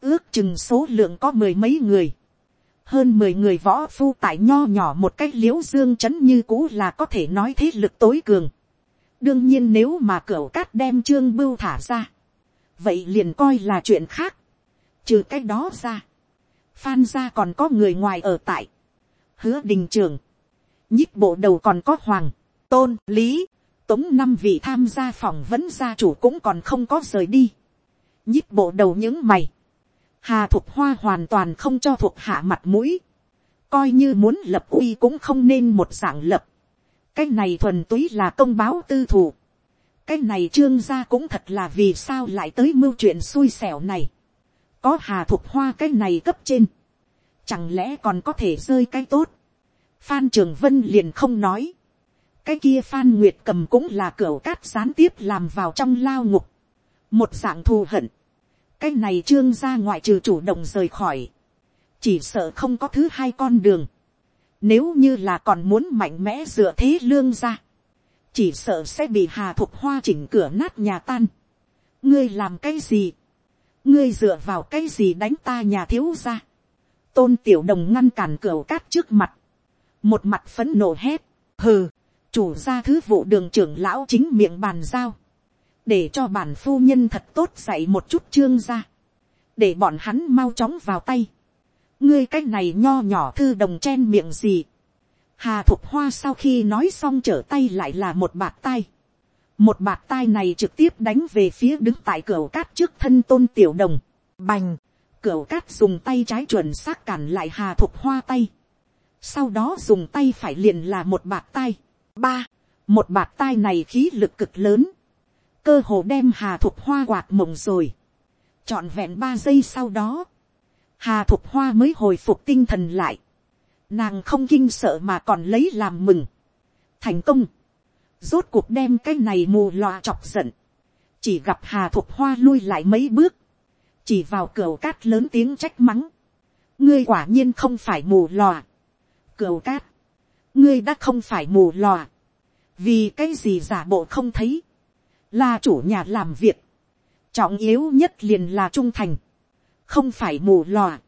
ước chừng số lượng có mười mấy người, hơn mười người võ phu tại nho nhỏ một cách l i ễ u dương c h ấ n như cũ là có thể nói thế lực tối cường. đương nhiên nếu mà cửa cát đem trương bưu thả ra, vậy liền coi là chuyện khác. trừ cái đó ra, phan gia còn có người ngoài ở tại. hứa đình trường, nhích bộ đầu còn có hoàng, tôn, lý, tống năm vị tham gia phỏng vấn gia chủ cũng còn không có rời đi. nhích bộ đầu những mày, hà thục hoa hoàn toàn không cho thuộc hạ mặt mũi, coi như muốn lập uy cũng không nên một dạng lập, cái này thuần túy là công báo tư thủ, cái này trương gia cũng thật là vì sao lại tới mưu chuyện xui xẻo này, có hà thục hoa cái này cấp trên, chẳng lẽ còn có thể rơi cái tốt, phan trường vân liền không nói, cái kia phan nguyệt cầm cũng là cửa cát gián tiếp làm vào trong lao ngục, một dạng thù hận, cái này trương gia ngoại trừ chủ động rời khỏi, chỉ sợ không có thứ hai con đường, nếu như là còn muốn mạnh mẽ dựa thế lương ra, chỉ sợ sẽ bị hà thục hoa chỉnh cửa nát nhà tan. ngươi làm cái gì, ngươi dựa vào cái gì đánh ta nhà thiếu ra. tôn tiểu đồng ngăn cản cửa cát trước mặt, một mặt phấn nộ hét, hừ, chủ gia thứ vụ đường trưởng lão chính miệng bàn giao, để cho bản phu nhân thật tốt dạy một chút trương ra, để bọn hắn mau chóng vào tay ngươi cái này nho nhỏ thư đồng chen miệng gì. hà thục hoa sau khi nói xong trở tay lại là một bạt tay. một bạt tay này trực tiếp đánh về phía đứng tại cửa cát trước thân tôn tiểu đồng. bành, cửa cát dùng tay trái chuẩn xác cản lại hà thục hoa tay. sau đó dùng tay phải liền là một bạt tay. ba, một bạt tay này khí lực cực lớn cơ hồ đem hà thục hoa quạt mộng rồi. trọn vẹn ba giây sau đó. Hà thục hoa mới hồi phục tinh thần lại, nàng không kinh sợ mà còn lấy làm mừng, thành công, rốt cuộc đem cái này mù lòa chọc giận, chỉ gặp hà thục hoa lui lại mấy bước, chỉ vào cửa cát lớn tiếng trách mắng, ngươi quả nhiên không phải mù lòa, cửa cát, ngươi đã không phải mù lòa, vì cái gì giả bộ không thấy, là chủ nhà làm việc, trọng yếu nhất liền là trung thành, không phải mù lòa,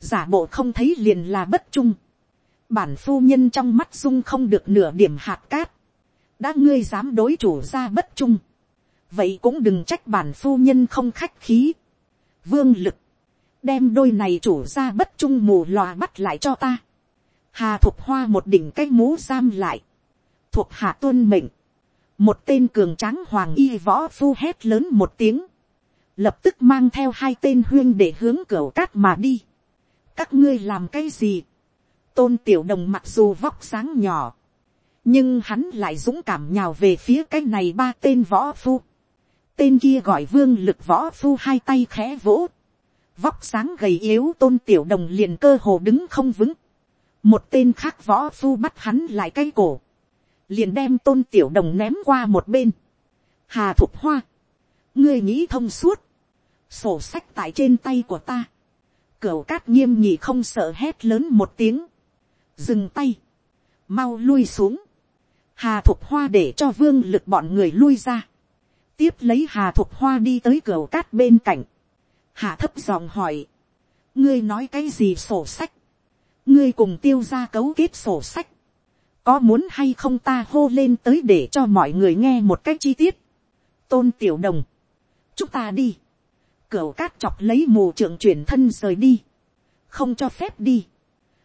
giả bộ không thấy liền là bất trung, bản phu nhân trong mắt dung không được nửa điểm hạt cát, đã ngươi dám đối chủ ra bất trung, vậy cũng đừng trách bản phu nhân không khách khí, vương lực, đem đôi này chủ ra bất trung mù lòa bắt lại cho ta, hà thục hoa một đỉnh cái mũ giam lại, thuộc hạ tuân mệnh, một tên cường tráng hoàng y võ phu hét lớn một tiếng, lập tức mang theo hai tên huyên để hướng cửa cát mà đi. các ngươi làm cái gì. tôn tiểu đồng mặc dù vóc sáng nhỏ, nhưng hắn lại dũng cảm nhào về phía cái này ba tên võ phu. tên kia gọi vương lực võ phu hai tay khẽ vỗ. vóc sáng gầy yếu tôn tiểu đồng liền cơ hồ đứng không vững. một tên khác võ phu bắt hắn lại cái cổ liền đem tôn tiểu đồng ném qua một bên. hà thục hoa. ngươi nghĩ thông suốt. Sổ sách tại trên tay của ta, cửa cát nghiêm nhị không sợ hét lớn một tiếng, dừng tay, mau lui xuống, hà thục hoa để cho vương lực bọn người lui ra, tiếp lấy hà thục hoa đi tới cửa cát bên cạnh, hà thấp giọng hỏi, ngươi nói cái gì sổ sách, ngươi cùng tiêu ra cấu kết sổ sách, có muốn hay không ta hô lên tới để cho mọi người nghe một cách chi tiết, tôn tiểu đồng, chúng ta đi, cửa cát chọc lấy mù trưởng chuyển thân rời đi. Không cho phép đi.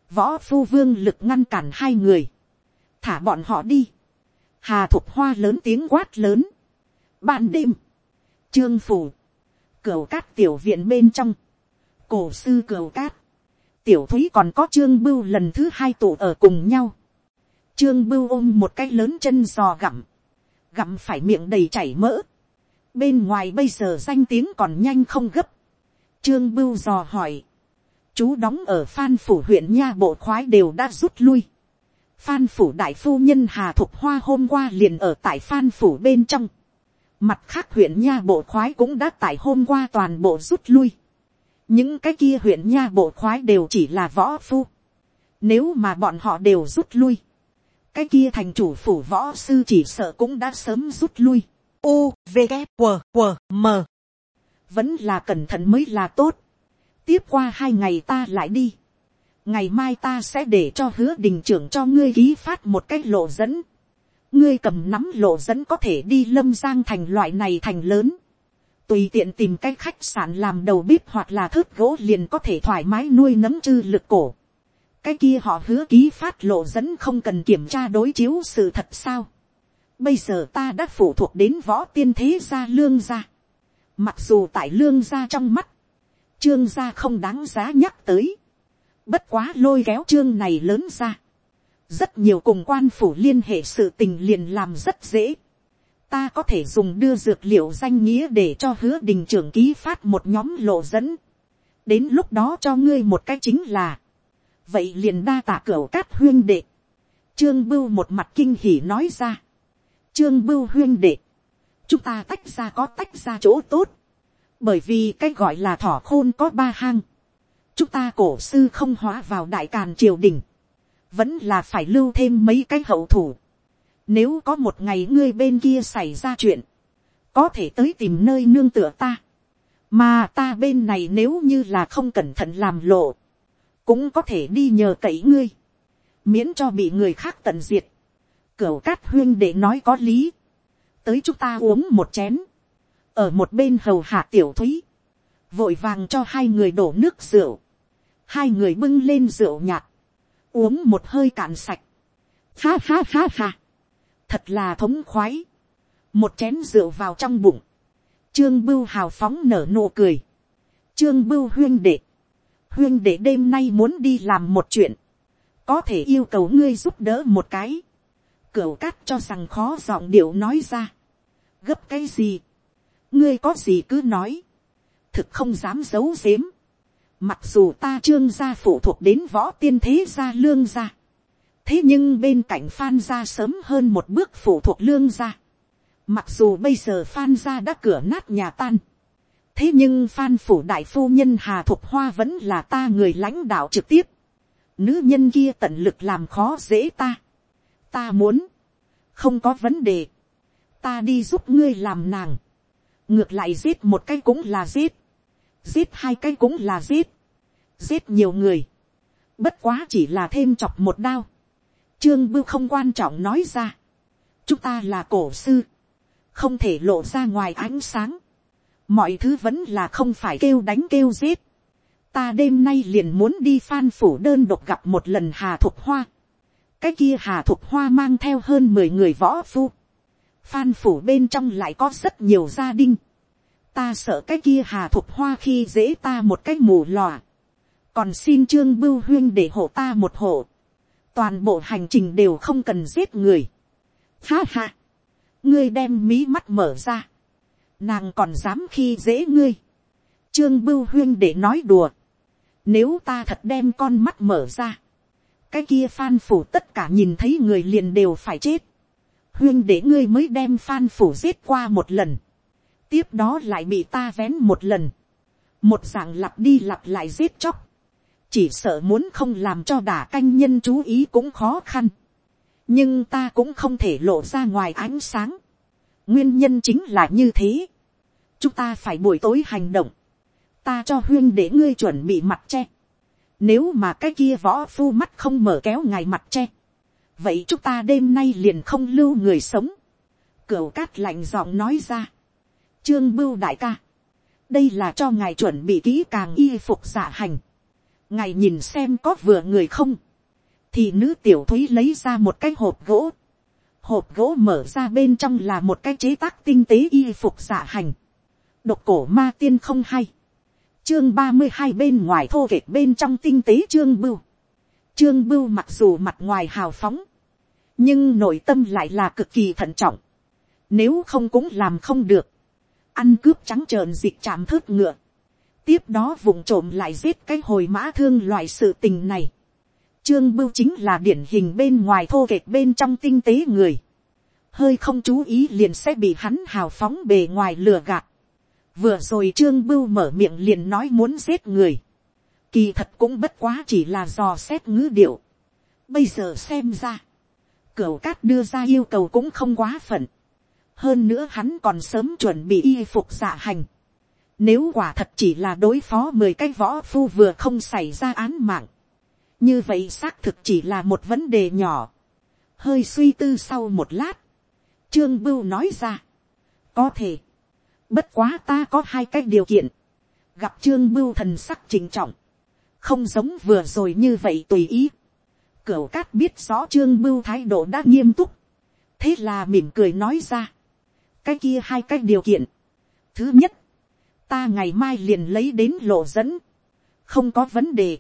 Võ phu vương lực ngăn cản hai người. Thả bọn họ đi. Hà thục hoa lớn tiếng quát lớn. Ban đêm. Trương phủ. cửa cát tiểu viện bên trong. Cổ sư cửa cát. Tiểu thúy còn có trương bưu lần thứ hai tụ ở cùng nhau. Trương bưu ôm một cái lớn chân giò gặm. Gặm phải miệng đầy chảy mỡ bên ngoài bây giờ danh tiếng còn nhanh không gấp. trương bưu dò hỏi, chú đóng ở phan phủ huyện nha bộ khoái đều đã rút lui. phan phủ đại phu nhân hà thục hoa hôm qua liền ở tại phan phủ bên trong. mặt khác huyện nha bộ khoái cũng đã tại hôm qua toàn bộ rút lui. những cái kia huyện nha bộ khoái đều chỉ là võ phu. nếu mà bọn họ đều rút lui, cái kia thành chủ phủ võ sư chỉ sợ cũng đã sớm rút lui. U v K, q q m. Vẫn là cẩn thận mới là tốt. Tiếp qua hai ngày ta lại đi. Ngày mai ta sẽ để cho hứa đình trưởng cho ngươi ký phát một cái lộ dẫn. Ngươi cầm nắm lộ dẫn có thể đi lâm giang thành loại này thành lớn. Tùy tiện tìm cái khách sạn làm đầu bếp hoặc là thớt gỗ liền có thể thoải mái nuôi nấm chư lực cổ cái kia họ hứa ký phát lộ dẫn không cần kiểm tra đối chiếu sự thật sao. bây giờ ta đã phụ thuộc đến võ tiên thế gia lương gia. mặc dù tại lương gia trong mắt, trương gia không đáng giá nhắc tới. bất quá lôi kéo trương này lớn ra. rất nhiều cùng quan phủ liên hệ sự tình liền làm rất dễ. ta có thể dùng đưa dược liệu danh nghĩa để cho hứa đình trưởng ký phát một nhóm lộ dẫn. đến lúc đó cho ngươi một cái chính là, vậy liền đa tạ cửa cát huyên đệ. trương bưu một mặt kinh hỉ nói ra. trương bưu huyên đệ. chúng ta tách ra có tách ra chỗ tốt. bởi vì cái gọi là thỏ khôn có ba hang. chúng ta cổ sư không hóa vào đại càn triều đình. vẫn là phải lưu thêm mấy cái hậu thủ. nếu có một ngày ngươi bên kia xảy ra chuyện, có thể tới tìm nơi nương tựa ta. mà ta bên này nếu như là không cẩn thận làm lộ, cũng có thể đi nhờ cậy ngươi, miễn cho bị người khác tận diệt. Cửu cát huyên để nói có lý, tới chúng ta uống một chén, ở một bên hầu hạ tiểu thúy, vội vàng cho hai người đổ nước rượu, hai người bưng lên rượu nhạt, uống một hơi cạn sạch, ha ha ha ha, thật là thống khoái, một chén rượu vào trong bụng, trương bưu hào phóng nở nụ cười, trương bưu huyên đệ, huyên để đêm nay muốn đi làm một chuyện, có thể yêu cầu ngươi giúp đỡ một cái, cửu cát cho rằng khó giọng điệu nói ra, gấp cái gì, ngươi có gì cứ nói, thực không dám giấu giếm, mặc dù ta trương gia phụ thuộc đến võ tiên thế gia lương gia, thế nhưng bên cạnh phan gia sớm hơn một bước phụ thuộc lương gia, mặc dù bây giờ phan gia đã cửa nát nhà tan, thế nhưng phan phủ đại phu nhân hà thục hoa vẫn là ta người lãnh đạo trực tiếp. nữ nhân kia tận lực làm khó dễ ta. ta muốn, không có vấn đề, ta đi giúp ngươi làm nàng. ngược lại giết một cái cũng là giết, giết hai cái cũng là giết, giết nhiều người, bất quá chỉ là thêm chọc một đao. trương bưu không quan trọng nói ra, chúng ta là cổ sư, không thể lộ ra ngoài ánh sáng mọi thứ vẫn là không phải kêu đánh kêu giết. ta đêm nay liền muốn đi phan phủ đơn độc gặp một lần hà thục hoa. cái kia hà thục hoa mang theo hơn mười người võ phu. phan phủ bên trong lại có rất nhiều gia đình. ta sợ cái kia hà thục hoa khi dễ ta một cái mù lòa. còn xin trương bưu huyên để hộ ta một hộ. toàn bộ hành trình đều không cần giết người. ha ha. ngươi đem mí mắt mở ra nàng còn dám khi dễ ngươi. trương bưu huyên để nói đùa. nếu ta thật đem con mắt mở ra, cái kia phan phủ tất cả nhìn thấy người liền đều phải chết. huyên để ngươi mới đem phan phủ giết qua một lần. tiếp đó lại bị ta vén một lần. một dạng lặp đi lặp lại giết chóc. chỉ sợ muốn không làm cho đả canh nhân chú ý cũng khó khăn. nhưng ta cũng không thể lộ ra ngoài ánh sáng nguyên nhân chính là như thế. Chúng ta phải buổi tối hành động, ta cho huyên để ngươi chuẩn bị mặt che, nếu mà cái kia võ phu mắt không mở kéo ngài mặt che, vậy chúng ta đêm nay liền không lưu người sống, cửu cát lạnh giọng nói ra, trương bưu đại ca, đây là cho ngài chuẩn bị kỹ càng y phục giả hành, ngài nhìn xem có vừa người không, thì nữ tiểu thúy lấy ra một cái hộp gỗ, hộp gỗ mở ra bên trong là một cái chế tác tinh tế y phục giả hành, Độc cổ ma tiên không hay. Chương ba mươi hai bên ngoài thô kệch bên trong tinh tế chương bưu. Chương bưu mặc dù mặt ngoài hào phóng. Nhưng nội tâm lại là cực kỳ thận trọng. Nếu không cũng làm không được. Ăn cướp trắng trợn dịch chạm thớt ngựa. Tiếp đó vùng trộm lại giết cái hồi mã thương loại sự tình này. Trương bưu chính là điển hình bên ngoài thô kệch bên trong tinh tế người hơi không chú ý liền sẽ bị hắn hào phóng bề ngoài lừa gạt vừa rồi trương bưu mở miệng liền nói muốn giết người, kỳ thật cũng bất quá chỉ là dò xét ngữ điệu. bây giờ xem ra, cửu cát đưa ra yêu cầu cũng không quá phận, hơn nữa hắn còn sớm chuẩn bị y phục dạ hành. Nếu quả thật chỉ là đối phó mười cái võ phu vừa không xảy ra án mạng. Như vậy xác thực chỉ là một vấn đề nhỏ. Hơi suy tư sau một lát. Trương Bưu nói ra. Có thể. Bất quá ta có hai cái điều kiện. Gặp trương bưu thần sắc trình trọng. không giống vừa rồi như vậy tùy ý. Cửu cát biết rõ trương bưu thái độ đã nghiêm túc, thế là mỉm cười nói ra, cái kia hai cái điều kiện. thứ nhất, ta ngày mai liền lấy đến lộ dẫn, không có vấn đề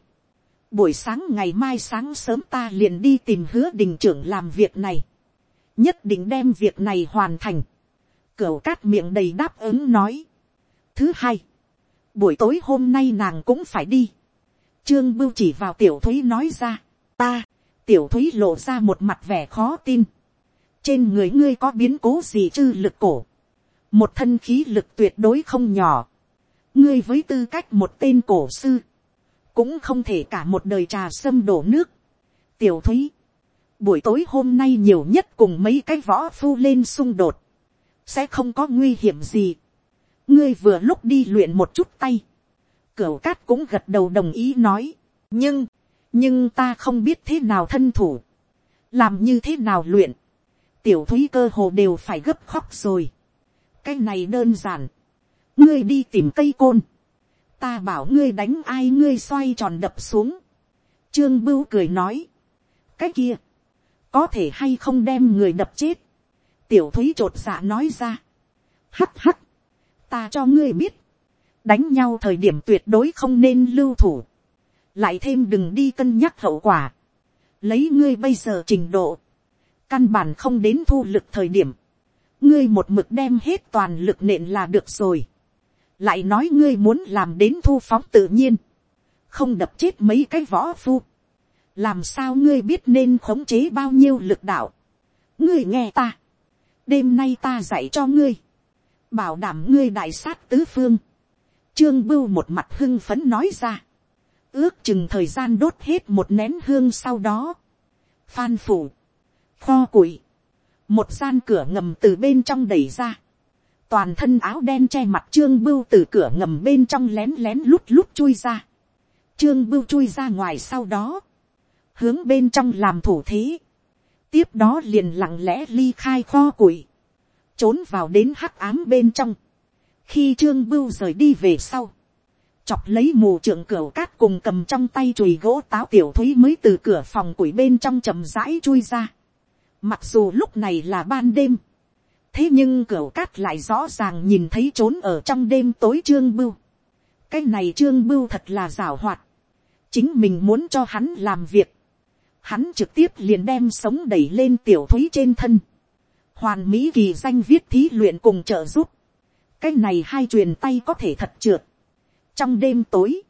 buổi sáng ngày mai sáng sớm ta liền đi tìm hứa đình trưởng làm việc này, nhất định đem việc này hoàn thành. Cửu cát miệng đầy đáp ứng nói. thứ hai, buổi tối hôm nay nàng cũng phải đi. trương bưu chỉ vào tiểu thúy nói ra, ta, tiểu thúy lộ ra một mặt vẻ khó tin. trên người ngươi có biến cố gì chứ lực cổ. một thân khí lực tuyệt đối không nhỏ. ngươi với tư cách một tên cổ sư, cũng không thể cả một đời trà sâm đổ nước. tiểu thúy, buổi tối hôm nay nhiều nhất cùng mấy cái võ phu lên xung đột, sẽ không có nguy hiểm gì ngươi vừa lúc đi luyện một chút tay. Cửu cát cũng gật đầu đồng ý nói. nhưng, nhưng ta không biết thế nào thân thủ. làm như thế nào luyện. tiểu thúy cơ hồ đều phải gấp khóc rồi. cái này đơn giản. ngươi đi tìm cây côn ta bảo ngươi đánh ai ngươi xoay tròn đập xuống. trương bưu cười nói. cái kia, có thể hay không đem người đập chết. tiểu thúy trột dạ nói ra. Hắc hắc. ta cho ngươi biết, đánh nhau thời điểm tuyệt đối không nên lưu thủ, lại thêm đừng đi cân nhắc hậu quả, lấy ngươi bây giờ trình độ, căn bản không đến thu lực thời điểm, ngươi một mực đem hết toàn lực nện là được rồi, lại nói ngươi muốn làm đến thu phóng tự nhiên, không đập chết mấy cái võ phu, làm sao ngươi biết nên khống chế bao nhiêu lực đạo, ngươi nghe ta, đêm nay ta dạy cho ngươi, bảo đảm ngươi đại sát tứ phương. Trương bưu một mặt hưng phấn nói ra. Ước chừng thời gian đốt hết một nén hương sau đó. Phan phủ. Kho củi. Một gian cửa ngầm từ bên trong đẩy ra. Toàn thân áo đen che mặt trương bưu từ cửa ngầm bên trong lén lén lút lút chui ra. Trương bưu chui ra ngoài sau đó. Hướng bên trong làm thủ thế. Tiếp đó liền lặng lẽ ly khai kho củi trốn vào đến hắc ám bên trong. khi trương bưu rời đi về sau, chọc lấy mù trưởng cửa cát cùng cầm trong tay chùi gỗ táo tiểu thúy mới từ cửa phòng quỷ bên trong chậm rãi chui ra. mặc dù lúc này là ban đêm, thế nhưng cửa cát lại rõ ràng nhìn thấy trốn ở trong đêm tối trương bưu. cái này trương bưu thật là rào hoạt. chính mình muốn cho hắn làm việc. hắn trực tiếp liền đem sống đẩy lên tiểu thúy trên thân hoàn mỹ kỳ danh viết thí luyện cùng trợ giúp, cái này hai truyền tay có thể thật trượt. trong đêm tối,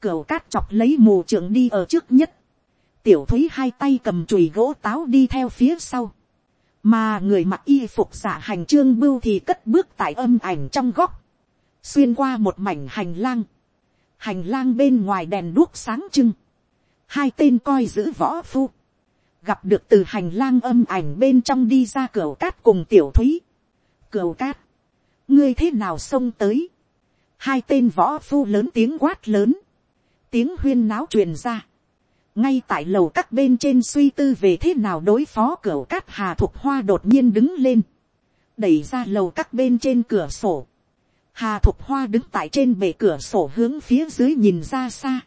cửa cát chọc lấy mù trưởng đi ở trước nhất, tiểu thúy hai tay cầm chùi gỗ táo đi theo phía sau, mà người mặc y phục giả hành trương bưu thì cất bước tại âm ảnh trong góc, xuyên qua một mảnh hành lang, hành lang bên ngoài đèn đuốc sáng trưng, hai tên coi giữ võ phu, gặp được từ hành lang âm ảnh bên trong đi ra cửa cát cùng tiểu thúy. Cửa cát, ngươi thế nào xông tới. Hai tên võ phu lớn tiếng quát lớn. Tiếng huyên náo truyền ra. Ngay tại lầu các bên trên suy tư về thế nào đối phó cửa cát hà thục hoa đột nhiên đứng lên. Đẩy ra lầu các bên trên cửa sổ. Hà thục hoa đứng tại trên bể cửa sổ hướng phía dưới nhìn ra xa.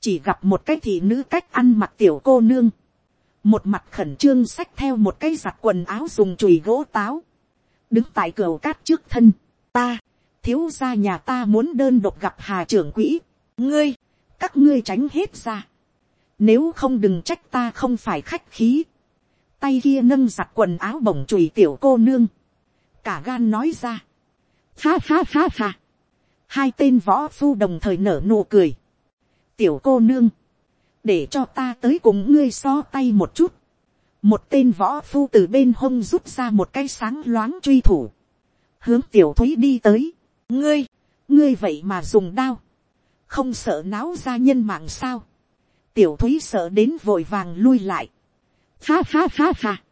Chỉ gặp một cái thị nữ cách ăn mặc tiểu cô nương một mặt khẩn trương xách theo một cây giặt quần áo dùng chùi gỗ táo, đứng tại cửa cát trước thân, ta, thiếu gia nhà ta muốn đơn độc gặp hà trưởng quỹ, ngươi, các ngươi tránh hết ra, nếu không đừng trách ta không phải khách khí, tay kia nâng giặt quần áo bổng chùi tiểu cô nương, cả gan nói ra, ha ha ha ha, hai tên võ phu đồng thời nở nụ cười, tiểu cô nương, để cho ta tới cùng ngươi so tay một chút. một tên võ phu từ bên hông rút ra một cái sáng loáng truy thủ, hướng tiểu thúy đi tới. ngươi, ngươi vậy mà dùng đao, không sợ náo ra nhân mạng sao tiểu thúy sợ đến vội vàng lui lại. ha ha ha ha.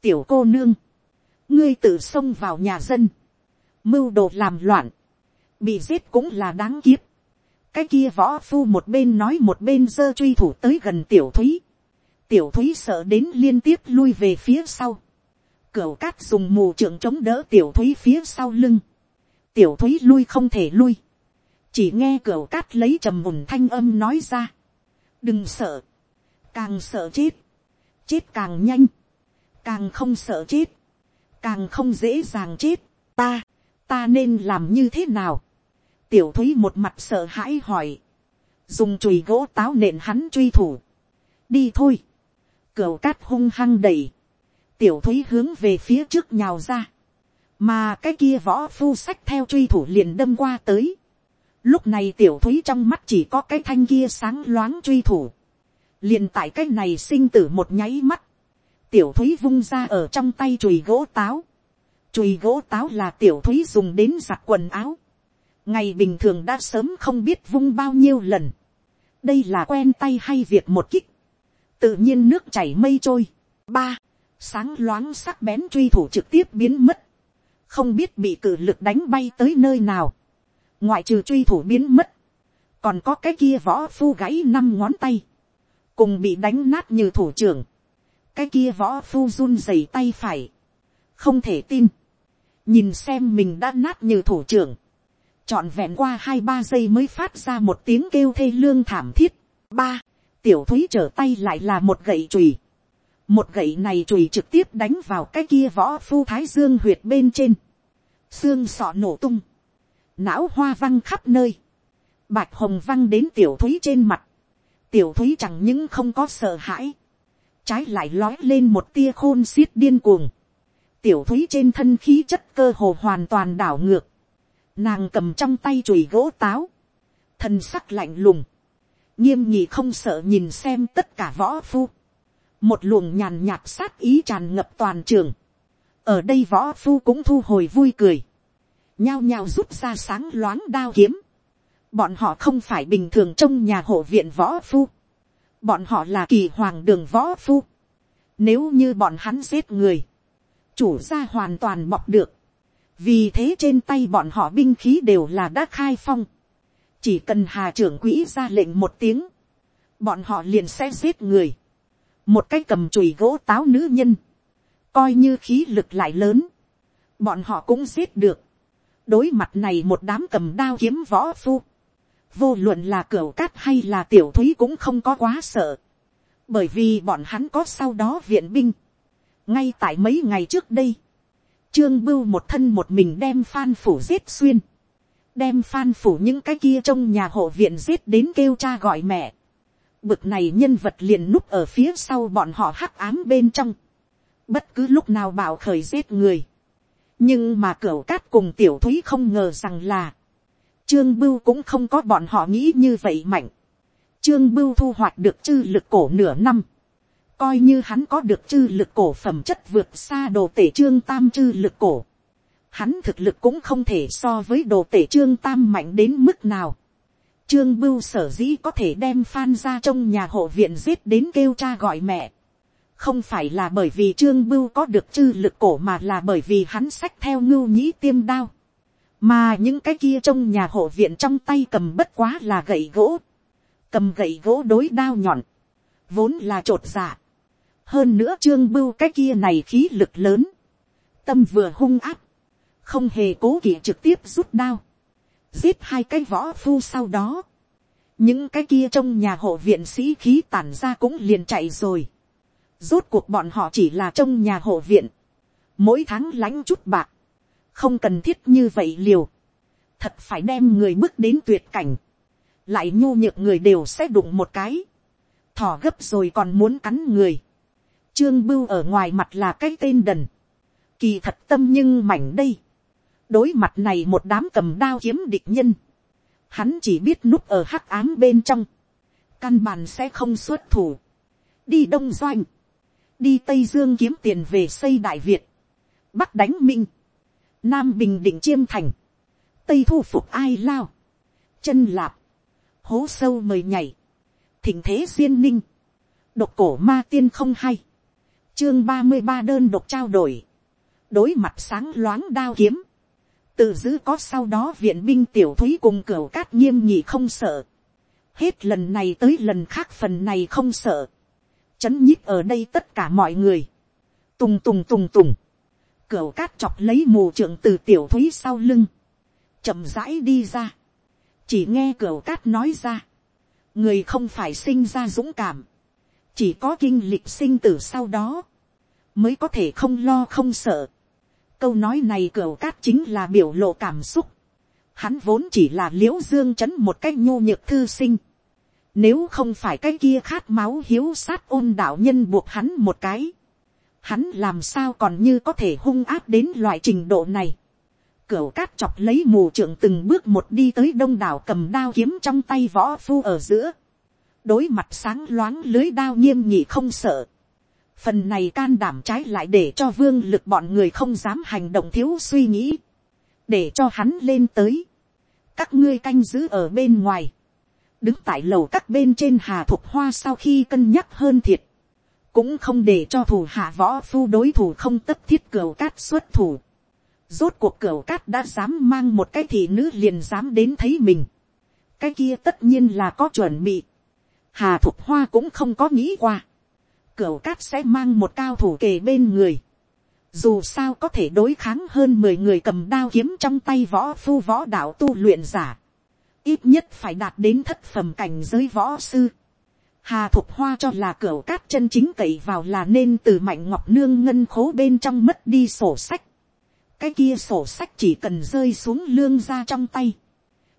tiểu cô nương, ngươi tự xông vào nhà dân, mưu đồ làm loạn, bị giết cũng là đáng kiếp cái kia võ phu một bên nói một bên dơ truy thủ tới gần tiểu thúy. tiểu thúy sợ đến liên tiếp lui về phía sau. cửu cát dùng mù trưởng chống đỡ tiểu thúy phía sau lưng. tiểu thúy lui không thể lui. chỉ nghe cửu cát lấy trầm mùn thanh âm nói ra, đừng sợ, càng sợ chết, chết càng nhanh, càng không sợ chết, càng không dễ dàng chết, ta, ta nên làm như thế nào, tiểu thúy một mặt sợ hãi hỏi, dùng chùi gỗ táo nện hắn truy thủ, đi thôi, cửa cát hung hăng đầy. tiểu thúy hướng về phía trước nhào ra, mà cái kia võ phu sách theo truy thủ liền đâm qua tới, lúc này tiểu thúy trong mắt chỉ có cái thanh kia sáng loáng truy thủ, liền tại cái này sinh tử một nháy mắt, tiểu thúy vung ra ở trong tay chùi gỗ táo, chùi gỗ táo là tiểu thúy dùng đến giặt quần áo, ngày bình thường đã sớm không biết vung bao nhiêu lần, đây là quen tay hay việc một kích, tự nhiên nước chảy mây trôi, ba, sáng loáng sắc bén truy thủ trực tiếp biến mất, không biết bị cử lực đánh bay tới nơi nào, ngoại trừ truy thủ biến mất, còn có cái kia võ phu gãy năm ngón tay, cùng bị đánh nát như thủ trưởng, cái kia võ phu run rẩy tay phải, không thể tin, nhìn xem mình đã nát như thủ trưởng, trọn vẹn qua hai ba giây mới phát ra một tiếng kêu thê lương thảm thiết. ba, tiểu thúy trở tay lại là một gậy chùy. một gậy này chùy trực tiếp đánh vào cái kia võ phu thái dương huyệt bên trên. xương sọ nổ tung não hoa văng khắp nơi. bạch hồng văng đến tiểu thúy trên mặt. tiểu thúy chẳng những không có sợ hãi. trái lại lói lên một tia khôn xiết điên cuồng. tiểu thúy trên thân khí chất cơ hồ hoàn toàn đảo ngược Nàng cầm trong tay chùi gỗ táo. thân sắc lạnh lùng. Nghiêm nhị không sợ nhìn xem tất cả võ phu. Một luồng nhàn nhạt sát ý tràn ngập toàn trường. Ở đây võ phu cũng thu hồi vui cười. Nhao nhao rút ra sáng loáng đao kiếm. Bọn họ không phải bình thường trong nhà hộ viện võ phu. Bọn họ là kỳ hoàng đường võ phu. Nếu như bọn hắn giết người. Chủ gia hoàn toàn mọc được vì thế trên tay bọn họ binh khí đều là đã khai phong. chỉ cần hà trưởng quỹ ra lệnh một tiếng, bọn họ liền sẽ giết người. một cái cầm chùi gỗ táo nữ nhân, coi như khí lực lại lớn, bọn họ cũng giết được đối mặt này một đám cầm đao kiếm võ phu, vô luận là cửa cát hay là tiểu thúy cũng không có quá sợ, bởi vì bọn hắn có sau đó viện binh. ngay tại mấy ngày trước đây, Trương Bưu một thân một mình đem Phan Phủ giết xuyên. Đem Phan Phủ những cái kia trong nhà hộ viện giết đến kêu cha gọi mẹ. Bực này nhân vật liền núp ở phía sau bọn họ hắc ám bên trong. Bất cứ lúc nào bảo khởi giết người. Nhưng mà cửa cát cùng tiểu thúy không ngờ rằng là. Trương Bưu cũng không có bọn họ nghĩ như vậy mạnh. Trương Bưu thu hoạch được chư lực cổ nửa năm coi như hắn có được chư lực cổ phẩm chất vượt xa đồ tể trương tam chư lực cổ. Hắn thực lực cũng không thể so với đồ tể trương tam mạnh đến mức nào. Trương bưu sở dĩ có thể đem phan ra trong nhà hộ viện giết đến kêu cha gọi mẹ. Không phải là bởi vì trương bưu có được chư lực cổ mà là bởi vì hắn sách theo ngưu nhĩ tiêm đao. Mà những cái kia trong nhà hộ viện trong tay cầm bất quá là gậy gỗ. Cầm gậy gỗ đối đao nhọn. Vốn là trộn giả dạ. hơn nữa trương bưu cái kia này khí lực lớn, tâm vừa hung áp, không hề cố kỵ trực tiếp rút đao, giết hai cái võ phu sau đó, những cái kia trong nhà hộ viện sĩ khí tản ra cũng liền chạy rồi, rốt cuộc bọn họ chỉ là trong nhà hộ viện, mỗi tháng lánh chút bạc, không cần thiết như vậy liều, thật phải đem người bước đến tuyệt cảnh, lại nhu nhược người đều sẽ đụng một cái, thỏ gấp rồi còn muốn cắn người, Trương Bưu ở ngoài mặt là cái tên đần. Kỳ thật tâm nhưng mảnh đây. Đối mặt này một đám cầm đao kiếm địch nhân. Hắn chỉ biết núp ở hắc ám bên trong. Căn bản sẽ không xuất thủ. Đi Đông Doanh. Đi Tây Dương kiếm tiền về xây Đại Việt. Bắc đánh Minh. Nam Bình Định Chiêm Thành. Tây thu phục ai lao. Chân lạp. Hố sâu mời nhảy. Thỉnh thế duyên ninh. Độc cổ ma tiên không hay chương ba mươi ba đơn độc trao đổi, đối mặt sáng loáng đao kiếm, tự giữ có sau đó viện binh tiểu thúy cùng cửa cát nghiêm nhị không sợ, hết lần này tới lần khác phần này không sợ, chấn nhích ở đây tất cả mọi người, tùng tùng tùng tùng, Cửu cát chọc lấy mù trưởng từ tiểu thúy sau lưng, chậm rãi đi ra, chỉ nghe cửu cát nói ra, người không phải sinh ra dũng cảm, chỉ có kinh lịch sinh tử sau đó, mới có thể không lo không sợ. câu nói này cửu cát chính là biểu lộ cảm xúc, hắn vốn chỉ là liễu dương chấn một cách nhu nhược thư sinh, nếu không phải cái kia khát máu hiếu sát ôn đạo nhân buộc hắn một cái, hắn làm sao còn như có thể hung áp đến loại trình độ này. Cửu cát chọc lấy mù trưởng từng bước một đi tới đông đảo cầm đao kiếm trong tay võ phu ở giữa đối mặt sáng loáng lưới đao nghiêm nhị không sợ. phần này can đảm trái lại để cho vương lực bọn người không dám hành động thiếu suy nghĩ, để cho hắn lên tới. các ngươi canh giữ ở bên ngoài, đứng tại lầu các bên trên hà thục hoa sau khi cân nhắc hơn thiệt, cũng không để cho thủ hạ võ phu đối thủ không tất thiết cửa cát xuất thủ. Rốt cuộc cửa cát đã dám mang một cái thị nữ liền dám đến thấy mình. cái kia tất nhiên là có chuẩn bị Hà Thục Hoa cũng không có nghĩ qua. Cửa cát sẽ mang một cao thủ kề bên người. Dù sao có thể đối kháng hơn mười người cầm đao kiếm trong tay võ phu võ đạo tu luyện giả. Ít nhất phải đạt đến thất phẩm cảnh giới võ sư. Hà Thục Hoa cho là cửa cát chân chính cậy vào là nên từ mạnh ngọc nương ngân khố bên trong mất đi sổ sách. Cái kia sổ sách chỉ cần rơi xuống lương ra trong tay.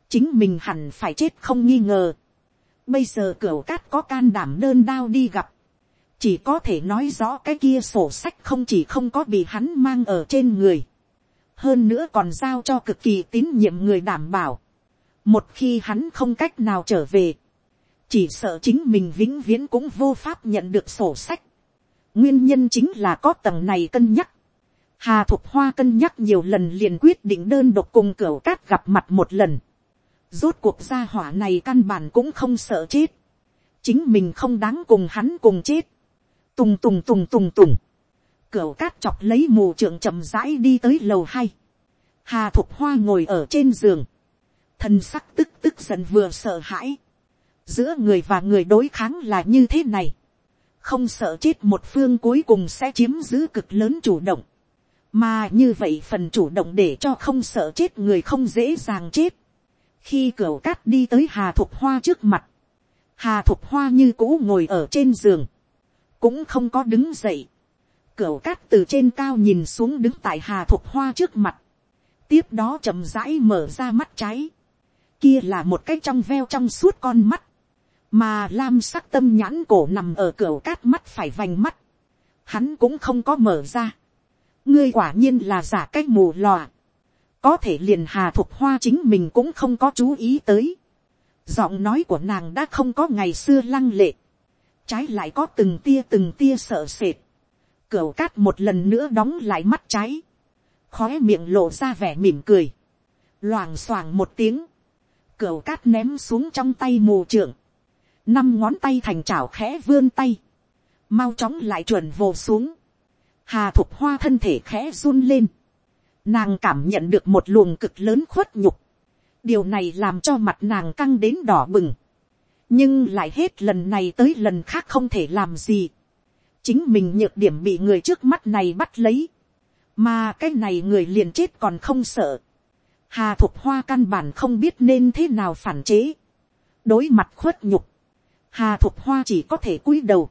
Chính mình hẳn phải chết không nghi ngờ. Bây giờ cửa cát có can đảm đơn đao đi gặp. Chỉ có thể nói rõ cái kia sổ sách không chỉ không có bị hắn mang ở trên người. Hơn nữa còn giao cho cực kỳ tín nhiệm người đảm bảo. Một khi hắn không cách nào trở về. Chỉ sợ chính mình vĩnh viễn cũng vô pháp nhận được sổ sách. Nguyên nhân chính là có tầng này cân nhắc. Hà Thục Hoa cân nhắc nhiều lần liền quyết định đơn độc cùng cửa cát gặp mặt một lần Rốt cuộc gia hỏa này căn bản cũng không sợ chết. Chính mình không đáng cùng hắn cùng chết. Tùng tùng tùng tùng tùng. Cửu cát chọc lấy mù trưởng chậm rãi đi tới lầu hai. Hà Thục Hoa ngồi ở trên giường. Thân sắc tức tức giận vừa sợ hãi. Giữa người và người đối kháng là như thế này. Không sợ chết một phương cuối cùng sẽ chiếm giữ cực lớn chủ động. Mà như vậy phần chủ động để cho không sợ chết người không dễ dàng chết khi cửa cát đi tới hà thục hoa trước mặt, hà thục hoa như cũ ngồi ở trên giường, cũng không có đứng dậy. cửa cát từ trên cao nhìn xuống đứng tại hà thục hoa trước mặt, tiếp đó chậm rãi mở ra mắt trái, kia là một cái trong veo trong suốt con mắt, mà lam sắc tâm nhãn cổ nằm ở cửa cát mắt phải vành mắt, hắn cũng không có mở ra, ngươi quả nhiên là giả cách mù lòa, có thể liền hà thục hoa chính mình cũng không có chú ý tới. giọng nói của nàng đã không có ngày xưa lăng lệ, trái lại có từng tia từng tia sợ sệt. cửa cát một lần nữa đóng lại mắt trái, khói miệng lộ ra vẻ mỉm cười, loảng xoảng một tiếng, cửu cát ném xuống trong tay mù trưởng, năm ngón tay thành chảo khẽ vươn tay, mau chóng lại chuẩn vồ xuống, hà thục hoa thân thể khẽ run lên, Nàng cảm nhận được một luồng cực lớn khuất nhục. Điều này làm cho mặt nàng căng đến đỏ bừng. Nhưng lại hết lần này tới lần khác không thể làm gì. Chính mình nhược điểm bị người trước mắt này bắt lấy. Mà cái này người liền chết còn không sợ. Hà Thục Hoa căn bản không biết nên thế nào phản chế. Đối mặt khuất nhục. Hà Thục Hoa chỉ có thể cúi đầu.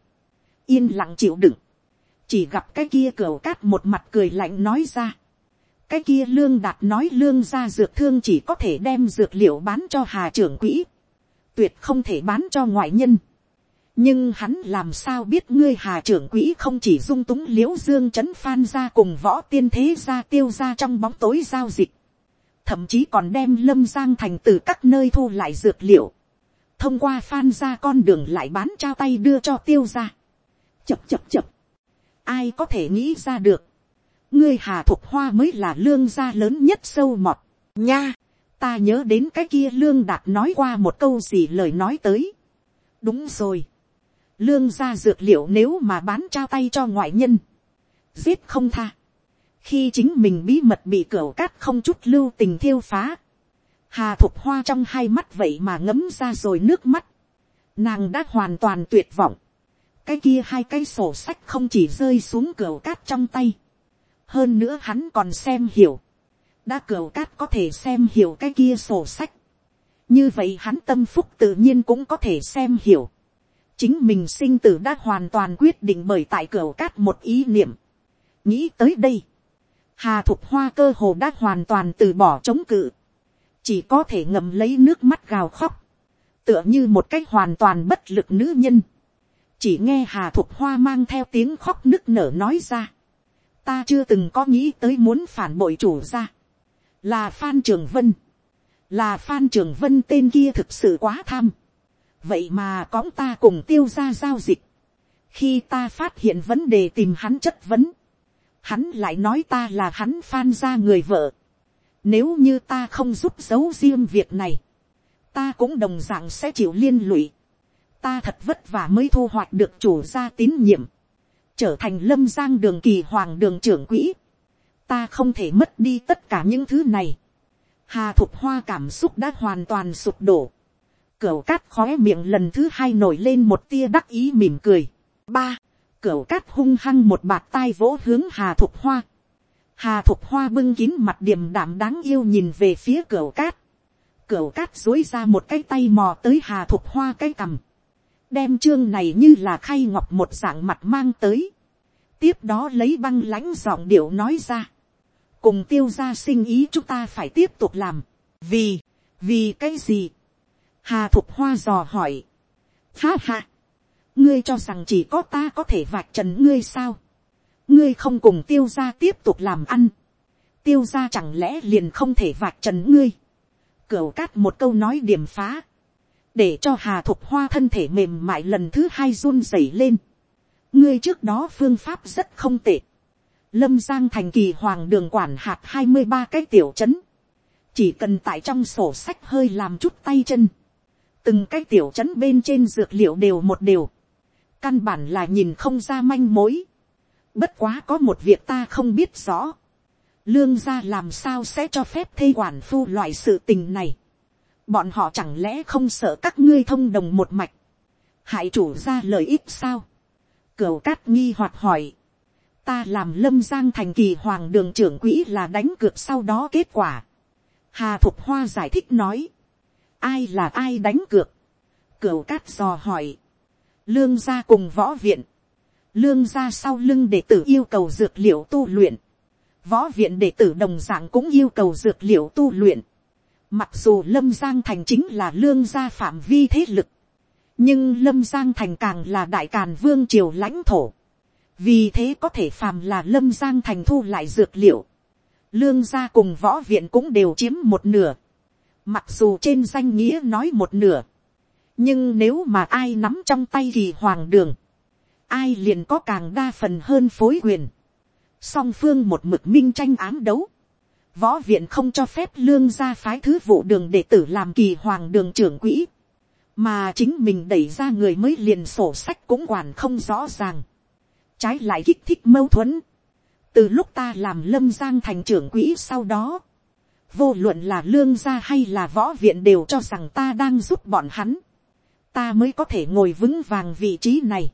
Yên lặng chịu đựng. Chỉ gặp cái kia cửa cát một mặt cười lạnh nói ra cái kia lương đạt nói lương ra dược thương chỉ có thể đem dược liệu bán cho hà trưởng quỹ, tuyệt không thể bán cho ngoại nhân. nhưng hắn làm sao biết ngươi hà trưởng quỹ không chỉ dung túng liễu dương chấn phan ra cùng võ tiên thế ra tiêu ra trong bóng tối giao dịch, thậm chí còn đem lâm giang thành từ các nơi thu lại dược liệu, thông qua phan ra con đường lại bán trao tay đưa cho tiêu ra. chập chập chập, ai có thể nghĩ ra được, ngươi hà thục hoa mới là lương gia lớn nhất sâu mọt, nha, ta nhớ đến cái kia lương đạt nói qua một câu gì lời nói tới. đúng rồi, lương gia dược liệu nếu mà bán trao tay cho ngoại nhân, giết không tha, khi chính mình bí mật bị cửa cát không chút lưu tình thiêu phá, hà thục hoa trong hai mắt vậy mà ngấm ra rồi nước mắt, nàng đã hoàn toàn tuyệt vọng, cái kia hai cái sổ sách không chỉ rơi xuống cửa cát trong tay, hơn nữa hắn còn xem hiểu, đã cửa cát có thể xem hiểu cái kia sổ sách, như vậy hắn tâm phúc tự nhiên cũng có thể xem hiểu. chính mình sinh tử đã hoàn toàn quyết định bởi tại cửa cát một ý niệm. nghĩ tới đây, hà thục hoa cơ hồ đã hoàn toàn từ bỏ chống cự, chỉ có thể ngậm lấy nước mắt gào khóc, tựa như một cách hoàn toàn bất lực nữ nhân. chỉ nghe hà thục hoa mang theo tiếng khóc nức nở nói ra. ta chưa từng có nghĩ tới muốn phản bội chủ ra. là phan trường vân là phan trường vân tên kia thực sự quá tham, vậy mà cõng ta cùng tiêu ra giao dịch, khi ta phát hiện vấn đề tìm hắn chất vấn, hắn lại nói ta là hắn phan ra người vợ, nếu như ta không giúp giấu riêng việc này, ta cũng đồng d ạ n g sẽ chịu liên lụy, ta thật vất vả mới thu hoạch được chủ gia tín nhiệm, trở thành lâm giang đường kỳ hoàng đường trưởng quỹ, ta không thể mất đi tất cả những thứ này, Hà thục hoa cảm xúc đã hoàn toàn sụp đổ. Cửu cát khóe miệng lần thứ hai nổi lên một tia đắc ý mỉm cười. Ba, cửu cát hung hăng một bạt tai vỗ hướng hà thục hoa. Hà thục hoa bưng kín mặt điềm đạm đáng yêu nhìn về phía cửu cát. Cửu cát dối ra một cái tay mò tới hà thục hoa cái cằm. Đem chương này như là khay ngọc một dạng mặt mang tới. Tiếp đó lấy băng lãnh giọng điệu nói ra cùng tiêu gia sinh ý chúng ta phải tiếp tục làm. vì, vì cái gì. hà thục hoa dò hỏi. ha ha ngươi cho rằng chỉ có ta có thể vạch trần ngươi sao. ngươi không cùng tiêu gia tiếp tục làm ăn. tiêu gia chẳng lẽ liền không thể vạch trần ngươi. cửu cát một câu nói điểm phá. để cho hà thục hoa thân thể mềm mại lần thứ hai run rẩy lên. ngươi trước đó phương pháp rất không tệ lâm giang thành kỳ hoàng đường quản hạt hai mươi ba cái tiểu trấn, chỉ cần tại trong sổ sách hơi làm chút tay chân, từng cái tiểu trấn bên trên dược liệu đều một đều, căn bản là nhìn không ra manh mối, bất quá có một việc ta không biết rõ, lương gia làm sao sẽ cho phép thê quản phu loại sự tình này, bọn họ chẳng lẽ không sợ các ngươi thông đồng một mạch, hại chủ ra lợi ích sao, cửu cát nghi hoạt hỏi, ta làm lâm giang thành kỳ hoàng đường trưởng quỹ là đánh cược sau đó kết quả. hà thục hoa giải thích nói, ai là ai đánh cược, cửu cát dò hỏi, lương gia cùng võ viện, lương gia sau lưng đệ tử yêu cầu dược liệu tu luyện, võ viện đệ tử đồng d ạ n g cũng yêu cầu dược liệu tu luyện, mặc dù lâm giang thành chính là lương gia phạm vi thế lực, nhưng lâm giang thành càng là đại càn vương triều lãnh thổ, vì thế có thể phàm là lâm giang thành thu lại dược liệu, lương gia cùng võ viện cũng đều chiếm một nửa, mặc dù trên danh nghĩa nói một nửa, nhưng nếu mà ai nắm trong tay thì hoàng đường, ai liền có càng đa phần hơn phối quyền, song phương một mực minh tranh ám đấu, võ viện không cho phép lương gia phái thứ vụ đường đệ tử làm kỳ hoàng đường trưởng quỹ, mà chính mình đẩy ra người mới liền sổ sách cũng quản không rõ ràng. Trái lại kích thích mâu thuẫn. từ lúc ta làm lâm giang thành trưởng quỹ sau đó, vô luận là lương gia hay là võ viện đều cho rằng ta đang giúp bọn hắn, ta mới có thể ngồi vững vàng vị trí này.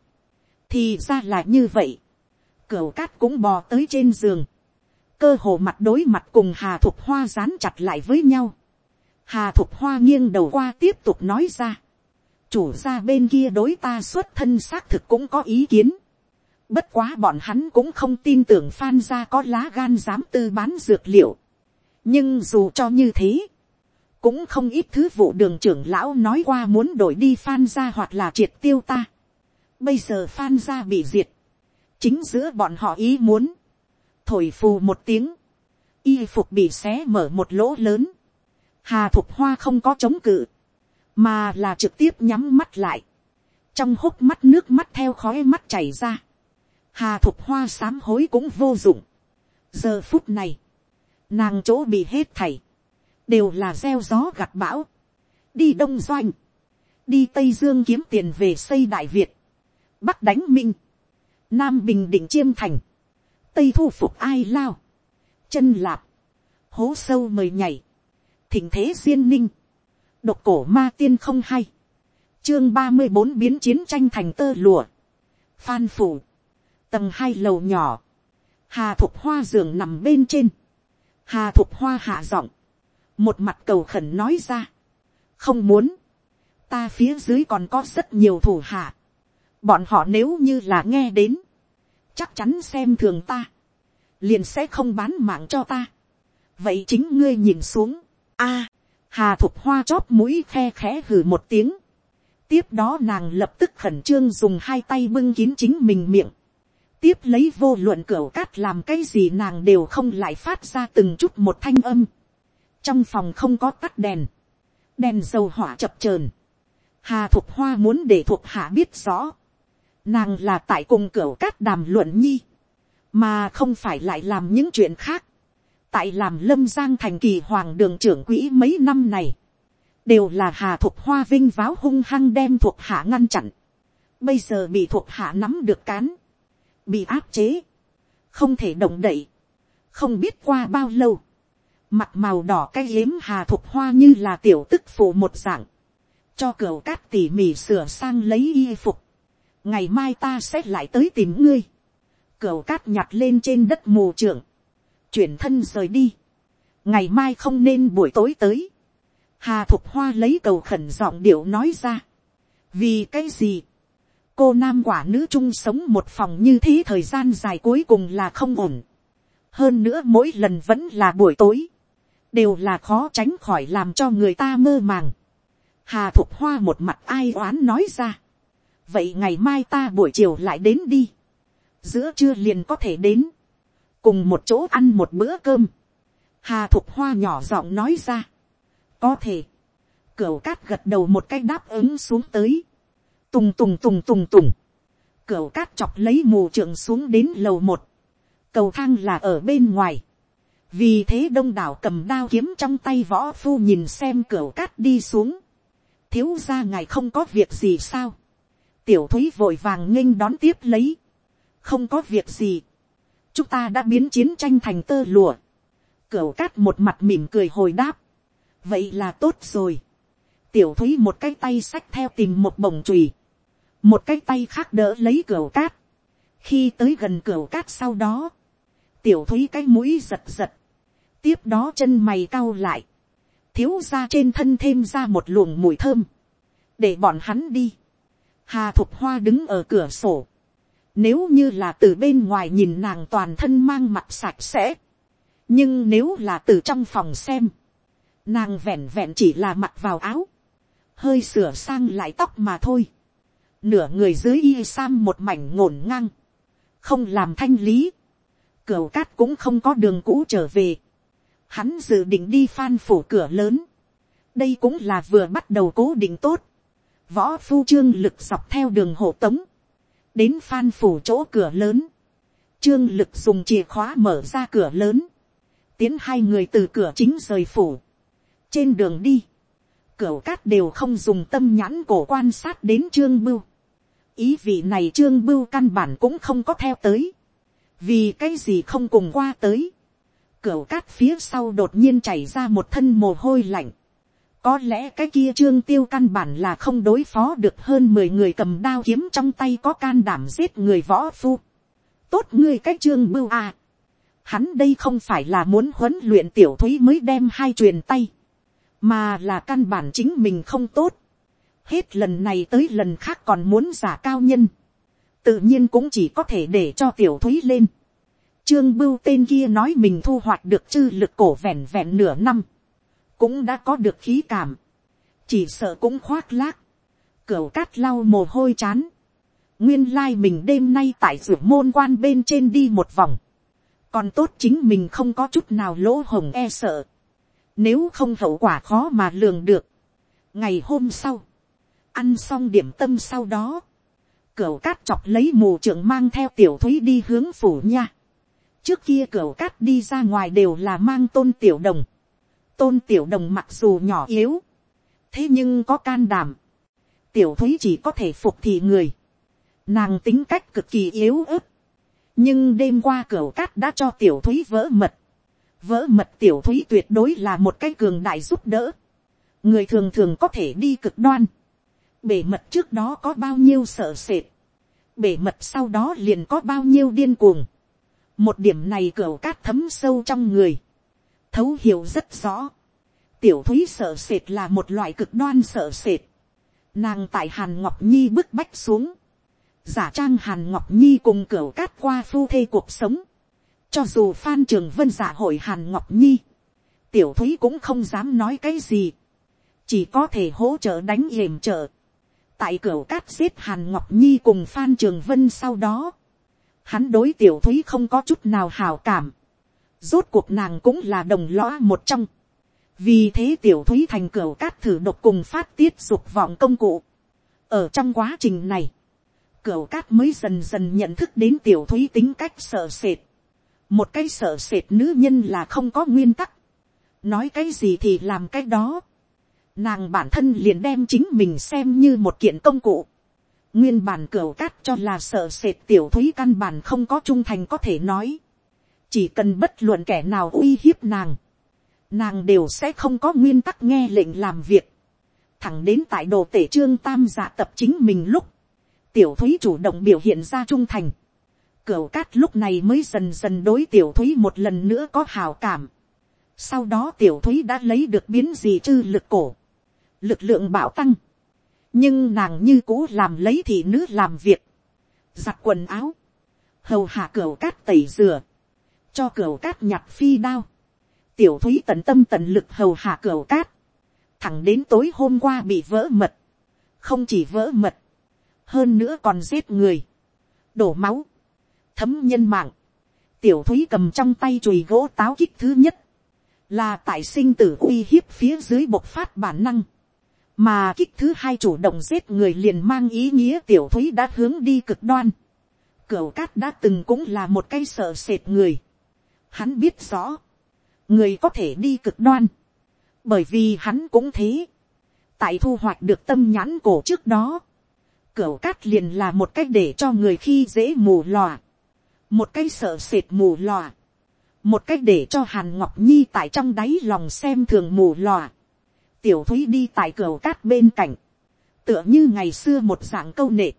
thì ra là như vậy. cửu cát cũng bò tới trên giường, cơ hồ mặt đối mặt cùng hà thục hoa dán chặt lại với nhau. hà thục hoa nghiêng đầu qua tiếp tục nói ra. chủ gia bên kia đối ta xuất thân xác thực cũng có ý kiến Bất quá bọn hắn cũng không tin tưởng Phan gia có lá gan dám tư bán dược liệu. Nhưng dù cho như thế, cũng không ít thứ vụ đường trưởng lão nói qua muốn đổi đi Phan gia hoặc là triệt tiêu ta. Bây giờ Phan gia bị diệt. Chính giữa bọn họ ý muốn. Thổi phù một tiếng. Y phục bị xé mở một lỗ lớn. Hà Thục Hoa không có chống cự. Mà là trực tiếp nhắm mắt lại. Trong hốc mắt nước mắt theo khói mắt chảy ra hà thục hoa sám hối cũng vô dụng. giờ phút này, nàng chỗ bị hết thảy, đều là gieo gió gặt bão, đi đông doanh, đi tây dương kiếm tiền về xây đại việt, bắc đánh minh, nam bình định chiêm thành, tây thu phục ai lao, chân lạp, hố sâu mời nhảy, thỉnh thế duyên ninh, độc cổ ma tiên không hay, chương ba mươi bốn biến chiến tranh thành tơ lùa, phan phủ, tầng hai lầu nhỏ, hà thục hoa giường nằm bên trên, hà thục hoa hạ giọng, một mặt cầu khẩn nói ra, không muốn, ta phía dưới còn có rất nhiều thủ hạ, bọn họ nếu như là nghe đến, chắc chắn xem thường ta, liền sẽ không bán mạng cho ta. vậy chính ngươi nhìn xuống, a, hà thục hoa chóp mũi khe khẽ hử một tiếng, tiếp đó nàng lập tức khẩn trương dùng hai tay bưng kín chính mình miệng, tiếp lấy vô luận cửa cát làm cái gì nàng đều không lại phát ra từng chút một thanh âm, trong phòng không có tắt đèn, đèn dầu hỏa chập chờn, hà thục hoa muốn để thuộc hạ biết rõ, nàng là tại cùng cửa cát đàm luận nhi, mà không phải lại làm những chuyện khác, tại làm lâm giang thành kỳ hoàng đường trưởng quỹ mấy năm này, đều là hà thuộc hoa vinh váo hung hăng đem thuộc hạ ngăn chặn, bây giờ bị thuộc hạ nắm được cán, bị áp chế, không thể động đậy, không biết qua bao lâu, mặt màu đỏ cái yếm hà thục hoa như là tiểu tức phụ một dạng, cho cửa cát tỉ mỉ sửa sang lấy y phục, ngày mai ta sẽ lại tới tìm ngươi, cửa cát nhặt lên trên đất mù trưởng, chuyển thân rời đi, ngày mai không nên buổi tối tới, hà thục hoa lấy cầu khẩn giọng điệu nói ra, vì cái gì, cô nam quả nữ chung sống một phòng như thế thời gian dài cuối cùng là không ổn, hơn nữa mỗi lần vẫn là buổi tối, đều là khó tránh khỏi làm cho người ta mơ màng. Hà thục hoa một mặt ai oán nói ra. vậy ngày mai ta buổi chiều lại đến đi. giữa trưa liền có thể đến. cùng một chỗ ăn một bữa cơm. Hà thục hoa nhỏ giọng nói ra. có thể. cửu cát gật đầu một cái đáp ứng xuống tới. tùng tùng tùng tùng tùng. cửu cát chọc lấy mù trưởng xuống đến lầu một. cầu thang là ở bên ngoài vì thế đông đảo cầm đao kiếm trong tay võ phu nhìn xem cửa cát đi xuống. thiếu ra ngài không có việc gì sao. tiểu thúy vội vàng nghênh đón tiếp lấy. không có việc gì. chúng ta đã biến chiến tranh thành tơ lụa. cửa cát một mặt mỉm cười hồi đáp. vậy là tốt rồi. tiểu thúy một cái tay xách theo tìm một bồng chùy. một cái tay khác đỡ lấy cửa cát. khi tới gần cửa cát sau đó, tiểu thúy cái mũi giật giật, tiếp đó chân mày cau lại, thiếu ra trên thân thêm ra một luồng mùi thơm, để bọn hắn đi. Hà thục hoa đứng ở cửa sổ, nếu như là từ bên ngoài nhìn nàng toàn thân mang mặt sạch sẽ, nhưng nếu là từ trong phòng xem, nàng vẹn vẹn chỉ là mặc vào áo, hơi sửa sang lại tóc mà thôi, nửa người dưới y sam một mảnh ngổn ngang, không làm thanh lý, cửa cát cũng không có đường cũ trở về, hắn dự định đi phan phủ cửa lớn. đây cũng là vừa bắt đầu cố định tốt. võ phu trương lực dọc theo đường hộ tống, đến phan phủ chỗ cửa lớn. trương lực dùng chìa khóa mở ra cửa lớn, tiến hai người từ cửa chính rời phủ. trên đường đi, cửa cát đều không dùng tâm nhãn cổ quan sát đến trương bưu. ý vị này trương bưu căn bản cũng không có theo tới. vì cái gì không cùng qua tới Cửu cát phía sau đột nhiên chảy ra một thân mồ hôi lạnh. Có lẽ cái kia trương tiêu căn bản là không đối phó được hơn mười người cầm đao kiếm trong tay có can đảm giết người võ phu. Tốt ngươi cái trương bưu à. Hắn đây không phải là muốn huấn luyện tiểu thúy mới đem hai truyền tay. Mà là căn bản chính mình không tốt. Hết lần này tới lần khác còn muốn giả cao nhân. Tự nhiên cũng chỉ có thể để cho tiểu thúy lên Trương Bưu tên kia nói mình thu hoạch được chư lực cổ vẹn vẹn nửa năm. Cũng đã có được khí cảm. Chỉ sợ cũng khoác lác. Cửu cát lau mồ hôi chán. Nguyên lai mình đêm nay tại rửa môn quan bên trên đi một vòng. Còn tốt chính mình không có chút nào lỗ hồng e sợ. Nếu không hậu quả khó mà lường được. Ngày hôm sau. Ăn xong điểm tâm sau đó. Cửu cát chọc lấy mù trưởng mang theo tiểu thúy đi hướng phủ nha trước kia cửa cát đi ra ngoài đều là mang tôn tiểu đồng. tôn tiểu đồng mặc dù nhỏ yếu, thế nhưng có can đảm. tiểu thúy chỉ có thể phục thị người. nàng tính cách cực kỳ yếu ớt. nhưng đêm qua cửa cát đã cho tiểu thúy vỡ mật. vỡ mật tiểu thúy tuyệt đối là một cái cường đại giúp đỡ. người thường thường có thể đi cực đoan. bể mật trước đó có bao nhiêu sợ sệt. bể mật sau đó liền có bao nhiêu điên cuồng một điểm này cửa cát thấm sâu trong người, thấu hiểu rất rõ, tiểu thúy sợ sệt là một loại cực đoan sợ sệt. nàng tại hàn ngọc nhi bức bách xuống. giả trang hàn ngọc nhi cùng cửa cát qua phu thê cuộc sống. cho dù phan trường vân giả hội hàn ngọc nhi, tiểu thúy cũng không dám nói cái gì. chỉ có thể hỗ trợ đánh yểm trợ. tại cửa cát giết hàn ngọc nhi cùng phan trường vân sau đó hắn đối tiểu thúy không có chút nào hào cảm. rốt cuộc nàng cũng là đồng lõa một trong vì thế tiểu thúy thành cửa cát thử độc cùng phát tiết dục vọng công cụ. ở trong quá trình này, cửa cát mới dần dần nhận thức đến tiểu thúy tính cách sợ sệt. một cái sợ sệt nữ nhân là không có nguyên tắc. nói cái gì thì làm cái đó. nàng bản thân liền đem chính mình xem như một kiện công cụ nguyên bản cửa cát cho là sợ sệt tiểu thúy căn bản không có trung thành có thể nói. chỉ cần bất luận kẻ nào uy hiếp nàng nàng đều sẽ không có nguyên tắc nghe lệnh làm việc, thẳng đến tại đồ tể trương tam giả tập chính mình lúc, tiểu thúy chủ động biểu hiện ra trung thành, cửu cát lúc này mới dần dần đối tiểu thúy một lần nữa có hào cảm, sau đó tiểu thúy đã lấy được biến gì chư lực cổ, lực lượng bảo tăng, nhưng nàng như cũ làm lấy thị nữ làm việc, giặt quần áo, hầu hạ cửa cát tẩy rửa, cho cửa cát nhặt phi đao, tiểu thúy tận tâm tận lực hầu hạ cửa cát, thẳng đến tối hôm qua bị vỡ mật, không chỉ vỡ mật, hơn nữa còn giết người, đổ máu, thấm nhân mạng, tiểu thúy cầm trong tay chùi gỗ táo kích thứ nhất, là tại sinh tử uy hiếp phía dưới bộc phát bản năng, mà kích thứ hai chủ động giết người liền mang ý nghĩa tiểu thúy đã hướng đi cực đoan, cửu cát đã từng cũng là một cây sợ sệt người, hắn biết rõ, người có thể đi cực đoan, bởi vì hắn cũng thế, tại thu hoạch được tâm nhãn cổ trước đó, cửu cát liền là một cách để cho người khi dễ mù lòa, một cái sợ sệt mù lòa, một cách để cho hàn ngọc nhi tại trong đáy lòng xem thường mù lòa, tiểu thúy đi tại cửa cát bên cạnh, tựa như ngày xưa một dạng câu nệ,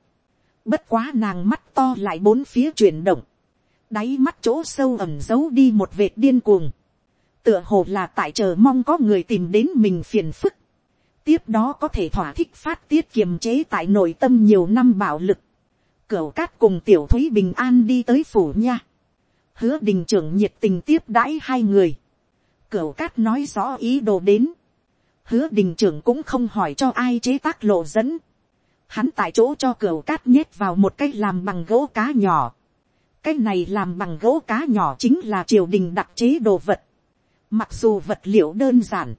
bất quá nàng mắt to lại bốn phía chuyển động, đáy mắt chỗ sâu ẩm giấu đi một vệt điên cuồng, tựa hồ là tại chờ mong có người tìm đến mình phiền phức, tiếp đó có thể thỏa thích phát tiết kiềm chế tại nội tâm nhiều năm bạo lực, cửa cát cùng tiểu thúy bình an đi tới phủ nha, hứa đình trưởng nhiệt tình tiếp đãi hai người, cửa cát nói rõ ý đồ đến, hứa đình trưởng cũng không hỏi cho ai chế tác lộ dẫn, hắn tại chỗ cho cửa cát nhét vào một cái làm bằng gỗ cá nhỏ, cái này làm bằng gỗ cá nhỏ chính là triều đình đặc chế đồ vật, Mặc dù vật liệu đơn giản.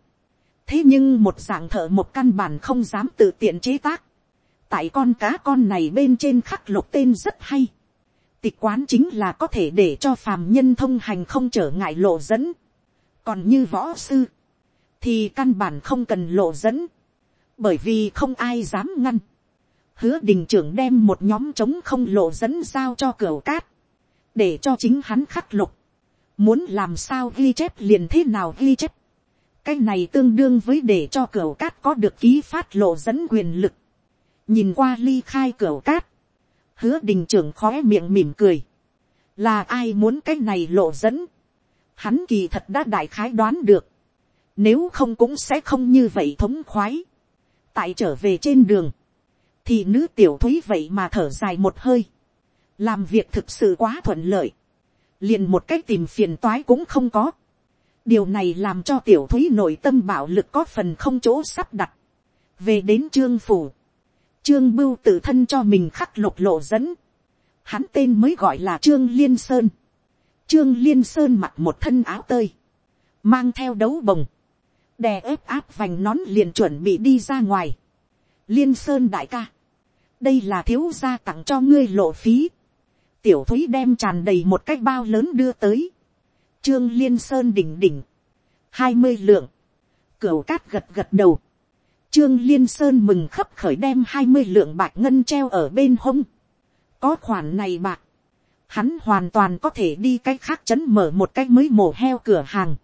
Thế nhưng một dạng thợ một căn bản không dám tự tiện chế tác. Tại con cá con này bên trên khắc lục tên rất hay. Tịch quán chính là có thể để cho phàm nhân thông hành không trở ngại lộ dẫn. Còn như võ sư. Thì căn bản không cần lộ dẫn. Bởi vì không ai dám ngăn. Hứa đình trưởng đem một nhóm trống không lộ dẫn giao cho cửa cát. Để cho chính hắn khắc lục muốn làm sao ghi chép liền thế nào ghi chép. cái này tương đương với để cho cửa cát có được ký phát lộ dẫn quyền lực. nhìn qua ly khai cửa cát, hứa đình trưởng khói miệng mỉm cười. là ai muốn cái này lộ dẫn. hắn kỳ thật đã đại khái đoán được nếu không cũng sẽ không như vậy thống khoái. tại trở về trên đường, thì nữ tiểu thúy vậy mà thở dài một hơi. làm việc thực sự quá thuận lợi liền một cách tìm phiền toái cũng không có. điều này làm cho tiểu thúy nội tâm bạo lực có phần không chỗ sắp đặt. về đến trương phủ, trương bưu tự thân cho mình khắc lục lộ dẫn. hắn tên mới gọi là trương liên sơn. trương liên sơn mặc một thân áo tơi, mang theo đấu bồng, đè ép áp vành nón liền chuẩn bị đi ra ngoài. liên sơn đại ca, đây là thiếu gia tặng cho ngươi lộ phí. Tiểu thúy đem tràn đầy một cái bao lớn đưa tới, trương liên sơn đỉnh đỉnh, hai mươi lượng, cửu cát gật gật đầu, trương liên sơn mừng khấp khởi đem hai mươi lượng bạc ngân treo ở bên hông, có khoản này bạc, hắn hoàn toàn có thể đi cách khác chấn mở một cách mới mổ heo cửa hàng,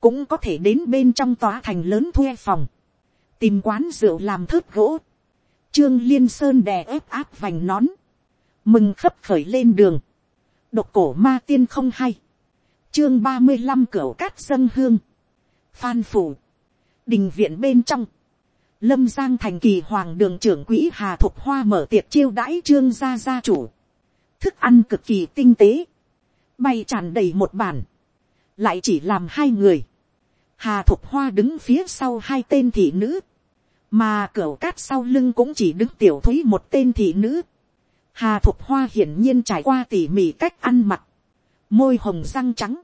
cũng có thể đến bên trong tòa thành lớn thuê phòng, tìm quán rượu làm thớt gỗ, trương liên sơn đè ép áp vành nón, mừng khấp khởi lên đường, độc cổ ma tiên không hay, chương ba mươi năm cửa cát dân hương, phan phủ, đình viện bên trong, lâm giang thành kỳ hoàng đường trưởng quỹ hà thục hoa mở tiệc chiêu đãi trương gia gia chủ, thức ăn cực kỳ tinh tế, bay tràn đầy một bản, lại chỉ làm hai người, hà thục hoa đứng phía sau hai tên thị nữ, mà cửa cát sau lưng cũng chỉ đứng tiểu thúy một tên thị nữ, hà thục hoa hiển nhiên trải qua tỉ mỉ cách ăn mặc, môi hồng răng trắng,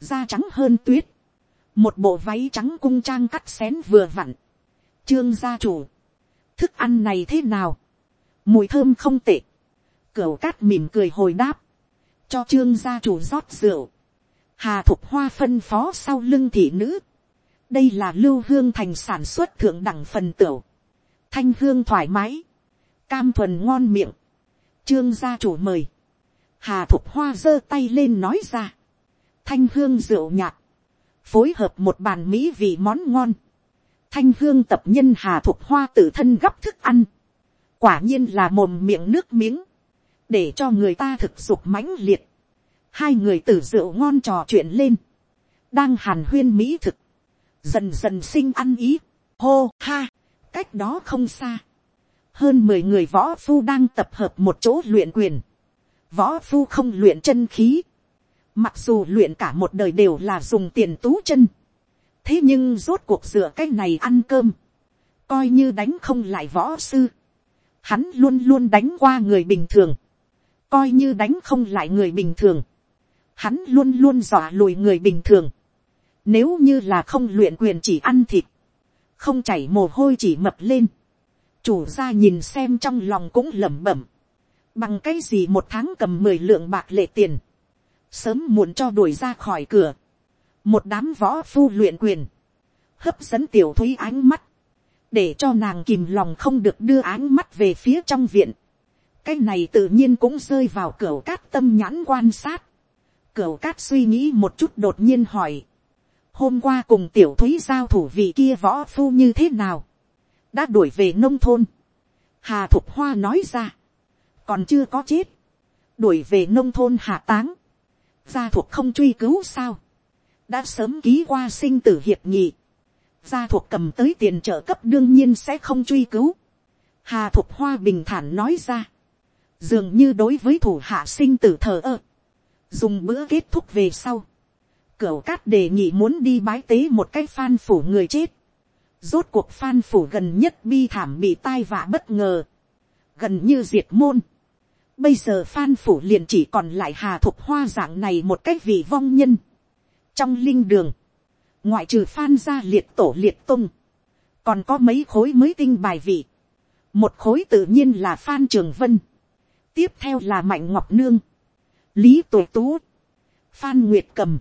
da trắng hơn tuyết, một bộ váy trắng cung trang cắt xén vừa vặn, trương gia chủ, thức ăn này thế nào, mùi thơm không tệ, cửa cát mỉm cười hồi đáp, cho trương gia chủ rót rượu, hà thục hoa phân phó sau lưng thị nữ, đây là lưu hương thành sản xuất thượng đẳng phần tửu, thanh hương thoải mái, cam thuần ngon miệng, trương gia chủ mời, hà thục hoa giơ tay lên nói ra, thanh hương rượu nhạt, phối hợp một bàn mỹ vị món ngon, thanh hương tập nhân hà thục hoa tự thân gấp thức ăn, quả nhiên là mồm miệng nước miếng, để cho người ta thực dục mãnh liệt, hai người tử rượu ngon trò chuyện lên, đang hàn huyên mỹ thực, dần dần sinh ăn ý, hô ha, cách đó không xa, hơn mười người võ phu đang tập hợp một chỗ luyện quyền, võ phu không luyện chân khí, mặc dù luyện cả một đời đều là dùng tiền tú chân, thế nhưng rốt cuộc dựa cái này ăn cơm, coi như đánh không lại võ sư, hắn luôn luôn đánh qua người bình thường, coi như đánh không lại người bình thường, hắn luôn luôn dọa lùi người bình thường, nếu như là không luyện quyền chỉ ăn thịt, không chảy mồ hôi chỉ mập lên, chủ gia nhìn xem trong lòng cũng lẩm bẩm, bằng cái gì một tháng cầm mười lượng bạc lệ tiền, sớm muộn cho đuổi ra khỏi cửa, một đám võ phu luyện quyền, hấp dẫn tiểu thúy ánh mắt, để cho nàng kìm lòng không được đưa ánh mắt về phía trong viện. cái này tự nhiên cũng rơi vào cửa cát tâm nhãn quan sát. Cửu cát suy nghĩ một chút đột nhiên hỏi. hôm qua cùng tiểu thúy giao thủ vị kia võ phu như thế nào. đã đuổi về nông thôn. hà thục hoa nói ra. còn chưa có chết. đuổi về nông thôn hạ táng. gia thuộc không truy cứu sao đã sớm ký qua sinh tử hiệp nghị, gia thuộc cầm tới tiền trợ cấp đương nhiên sẽ không truy cứu. Hà Thục Hoa bình thản nói ra, dường như đối với thủ hạ sinh tử thờ ơ, dùng bữa kết thúc về sau, cửu cát đề nghị muốn đi bái tế một cái phan phủ người chết, rốt cuộc phan phủ gần nhất bi thảm bị tai vạ bất ngờ, gần như diệt môn. Bây giờ phan phủ liền chỉ còn lại hà thục hoa dạng này một cái vị vong nhân. Trong linh đường, ngoại trừ phan gia liệt tổ liệt tung, còn có mấy khối mới tinh bài vị, một khối tự nhiên là phan trường vân, tiếp theo là mạnh ngọc nương, lý tổ tú, phan nguyệt cầm,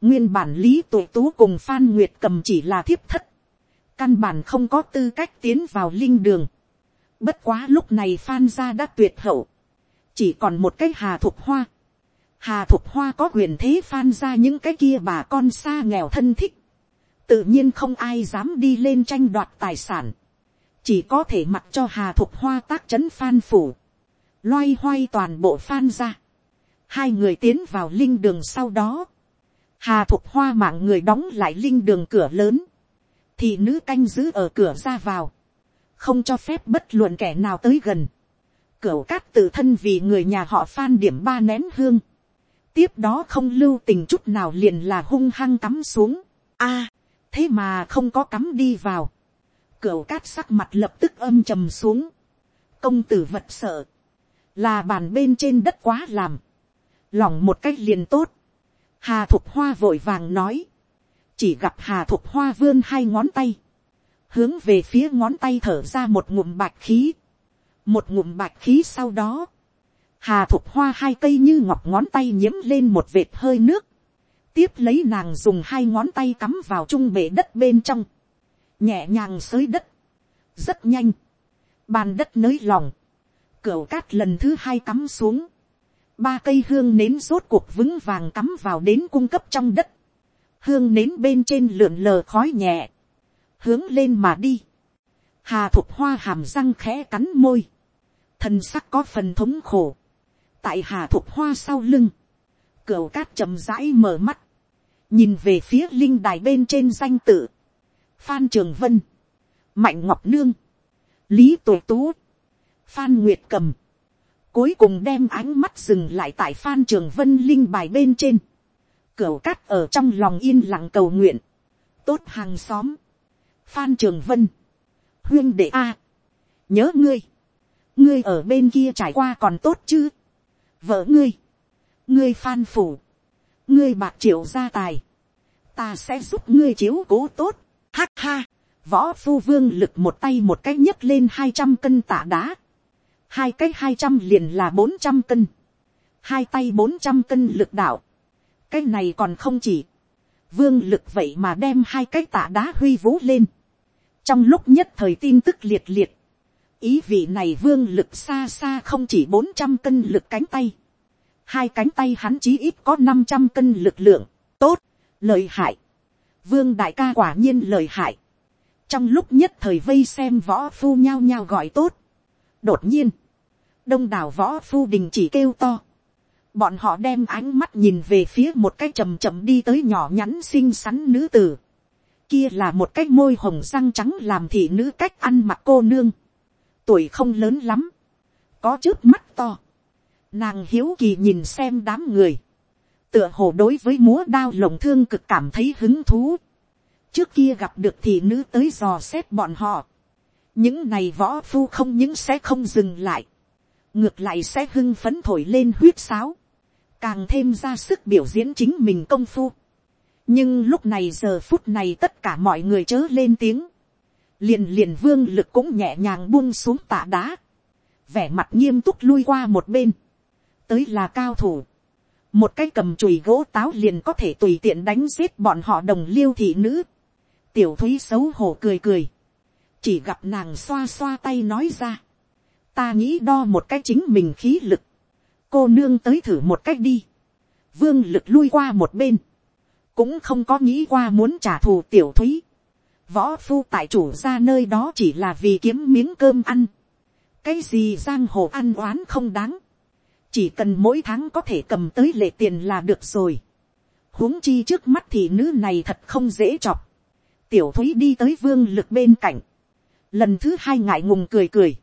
nguyên bản lý tổ tú cùng phan nguyệt cầm chỉ là thiếp thất, căn bản không có tư cách tiến vào linh đường, bất quá lúc này phan gia đã tuyệt hậu, chỉ còn một cái hà thục hoa, Hà Thục Hoa có quyền thế phan ra những cái kia bà con xa nghèo thân thích. Tự nhiên không ai dám đi lên tranh đoạt tài sản. Chỉ có thể mặc cho Hà Thục Hoa tác chấn phan phủ. Loay hoay toàn bộ phan ra. Hai người tiến vào linh đường sau đó. Hà Thục Hoa mạng người đóng lại linh đường cửa lớn. Thì nữ canh giữ ở cửa ra vào. Không cho phép bất luận kẻ nào tới gần. Cửu cát tự thân vì người nhà họ phan điểm ba nén hương tiếp đó không lưu tình chút nào liền là hung hăng cắm xuống. a, à, thế mà không có cắm đi vào. cửu cát sắc mặt lập tức âm trầm xuống. công tử vật sợ. là bàn bên trên đất quá làm lòng một cách liền tốt. hà thục hoa vội vàng nói. chỉ gặp hà thục hoa vươn hai ngón tay. hướng về phía ngón tay thở ra một ngụm bạch khí. một ngụm bạch khí sau đó Hà thục hoa hai cây như ngọc ngón tay nhiễm lên một vệt hơi nước. Tiếp lấy nàng dùng hai ngón tay cắm vào trung bể đất bên trong. Nhẹ nhàng xới đất. Rất nhanh. Bàn đất nới lòng. Cửu cát lần thứ hai cắm xuống. Ba cây hương nến rốt cuộc vững vàng cắm vào đến cung cấp trong đất. Hương nến bên trên lượn lờ khói nhẹ. Hướng lên mà đi. Hà thục hoa hàm răng khẽ cắn môi. Thần sắc có phần thống khổ tại hà thục hoa sau lưng, cửa cát chầm rãi mở mắt, nhìn về phía linh đài bên trên danh tự, phan trường vân, mạnh ngọc nương, lý tuệ tú, phan nguyệt cầm, cuối cùng đem ánh mắt dừng lại tại phan trường vân linh bài bên trên, cửa cát ở trong lòng yên lặng cầu nguyện, tốt hàng xóm, phan trường vân, huyên đệ a, nhớ ngươi, ngươi ở bên kia trải qua còn tốt chứ, vợ ngươi, ngươi phan phủ, ngươi bạc triệu gia tài, ta sẽ giúp ngươi chiếu cố tốt, hắc ha, võ phu vương lực một tay một cái nhấc lên hai trăm cân tạ đá, hai cái hai trăm liền là bốn trăm cân, hai tay bốn trăm cân lực đạo, cái này còn không chỉ, vương lực vậy mà đem hai cái tạ đá huy vũ lên, trong lúc nhất thời tin tức liệt liệt, ý vị này vương lực xa xa không chỉ bốn trăm cân lực cánh tay, hai cánh tay hắn chí ít có năm trăm cân lực lượng, tốt, lợi hại, vương đại ca quả nhiên lợi hại, trong lúc nhất thời vây xem võ phu nhao nhao gọi tốt, đột nhiên, đông đảo võ phu đình chỉ kêu to, bọn họ đem ánh mắt nhìn về phía một cái chầm chậm đi tới nhỏ nhắn xinh xắn nữ tử, kia là một cái môi hồng răng trắng làm thị nữ cách ăn mặc cô nương, tuổi không lớn lắm, có trước mắt to, nàng hiếu kỳ nhìn xem đám người, tựa hồ đối với múa đao lồng thương cực cảm thấy hứng thú, trước kia gặp được thị nữ tới dò xét bọn họ, những này võ phu không những sẽ không dừng lại, ngược lại sẽ hưng phấn thổi lên huyết sáo, càng thêm ra sức biểu diễn chính mình công phu. nhưng lúc này giờ phút này tất cả mọi người chớ lên tiếng, liền liền vương lực cũng nhẹ nhàng buông xuống tạ đá, vẻ mặt nghiêm túc lui qua một bên, tới là cao thủ, một cái cầm chùi gỗ táo liền có thể tùy tiện đánh giết bọn họ đồng liêu thị nữ, tiểu thúy xấu hổ cười cười, chỉ gặp nàng xoa xoa tay nói ra, ta nghĩ đo một cái chính mình khí lực, cô nương tới thử một cách đi, vương lực lui qua một bên, cũng không có nghĩ qua muốn trả thù tiểu thúy, võ phu tại chủ ra nơi đó chỉ là vì kiếm miếng cơm ăn, cái gì giang hồ ăn oán không đáng, chỉ cần mỗi tháng có thể cầm tới lệ tiền là được rồi, huống chi trước mắt thì nữ này thật không dễ chọc, tiểu thúy đi tới vương lực bên cạnh, lần thứ hai ngại ngùng cười cười,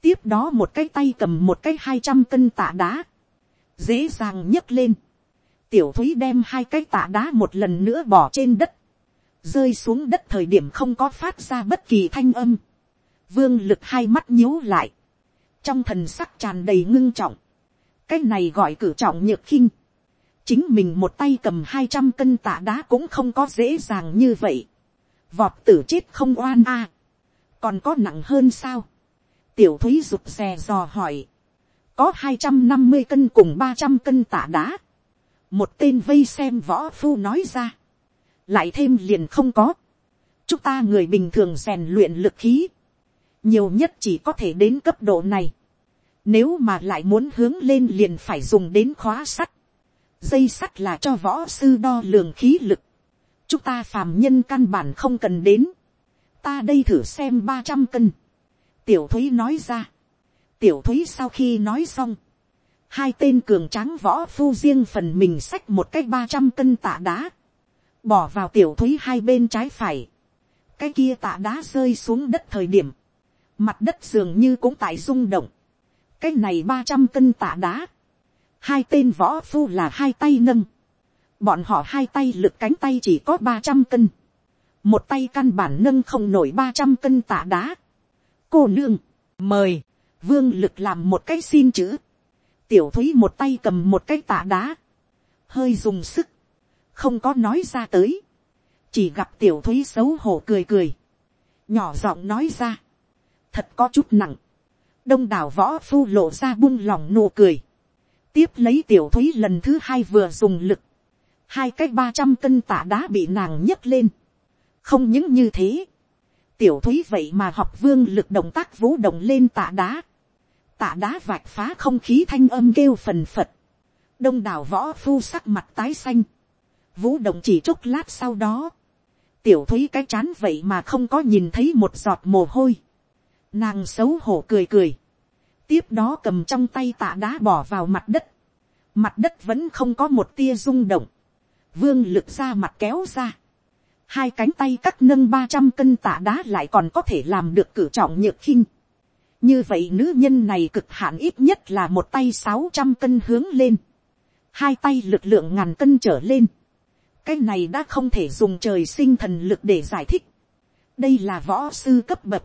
tiếp đó một cái tay cầm một cái hai trăm cân tạ đá, dễ dàng nhấc lên, tiểu thúy đem hai cái tạ đá một lần nữa bỏ trên đất, rơi xuống đất thời điểm không có phát ra bất kỳ thanh âm, vương lực hai mắt nhíu lại, trong thần sắc tràn đầy ngưng trọng, cái này gọi cử trọng nhược khinh, chính mình một tay cầm hai trăm cân tạ đá cũng không có dễ dàng như vậy, vọt tử chết không oan a, còn có nặng hơn sao, tiểu thúy rụt rè dò hỏi, có hai trăm năm mươi cân cùng ba trăm cân tả đá, một tên vây xem võ phu nói ra, lại thêm liền không có, chúng ta người bình thường rèn luyện lực khí, nhiều nhất chỉ có thể đến cấp độ này, nếu mà lại muốn hướng lên liền phải dùng đến khóa sắt, dây sắt là cho võ sư đo lường khí lực, chúng ta phàm nhân căn bản không cần đến, ta đây thử xem ba trăm cân, tiểu thúy nói ra, tiểu thúy sau khi nói xong, hai tên cường tráng võ phu riêng phần mình xách một cái ba trăm cân tạ đá, bỏ vào tiểu thúy hai bên trái phải, cái kia tạ đá rơi xuống đất thời điểm, mặt đất dường như cũng tại rung động, cái này ba trăm cân tạ đá, hai tên võ phu là hai tay nâng, bọn họ hai tay lực cánh tay chỉ có ba trăm cân, một tay căn bản nâng không nổi ba trăm cân tạ đá, cô nương, mời, vương lực làm một cái xin chữ, tiểu thúy một tay cầm một cái tạ đá, hơi dùng sức, không có nói ra tới, chỉ gặp tiểu thúy xấu hổ cười cười, nhỏ giọng nói ra, thật có chút nặng, đông đảo võ phu lộ ra buông lòng nụ cười, tiếp lấy tiểu thúy lần thứ hai vừa dùng lực, hai cái ba trăm cân tạ đá bị nàng nhấc lên, không những như thế, tiểu thúy vậy mà học vương lực động tác vũ động lên tạ đá, tạ đá vạch phá không khí thanh âm kêu phần phật, đông đảo võ phu sắc mặt tái xanh, vũ động chỉ chốc lát sau đó, tiểu thúy cái chán vậy mà không có nhìn thấy một giọt mồ hôi, nàng xấu hổ cười cười, tiếp đó cầm trong tay tạ đá bỏ vào mặt đất, mặt đất vẫn không có một tia rung động, vương lực ra mặt kéo ra, hai cánh tay cắt nâng ba trăm cân tạ đá lại còn có thể làm được cử trọng nhược khinh. như vậy nữ nhân này cực hạn ít nhất là một tay sáu trăm cân hướng lên, hai tay lực lượng ngàn cân trở lên. cái này đã không thể dùng trời sinh thần lực để giải thích. đây là võ sư cấp bậc,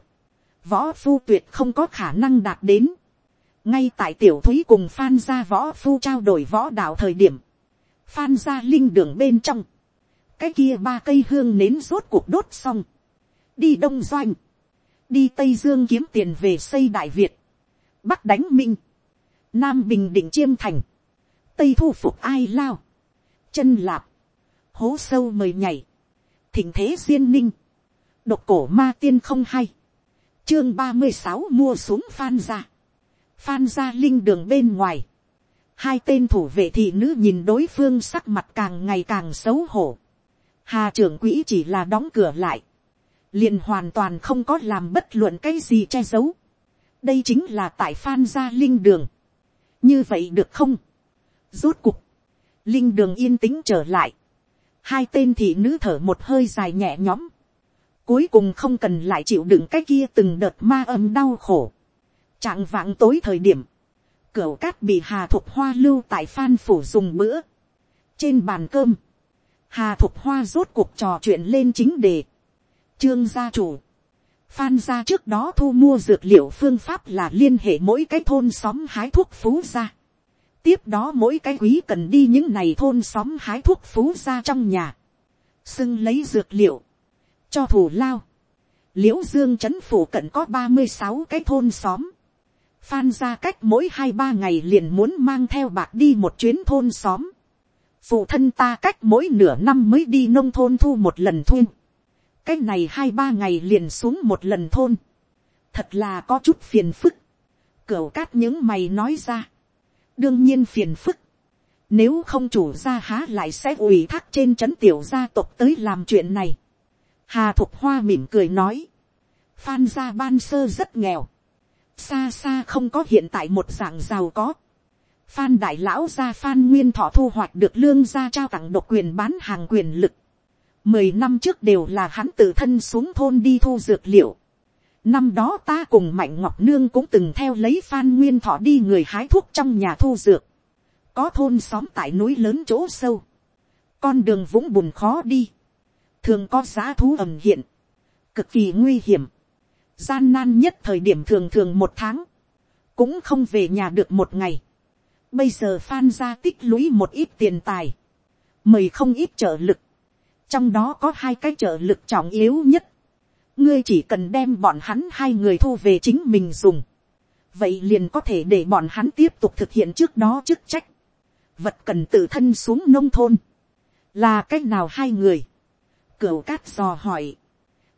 võ phu tuyệt không có khả năng đạt đến. ngay tại tiểu thúy cùng phan gia võ phu trao đổi võ đạo thời điểm, phan gia linh đường bên trong, cái kia ba cây hương nến rốt cuộc đốt xong, đi đông doanh, đi tây dương kiếm tiền về xây đại việt, bắc đánh minh, nam bình định chiêm thành, tây thu phục ai lao, chân lạp, hố sâu mời nhảy, thỉnh thế duyên ninh, độc cổ ma tiên không hay, chương ba mươi sáu mua xuống phan ra, phan ra linh đường bên ngoài, hai tên thủ vệ thị nữ nhìn đối phương sắc mặt càng ngày càng xấu hổ, Hà trưởng quỹ chỉ là đóng cửa lại. liền hoàn toàn không có làm bất luận cái gì che giấu. Đây chính là tại Phan Gia Linh Đường. Như vậy được không? Rốt cục. Linh Đường yên tĩnh trở lại. Hai tên thị nữ thở một hơi dài nhẹ nhõm. Cuối cùng không cần lại chịu đựng cái kia từng đợt ma âm đau khổ. Trạng vạng tối thời điểm. Cửu cát bị hà thục hoa lưu tại phan phủ dùng bữa. Trên bàn cơm Hà Thục Hoa rốt cuộc trò chuyện lên chính đề. Trương gia chủ. Phan gia trước đó thu mua dược liệu phương pháp là liên hệ mỗi cái thôn xóm hái thuốc phú gia. Tiếp đó mỗi cái quý cần đi những này thôn xóm hái thuốc phú gia trong nhà. Xưng lấy dược liệu. Cho thủ lao. Liễu Dương chấn phủ cận có ba mươi sáu cái thôn xóm. Phan gia cách mỗi hai ba ngày liền muốn mang theo bạc đi một chuyến thôn xóm phụ thân ta cách mỗi nửa năm mới đi nông thôn thu một lần thu. cái này hai ba ngày liền xuống một lần thôn. thật là có chút phiền phức. cửu cát những mày nói ra. đương nhiên phiền phức. nếu không chủ gia há lại sẽ ủy thác trên trấn tiểu gia tộc tới làm chuyện này. hà thục hoa mỉm cười nói. phan gia ban sơ rất nghèo. xa xa không có hiện tại một dạng giàu có Phan đại lão gia Phan Nguyên Thọ thu hoạch được lương gia trao tặng độc quyền bán hàng quyền lực. Mười năm trước đều là hắn tự thân xuống thôn đi thu dược liệu. Năm đó ta cùng Mạnh Ngọc Nương cũng từng theo lấy Phan Nguyên Thọ đi người hái thuốc trong nhà thu dược. Có thôn xóm tại núi lớn chỗ sâu. Con đường vũng bùn khó đi. Thường có giá thú ẩm hiện. Cực kỳ nguy hiểm. Gian nan nhất thời điểm thường thường một tháng. Cũng không về nhà được một ngày Bây giờ Phan gia tích lũy một ít tiền tài. Mời không ít trợ lực. Trong đó có hai cái trợ lực trọng yếu nhất. Ngươi chỉ cần đem bọn hắn hai người thu về chính mình dùng. Vậy liền có thể để bọn hắn tiếp tục thực hiện trước đó chức trách. Vật cần tự thân xuống nông thôn. Là cách nào hai người? Cửu cát dò hỏi.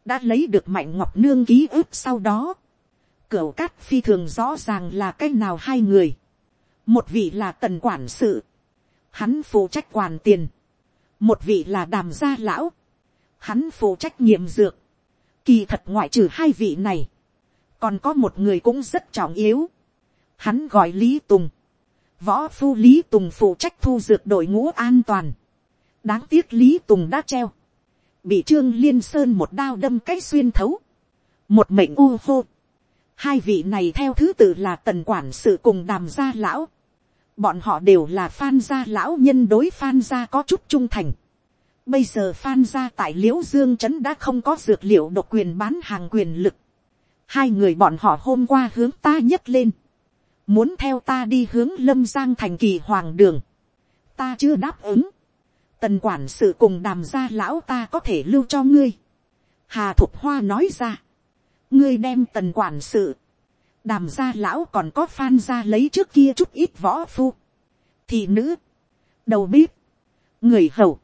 Đã lấy được mạnh ngọc nương ký ức sau đó. Cửu cát phi thường rõ ràng là cách nào hai người một vị là tần quản sự, hắn phụ trách quản tiền, một vị là đàm gia lão, hắn phụ trách nhiệm dược, kỳ thật ngoại trừ hai vị này, còn có một người cũng rất trọng yếu, hắn gọi lý tùng, võ phu lý tùng phụ trách thu dược đội ngũ an toàn, đáng tiếc lý tùng đã treo, bị trương liên sơn một đao đâm cái xuyên thấu, một mệnh u hô, hai vị này theo thứ tự là tần quản sự cùng đàm gia lão, bọn họ đều là phan gia lão nhân đối phan gia có chút trung thành. Bây giờ phan gia tại liễu dương trấn đã không có dược liệu độc quyền bán hàng quyền lực. hai người bọn họ hôm qua hướng ta nhấc lên. muốn theo ta đi hướng lâm giang thành kỳ hoàng đường. ta chưa đáp ứng. tần quản sự cùng đàm gia lão ta có thể lưu cho ngươi. hà thục hoa nói ra. ngươi đem tần quản sự đàm gia lão còn có phan gia lấy trước kia chút ít võ phu, thị nữ, đầu bếp, người hầu,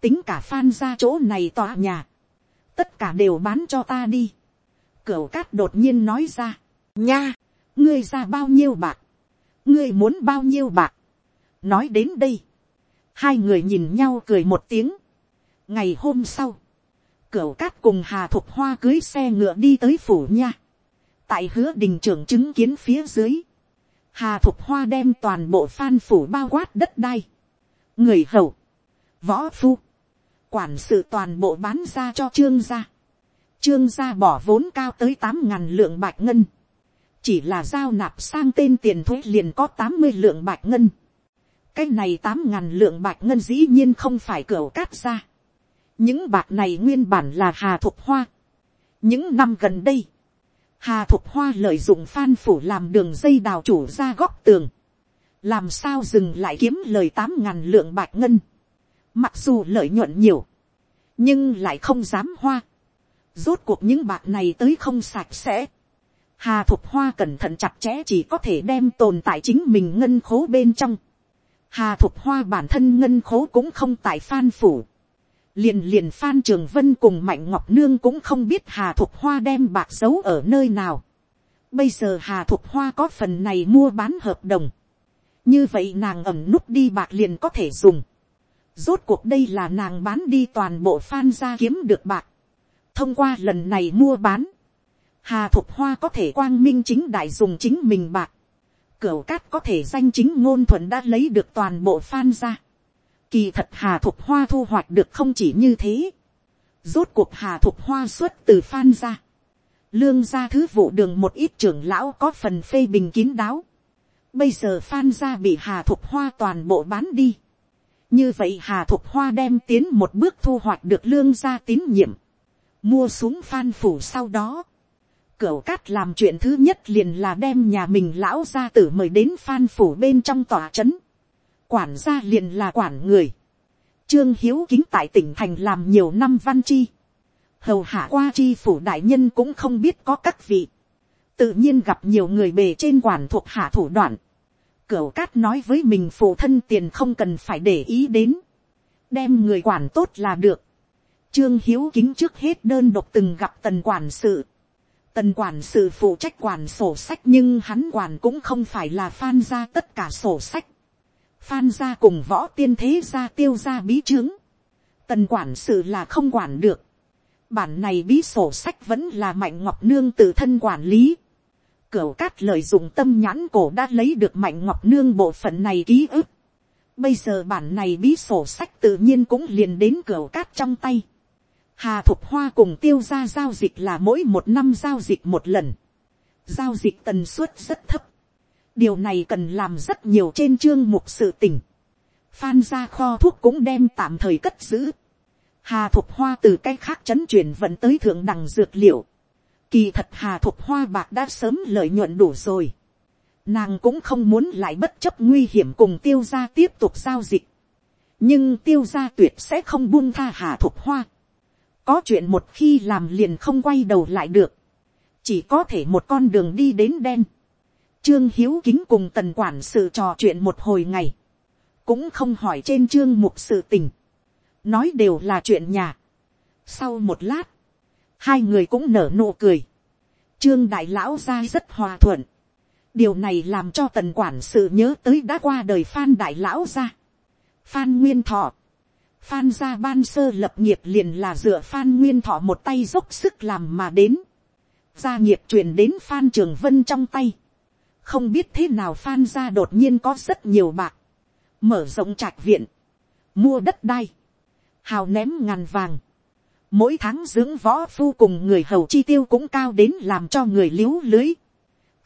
tính cả phan gia chỗ này tòa nhà, tất cả đều bán cho ta đi. Cửu cát đột nhiên nói ra, nha, ngươi ra bao nhiêu bạc, ngươi muốn bao nhiêu bạc. nói đến đây, hai người nhìn nhau cười một tiếng. ngày hôm sau, cửu cát cùng hà thục hoa cưới xe ngựa đi tới phủ nha tại hứa đình trưởng chứng kiến phía dưới, hà thục hoa đem toàn bộ phan phủ bao quát đất đai, người hầu, võ phu, quản sự toàn bộ bán ra cho trương gia, trương gia bỏ vốn cao tới tám ngàn lượng bạch ngân, chỉ là giao nạp sang tên tiền thuế liền có tám mươi lượng bạch ngân, cái này tám ngàn lượng bạch ngân dĩ nhiên không phải cửa cát ra, những bạc này nguyên bản là hà thục hoa, những năm gần đây, hà thục hoa lợi dụng phan phủ làm đường dây đào chủ ra góc tường, làm sao dừng lại kiếm lời tám ngàn lượng bạch ngân, mặc dù lợi nhuận nhiều, nhưng lại không dám hoa, rốt cuộc những bạc này tới không sạch sẽ, hà thục hoa cẩn thận chặt chẽ chỉ có thể đem tồn tại chính mình ngân khố bên trong, hà thục hoa bản thân ngân khố cũng không tại phan phủ, liền liền phan trường vân cùng mạnh ngọc nương cũng không biết hà thục hoa đem bạc giấu ở nơi nào. bây giờ hà thục hoa có phần này mua bán hợp đồng. như vậy nàng ẩm nút đi bạc liền có thể dùng. rốt cuộc đây là nàng bán đi toàn bộ phan ra kiếm được bạc. thông qua lần này mua bán, hà thục hoa có thể quang minh chính đại dùng chính mình bạc. cửu cát có thể danh chính ngôn thuận đã lấy được toàn bộ phan ra Kỳ thật Hà Thục Hoa thu hoạch được không chỉ như thế. Rốt cuộc Hà Thục Hoa xuất từ Phan ra. Lương gia thứ vụ đường một ít trưởng lão có phần phê bình kín đáo. Bây giờ Phan gia bị Hà Thục Hoa toàn bộ bán đi. Như vậy Hà Thục Hoa đem tiến một bước thu hoạch được lương gia tín nhiệm. Mua xuống Phan Phủ sau đó. Cửu cát làm chuyện thứ nhất liền là đem nhà mình lão gia tử mời đến Phan Phủ bên trong tòa trấn quản gia liền là quản người. Trương Hiếu kính tại tỉnh thành làm nhiều năm văn chi. Hầu hạ qua chi phủ đại nhân cũng không biết có các vị. Tự nhiên gặp nhiều người bề trên quản thuộc hạ thủ đoạn. Cửu cát nói với mình phụ thân tiền không cần phải để ý đến. Đem người quản tốt là được. Trương Hiếu kính trước hết đơn độc từng gặp tần quản sự. Tần quản sự phụ trách quản sổ sách nhưng hắn quản cũng không phải là phan ra tất cả sổ sách phan gia cùng võ tiên thế gia tiêu gia bí chứng, tần quản sự là không quản được, bản này bí sổ sách vẫn là mạnh ngọc nương tự thân quản lý, cửu cát lợi dụng tâm nhãn cổ đã lấy được mạnh ngọc nương bộ phận này ký ức, bây giờ bản này bí sổ sách tự nhiên cũng liền đến cửu cát trong tay, Hà Thục Hoa cùng tiêu gia giao dịch là mỗi một năm giao dịch một lần. Giao dịch tần suất rất thấp điều này cần làm rất nhiều trên chương mục sự tình. phan ra kho thuốc cũng đem tạm thời cất giữ. hà thục hoa từ cái khác chấn chuyển vận tới thượng đẳng dược liệu. kỳ thật hà thục hoa bạc đã sớm lợi nhuận đủ rồi. nàng cũng không muốn lại bất chấp nguy hiểm cùng tiêu gia tiếp tục giao dịch. nhưng tiêu gia tuyệt sẽ không buông tha hà thục hoa. có chuyện một khi làm liền không quay đầu lại được. chỉ có thể một con đường đi đến đen Trương Hiếu Kính cùng tần quản sự trò chuyện một hồi ngày. Cũng không hỏi trên trương mục sự tình. Nói đều là chuyện nhà. Sau một lát. Hai người cũng nở nụ cười. Trương Đại Lão ra rất hòa thuận. Điều này làm cho tần quản sự nhớ tới đã qua đời Phan Đại Lão ra. Phan Nguyên Thọ. Phan gia ban sơ lập nghiệp liền là dựa Phan Nguyên Thọ một tay dốc sức làm mà đến. Gia nghiệp truyền đến Phan Trường Vân trong tay không biết thế nào phan ra đột nhiên có rất nhiều bạc, mở rộng trạch viện, mua đất đai, hào ném ngàn vàng, mỗi tháng dưỡng võ phu cùng người hầu chi tiêu cũng cao đến làm cho người l i ế u lưới.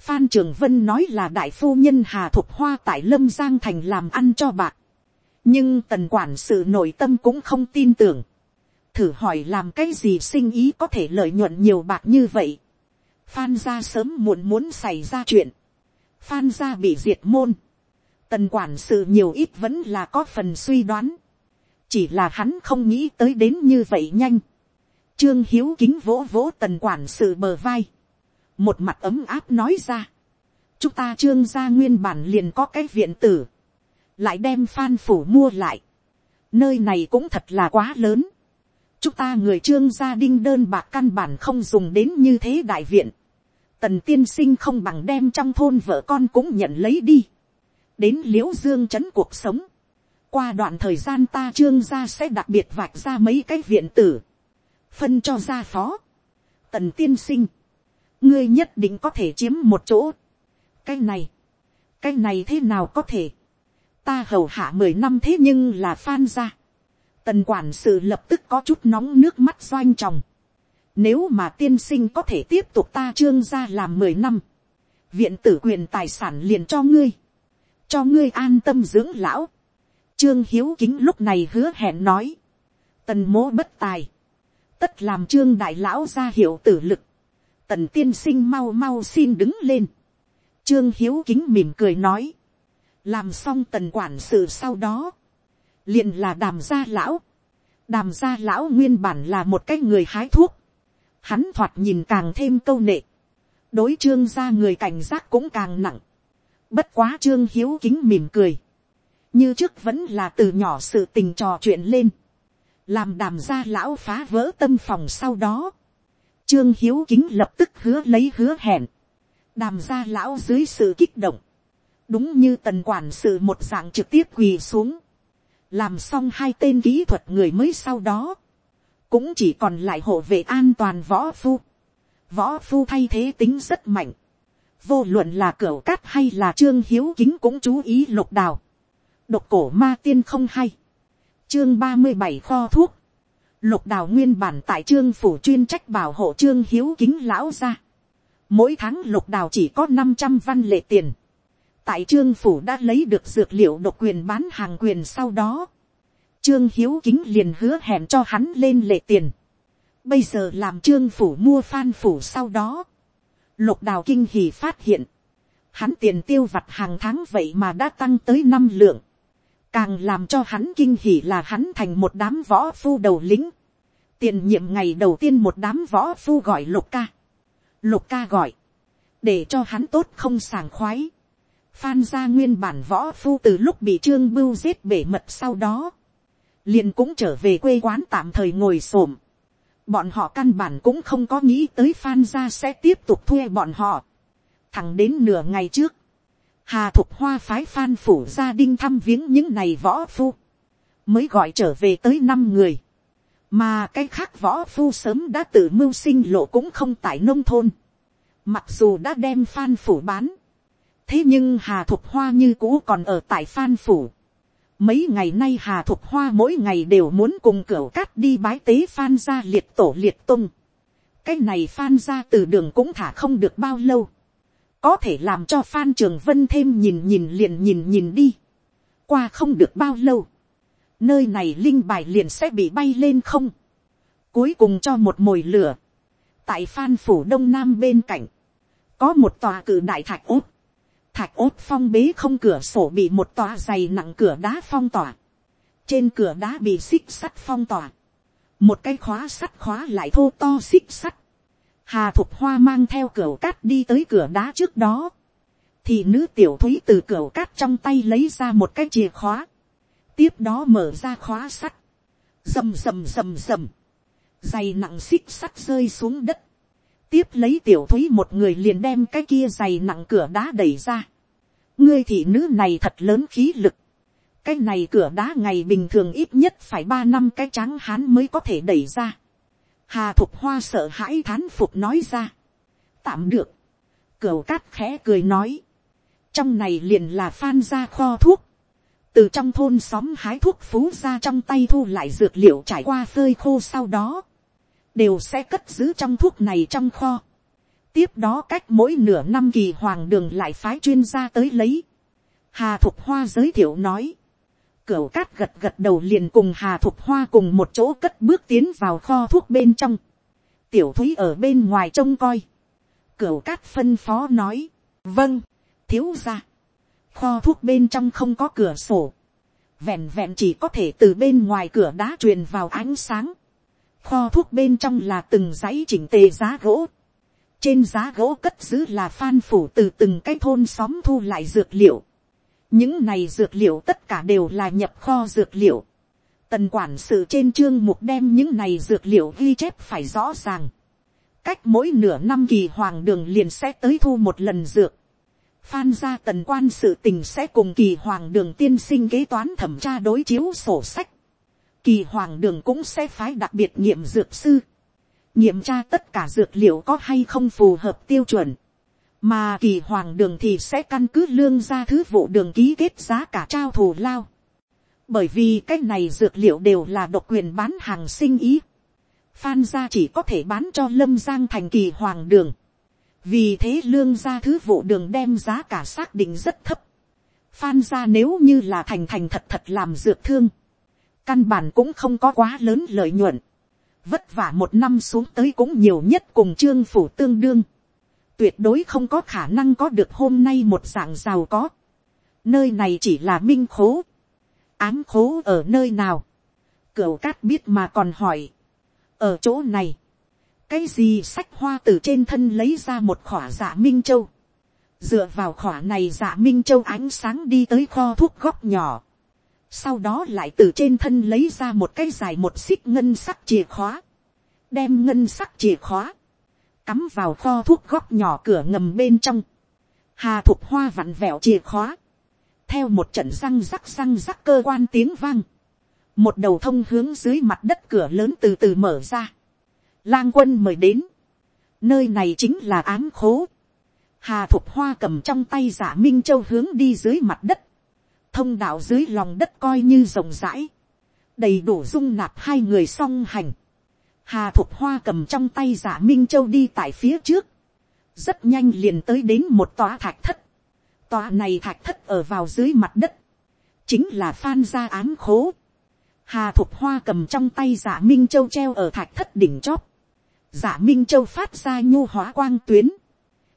Phan Trường Vân nói là đại phu nhân Hà Thục Hoa tại Lâm Giang Thành làm ăn cho bạc. Nhưng tần quản sự nội tâm cũng không tin tưởng. Thử hỏi làm cái gì sinh ý có thể lợi nhuận nhiều bạc như vậy. Phan ra sớm muộn muốn xảy ra chuyện. Phan gia bị diệt môn. Tần quản sự nhiều ít vẫn là có phần suy đoán. Chỉ là hắn không nghĩ tới đến như vậy nhanh. Trương Hiếu kính vỗ vỗ tần quản sự bờ vai. Một mặt ấm áp nói ra. Chúng ta trương gia nguyên bản liền có cái viện tử. Lại đem phan phủ mua lại. Nơi này cũng thật là quá lớn. Chúng ta người trương gia đinh đơn bạc căn bản không dùng đến như thế đại viện tần tiên sinh không bằng đem trong thôn vợ con cũng nhận lấy đi. đến l i ễ u dương c h ấ n cuộc sống. qua đoạn thời gian ta trương gia sẽ đặc biệt vạch ra mấy cái viện tử. phân cho gia phó. tần tiên sinh. ngươi nhất định có thể chiếm một chỗ. cái này. cái này thế nào có thể. ta hầu hạ mười năm thế nhưng là phan gia. tần quản sự lập tức có chút nóng nước mắt doanh tròng. Nếu mà tiên sinh có thể tiếp tục ta trương ra làm mười năm, viện tử quyền tài sản liền cho ngươi, cho ngươi an tâm dưỡng lão. Trương hiếu kính lúc này hứa hẹn nói, tần mố bất tài, tất làm trương đại lão ra hiệu tử lực, tần tiên sinh mau mau xin đứng lên. Trương hiếu kính mỉm cười nói, làm xong tần quản sự sau đó, liền là đàm gia lão. đàm gia lão nguyên bản là một cái người hái thuốc, hắn thoạt nhìn càng thêm câu nệ, đối trương gia người cảnh giác cũng càng nặng, bất quá trương hiếu kính mỉm cười, như trước vẫn là từ nhỏ sự tình trò chuyện lên, làm đàm gia lão phá vỡ tâm phòng sau đó, trương hiếu kính lập tức hứa lấy hứa hẹn, đàm gia lão dưới sự kích động, đúng như tần quản sự một dạng trực tiếp quỳ xuống, làm xong hai tên kỹ thuật người mới sau đó, cũng chỉ còn lại hộ vệ an toàn võ phu. Võ phu thay thế tính rất mạnh. Vô luận là cửa cát hay là trương hiếu kính cũng chú ý lục đào. Độc cổ ma tiên không hay. Chương ba mươi bảy kho thuốc. Lục đào nguyên bản tại trương phủ chuyên trách bảo hộ trương hiếu kính lão ra. Mỗi tháng lục đào chỉ có năm trăm văn lệ tiền. Tại trương phủ đã lấy được dược liệu độc quyền bán hàng quyền sau đó Trương Hiếu Kính liền hứa hẹn cho hắn lên lệ tiền. Bây giờ làm trương phủ mua phan phủ sau đó. Lục đào kinh hỉ phát hiện. Hắn tiền tiêu vặt hàng tháng vậy mà đã tăng tới năm lượng. Càng làm cho hắn kinh hỉ là hắn thành một đám võ phu đầu lính. Tiền nhiệm ngày đầu tiên một đám võ phu gọi lục ca. Lục ca gọi. Để cho hắn tốt không sàng khoái. Phan gia nguyên bản võ phu từ lúc bị trương bưu giết bể mật sau đó liền cũng trở về quê quán tạm thời ngồi s ổ m bọn họ căn bản cũng không có nghĩ tới phan gia sẽ tiếp tục thuê bọn họ. thẳng đến nửa ngày trước, hà thục hoa phái phan phủ gia đinh thăm viếng những này võ phu, mới gọi trở về tới năm người, mà cái khác võ phu sớm đã tự mưu sinh lộ cũng không tại nông thôn, mặc dù đã đem phan phủ bán, thế nhưng hà thục hoa như cũ còn ở tại phan phủ, Mấy ngày nay Hà Thục Hoa mỗi ngày đều muốn cùng cửu cát đi bái tế Phan gia liệt tổ liệt tung. Cái này Phan gia từ đường cũng thả không được bao lâu. Có thể làm cho Phan Trường Vân thêm nhìn nhìn liền nhìn nhìn đi. Qua không được bao lâu. Nơi này linh bài liền sẽ bị bay lên không. Cuối cùng cho một mồi lửa. Tại Phan Phủ Đông Nam bên cạnh. Có một tòa cử đại thạch út thạch ốt phong bế không cửa sổ bị một tòa dày nặng cửa đá phong tỏa. Trên cửa đá bị xích sắt phong tỏa. Một cái khóa sắt khóa lại thô to xích sắt. Hà Thục Hoa mang theo cửa cát đi tới cửa đá trước đó. Thì nữ tiểu thúy từ cửa cát trong tay lấy ra một cái chìa khóa. Tiếp đó mở ra khóa sắt. Rầm rầm rầm rầm. Dày nặng xích sắt rơi xuống đất tiếp lấy tiểu thúy một người liền đem cái kia dày nặng cửa đá đẩy ra. ngươi thị nữ này thật lớn khí lực. cái này cửa đá ngày bình thường ít nhất phải ba năm cái trắng hán mới có thể đẩy ra. hà thục hoa sợ hãi thán phục nói ra. tạm được. cửa cát khẽ cười nói. trong này liền là phan ra kho thuốc. từ trong thôn xóm hái thuốc phú ra trong tay thu lại dược liệu trải qua phơi khô sau đó đều sẽ cất giữ trong thuốc này trong kho. tiếp đó cách mỗi nửa năm kỳ hoàng đường lại phái chuyên gia tới lấy. hà thục hoa giới thiệu nói. cửu cát gật gật đầu liền cùng hà thục hoa cùng một chỗ cất bước tiến vào kho thuốc bên trong. tiểu thúy ở bên ngoài trông coi. cửu cát phân phó nói. vâng, thiếu ra. kho thuốc bên trong không có cửa sổ. vẹn vẹn chỉ có thể từ bên ngoài cửa đá truyền vào ánh sáng Kho thuốc bên trong là từng dãy chỉnh tề giá gỗ. Trên giá gỗ cất giữ là phan phủ từ từng cái thôn xóm thu lại dược liệu. Những này dược liệu tất cả đều là nhập kho dược liệu. Tần quản sự trên chương mục đem những này dược liệu ghi chép phải rõ ràng. Cách mỗi nửa năm kỳ hoàng đường liền sẽ tới thu một lần dược. Phan gia tần quan sự tình sẽ cùng kỳ hoàng đường tiên sinh kế toán thẩm tra đối chiếu sổ sách kỳ hoàng đường cũng sẽ phái đặc biệt nghiệm dược sư, nghiệm tra tất cả dược liệu có hay không phù hợp tiêu chuẩn, mà kỳ hoàng đường thì sẽ căn cứ lương ra thứ vụ đường ký kết giá cả trao thù lao. bởi vì cái này dược liệu đều là độc quyền bán hàng sinh ý. Phan gia chỉ có thể bán cho lâm giang thành kỳ hoàng đường. vì thế lương gia thứ vụ đường đem giá cả xác định rất thấp. Phan gia nếu như là thành thành thật thật làm dược thương căn bản cũng không có quá lớn lợi nhuận. vất vả một năm xuống tới cũng nhiều nhất cùng trương phủ tương đương. tuyệt đối không có khả năng có được hôm nay một dạng giàu có. nơi này chỉ là minh khố ám khố ở nơi nào, cửu cát biết mà còn hỏi, ở chỗ này, cái gì sách hoa từ trên thân lấy ra một khỏa dạ minh châu, dựa vào khỏa này dạ minh châu ánh sáng đi tới kho thuốc góc nhỏ, sau đó lại từ trên thân lấy ra một cái dài một xích ngân sắc chìa khóa, đem ngân sắc chìa khóa, cắm vào kho thuốc góc nhỏ cửa ngầm bên trong, hà thục hoa vặn vẹo chìa khóa, theo một trận răng rắc răng rắc cơ quan tiếng vang, một đầu thông hướng dưới mặt đất cửa lớn từ từ mở ra, lang quân mời đến, nơi này chính là ám khố, hà thục hoa cầm trong tay giả minh châu hướng đi dưới mặt đất, thông đạo dưới lòng đất coi như rộng rãi, đầy đủ dung nạp hai người song hành, hà thục hoa cầm trong tay giả minh châu đi tại phía trước, rất nhanh liền tới đến một tòa thạch thất, Tòa này thạch thất ở vào dưới mặt đất. Chính là phan gia án khố. Hà Thục Hoa cầm trong tay giả Minh Châu treo ở thạch thất đỉnh chóp. Giả Minh Châu phát ra nhu hóa quang tuyến.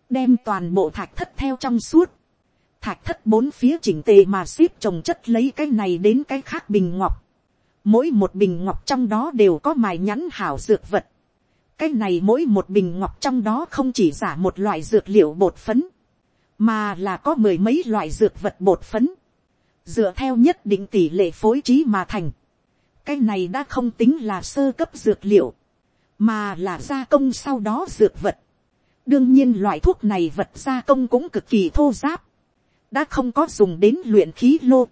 Đem toàn bộ thạch thất theo trong suốt. Thạch thất bốn phía chỉnh tề mà xếp trồng chất lấy cái này đến cái khác bình ngọc. Mỗi một bình ngọc trong đó đều có mài nhắn hảo dược vật. Cái này mỗi một bình ngọc trong đó không chỉ giả một loại dược liệu bột phấn mà là có mười mấy loại dược vật bột phấn, dựa theo nhất định tỷ lệ phối trí mà thành. cái này đã không tính là sơ cấp dược liệu, mà là gia công sau đó dược vật. đương nhiên loại thuốc này vật gia công cũng cực kỳ thô giáp, đã không có dùng đến luyện khí lô,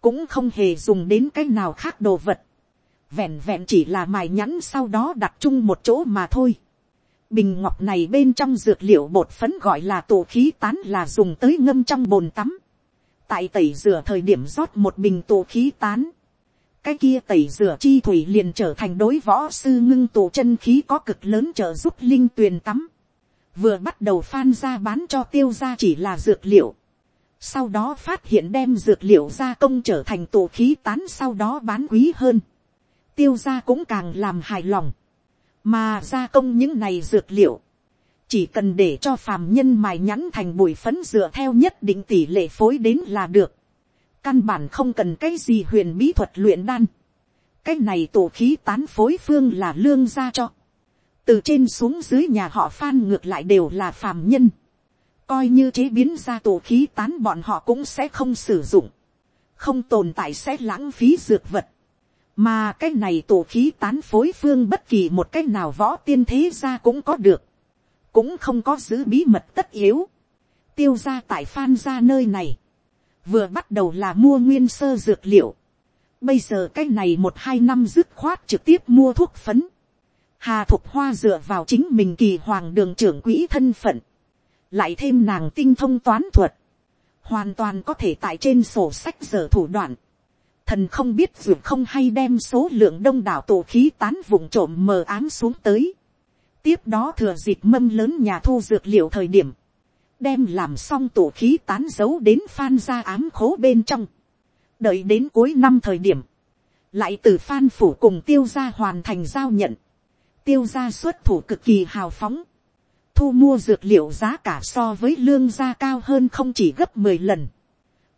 cũng không hề dùng đến cái nào khác đồ vật, vẹn vẹn chỉ là mài nhẵn sau đó đặt chung một chỗ mà thôi. Bình ngọc này bên trong dược liệu bột phấn gọi là tổ khí tán là dùng tới ngâm trong bồn tắm. Tại tẩy rửa thời điểm rót một bình tổ khí tán. Cái kia tẩy rửa chi thủy liền trở thành đối võ sư ngưng tổ chân khí có cực lớn trợ giúp linh tuyền tắm. Vừa bắt đầu phan ra bán cho tiêu ra chỉ là dược liệu. Sau đó phát hiện đem dược liệu gia công trở thành tổ khí tán sau đó bán quý hơn. Tiêu gia cũng càng làm hài lòng mà gia công những này dược liệu, chỉ cần để cho phàm nhân mài nhẵn thành bụi phấn dựa theo nhất định tỷ lệ phối đến là được. Căn bản không cần cái gì huyền bí thuật luyện đan. Cái này tổ khí tán phối phương là lương gia cho. Từ trên xuống dưới nhà họ phan ngược lại đều là phàm nhân. Coi như chế biến ra tổ khí tán bọn họ cũng sẽ không sử dụng. Không tồn tại sẽ lãng phí dược vật. Mà cái này tổ khí tán phối phương bất kỳ một cái nào võ tiên thế ra cũng có được, cũng không có giữ bí mật tất yếu, tiêu ra tại phan ra nơi này, vừa bắt đầu là mua nguyên sơ dược liệu, bây giờ cái này một hai năm dứt khoát trực tiếp mua thuốc phấn, hà thục hoa dựa vào chính mình kỳ hoàng đường trưởng quỹ thân phận, lại thêm nàng tinh thông toán thuật, hoàn toàn có thể tại trên sổ sách giờ thủ đoạn, thần không biết dược không hay đem số lượng đông đảo tổ khí tán vùng trộm mờ ám xuống tới. tiếp đó thừa dịp mâm lớn nhà thu dược liệu thời điểm, đem làm xong tổ khí tán giấu đến phan ra ám khố bên trong. đợi đến cuối năm thời điểm, lại từ phan phủ cùng tiêu gia hoàn thành giao nhận. tiêu gia xuất thủ cực kỳ hào phóng thu mua dược liệu giá cả so với lương gia cao hơn không chỉ gấp mười lần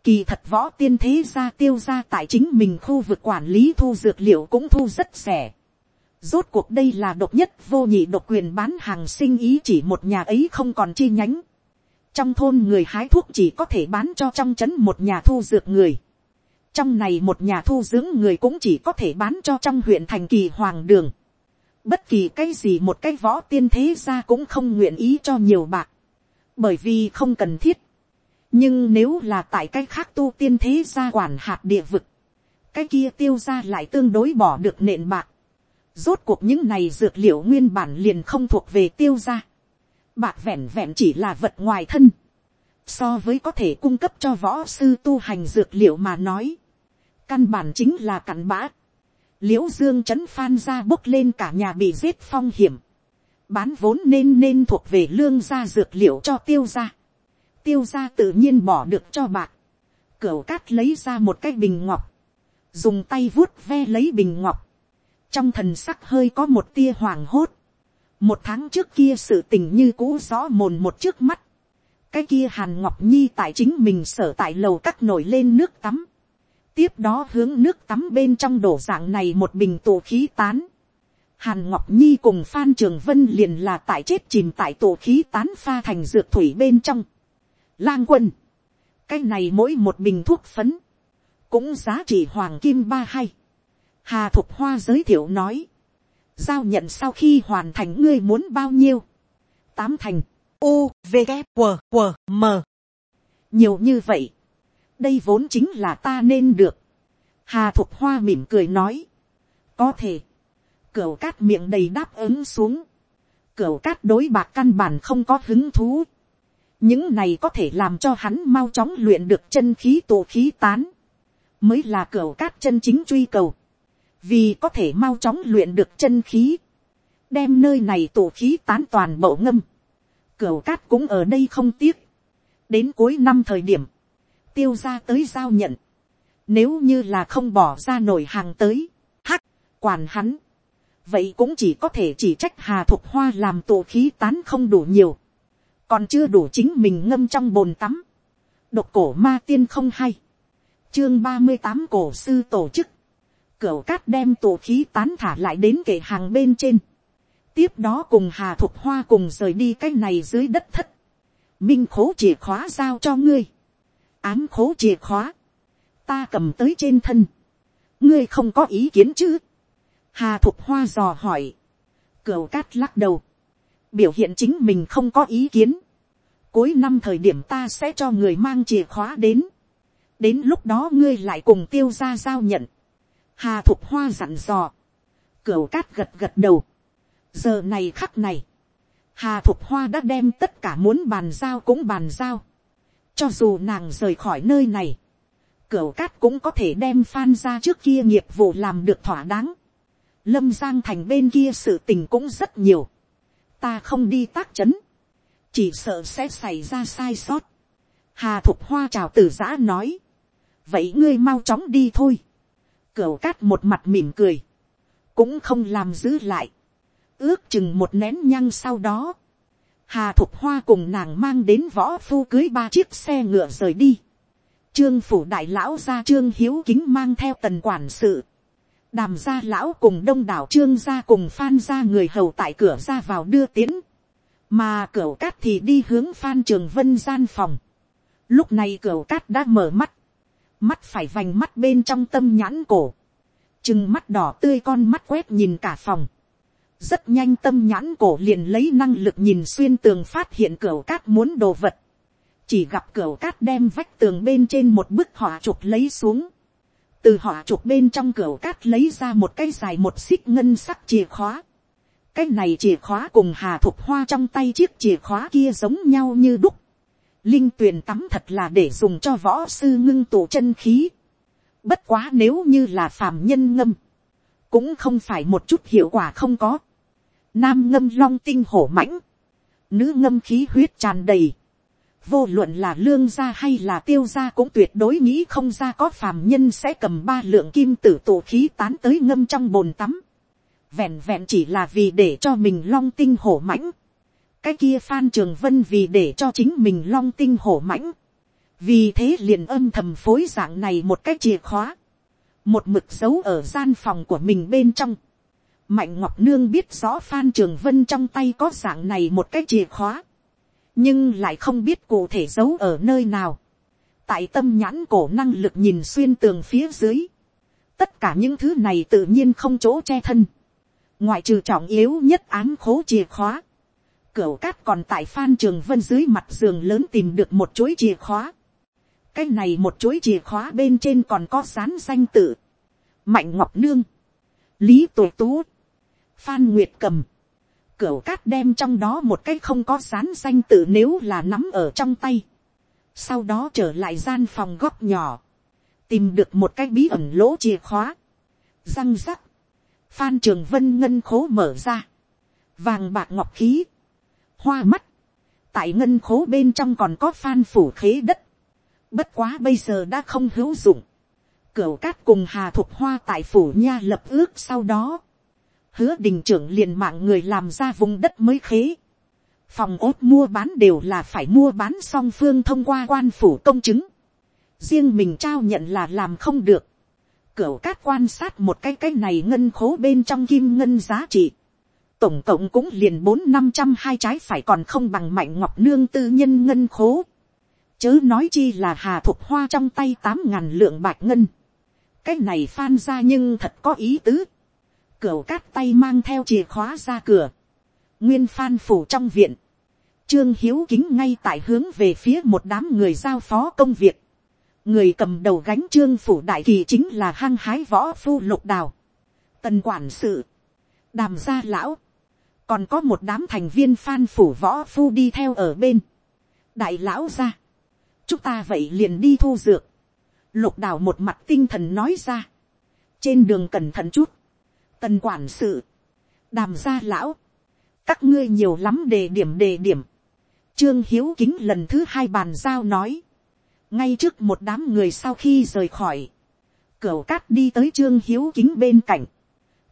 Kỳ thật võ tiên thế gia tiêu gia tại chính mình khu vực quản lý thu dược liệu cũng thu rất rẻ. Rốt cuộc đây là độc nhất vô nhị độc quyền bán hàng sinh ý chỉ một nhà ấy không còn chi nhánh. Trong thôn người hái thuốc chỉ có thể bán cho trong trấn một nhà thu dược người. Trong này một nhà thu dưỡng người cũng chỉ có thể bán cho trong huyện thành kỳ hoàng đường. Bất kỳ cái gì một cái võ tiên thế gia cũng không nguyện ý cho nhiều bạc. Bởi vì không cần thiết nhưng nếu là tại cái khác tu tiên thế gia quản hạt địa vực, cái kia tiêu ra lại tương đối bỏ được nện bạc. Rốt cuộc những này dược liệu nguyên bản liền không thuộc về tiêu ra. Bạc vẹn vẹn chỉ là vật ngoài thân. So với có thể cung cấp cho võ sư tu hành dược liệu mà nói. căn bản chính là cặn bã, l i ễ u dương c h ấ n phan ra bốc lên cả nhà bị giết phong hiểm, bán vốn nên nên thuộc về lương gia dược liệu cho tiêu gia, tiêu gia tự nhiên bỏ được cho bạc, cửa cát lấy ra một cái bình ngọc, dùng tay vuốt ve lấy bình ngọc, trong thần sắc hơi có một tia hoàng hốt, một tháng trước kia sự tình như cũ rõ mồn một trước mắt, cái kia hàn ngọc nhi tại chính mình sở tại lầu cắt nổi lên nước tắm, tiếp đó hướng nước tắm bên trong đổ dạng này một bình tổ khí tán. Hàn Ngọc Nhi cùng Phan Trường Vân liền là tại chết chìm tại tổ khí tán pha thành dược thủy bên trong. Lang quân. Cái này mỗi một bình thuốc phấn. Cũng giá trị hoàng kim ba hay. Hà Thục Hoa giới thiệu nói. Giao nhận sau khi hoàn thành ngươi muốn bao nhiêu? Tám thành. U, V, K, W, W, M. Nhiều như vậy đây vốn chính là ta nên được. hà thục hoa mỉm cười nói. có thể. cửu cát miệng đầy đáp ứng xuống. cửu cát đối bạc căn bản không có hứng thú. những này có thể làm cho hắn mau chóng luyện được chân khí tổ khí tán. mới là cửu cát chân chính truy cầu. vì có thể mau chóng luyện được chân khí. đem nơi này tổ khí tán toàn bộ ngâm. cửu cát cũng ở đây không tiếc. đến cuối năm thời điểm tiêu ra tới giao nhận. Nếu như là không bỏ ra nổi hàng tới, hắc, quản hắn. Vậy cũng chỉ có thể chỉ trách hà thục hoa làm tổ khí tán không đủ nhiều. Còn chưa đủ chính mình ngâm trong bồn tắm. Độc cổ ma tiên không hay. Chương ba mươi tám cổ sư tổ chức. Cửu cát đem tổ khí tán thả lại đến kệ hàng bên trên. Tiếp đó cùng hà thục hoa cùng rời đi cái này dưới đất thất. Minh khố chìa khóa giao cho ngươi ám khố chìa khóa, ta cầm tới trên thân, ngươi không có ý kiến chứ, hà thục hoa dò hỏi, cửu cát lắc đầu, biểu hiện chính mình không có ý kiến, cuối năm thời điểm ta sẽ cho người mang chìa khóa đến, đến lúc đó ngươi lại cùng tiêu ra giao nhận, hà thục hoa dặn dò, cửu cát gật gật đầu, giờ này khắc này, hà thục hoa đã đem tất cả muốn bàn giao cũng bàn giao, cho dù nàng rời khỏi nơi này, cửa cát cũng có thể đem phan ra trước kia nghiệp vụ làm được thỏa đáng. Lâm Giang thành bên kia sự tình cũng rất nhiều. Ta không đi tác chấn. Chỉ sợ sẽ xảy ra sai sót. Hà Thục Hoa chào tử giã nói. Vậy ngươi mau chóng đi thôi. Cửu cát một mặt mỉm cười. Cũng không làm giữ lại. Ước chừng một nén nhăng sau đó. Hà Thục Hoa cùng nàng mang đến võ phu cưới ba chiếc xe ngựa rời đi. Trương phủ đại lão ra trương hiếu kính mang theo tần quản sự. Đàm gia lão cùng đông đảo trương gia cùng phan gia người hầu tại cửa ra vào đưa tiến. Mà cửa cát thì đi hướng phan trường vân gian phòng. Lúc này cửa cát đã mở mắt. Mắt phải vành mắt bên trong tâm nhãn cổ. Chừng mắt đỏ tươi con mắt quét nhìn cả phòng rất nhanh tâm nhãn cổ liền lấy năng lực nhìn xuyên tường phát hiện cửa cát muốn đồ vật. chỉ gặp cửa cát đem vách tường bên trên một bức họa chụp lấy xuống. từ họa chụp bên trong cửa cát lấy ra một cái dài một xích ngân sắc chìa khóa. cái này chìa khóa cùng hà thục hoa trong tay chiếc chìa khóa kia giống nhau như đúc. linh tuyền tắm thật là để dùng cho võ sư ngưng tụ chân khí. bất quá nếu như là phàm nhân ngâm, cũng không phải một chút hiệu quả không có. Nam ngâm long tinh hổ mãnh. Nữ ngâm khí huyết tràn đầy. Vô luận là lương gia hay là tiêu gia cũng tuyệt đối nghĩ không ra có phàm nhân sẽ cầm ba lượng kim tử tổ khí tán tới ngâm trong bồn tắm. Vẹn vẹn chỉ là vì để cho mình long tinh hổ mãnh. Cái kia Phan Trường Vân vì để cho chính mình long tinh hổ mãnh. Vì thế liền âm thầm phối dạng này một cái chìa khóa. Một mực dấu ở gian phòng của mình bên trong Mạnh Ngọc Nương biết rõ Phan Trường Vân trong tay có dạng này một cái chìa khóa. Nhưng lại không biết cụ thể giấu ở nơi nào. Tại tâm nhãn cổ năng lực nhìn xuyên tường phía dưới. Tất cả những thứ này tự nhiên không chỗ che thân. Ngoại trừ trọng yếu nhất án khố chìa khóa. Cửu cát còn tại Phan Trường Vân dưới mặt giường lớn tìm được một chuỗi chìa khóa. Cái này một chuỗi chìa khóa bên trên còn có dán danh tự. Mạnh Ngọc Nương. Lý Tổ Tú Phan Nguyệt cầm. Cửu cát đem trong đó một cái không có sán danh tự nếu là nắm ở trong tay. Sau đó trở lại gian phòng góc nhỏ. tìm được một cái bí ẩn lỗ chìa khóa, răng rắc, phan trường vân ngân khố mở ra, vàng bạc ngọc khí, hoa mắt, tại ngân khố bên trong còn có phan phủ khế đất, bất quá bây giờ đã không hữu dụng, cửu cát cùng hà thục hoa tại phủ nha lập ước sau đó, hứa đình trưởng liền mạng người làm ra vùng đất mới khế, phòng ốt mua bán đều là phải mua bán song phương thông qua quan phủ công chứng, riêng mình trao nhận là làm không được, cửu cát quan sát một cái cái này ngân khố bên trong kim ngân giá trị, tổng cộng cũng liền bốn năm trăm hai trái phải còn không bằng mạnh ngọc nương tư nhân ngân khố, chớ nói chi là hà thục hoa trong tay tám ngàn lượng bạc ngân, cái này phan ra nhưng thật có ý tứ, cửu cát tay mang theo chìa khóa ra cửa, nguyên phan phủ trong viện, trương hiếu kính ngay tại hướng về phía một đám người giao phó công việc, người cầm đầu gánh trương phủ đại kỳ chính là hăng hái võ phu lục đào, tần quản sự, đàm gia lão, còn có một đám thành viên phan phủ võ phu đi theo ở bên, đại lão ra, chúng ta vậy liền đi thu dược, lục đào một mặt tinh thần nói ra, trên đường cẩn thận chút, tần quản sự, đàm gia lão, các ngươi nhiều lắm đề điểm đề điểm, trương hiếu kính lần thứ hai bàn giao nói, ngay trước một đám người sau khi rời khỏi, cửa cát đi tới trương hiếu kính bên cạnh,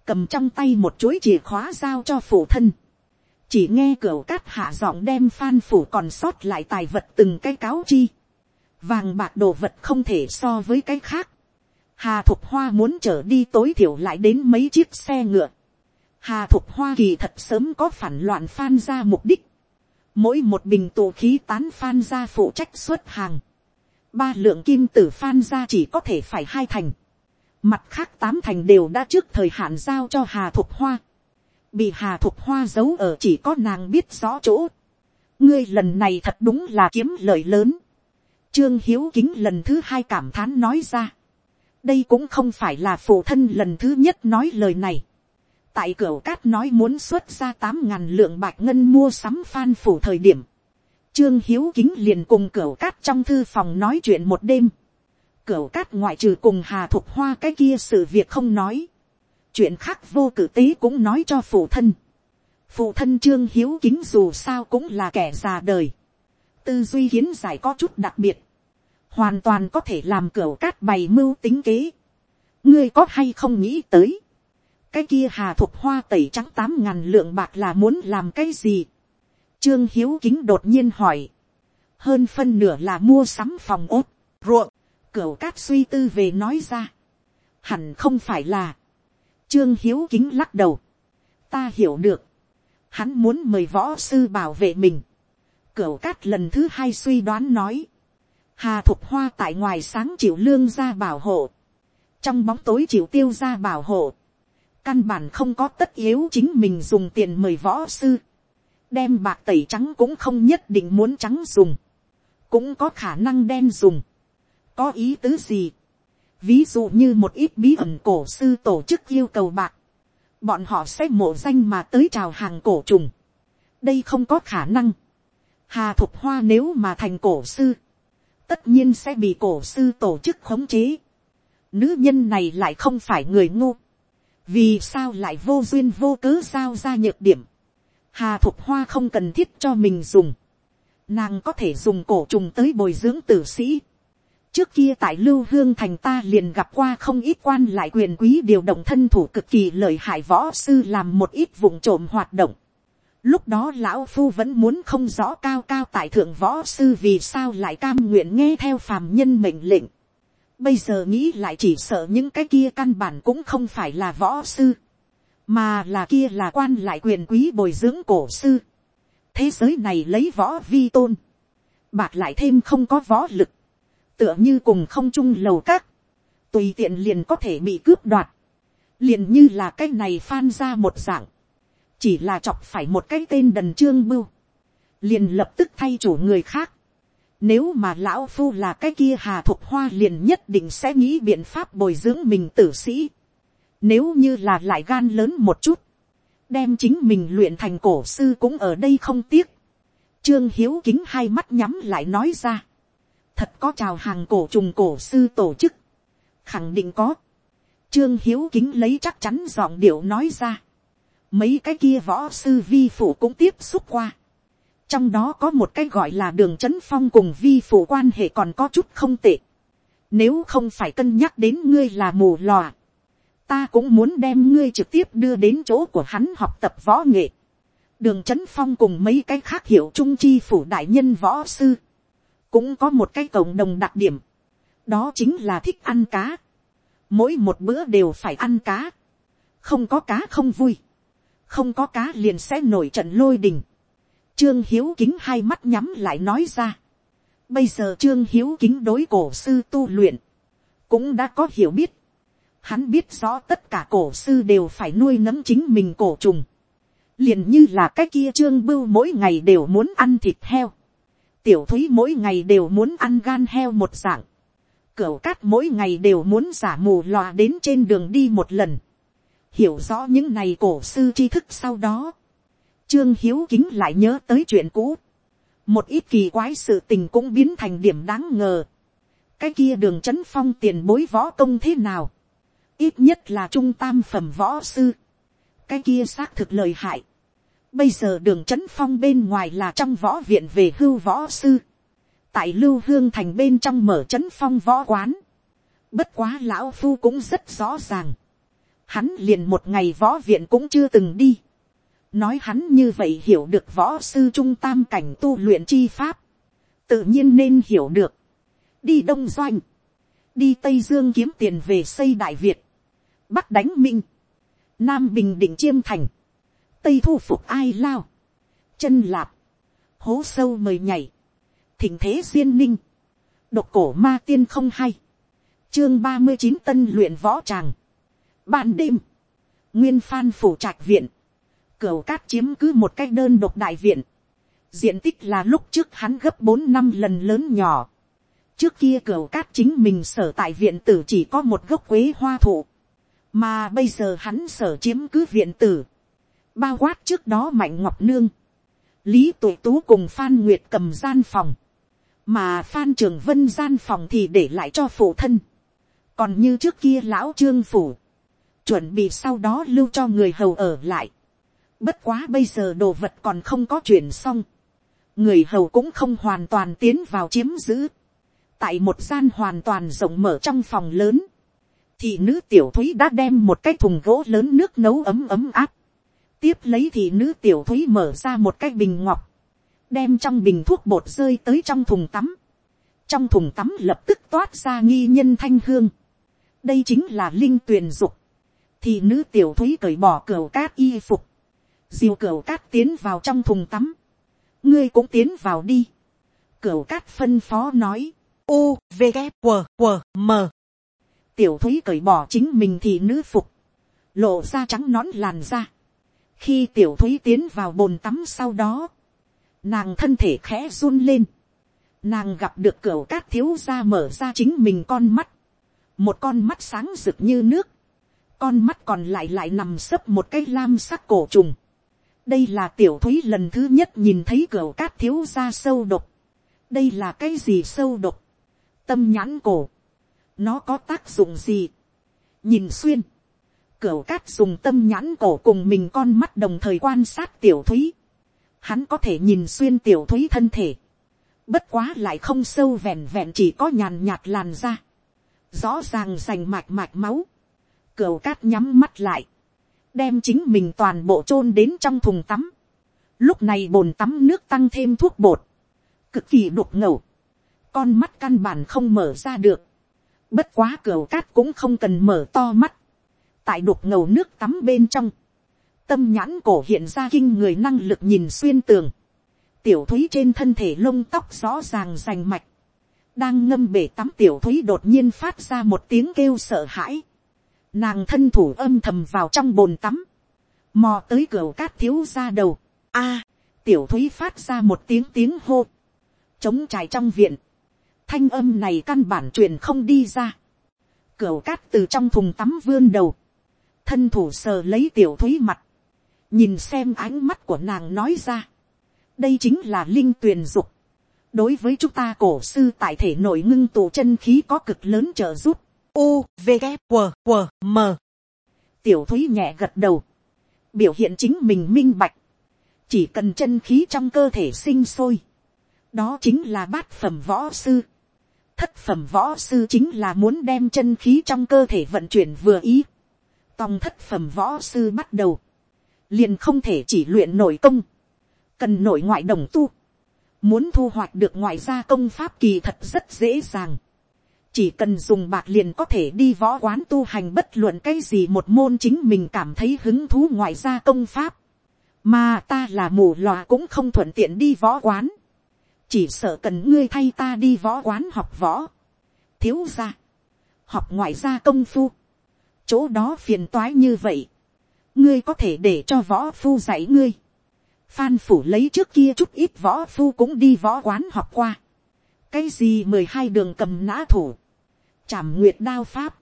cầm trong tay một chuỗi chìa khóa giao cho phủ thân, chỉ nghe cửa cát hạ giọng đem phan phủ còn sót lại tài vật từng cái cáo chi, vàng bạc đồ vật không thể so với cái khác, hà thục hoa muốn trở đi tối thiểu lại đến mấy chiếc xe ngựa, hà thục hoa kỳ thật sớm có phản loạn phan ra mục đích, mỗi một bình tù khí tán phan ra phụ trách xuất hàng, ba lượng kim tử phan ra chỉ có thể phải hai thành, mặt khác tám thành đều đã trước thời hạn giao cho hà thục hoa, bị hà thục hoa giấu ở chỉ có nàng biết rõ chỗ, ngươi lần này thật đúng là kiếm lời lớn, trương hiếu kính lần thứ hai cảm thán nói ra, đây cũng không phải là phụ thân lần thứ nhất nói lời này, tại cửa cát nói muốn xuất ra tám ngàn lượng bạc ngân mua sắm phan phủ thời điểm, Trương Hiếu Kính liền cùng cửa cát trong thư phòng nói chuyện một đêm. cửa cát ngoại trừ cùng Hà Thục Hoa cái kia sự việc không nói. Chuyện khác vô cử tế cũng nói cho phụ thân. Phụ thân Trương Hiếu Kính dù sao cũng là kẻ già đời. Tư duy kiến giải có chút đặc biệt. Hoàn toàn có thể làm cửa cát bày mưu tính kế. Ngươi có hay không nghĩ tới. Cái kia Hà Thục Hoa tẩy trắng tám ngàn lượng bạc là muốn làm cái gì Trương Hiếu Kính đột nhiên hỏi. Hơn phân nửa là mua sắm phòng ốt, ruộng, cửa cát suy tư về nói ra. Hẳn không phải là. Trương Hiếu Kính lắc đầu. Ta hiểu được. Hắn muốn mời võ sư bảo vệ mình. Cửu cát lần thứ hai suy đoán nói. Hà Thục Hoa tại ngoài sáng chịu lương ra bảo hộ. Trong bóng tối chịu tiêu ra bảo hộ. Căn bản không có tất yếu chính mình dùng tiền mời võ sư. Đem bạc tẩy trắng cũng không nhất định muốn trắng dùng, cũng có khả năng đen dùng, có ý tứ gì, ví dụ như một ít bí ẩn cổ sư tổ chức yêu cầu bạc, bọn họ sẽ mộ danh mà tới chào hàng cổ trùng, đây không có khả năng, hà thục hoa nếu mà thành cổ sư, tất nhiên sẽ bị cổ sư tổ chức khống chế, nữ nhân này lại không phải người ngu, vì sao lại vô duyên vô cớ giao ra nhược điểm, Hà Thục Hoa không cần thiết cho mình dùng. Nàng có thể dùng cổ trùng tới bồi dưỡng tử sĩ. Trước kia tại Lưu Hương Thành ta liền gặp qua không ít quan lại quyền quý điều động thân thủ cực kỳ lợi hại võ sư làm một ít vùng trộm hoạt động. Lúc đó lão phu vẫn muốn không rõ cao cao tại thượng võ sư vì sao lại cam nguyện nghe theo phàm nhân mệnh lệnh. Bây giờ nghĩ lại chỉ sợ những cái kia căn bản cũng không phải là võ sư mà là kia là quan lại quyền quý bồi dưỡng cổ sư. thế giới này lấy võ vi tôn, bạc lại thêm không có võ lực, tựa như cùng không chung lầu các, tùy tiện liền có thể bị cướp đoạt, liền như là cái này phan ra một dạng, chỉ là chọc phải một cái tên đần trương bưu, liền lập tức thay chủ người khác. Nếu mà lão phu là cái kia hà thục hoa liền nhất định sẽ nghĩ biện pháp bồi dưỡng mình tử sĩ. Nếu như là lại gan lớn một chút. Đem chính mình luyện thành cổ sư cũng ở đây không tiếc. Trương Hiếu kính hai mắt nhắm lại nói ra. Thật có chào hàng cổ trùng cổ sư tổ chức. khẳng định có, trương hiếu kính lấy chắc chắn giọng điệu nói ra, mấy cái kia võ sư vi phụ cũng tiếp xúc qua, trong đó có một cái gọi là đường trấn phong cùng vi phụ quan hệ còn có chút không tệ, nếu không phải cân nhắc đến ngươi là mù lòa, ta cũng muốn đem ngươi trực tiếp đưa đến chỗ của hắn học tập võ nghệ. đường trấn phong cùng mấy cái khác hiệu trung chi phủ đại nhân võ sư, cũng có một cái cộng đồng đặc điểm, đó chính là thích ăn cá. mỗi một bữa đều phải ăn cá, không có cá không vui, không có cá liền sẽ nổi trận lôi đình. trương hiếu kính hai mắt nhắm lại nói ra. bây giờ trương hiếu kính đối cổ sư tu luyện, cũng đã có hiểu biết Hắn biết rõ tất cả cổ sư đều phải nuôi nấng chính mình cổ trùng. liền như là cái kia trương bưu mỗi ngày đều muốn ăn thịt heo. Tiểu thúy mỗi ngày đều muốn ăn gan heo một dạng. Cửu cát mỗi ngày đều muốn giả mù lòa đến trên đường đi một lần. Hiểu rõ những này cổ sư tri thức sau đó. Trương Hiếu Kính lại nhớ tới chuyện cũ. Một ít kỳ quái sự tình cũng biến thành điểm đáng ngờ. Cái kia đường chấn phong tiền bối võ công thế nào? ít nhất là trung tam phẩm võ sư, cái kia xác thực lời hại. Bây giờ đường trấn phong bên ngoài là trong võ viện về hưu võ sư, tại lưu hương thành bên trong mở trấn phong võ quán. Bất quá lão phu cũng rất rõ ràng, hắn liền một ngày võ viện cũng chưa từng đi. nói hắn như vậy hiểu được võ sư trung tam cảnh tu luyện chi pháp, tự nhiên nên hiểu được. đi đông doanh, đi tây dương kiếm tiền về xây đại việt, bắc đánh minh, nam bình định chiêm thành, tây thu phục ai lao, chân lạp, hố sâu mời nhảy, thỉnh thế duyên ninh, độc cổ ma tiên không hay, chương ba mươi chín tân luyện võ tràng, ban đêm, nguyên phan phủ trạch viện, cửa cát chiếm cứ một cái đơn độc đại viện, diện tích là lúc trước hắn gấp bốn năm lần lớn nhỏ, trước kia cửa cát chính mình sở tại viện tử chỉ có một gốc quế hoa thụ, mà bây giờ hắn sở chiếm cứ viện tử, bao quát trước đó mạnh ngọc nương, lý tuệ tú cùng phan nguyệt cầm gian phòng, mà phan trường vân gian phòng thì để lại cho phụ thân, còn như trước kia lão trương phủ, chuẩn bị sau đó lưu cho người hầu ở lại, bất quá bây giờ đồ vật còn không có chuyển xong, người hầu cũng không hoàn toàn tiến vào chiếm giữ, tại một gian hoàn toàn rộng mở trong phòng lớn, thị nữ tiểu thúy đã đem một cái thùng gỗ lớn nước nấu ấm ấm áp. tiếp lấy thị nữ tiểu thúy mở ra một cái bình ngọc, đem trong bình thuốc bột rơi tới trong thùng tắm. trong thùng tắm lập tức toát ra nghi nhân thanh hương. đây chính là linh tuyền dục thì nữ tiểu thúy cởi bỏ cửa cát y phục, diều cửa cát tiến vào trong thùng tắm. ngươi cũng tiến vào đi. cửa cát phân phó nói, u v g q q m. Tiểu thúy cởi bỏ chính mình thì nữ phục, lộ ra trắng nón làn da. khi tiểu thúy tiến vào bồn tắm sau đó, nàng thân thể khẽ run lên, nàng gặp được cửa cát thiếu ra mở ra chính mình con mắt, một con mắt sáng rực như nước, con mắt còn lại lại nằm sấp một cái lam sắc cổ trùng. đây là tiểu thúy lần thứ nhất nhìn thấy cửa cát thiếu ra sâu độc. đây là cái gì sâu độc. tâm nhãn cổ nó có tác dụng gì. nhìn xuyên, cửa cát dùng tâm nhãn cổ cùng mình con mắt đồng thời quan sát tiểu thúy. hắn có thể nhìn xuyên tiểu thúy thân thể. bất quá lại không sâu vẹn vẹn chỉ có nhàn nhạt làn da. rõ ràng rành mạch mạch máu cửu cát nhắm mắt lại. đem chính mình toàn bộ chôn đến trong thùng tắm. lúc này bồn tắm nước tăng thêm thuốc bột. cực kỳ đục ngầu. con mắt căn bản không mở ra được Bất quá cầu cát cũng không cần mở to mắt. Tại đục ngầu nước tắm bên trong. Tâm nhãn cổ hiện ra kinh người năng lực nhìn xuyên tường. Tiểu thúy trên thân thể lông tóc rõ ràng rành mạch. Đang ngâm bể tắm tiểu thúy đột nhiên phát ra một tiếng kêu sợ hãi. Nàng thân thủ âm thầm vào trong bồn tắm. Mò tới cửa cát thiếu ra đầu. a, tiểu thúy phát ra một tiếng tiếng hô. Chống trải trong viện thanh âm này căn bản truyền không đi ra. cửa cát từ trong thùng tắm vươn đầu. Thân thủ sờ lấy tiểu thúy mặt. Nhìn xem ánh mắt của nàng nói ra. Đây chính là linh tuyền dục. Đối với chúng ta cổ sư tại thể nội ngưng tụ chân khí có cực lớn trợ giúp u v g q q m. Tiểu thúy nhẹ gật đầu, biểu hiện chính mình minh bạch, chỉ cần chân khí trong cơ thể sinh sôi, đó chính là bát phẩm võ sư. thất phẩm võ sư chính là muốn đem chân khí trong cơ thể vận chuyển vừa ý. tòng thất phẩm võ sư bắt đầu, liền không thể chỉ luyện nội công, cần nội ngoại đồng tu, muốn thu hoạch được ngoại gia công pháp kỳ thật rất dễ dàng, chỉ cần dùng bạc liền có thể đi võ quán tu hành bất luận cái gì một môn chính mình cảm thấy hứng thú ngoại gia công pháp, mà ta là mù lòa cũng không thuận tiện đi võ quán, chỉ sợ cần ngươi thay ta đi võ quán học võ, thiếu ra, học ngoại gia công phu, chỗ đó phiền toái như vậy, ngươi có thể để cho võ phu dạy ngươi, phan phủ lấy trước kia chút ít võ phu cũng đi võ quán học qua, cái gì mười hai đường cầm nã thủ, trảm nguyệt đao pháp,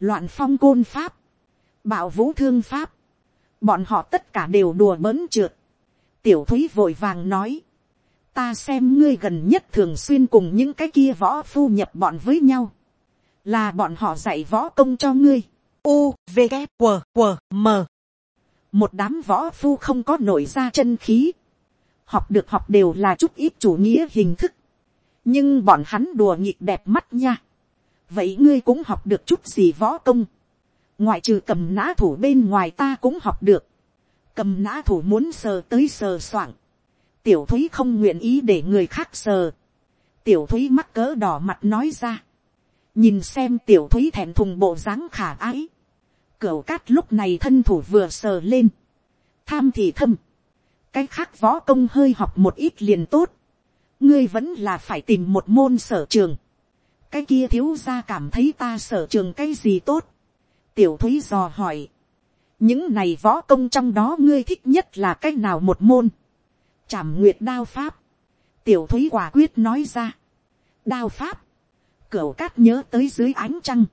loạn phong côn pháp, bạo vũ thương pháp, bọn họ tất cả đều đùa bỡn trượt, tiểu thúy vội vàng nói, ta xem ngươi gần nhất thường xuyên cùng những cái kia võ phu nhập bọn với nhau, là bọn họ dạy võ công cho ngươi, u v g q q m. Một đám võ phu không có nổi ra chân khí, học được học đều là chút ít chủ nghĩa hình thức, nhưng bọn hắn đùa nhịp đẹp mắt nha, vậy ngươi cũng học được chút gì võ công, ngoại trừ cầm nã thủ bên ngoài ta cũng học được, cầm nã thủ muốn sờ tới sờ soạng, tiểu thúy không nguyện ý để người khác sờ, tiểu thúy mắc cỡ đỏ mặt nói ra, nhìn xem tiểu thúy thẹn thùng bộ dáng khả ái, cửu cát lúc này thân thủ vừa sờ lên, tham thì thâm, cái khác võ công hơi học một ít liền tốt, ngươi vẫn là phải tìm một môn sở trường, cái kia thiếu ra cảm thấy ta sở trường cái gì tốt, tiểu thúy dò hỏi, những này võ công trong đó ngươi thích nhất là cái nào một môn, chảm nguyệt đao pháp, tiểu thúy quả quyết nói ra, đao pháp, cửu cát nhớ tới dưới ánh trăng,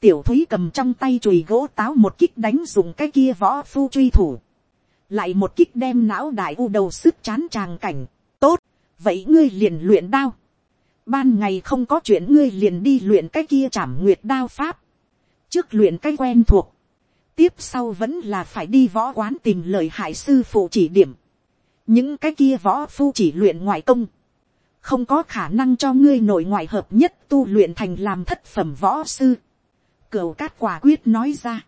tiểu thúy cầm trong tay chùi gỗ táo một kích đánh dùng cái kia võ phu truy thủ, lại một kích đem não đại u đầu sức chán tràng cảnh, vậy ngươi liền luyện đao, ban ngày không có chuyện ngươi liền đi luyện cái kia chảm nguyệt đao pháp, trước luyện cái quen thuộc, tiếp sau vẫn là phải đi võ quán tìm lời hại sư phụ chỉ điểm, những cái kia võ phu chỉ luyện ngoại công, không có khả năng cho ngươi nội ngoại hợp nhất tu luyện thành làm thất phẩm võ sư. Cửu cát quả quyết nói ra.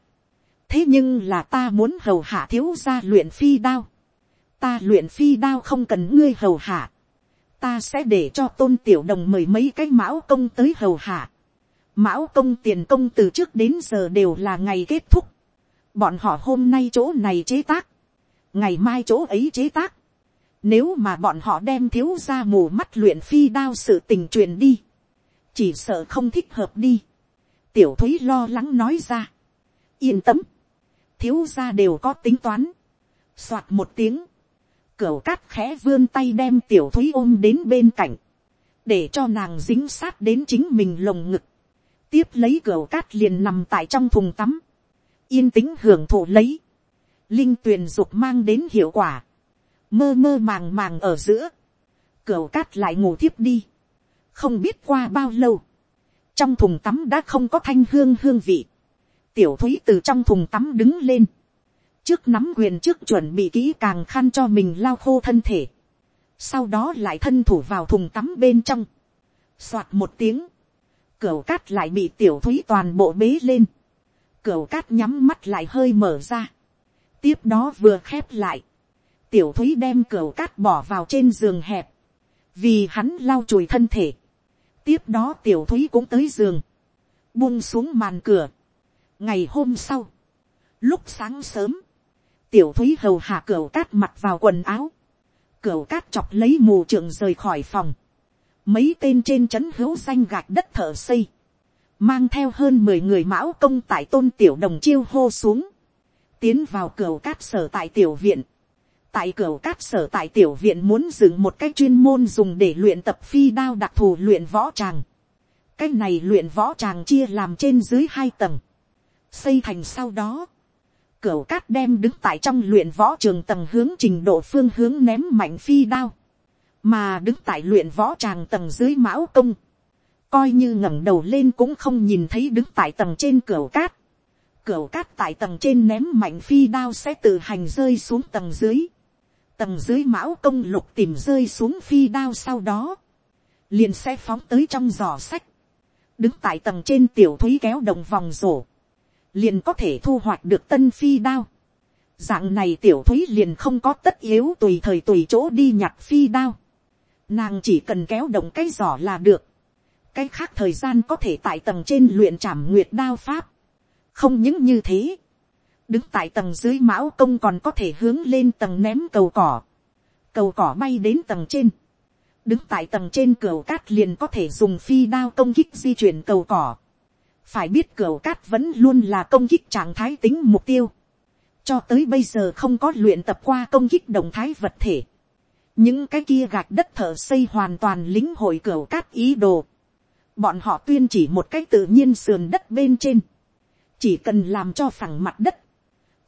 thế nhưng là ta muốn hầu hạ thiếu gia luyện phi đao. ta luyện phi đao không cần ngươi hầu hạ ta sẽ để cho tôn tiểu đồng mời mấy cái mão công tới hầu hạ. mão công tiền công từ trước đến giờ đều là ngày kết thúc. bọn họ hôm nay chỗ này chế tác. ngày mai chỗ ấy chế tác nếu mà bọn họ đem thiếu ra mù mắt luyện phi đao sự tình truyền đi. Chỉ sợ không thích hợp đi. Tiểu thúy lo lắng nói ra. Yên tâm. Thiếu ra đều có tính toán. Soạt một tiếng. Cửu cát khẽ vươn tay đem tiểu thúy ôm đến bên cạnh. Để cho nàng dính sát đến chính mình lồng ngực. Tiếp lấy cửu cát liền nằm tại trong thùng tắm. Yên tĩnh hưởng thụ lấy. Linh tuyền dục mang đến hiệu quả mơ mơ màng màng ở giữa, Cửu cát lại ngủ thiếp đi, không biết qua bao lâu, trong thùng tắm đã không có thanh hương hương vị, tiểu thúy từ trong thùng tắm đứng lên, trước nắm quyền trước chuẩn bị kỹ càng khăn cho mình lau khô thân thể, sau đó lại thân thủ vào thùng tắm bên trong, soạt một tiếng, cửa cát lại bị tiểu thúy toàn bộ bế lên, cửa cát nhắm mắt lại hơi mở ra, tiếp đó vừa khép lại, tiểu thúy đem cửa cát bỏ vào trên giường hẹp, vì hắn lau chùi thân thể. tiếp đó tiểu thúy cũng tới giường, buông xuống màn cửa. ngày hôm sau, lúc sáng sớm, tiểu thúy hầu hạ cửa cát mặt vào quần áo, cửa cát chọc lấy mù trưởng rời khỏi phòng, mấy tên trên trấn hữu xanh gạch đất thở xây, mang theo hơn mười người mão công tại tôn tiểu đồng chiêu hô xuống, tiến vào cửa cát sở tại tiểu viện, tại cửa cát sở tại tiểu viện muốn dựng một cách chuyên môn dùng để luyện tập phi đao đặc thù luyện võ tràng. cách này luyện võ tràng chia làm trên dưới hai tầng. xây thành sau đó. Cửu cát đem đứng tại trong luyện võ trường tầng hướng trình độ phương hướng ném mạnh phi đao. mà đứng tại luyện võ tràng tầng dưới mão công. coi như ngẩng đầu lên cũng không nhìn thấy đứng tại tầng trên cửu cát, Cửu cát tại tầng trên ném mạnh phi đao sẽ tự hành rơi xuống tầng dưới, tầng dưới mão công lục tìm rơi xuống phi đao sau đó, liền sẽ phóng tới trong giỏ sách, đứng tại tầng trên tiểu thúy kéo đồng vòng rổ, liền có thể thu hoạch được tân phi đao. Dạng này tiểu thúy liền không có tất yếu tùy thời tùy chỗ đi nhặt phi đao. Nàng chỉ cần kéo động cái giỏ là được. Cái khác thời gian có thể tại tầng trên luyện trảm nguyệt đao pháp. Không những như thế. Đứng tại tầng dưới mão công còn có thể hướng lên tầng ném cầu cỏ. Cầu cỏ bay đến tầng trên. Đứng tại tầng trên cửa cát liền có thể dùng phi đao công kích di chuyển cầu cỏ. Phải biết cửa cát vẫn luôn là công kích trạng thái tính mục tiêu. Cho tới bây giờ không có luyện tập qua công kích động thái vật thể những cái kia gạch đất thở xây hoàn toàn lính hội cửa cát ý đồ. bọn họ tuyên chỉ một cái tự nhiên sườn đất bên trên. chỉ cần làm cho phẳng mặt đất.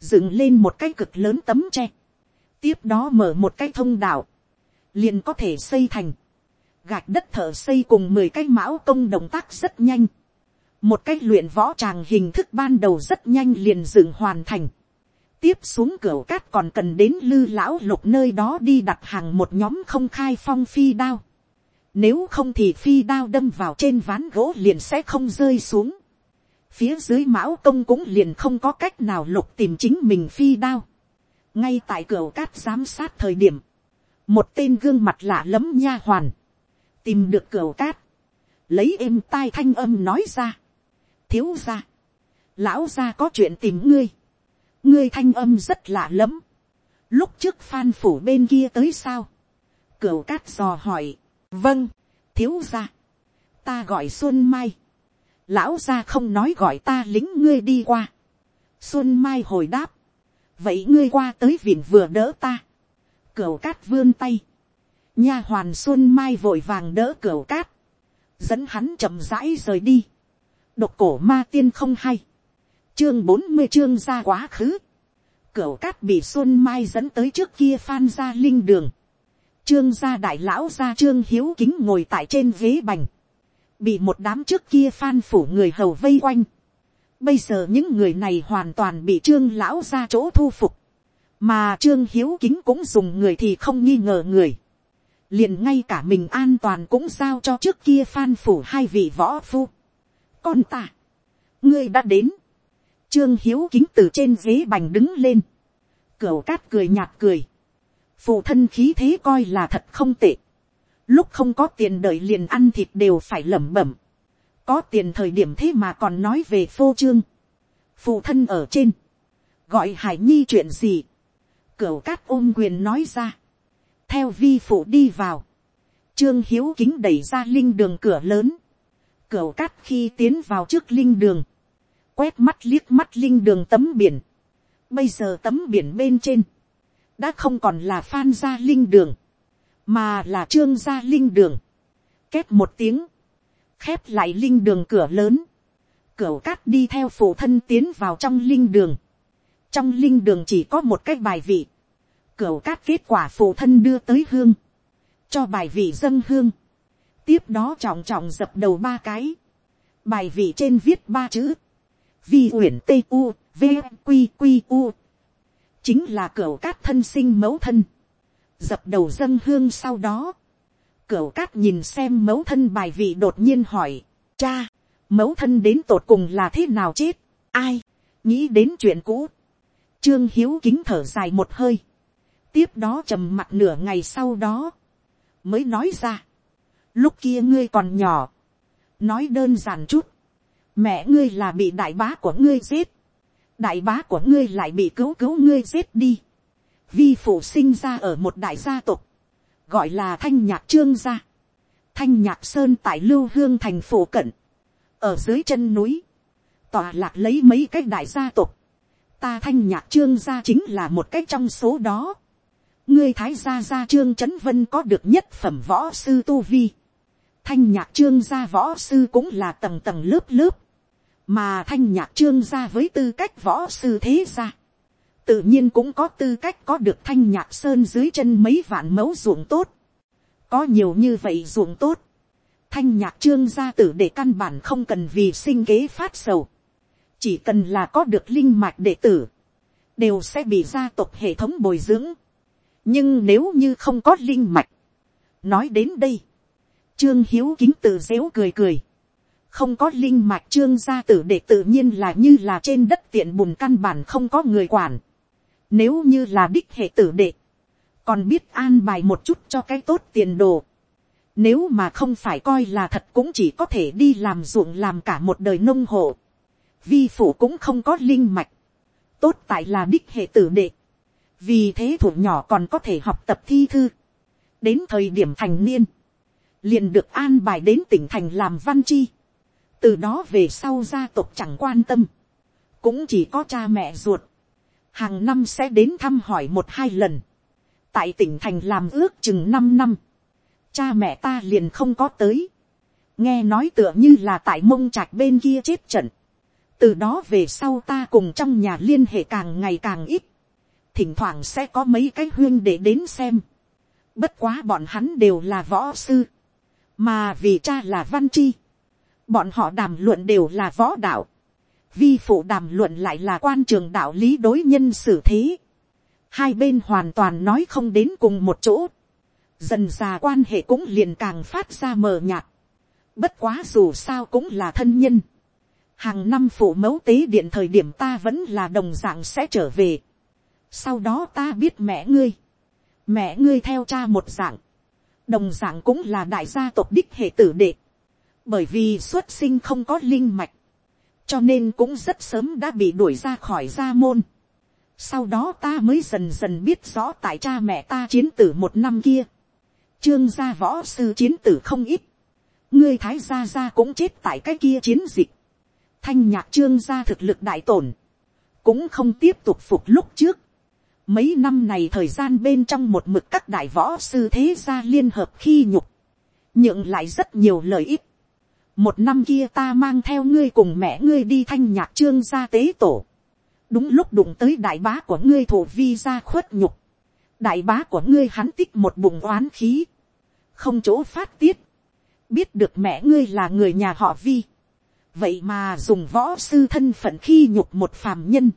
dựng lên một cái cực lớn tấm tre. tiếp đó mở một cái thông đạo. liền có thể xây thành. gạch đất thở xây cùng mười cái mão công động tác rất nhanh một cái luyện võ tràng hình thức ban đầu rất nhanh liền dựng hoàn thành tiếp xuống cửa cát còn cần đến lư lão lục nơi đó đi đặt hàng một nhóm không khai phong phi đao. Nếu không thì phi đao đâm vào trên ván gỗ liền sẽ không rơi xuống. Phía dưới mão công cũng liền không có cách nào lục tìm chính mình phi đao. Ngay tại cửa cát giám sát thời điểm. Một tên gương mặt lạ lẫm nha hoàn. Tìm được cửa cát. Lấy êm tai thanh âm nói ra. Thiếu ra. Lão ra có chuyện tìm ngươi ngươi thanh âm rất lạ lẫm. lúc trước phan phủ bên kia tới sao. cửu cát dò hỏi. vâng, thiếu ra. ta gọi xuân mai. lão ra không nói gọi ta lính ngươi đi qua. xuân mai hồi đáp. vậy ngươi qua tới viện vừa đỡ ta. cửu cát vươn tay. nha hoàn xuân mai vội vàng đỡ cửu cát. dẫn hắn chậm rãi rời đi độc cổ ma tiên không hay chương bốn mươi chương ra quá khứ. Cửu cát bị xuân mai dẫn tới trước kia phan ra linh đường. Trương gia đại lão gia trương hiếu kính ngồi tại trên ghế bành. Bị một đám trước kia phan phủ người hầu vây quanh. Bây giờ những người này hoàn toàn bị trương lão ra chỗ thu phục. Mà trương hiếu kính cũng dùng người thì không nghi ngờ người. Liền ngay cả mình an toàn cũng giao cho trước kia phan phủ hai vị võ phu. Con ta. Ngươi đã đến Trương Hiếu kính từ trên ghế bành đứng lên. cửa cát cười nhạt cười. Phụ thân khí thế coi là thật không tệ. Lúc không có tiền đợi liền ăn thịt đều phải lẩm bẩm. Có tiền thời điểm thế mà còn nói về phô trương. Phụ thân ở trên. Gọi Hải Nhi chuyện gì. cửa cát ôm quyền nói ra. Theo vi phụ đi vào. Trương Hiếu kính đẩy ra linh đường cửa lớn. Cửu cát khi tiến vào trước linh đường quét mắt liếc mắt linh đường tấm biển. Bây giờ tấm biển bên trên, đã không còn là phan gia linh đường, mà là trương gia linh đường. Két một tiếng, khép lại linh đường cửa lớn, cửa cát đi theo phụ thân tiến vào trong linh đường. Trong linh đường chỉ có một cái bài vị, cửa cát kết quả phụ thân đưa tới hương, cho bài vị dân hương. Tiếp đó trọng trọng dập đầu ba cái, bài vị trên viết ba chữ, vi uyển t u v q q u. Chính là cửa cát thân sinh mẫu thân. Dập đầu dân hương sau đó. Cửa cát nhìn xem mẫu thân bài vị đột nhiên hỏi. Cha mẫu thân đến tột cùng là thế nào chết? Ai? Nghĩ đến chuyện cũ. Trương hiếu kính thở dài một hơi. Tiếp đó trầm mặt nửa ngày sau đó. Mới nói ra lúc kia ngươi còn nhỏ. Nói đơn giản chút. Mẹ ngươi là bị đại bá của ngươi giết, đại bá của ngươi lại bị cứu cứu ngươi giết đi, vi phụ sinh ra ở một đại gia tộc, gọi là thanh nhạc trương gia, thanh nhạc sơn tại lưu hương thành phủ cận, ở dưới chân núi, tòa lạc lấy mấy cái đại gia tộc, ta thanh nhạc trương gia chính là một cái trong số đó, ngươi thái gia gia trương trấn vân có được nhất phẩm võ sư tu vi, thanh nhạc trương gia võ sư cũng là tầng tầng lớp lớp, mà thanh nhạc trương gia với tư cách võ sư thế gia, tự nhiên cũng có tư cách có được thanh nhạc sơn dưới chân mấy vạn mẫu ruộng tốt, có nhiều như vậy ruộng tốt, thanh nhạc trương gia tử để căn bản không cần vì sinh kế phát sầu, chỉ cần là có được linh mạch đệ tử, đều sẽ bị gia tộc hệ thống bồi dưỡng. nhưng nếu như không có linh mạch, nói đến đây, trương hiếu kính tự dễu cười cười, không có linh mạch trương gia tử để tự nhiên là như là trên đất tiện bùn căn bản không có người quản. Nếu như là đích hệ tử đệ, còn biết an bài một chút cho cái tốt tiền đồ. Nếu mà không phải coi là thật cũng chỉ có thể đi làm ruộng làm cả một đời nông hộ. Vi phủ cũng không có linh mạch. Tốt tại là đích hệ tử đệ. Vì thế thủ nhỏ còn có thể học tập thi thư. Đến thời điểm thành niên. Liền được an bài đến tỉnh thành làm văn chi. Từ đó về sau gia tộc chẳng quan tâm. Cũng chỉ có cha mẹ ruột. Hàng năm sẽ đến thăm hỏi một hai lần. Tại tỉnh thành làm ước chừng năm năm cha mẹ ta liền không có tới, nghe nói tựa như là tại mông trạch bên kia chết trận, từ đó về sau ta cùng trong nhà liên hệ càng ngày càng ít, thỉnh thoảng sẽ có mấy cái huyên để đến xem, bất quá bọn hắn đều là võ sư, mà vì cha là văn chi, bọn họ đàm luận đều là võ đạo, vi phụ đàm luận lại là quan trường đạo lý đối nhân xử thế, hai bên hoàn toàn nói không đến cùng một chỗ, dần già quan hệ cũng liền càng phát ra mờ nhạt. Bất quá dù sao cũng là thân nhân. Hàng năm phụ mẫu tế điện thời điểm ta vẫn là đồng dạng sẽ trở về. Sau đó ta biết mẹ ngươi. Mẹ ngươi theo cha một dạng. Đồng dạng cũng là đại gia tộc đích hệ tử đệ. Bởi vì xuất sinh không có linh mạch. Cho nên cũng rất sớm đã bị đuổi ra khỏi gia môn. Sau đó ta mới dần dần biết rõ tại cha mẹ ta chiến tử một năm kia trương gia võ sư chiến tử không ít, ngươi thái gia gia cũng chết tại cái kia chiến dịch, thanh nhạc trương gia thực lực đại tổn, cũng không tiếp tục phục lúc trước. Mấy năm này thời gian bên trong một mực các đại võ sư thế gia liên hợp khi nhục, nhượng lại rất nhiều lợi ích. Một năm kia ta mang theo ngươi cùng mẹ ngươi đi thanh nhạc trương gia tế tổ. Đúng lúc đụng tới đại bá của ngươi thổ vi gia khuất nhục. Đại bá của ngươi hắn tích một bụng oán khí, không chỗ phát tiết, biết được mẹ ngươi là người nhà họ vi, vậy mà dùng võ sư thân phận khi nhục một phàm nhân,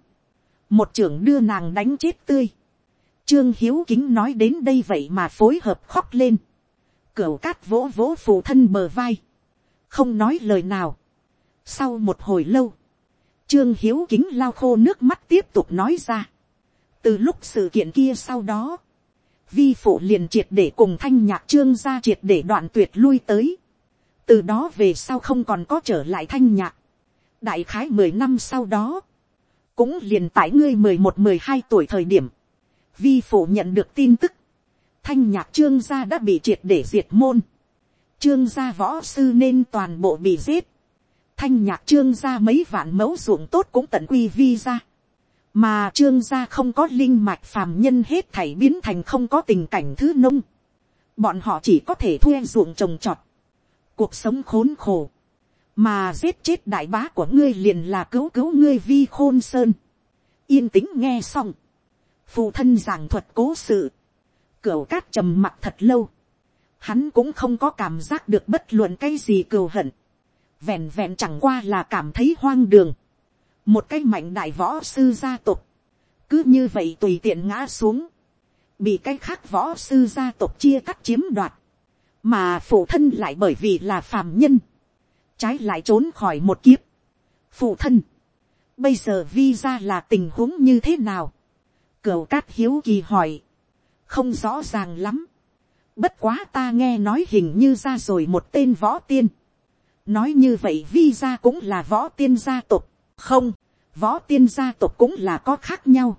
một trưởng đưa nàng đánh chết tươi, trương hiếu kính nói đến đây vậy mà phối hợp khóc lên, cửu cát vỗ vỗ phù thân bờ vai, không nói lời nào. sau một hồi lâu, trương hiếu kính lao khô nước mắt tiếp tục nói ra, từ lúc sự kiện kia sau đó, vi phụ liền triệt để cùng thanh nhạc trương ra triệt để đoạn tuyệt lui tới. từ đó về sau không còn có trở lại thanh nhạc. đại khái mười năm sau đó, cũng liền tại ngươi mười một mười hai tuổi thời điểm, vi phụ nhận được tin tức, thanh nhạc trương gia đã bị triệt để diệt môn, trương gia võ sư nên toàn bộ bị giết, thanh nhạc trương gia mấy vạn mẫu ruộng tốt cũng tận quy vi ra. Mà trương gia không có linh mạch phàm nhân hết thảy biến thành không có tình cảnh thứ nông, bọn họ chỉ có thể thuê ruộng trồng trọt, cuộc sống khốn khổ, mà giết chết đại bá của ngươi liền là cứu cứu ngươi vi khôn sơn, yên tĩnh nghe xong, phụ thân giảng thuật cố sự, cửu cát trầm mặt thật lâu, hắn cũng không có cảm giác được bất luận cái gì cừu hận, vẹn vẹn chẳng qua là cảm thấy hoang đường, một cái mạnh đại võ sư gia tộc, cứ như vậy tùy tiện ngã xuống, bị cái khác võ sư gia tộc chia cắt chiếm đoạt, mà phụ thân lại bởi vì là phàm nhân, trái lại trốn khỏi một kiếp. phụ thân, bây giờ vi ra là tình huống như thế nào, cửu cát hiếu kỳ hỏi, không rõ ràng lắm, bất quá ta nghe nói hình như ra rồi một tên võ tiên, nói như vậy vi ra cũng là võ tiên gia tộc, không, võ tiên gia tộc cũng là có khác nhau.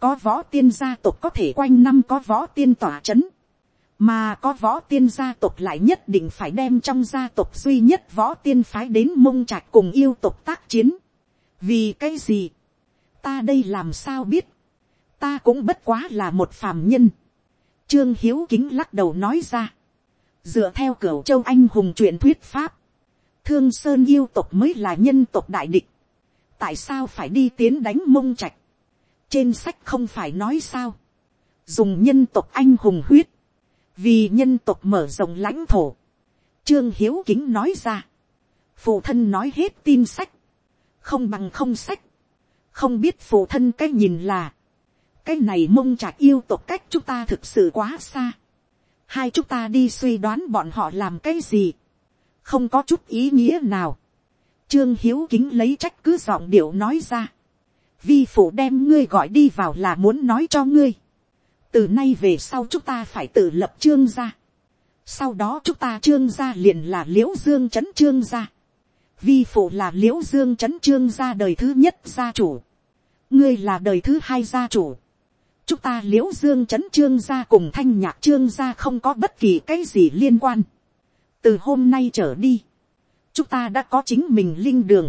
có võ tiên gia tộc có thể quanh năm có võ tiên tỏa c h ấ n mà có võ tiên gia tộc lại nhất định phải đem trong gia tộc duy nhất võ tiên phái đến mông trạch cùng yêu tộc tác chiến. vì cái gì, ta đây làm sao biết, ta cũng bất quá là một phàm nhân. trương hiếu kính lắc đầu nói ra, dựa theo cửa châu anh hùng truyện thuyết pháp, thương sơn yêu tộc mới là nhân tộc đại địch tại sao phải đi tiến đánh mông trạch. trên sách không phải nói sao. dùng nhân tộc anh hùng huyết, vì nhân tộc mở rộng lãnh thổ, trương hiếu kính nói ra, phụ thân nói hết tin sách, không bằng không sách, không biết phụ thân cái nhìn là, cái này mông trạc yêu tộc cách chúng ta thực sự quá xa, hai chúng ta đi suy đoán bọn họ làm cái gì, không có chút ý nghĩa nào, trương hiếu kính lấy trách cứ giọng điệu nói ra, vi phụ đem ngươi gọi đi vào là muốn nói cho ngươi, từ nay về sau chúng ta phải tự lập trương gia, sau đó chúng ta trương gia liền là l i ễ u dương c h ấ n trương gia, vi phụ là l i ễ u dương c h ấ n trương gia đời thứ nhất gia chủ, ngươi là đời thứ hai gia chủ, chúng ta l i ễ u dương c h ấ n trương gia cùng thanh nhạc trương gia không có bất kỳ cái gì liên quan, từ hôm nay trở đi, chúng ta đã có chính mình linh đường,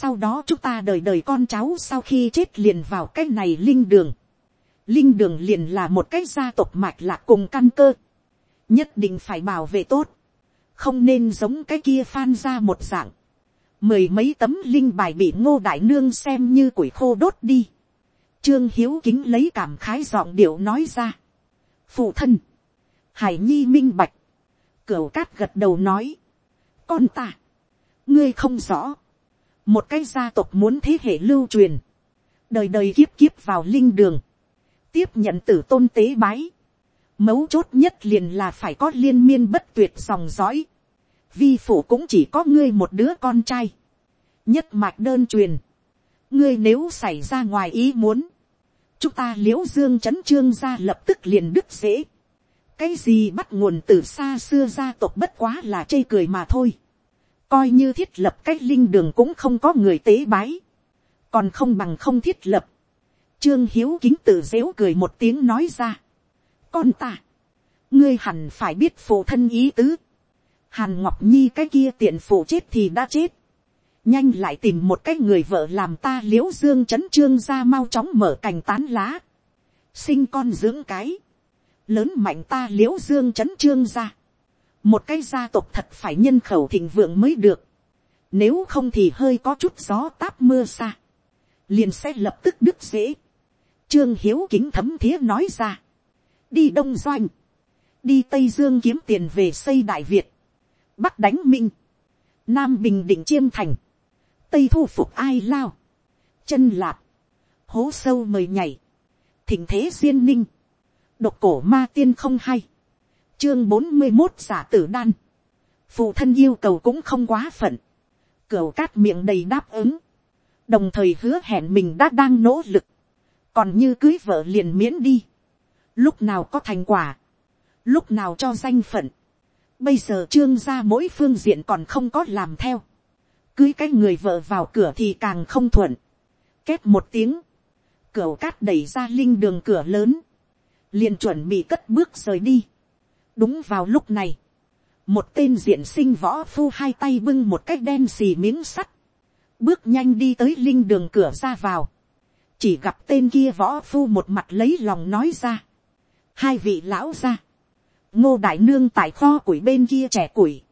sau đó chúng ta đời đời con cháu sau khi chết liền vào cái này linh đường, linh đường liền là một cái gia tộc mạch lạc cùng căn cơ, nhất định phải bảo vệ tốt, không nên giống cái kia phan ra một dạng, mười mấy tấm linh bài bị ngô đại nương xem như củi khô đốt đi, trương hiếu kính lấy cảm khái giọng điệu nói ra, phụ thân, hải nhi minh bạch, cửu cát gật đầu nói, con ta, ngươi không rõ, một cái gia tộc muốn thế hệ lưu truyền, đời đời kiếp kiếp vào linh đường, tiếp nhận tử tôn tế bái, Mấu chốt nhất liền là phải có liên miên bất tuyệt dòng dõi. Vi phụ cũng chỉ có ngươi một đứa con trai. Nhất mạch đơn truyền. Ngươi nếu xảy ra ngoài ý muốn. Chúng ta liễu dương chấn trương ra lập tức liền đứt dễ. Cái gì bắt nguồn từ xa xưa gia tộc bất quá là chê cười mà thôi. Coi như thiết lập cách linh đường cũng không có người tế bái. Còn không bằng không thiết lập. Trương Hiếu kính tự dễu cười một tiếng nói ra con ta, ngươi hẳn phải biết phụ thân ý tứ. Hàn Ngọc Nhi cái kia tiện phụ chết thì đã chết. Nhanh lại tìm một cái người vợ làm ta liễu dương chấn trương ra mau chóng mở cành tán lá. Sinh con dưỡng cái. Lớn mạnh ta liễu dương chấn trương ra. Một cái gia tộc thật phải nhân khẩu thịnh vượng mới được. Nếu không thì hơi có chút gió táp mưa xa. Liền sẽ lập tức đứt dễ. Trương Hiếu kính thấm thía nói ra. Đi đông doanh, đi tây dương kiếm tiền về xây đại việt, bắc đánh minh, nam bình định chiêm thành, tây thu phục ai lao, chân lạp, hố sâu mời nhảy, thỉnh thế duyên ninh, độc cổ ma tiên không hay, chương bốn mươi một giả tử đan, phụ thân yêu cầu cũng không quá phận, cửa cát miệng đầy đáp ứng, đồng thời hứa hẹn mình đã đang nỗ lực, còn như cưới vợ liền miễn đi, lúc nào có thành quả, lúc nào cho danh phận, bây giờ trương gia mỗi phương diện còn không có làm theo, cưới cái người vợ vào cửa thì càng không thuận, két một tiếng, cửa cát đẩy ra linh đường cửa lớn, liền chuẩn bị cất bước rời đi. đúng vào lúc này, một tên diện sinh võ phu hai tay bưng một cái đen xì miếng sắt, bước nhanh đi tới linh đường cửa ra vào, chỉ gặp tên kia võ phu một mặt lấy lòng nói ra, hai vị lão ra, ngô đại nương tại kho củi bên kia trẻ củi,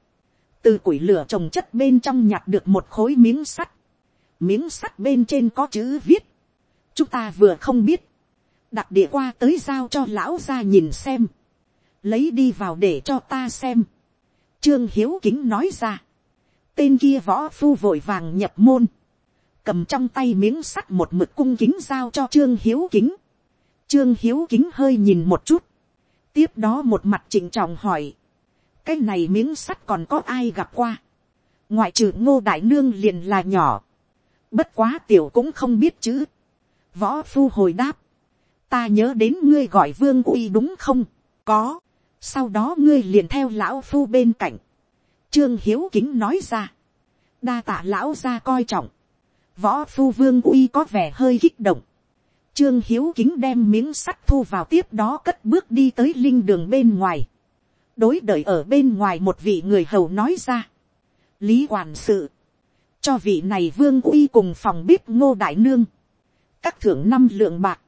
từ củi lửa trồng chất bên trong nhặt được một khối miếng sắt, miếng sắt bên trên có chữ viết, chúng ta vừa không biết, đặt địa qua tới giao cho lão ra nhìn xem, lấy đi vào để cho ta xem, trương hiếu kính nói ra, tên kia võ phu vội vàng nhập môn, cầm trong tay miếng sắt một mực cung kính giao cho trương hiếu kính, Trương Hiếu kính hơi nhìn một chút. Tiếp đó một mặt chỉnh trọng hỏi. Cái này miếng sắt còn có ai gặp qua. Ngoại trừ ngô đại nương liền là nhỏ. Bất quá tiểu cũng không biết chữ. Võ phu hồi đáp. Ta nhớ đến ngươi gọi vương uy đúng không? Có. Sau đó ngươi liền theo lão phu bên cạnh. Trương Hiếu kính nói ra. Đa tạ lão ra coi trọng. Võ phu vương uy có vẻ hơi kích động Trương Hiếu kính đem miếng sắt thu vào tiếp đó cất bước đi tới linh đường bên ngoài. Đối đợi ở bên ngoài một vị người hầu nói ra. Lý quản sự. Cho vị này vương uy cùng phòng bếp ngô đại nương. Các thưởng năm lượng bạc.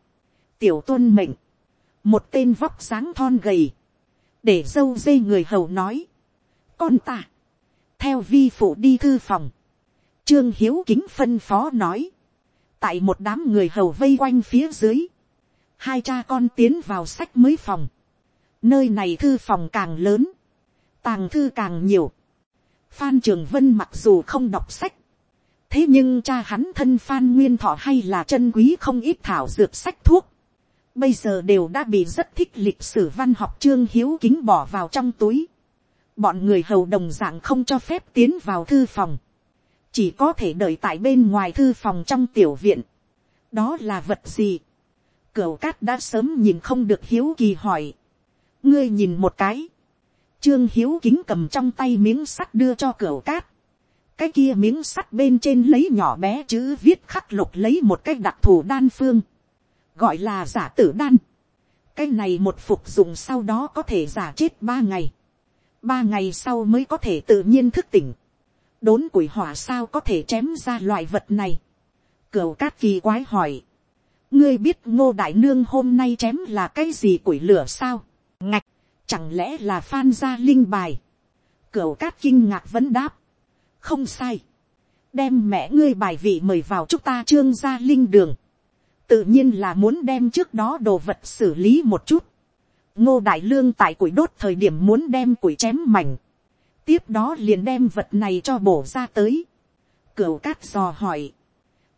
Tiểu tuân mệnh. Một tên vóc sáng thon gầy. Để dâu dây người hầu nói. Con ta. Theo vi phụ đi thư phòng. Trương Hiếu kính phân phó nói tại một đám người hầu vây quanh phía dưới, hai cha con tiến vào sách mới phòng, nơi này thư phòng càng lớn, tàng thư càng nhiều. Phan Trường Vân mặc dù không đọc sách, thế nhưng cha hắn thân Phan Nguyên Thọ hay là chân quý không ít thảo dược sách thuốc. Bây giờ đều đã bị rất thích lịch sử văn học trương hiếu kính bỏ vào trong túi. Bọn người hầu đồng dạng không cho phép tiến vào thư phòng. Chỉ có thể đợi tại bên ngoài thư phòng trong tiểu viện. Đó là vật gì? Cửu cát đã sớm nhìn không được hiếu kỳ hỏi. Ngươi nhìn một cái. Trương hiếu kính cầm trong tay miếng sắt đưa cho cửu cát. Cái kia miếng sắt bên trên lấy nhỏ bé chữ viết khắc lục lấy một cái đặc thù đan phương. Gọi là giả tử đan. Cái này một phục dụng sau đó có thể giả chết ba ngày. Ba ngày sau mới có thể tự nhiên thức tỉnh. Đốn củi hỏa sao có thể chém ra loại vật này. Cửu cát kỳ quái hỏi. Ngươi biết ngô đại nương hôm nay chém là cái gì củi lửa sao, ngạch, chẳng lẽ là phan gia linh bài, cửu cát kinh ngạc vẫn đáp, không sai, đem mẹ ngươi bài vị mời vào chúng ta trương gia linh đường, tự nhiên là muốn đem trước đó đồ vật xử lý một chút, ngô đại lương tại củi đốt thời điểm muốn đem củi chém mảnh, tiếp đó liền đem vật này cho bổ ra tới, cửu cát dò hỏi,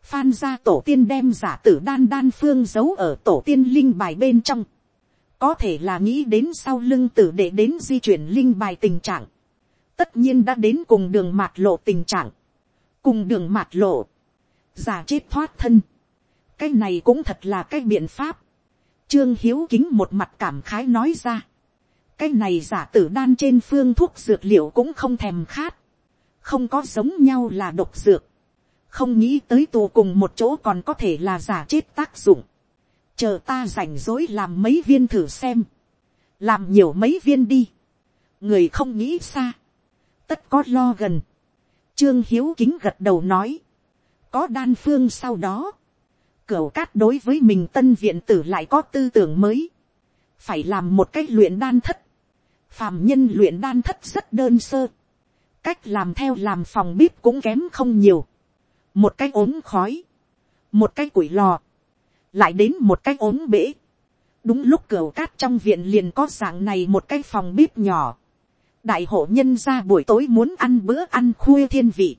Phan gia tổ tiên đem giả tử đan đan phương giấu ở tổ tiên linh bài bên trong. Có thể là nghĩ đến sau lưng tử để đến di chuyển linh bài tình trạng. Tất nhiên đã đến cùng đường mạt lộ tình trạng. Cùng đường mạt lộ. Giả chết thoát thân. Cái này cũng thật là cái biện pháp. Trương Hiếu kính một mặt cảm khái nói ra. Cái này giả tử đan trên phương thuốc dược liệu cũng không thèm khát. Không có giống nhau là độc dược không nghĩ tới tù cùng một chỗ còn có thể là giả chết tác dụng. chờ ta rảnh rối làm mấy viên thử xem. làm nhiều mấy viên đi. người không nghĩ xa. tất có lo gần. trương hiếu kính gật đầu nói. có đan phương sau đó. cửu cát đối với mình tân viện tử lại có tư tưởng mới. phải làm một cách luyện đan thất phàm nhân luyện đan thất rất đơn sơ. cách làm theo làm phòng bếp cũng kém không nhiều một cái ốm khói, một cái củi lò, lại đến một cái ốm bể. đúng lúc cửa cát trong viện liền có dạng này một cái phòng bếp nhỏ. đại hộ nhân ra buổi tối muốn ăn bữa ăn khuya thiên vị.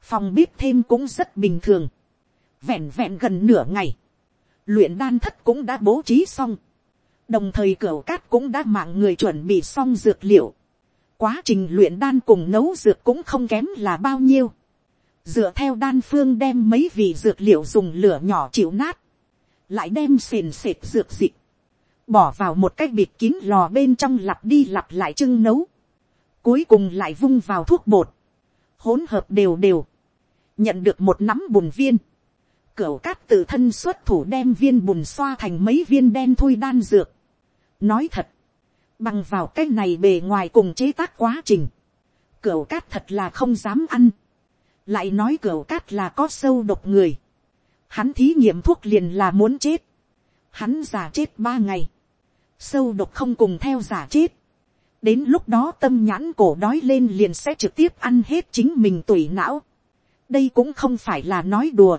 phòng bếp thêm cũng rất bình thường. vẹn vẹn gần nửa ngày. luyện đan thất cũng đã bố trí xong đồng thời cửa cát cũng đã mạng người chuẩn bị xong dược liệu. quá trình luyện đan cùng nấu dược cũng không kém là bao nhiêu. Dựa theo đan phương đem mấy vị dược liệu dùng lửa nhỏ chịu nát, lại đem sền sệt dược dịch, bỏ vào một cái bịt kín lò bên trong lặp đi lặp lại trưng nấu, cuối cùng lại vung vào thuốc bột, hỗn hợp đều đều, nhận được một nắm bùn viên, cửu cát tự thân xuất thủ đem viên bùn xoa thành mấy viên đen thui đan dược. nói thật, bằng vào cái này bề ngoài cùng chế tác quá trình, cửu cát thật là không dám ăn, lại nói cửu cát là có sâu độc người, hắn thí nghiệm thuốc liền là muốn chết, hắn giả chết ba ngày, sâu độc không cùng theo giả chết, đến lúc đó tâm nhãn cổ đói lên liền sẽ trực tiếp ăn hết chính mình tủy não, đây cũng không phải là nói đùa,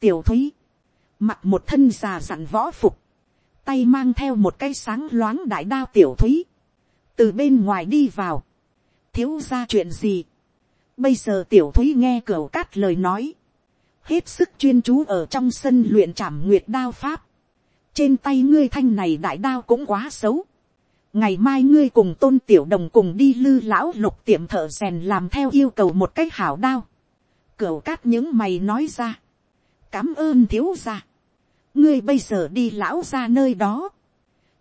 tiểu thúy, mặc một thân già dặn võ phục, tay mang theo một cây sáng loáng đại đao tiểu thúy, từ bên ngoài đi vào, thiếu ra chuyện gì, Bây giờ tiểu thúy nghe cửa cát lời nói. Hết sức chuyên chú ở trong sân luyện trảm nguyệt đao pháp. Trên tay ngươi thanh này đại đao cũng quá xấu. Ngày mai ngươi cùng tôn tiểu đồng cùng đi lư lão lục tiệm thợ rèn làm theo yêu cầu một cách hảo đao. Cửu cát những mày nói ra. Cám ơn thiếu gia, Ngươi bây giờ đi lão ra nơi đó.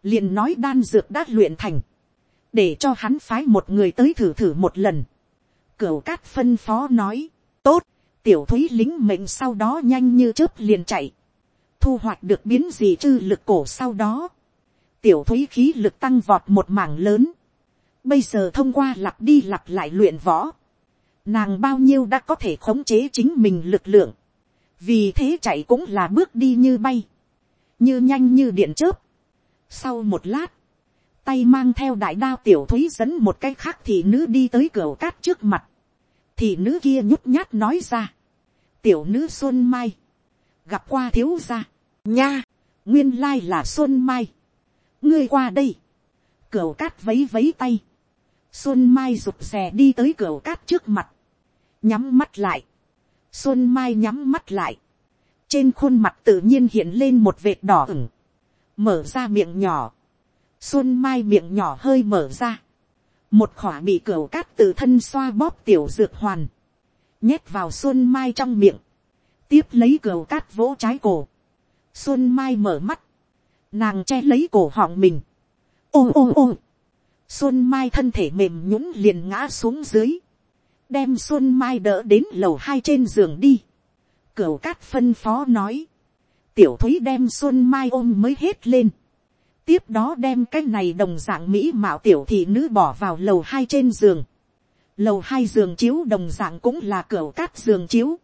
liền nói đan dược đã luyện thành. Để cho hắn phái một người tới thử thử một lần Cửu cát phân phó nói, tốt, tiểu thúy lính mệnh sau đó nhanh như chớp liền chạy. Thu hoạch được biến gì chư lực cổ sau đó. Tiểu thúy khí lực tăng vọt một mảng lớn. Bây giờ thông qua lặp đi lặp lại luyện võ. Nàng bao nhiêu đã có thể khống chế chính mình lực lượng. Vì thế chạy cũng là bước đi như bay. Như nhanh như điện chớp. Sau một lát tay mang theo đại đao tiểu thúy dẫn một cái khác thì nữ đi tới cửa cát trước mặt. thì nữ kia nhút nhát nói ra. tiểu nữ xuân mai. gặp qua thiếu gia. nha, nguyên lai là xuân mai. ngươi qua đây. cửa cát vấy vấy tay. Xuân Mai rụt rè đi tới cửa cát trước mặt. Nhắm mắt lại. Xuân Mai nhắm mắt lại. Trên khuôn mặt tự nhiên hiện lên một vệt đỏ ửng. Mở ra miệng nhỏ. Xuân Mai miệng nhỏ hơi mở ra. Một khỏa bị cửa cát từ thân xoa bóp tiểu dược hoàn. Nhét vào Xuân Mai trong miệng. Tiếp lấy cửa cát vỗ trái cổ. Xuân Mai mở mắt. Nàng che lấy cổ họng mình. Ô ô ô. Xuân Mai thân thể mềm nhũng liền ngã xuống dưới. Đem Xuân Mai đỡ đến lầu hai trên giường đi. Cửu cát phân phó nói. Tiểu thúy đem Xuân Mai ôm mới hết lên. Tiếp đó đem cái này đồng dạng mỹ mạo tiểu thị nữ bỏ vào lầu hai trên giường. Lầu hai giường chiếu đồng dạng cũng là cửu cát giường chiếu.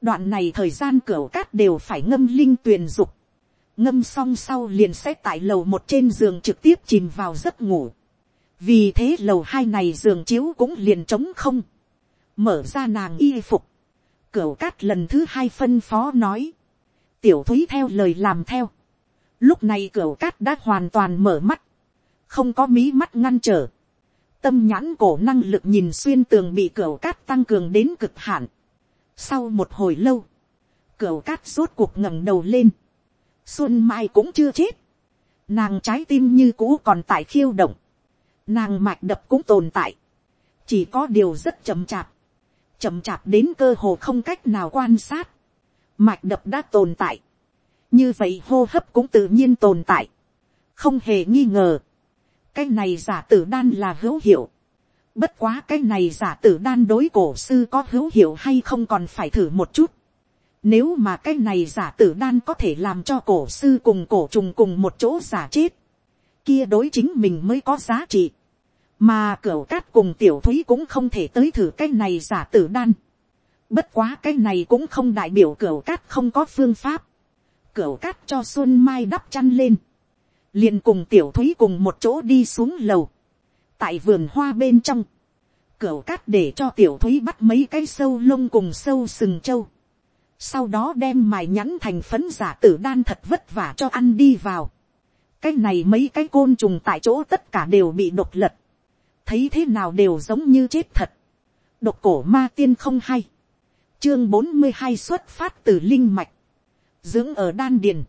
Đoạn này thời gian cửu cát đều phải ngâm linh tuyền dục. Ngâm xong sau liền sẽ tại lầu một trên giường trực tiếp chìm vào giấc ngủ vì thế lầu hai này giường chiếu cũng liền trống không, mở ra nàng y phục, cửa cát lần thứ hai phân phó nói, tiểu thúy theo lời làm theo, lúc này cửa cát đã hoàn toàn mở mắt, không có mí mắt ngăn trở, tâm nhãn cổ năng lực nhìn xuyên tường bị cửa cát tăng cường đến cực hạn. Sau một hồi lâu, cửa cát rốt cuộc ngẩng đầu lên, xuân mai cũng chưa chết, nàng trái tim như cũ còn tại khiêu động, nàng mạch đập cũng tồn tại, chỉ có điều rất chậm chạp, chậm chạp đến cơ hồ không cách nào quan sát, mạch đập đã tồn tại, như vậy hô hấp cũng tự nhiên tồn tại, không hề nghi ngờ, cái này giả tử đan là hữu hiệu, bất quá cái này giả tử đan đối cổ sư có hữu hiệu hay không còn phải thử một chút, nếu mà cái này giả tử đan có thể làm cho cổ sư cùng cổ trùng cùng một chỗ giả chết, kia đối chính mình mới có giá trị. Mà cửa cát cùng tiểu thúy cũng không thể tới thử cái này giả tử đan. Bất quá cái này cũng không đại biểu cửa cát không có phương pháp. Cửa cát cho Xuân Mai đắp chăn lên. liền cùng tiểu thúy cùng một chỗ đi xuống lầu. Tại vườn hoa bên trong. Cửa cát để cho tiểu thúy bắt mấy cái sâu lông cùng sâu sừng trâu. Sau đó đem mài nhẵn thành phấn giả tử đan thật vất vả cho ăn đi vào cái này mấy cái côn trùng tại chỗ tất cả đều bị độc lật, thấy thế nào đều giống như chết thật, độc cổ ma tiên không hay, chương bốn mươi hai xuất phát từ linh mạch, dưỡng ở đan điền,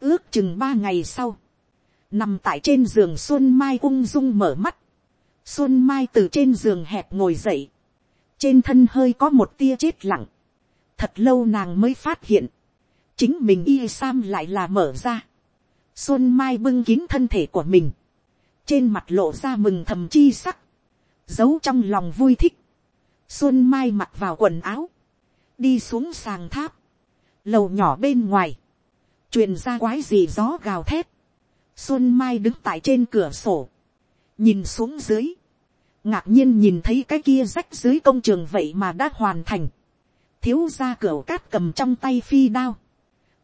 ước chừng ba ngày sau, nằm tại trên giường xuân mai ung dung mở mắt, xuân mai từ trên giường hẹp ngồi dậy, trên thân hơi có một tia chết lặng, thật lâu nàng mới phát hiện, chính mình y sam lại là mở ra, Xuân Mai bưng kín thân thể của mình. Trên mặt lộ ra mừng thầm chi sắc. Giấu trong lòng vui thích. Xuân Mai mặc vào quần áo. Đi xuống sàng tháp. Lầu nhỏ bên ngoài. truyền ra quái gì gió gào thét. Xuân Mai đứng tại trên cửa sổ. Nhìn xuống dưới. Ngạc nhiên nhìn thấy cái kia rách dưới công trường vậy mà đã hoàn thành. Thiếu ra cửa cát cầm trong tay phi đao.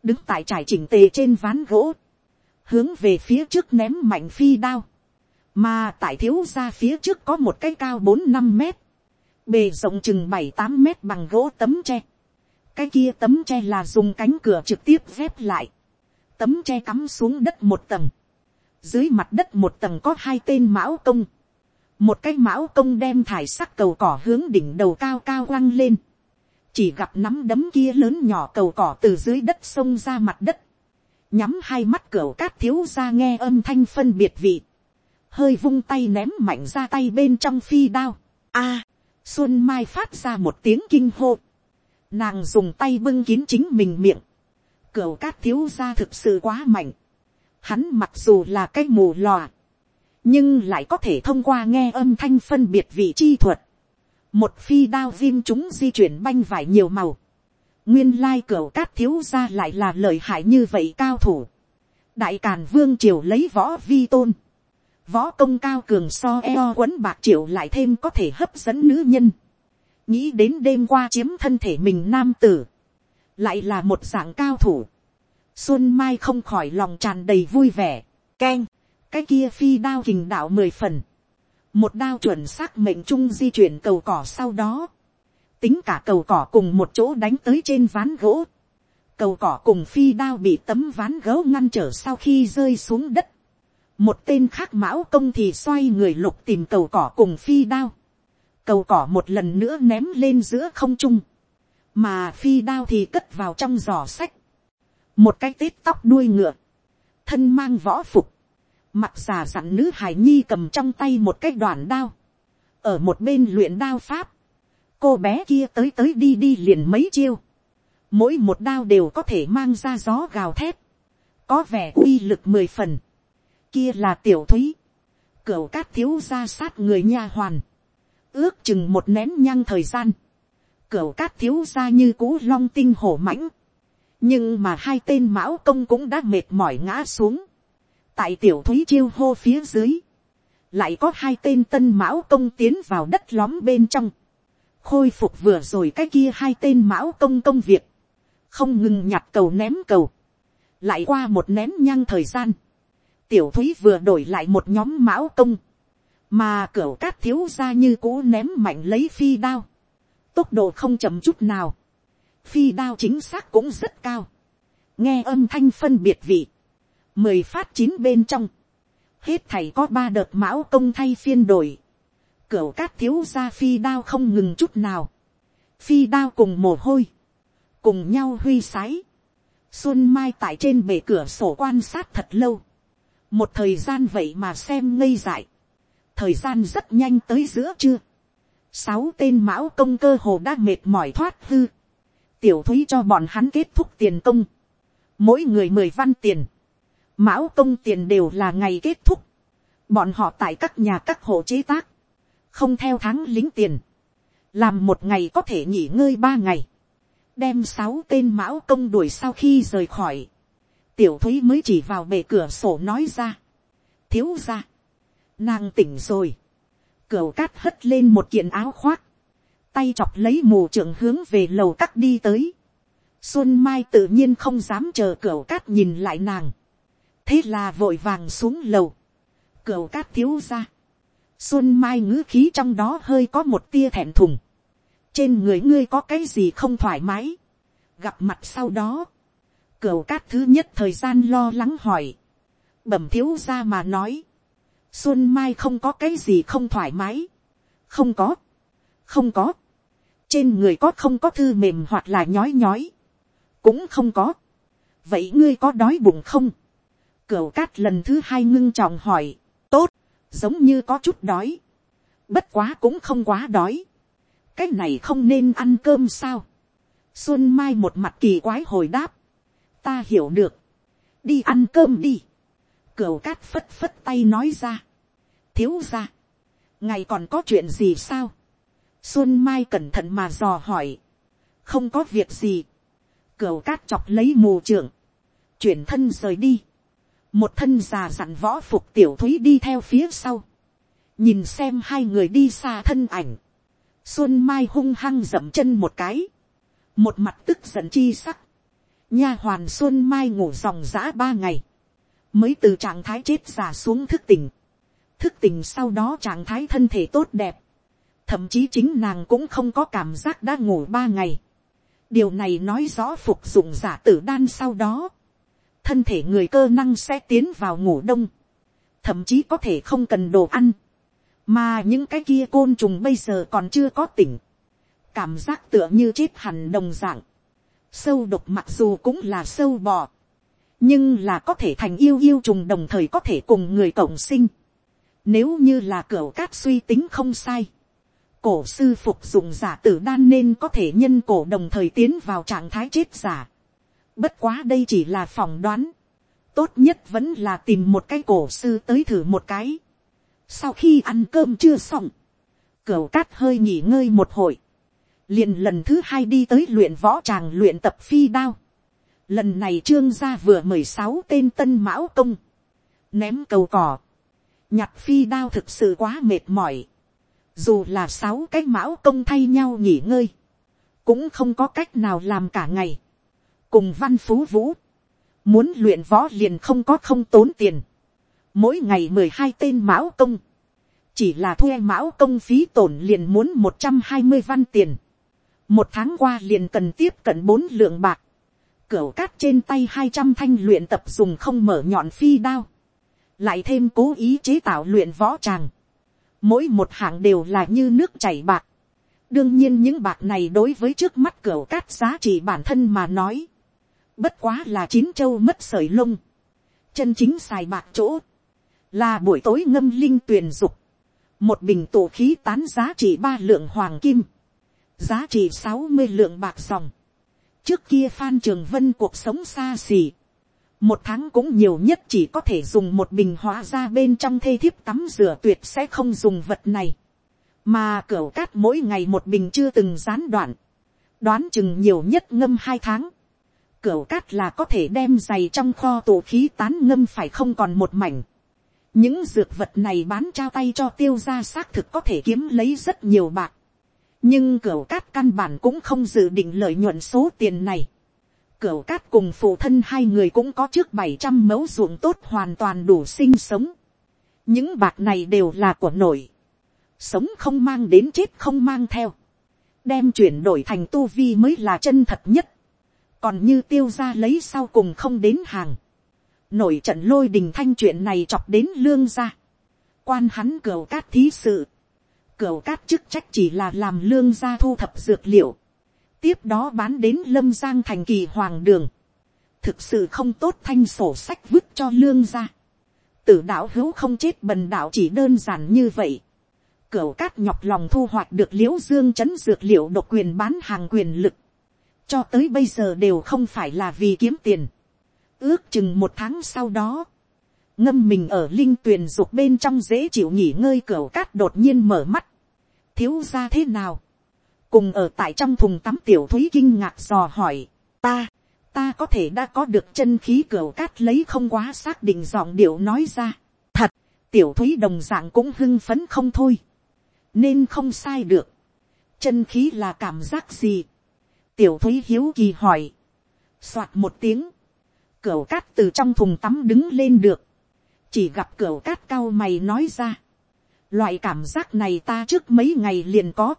Đứng tại trải chỉnh tề trên ván gỗ hướng về phía trước ném mạnh phi đao, mà tại thiếu gia phía trước có một cái cao bốn năm mét, bề rộng chừng bảy tám mét bằng gỗ tấm tre, cái kia tấm tre là dùng cánh cửa trực tiếp dép lại, tấm tre cắm xuống đất một tầng, dưới mặt đất một tầng có hai tên mão công, một cái mão công đem thải sắc cầu cỏ hướng đỉnh đầu cao cao quăng lên, chỉ gặp nắm đấm kia lớn nhỏ cầu cỏ từ dưới đất sông ra mặt đất, nhắm hai mắt cửa cát thiếu ra nghe âm thanh phân biệt vị, hơi vung tay ném mạnh ra tay bên trong phi đao. A, xuân mai phát ra một tiếng kinh hô, nàng dùng tay bưng kín chính mình miệng, cửu cát thiếu ra thực sự quá mạnh, hắn mặc dù là cái mù lòa, nhưng lại có thể thông qua nghe âm thanh phân biệt vị chi thuật, một phi đao viêm chúng di chuyển banh vải nhiều màu, nguyên lai cửu cát thiếu ra lại là lợi hại như vậy cao thủ. đại càn vương triều lấy võ vi tôn võ công cao cường so eo quấn bạc triệu lại thêm có thể hấp dẫn nữ nhân. nghĩ đến đêm qua chiếm thân thể mình nam tử. lại là một dạng cao thủ. xuân mai không khỏi lòng tràn đầy vui vẻ. keng, cái kia phi đao hình đạo mười phần. một đao chuẩn xác mệnh trung di chuyển cầu cỏ sau đó tính cả cầu cỏ cùng một chỗ đánh tới trên ván gỗ. Cầu cỏ cùng phi đao bị tấm ván gỗ ngăn trở sau khi rơi xuống đất một tên khác mão công thì xoay người lục tìm cầu cỏ cùng phi đao, cầu cỏ một lần nữa ném lên giữa không trung, mà phi đao thì cất vào trong giỏ sách, một cái tết tóc đuôi ngựa, thân mang võ phục, mặt già dặn nữ hải nhi cầm trong tay một cái đoàn đao, ở một bên luyện đao pháp, cô bé kia tới tới đi đi liền mấy chiêu, mỗi một đao đều có thể mang ra gió gào thét, có vẻ uy lực mười phần, kia là tiểu thúy, cửu cát thiếu ra sát người nha hoàn, ước chừng một nén nhăng thời gian, cửu cát thiếu ra như cú long tinh hổ mãnh, nhưng mà hai tên mão công cũng đã mệt mỏi ngã xuống, tại tiểu thúy chiêu hô phía dưới, lại có hai tên tân mão công tiến vào đất lóm bên trong, khôi phục vừa rồi cái kia hai tên mão công công việc, không ngừng nhặt cầu ném cầu, lại qua một nén nhăng thời gian, tiểu thúy vừa đổi lại một nhóm mão công, mà cửa cát thiếu ra như cũ ném mạnh lấy phi đao, tốc độ không chậm chút nào, phi đao chính xác cũng rất cao, nghe âm thanh phân biệt vị, mười phát chín bên trong, hết thầy có ba đợt mão công thay phiên đổi, cửa cát thiếu ra phi đao không ngừng chút nào, phi đao cùng mồ hôi, cùng nhau huy sái, xuân mai tại trên bể cửa sổ quan sát thật lâu, một thời gian vậy mà xem ngây dại, thời gian rất nhanh tới giữa trưa, sáu tên mão công cơ hồ đã mệt mỏi thoát hư, tiểu thúy cho bọn hắn kết thúc tiền công, mỗi người mười văn tiền, mão công tiền đều là ngày kết thúc, bọn họ tại các nhà các hộ chế tác, không theo tháng lính tiền, làm một ngày có thể nghỉ ngơi ba ngày, đem sáu tên mão công đuổi sau khi rời khỏi, tiểu thúy mới chỉ vào bề cửa sổ nói ra, thiếu ra, nàng tỉnh rồi, cửa cát hất lên một kiện áo khoác, tay chọc lấy mù trưởng hướng về lầu cắt đi tới, xuân mai tự nhiên không dám chờ cửa cát nhìn lại nàng, thế là vội vàng xuống lầu, cửa cát thiếu ra, xuân mai ngữ khí trong đó hơi có một tia thẹn thùng, trên người ngươi có cái gì không thoải mái, gặp mặt sau đó, cửu cát thứ nhất thời gian lo lắng hỏi, bẩm thiếu ra mà nói, xuân mai không có cái gì không thoải mái, không có, không có, trên người có không có thư mềm hoặc là nhói nhói, cũng không có, vậy ngươi có đói bụng không, cửu cát lần thứ hai ngưng trọng hỏi, tốt, giống như có chút đói, bất quá cũng không quá đói, cái này không nên ăn cơm sao, xuân mai một mặt kỳ quái hồi đáp, ta hiểu được, đi ăn cơm đi, cửu cát phất phất tay nói ra, thiếu ra, ngày còn có chuyện gì sao, xuân mai cẩn thận mà dò hỏi, không có việc gì, cửu cát chọc lấy mù trưởng, chuyển thân rời đi, một thân già dặn võ phục tiểu thúy đi theo phía sau, nhìn xem hai người đi xa thân ảnh, xuân mai hung hăng dậm chân một cái, một mặt tức giận chi sắc, nha hoàn xuân mai ngủ dòng giã ba ngày, mới từ trạng thái chết giả xuống thức tỉnh, thức tỉnh sau đó trạng thái thân thể tốt đẹp, thậm chí chính nàng cũng không có cảm giác đã ngủ ba ngày, điều này nói rõ phục dụng giả tử đan sau đó, thân thể người cơ năng sẽ tiến vào ngủ đông, thậm chí có thể không cần đồ ăn, mà những cái kia côn trùng bây giờ còn chưa có tỉnh, cảm giác tựa như chết hẳn đồng dạng, sâu độc mặc dù cũng là sâu bò, nhưng là có thể thành yêu yêu trùng đồng thời có thể cùng người cộng sinh, nếu như là cửa cát suy tính không sai, cổ sư phục dụng giả tử đan nên có thể nhân cổ đồng thời tiến vào trạng thái chết giả. Bất quá đây chỉ là phỏng đoán. Tốt nhất vẫn là tìm một cái cổ sư tới thử một cái. Sau khi ăn cơm chưa xong, cửu cát hơi nghỉ ngơi một hồi liền lần thứ hai đi tới luyện võ tràng luyện tập phi đao. Lần này trương gia vừa mời sáu tên tân mão công. Ném cầu cỏ. Nhặt phi đao thực sự quá mệt mỏi. Dù là sáu cái mão công thay nhau nghỉ ngơi. Cũng không có cách nào làm cả ngày. Cùng văn phú vũ. Muốn luyện võ liền không có không tốn tiền mỗi ngày mười hai tên mão công, chỉ là thuê mão công phí tổn liền muốn một trăm hai mươi văn tiền, một tháng qua liền cần tiếp cận bốn lượng bạc, cửa cát trên tay hai trăm thanh luyện tập dùng không mở nhọn phi đao, lại thêm cố ý chế tạo luyện võ tràng, mỗi một hạng đều là như nước chảy bạc. đương nhiên những bạc này đối với trước mắt cửa cát giá trị bản thân mà nói, bất quá là chín châu mất sởi lông, chân chính xài bạc chỗ, là buổi tối ngâm linh tuyền dục, một bình tổ khí tán giá trị ba lượng hoàng kim, giá trị sáu mươi lượng bạc dòng. trước kia phan trường vân cuộc sống xa xỉ, một tháng cũng nhiều nhất chỉ có thể dùng một bình hóa ra bên trong thê thiếp tắm rửa tuyệt sẽ không dùng vật này, mà cửa cát mỗi ngày một bình chưa từng gián đoạn, đoán chừng nhiều nhất ngâm hai tháng, cửa cát là có thể đem giày trong kho tổ khí tán ngâm phải không còn một mảnh, những dược vật này bán trao tay cho tiêu gia xác thực có thể kiếm lấy rất nhiều bạc nhưng cửa cát căn bản cũng không dự định lợi nhuận số tiền này. cửa cát cùng phụ thân hai người cũng có trước bảy trăm mẫu ruộng tốt hoàn toàn đủ sinh sống. những bạc này đều là của nội. sống không mang đến chết không mang theo. đem chuyển đổi thành tu vi mới là chân thật nhất. còn như tiêu gia lấy sau cùng không đến hàng nổi trận lôi đình thanh chuyện này chọc đến lương gia. quan hắn cửa cát thí sự cửu cát chức trách chỉ là làm lương gia thu thập dược liệu. tiếp đó bán đến lâm giang thành kỳ hoàng đường. thực sự không tốt thanh sổ sách vứt cho lương gia. tử đạo hữu không chết bần đạo chỉ đơn giản như vậy. cửu cát nhọc lòng thu hoạch được liễu dương chấn dược liệu độc quyền bán hàng quyền lực. cho tới bây giờ đều không phải là vì kiếm tiền ước chừng một tháng sau đó, ngâm mình ở linh tuyền dục bên trong dễ chịu nghỉ ngơi cửa cát đột nhiên mở mắt, thiếu ra thế nào, cùng ở tại trong thùng tắm tiểu thúy kinh ngạc dò hỏi, ta, ta có thể đã có được chân khí cửa cát lấy không quá xác định giọng điệu nói ra, thật, tiểu thúy đồng dạng cũng hưng phấn không thôi, nên không sai được, chân khí là cảm giác gì, tiểu thúy hiếu kỳ hỏi, soạt một tiếng, cửa cát từ trong thùng tắm đứng lên được. Chỉ gặp cửa cát cao mày nói ra. Loại cảm giác này ta trước mấy ngày liền có.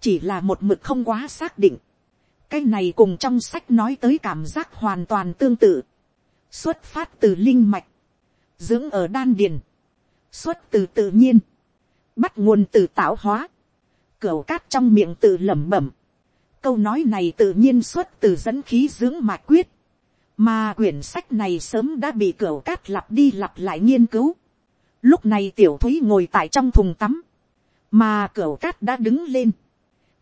Chỉ là một mực không quá xác định. Cái này cùng trong sách nói tới cảm giác hoàn toàn tương tự. Xuất phát từ linh mạch. Dưỡng ở đan điền. Xuất từ tự nhiên. Bắt nguồn từ tạo hóa. Cửu cát trong miệng tự lẩm bẩm. Câu nói này tự nhiên xuất từ dẫn khí dưỡng mạch quyết mà quyển sách này sớm đã bị cửa cát lặp đi lặp lại nghiên cứu. lúc này tiểu thúy ngồi tại trong thùng tắm, mà cửa cát đã đứng lên.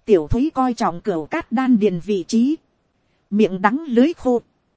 tiểu thúy coi trọng cửa cát đan điền vị trí, miệng đắng lưới khô,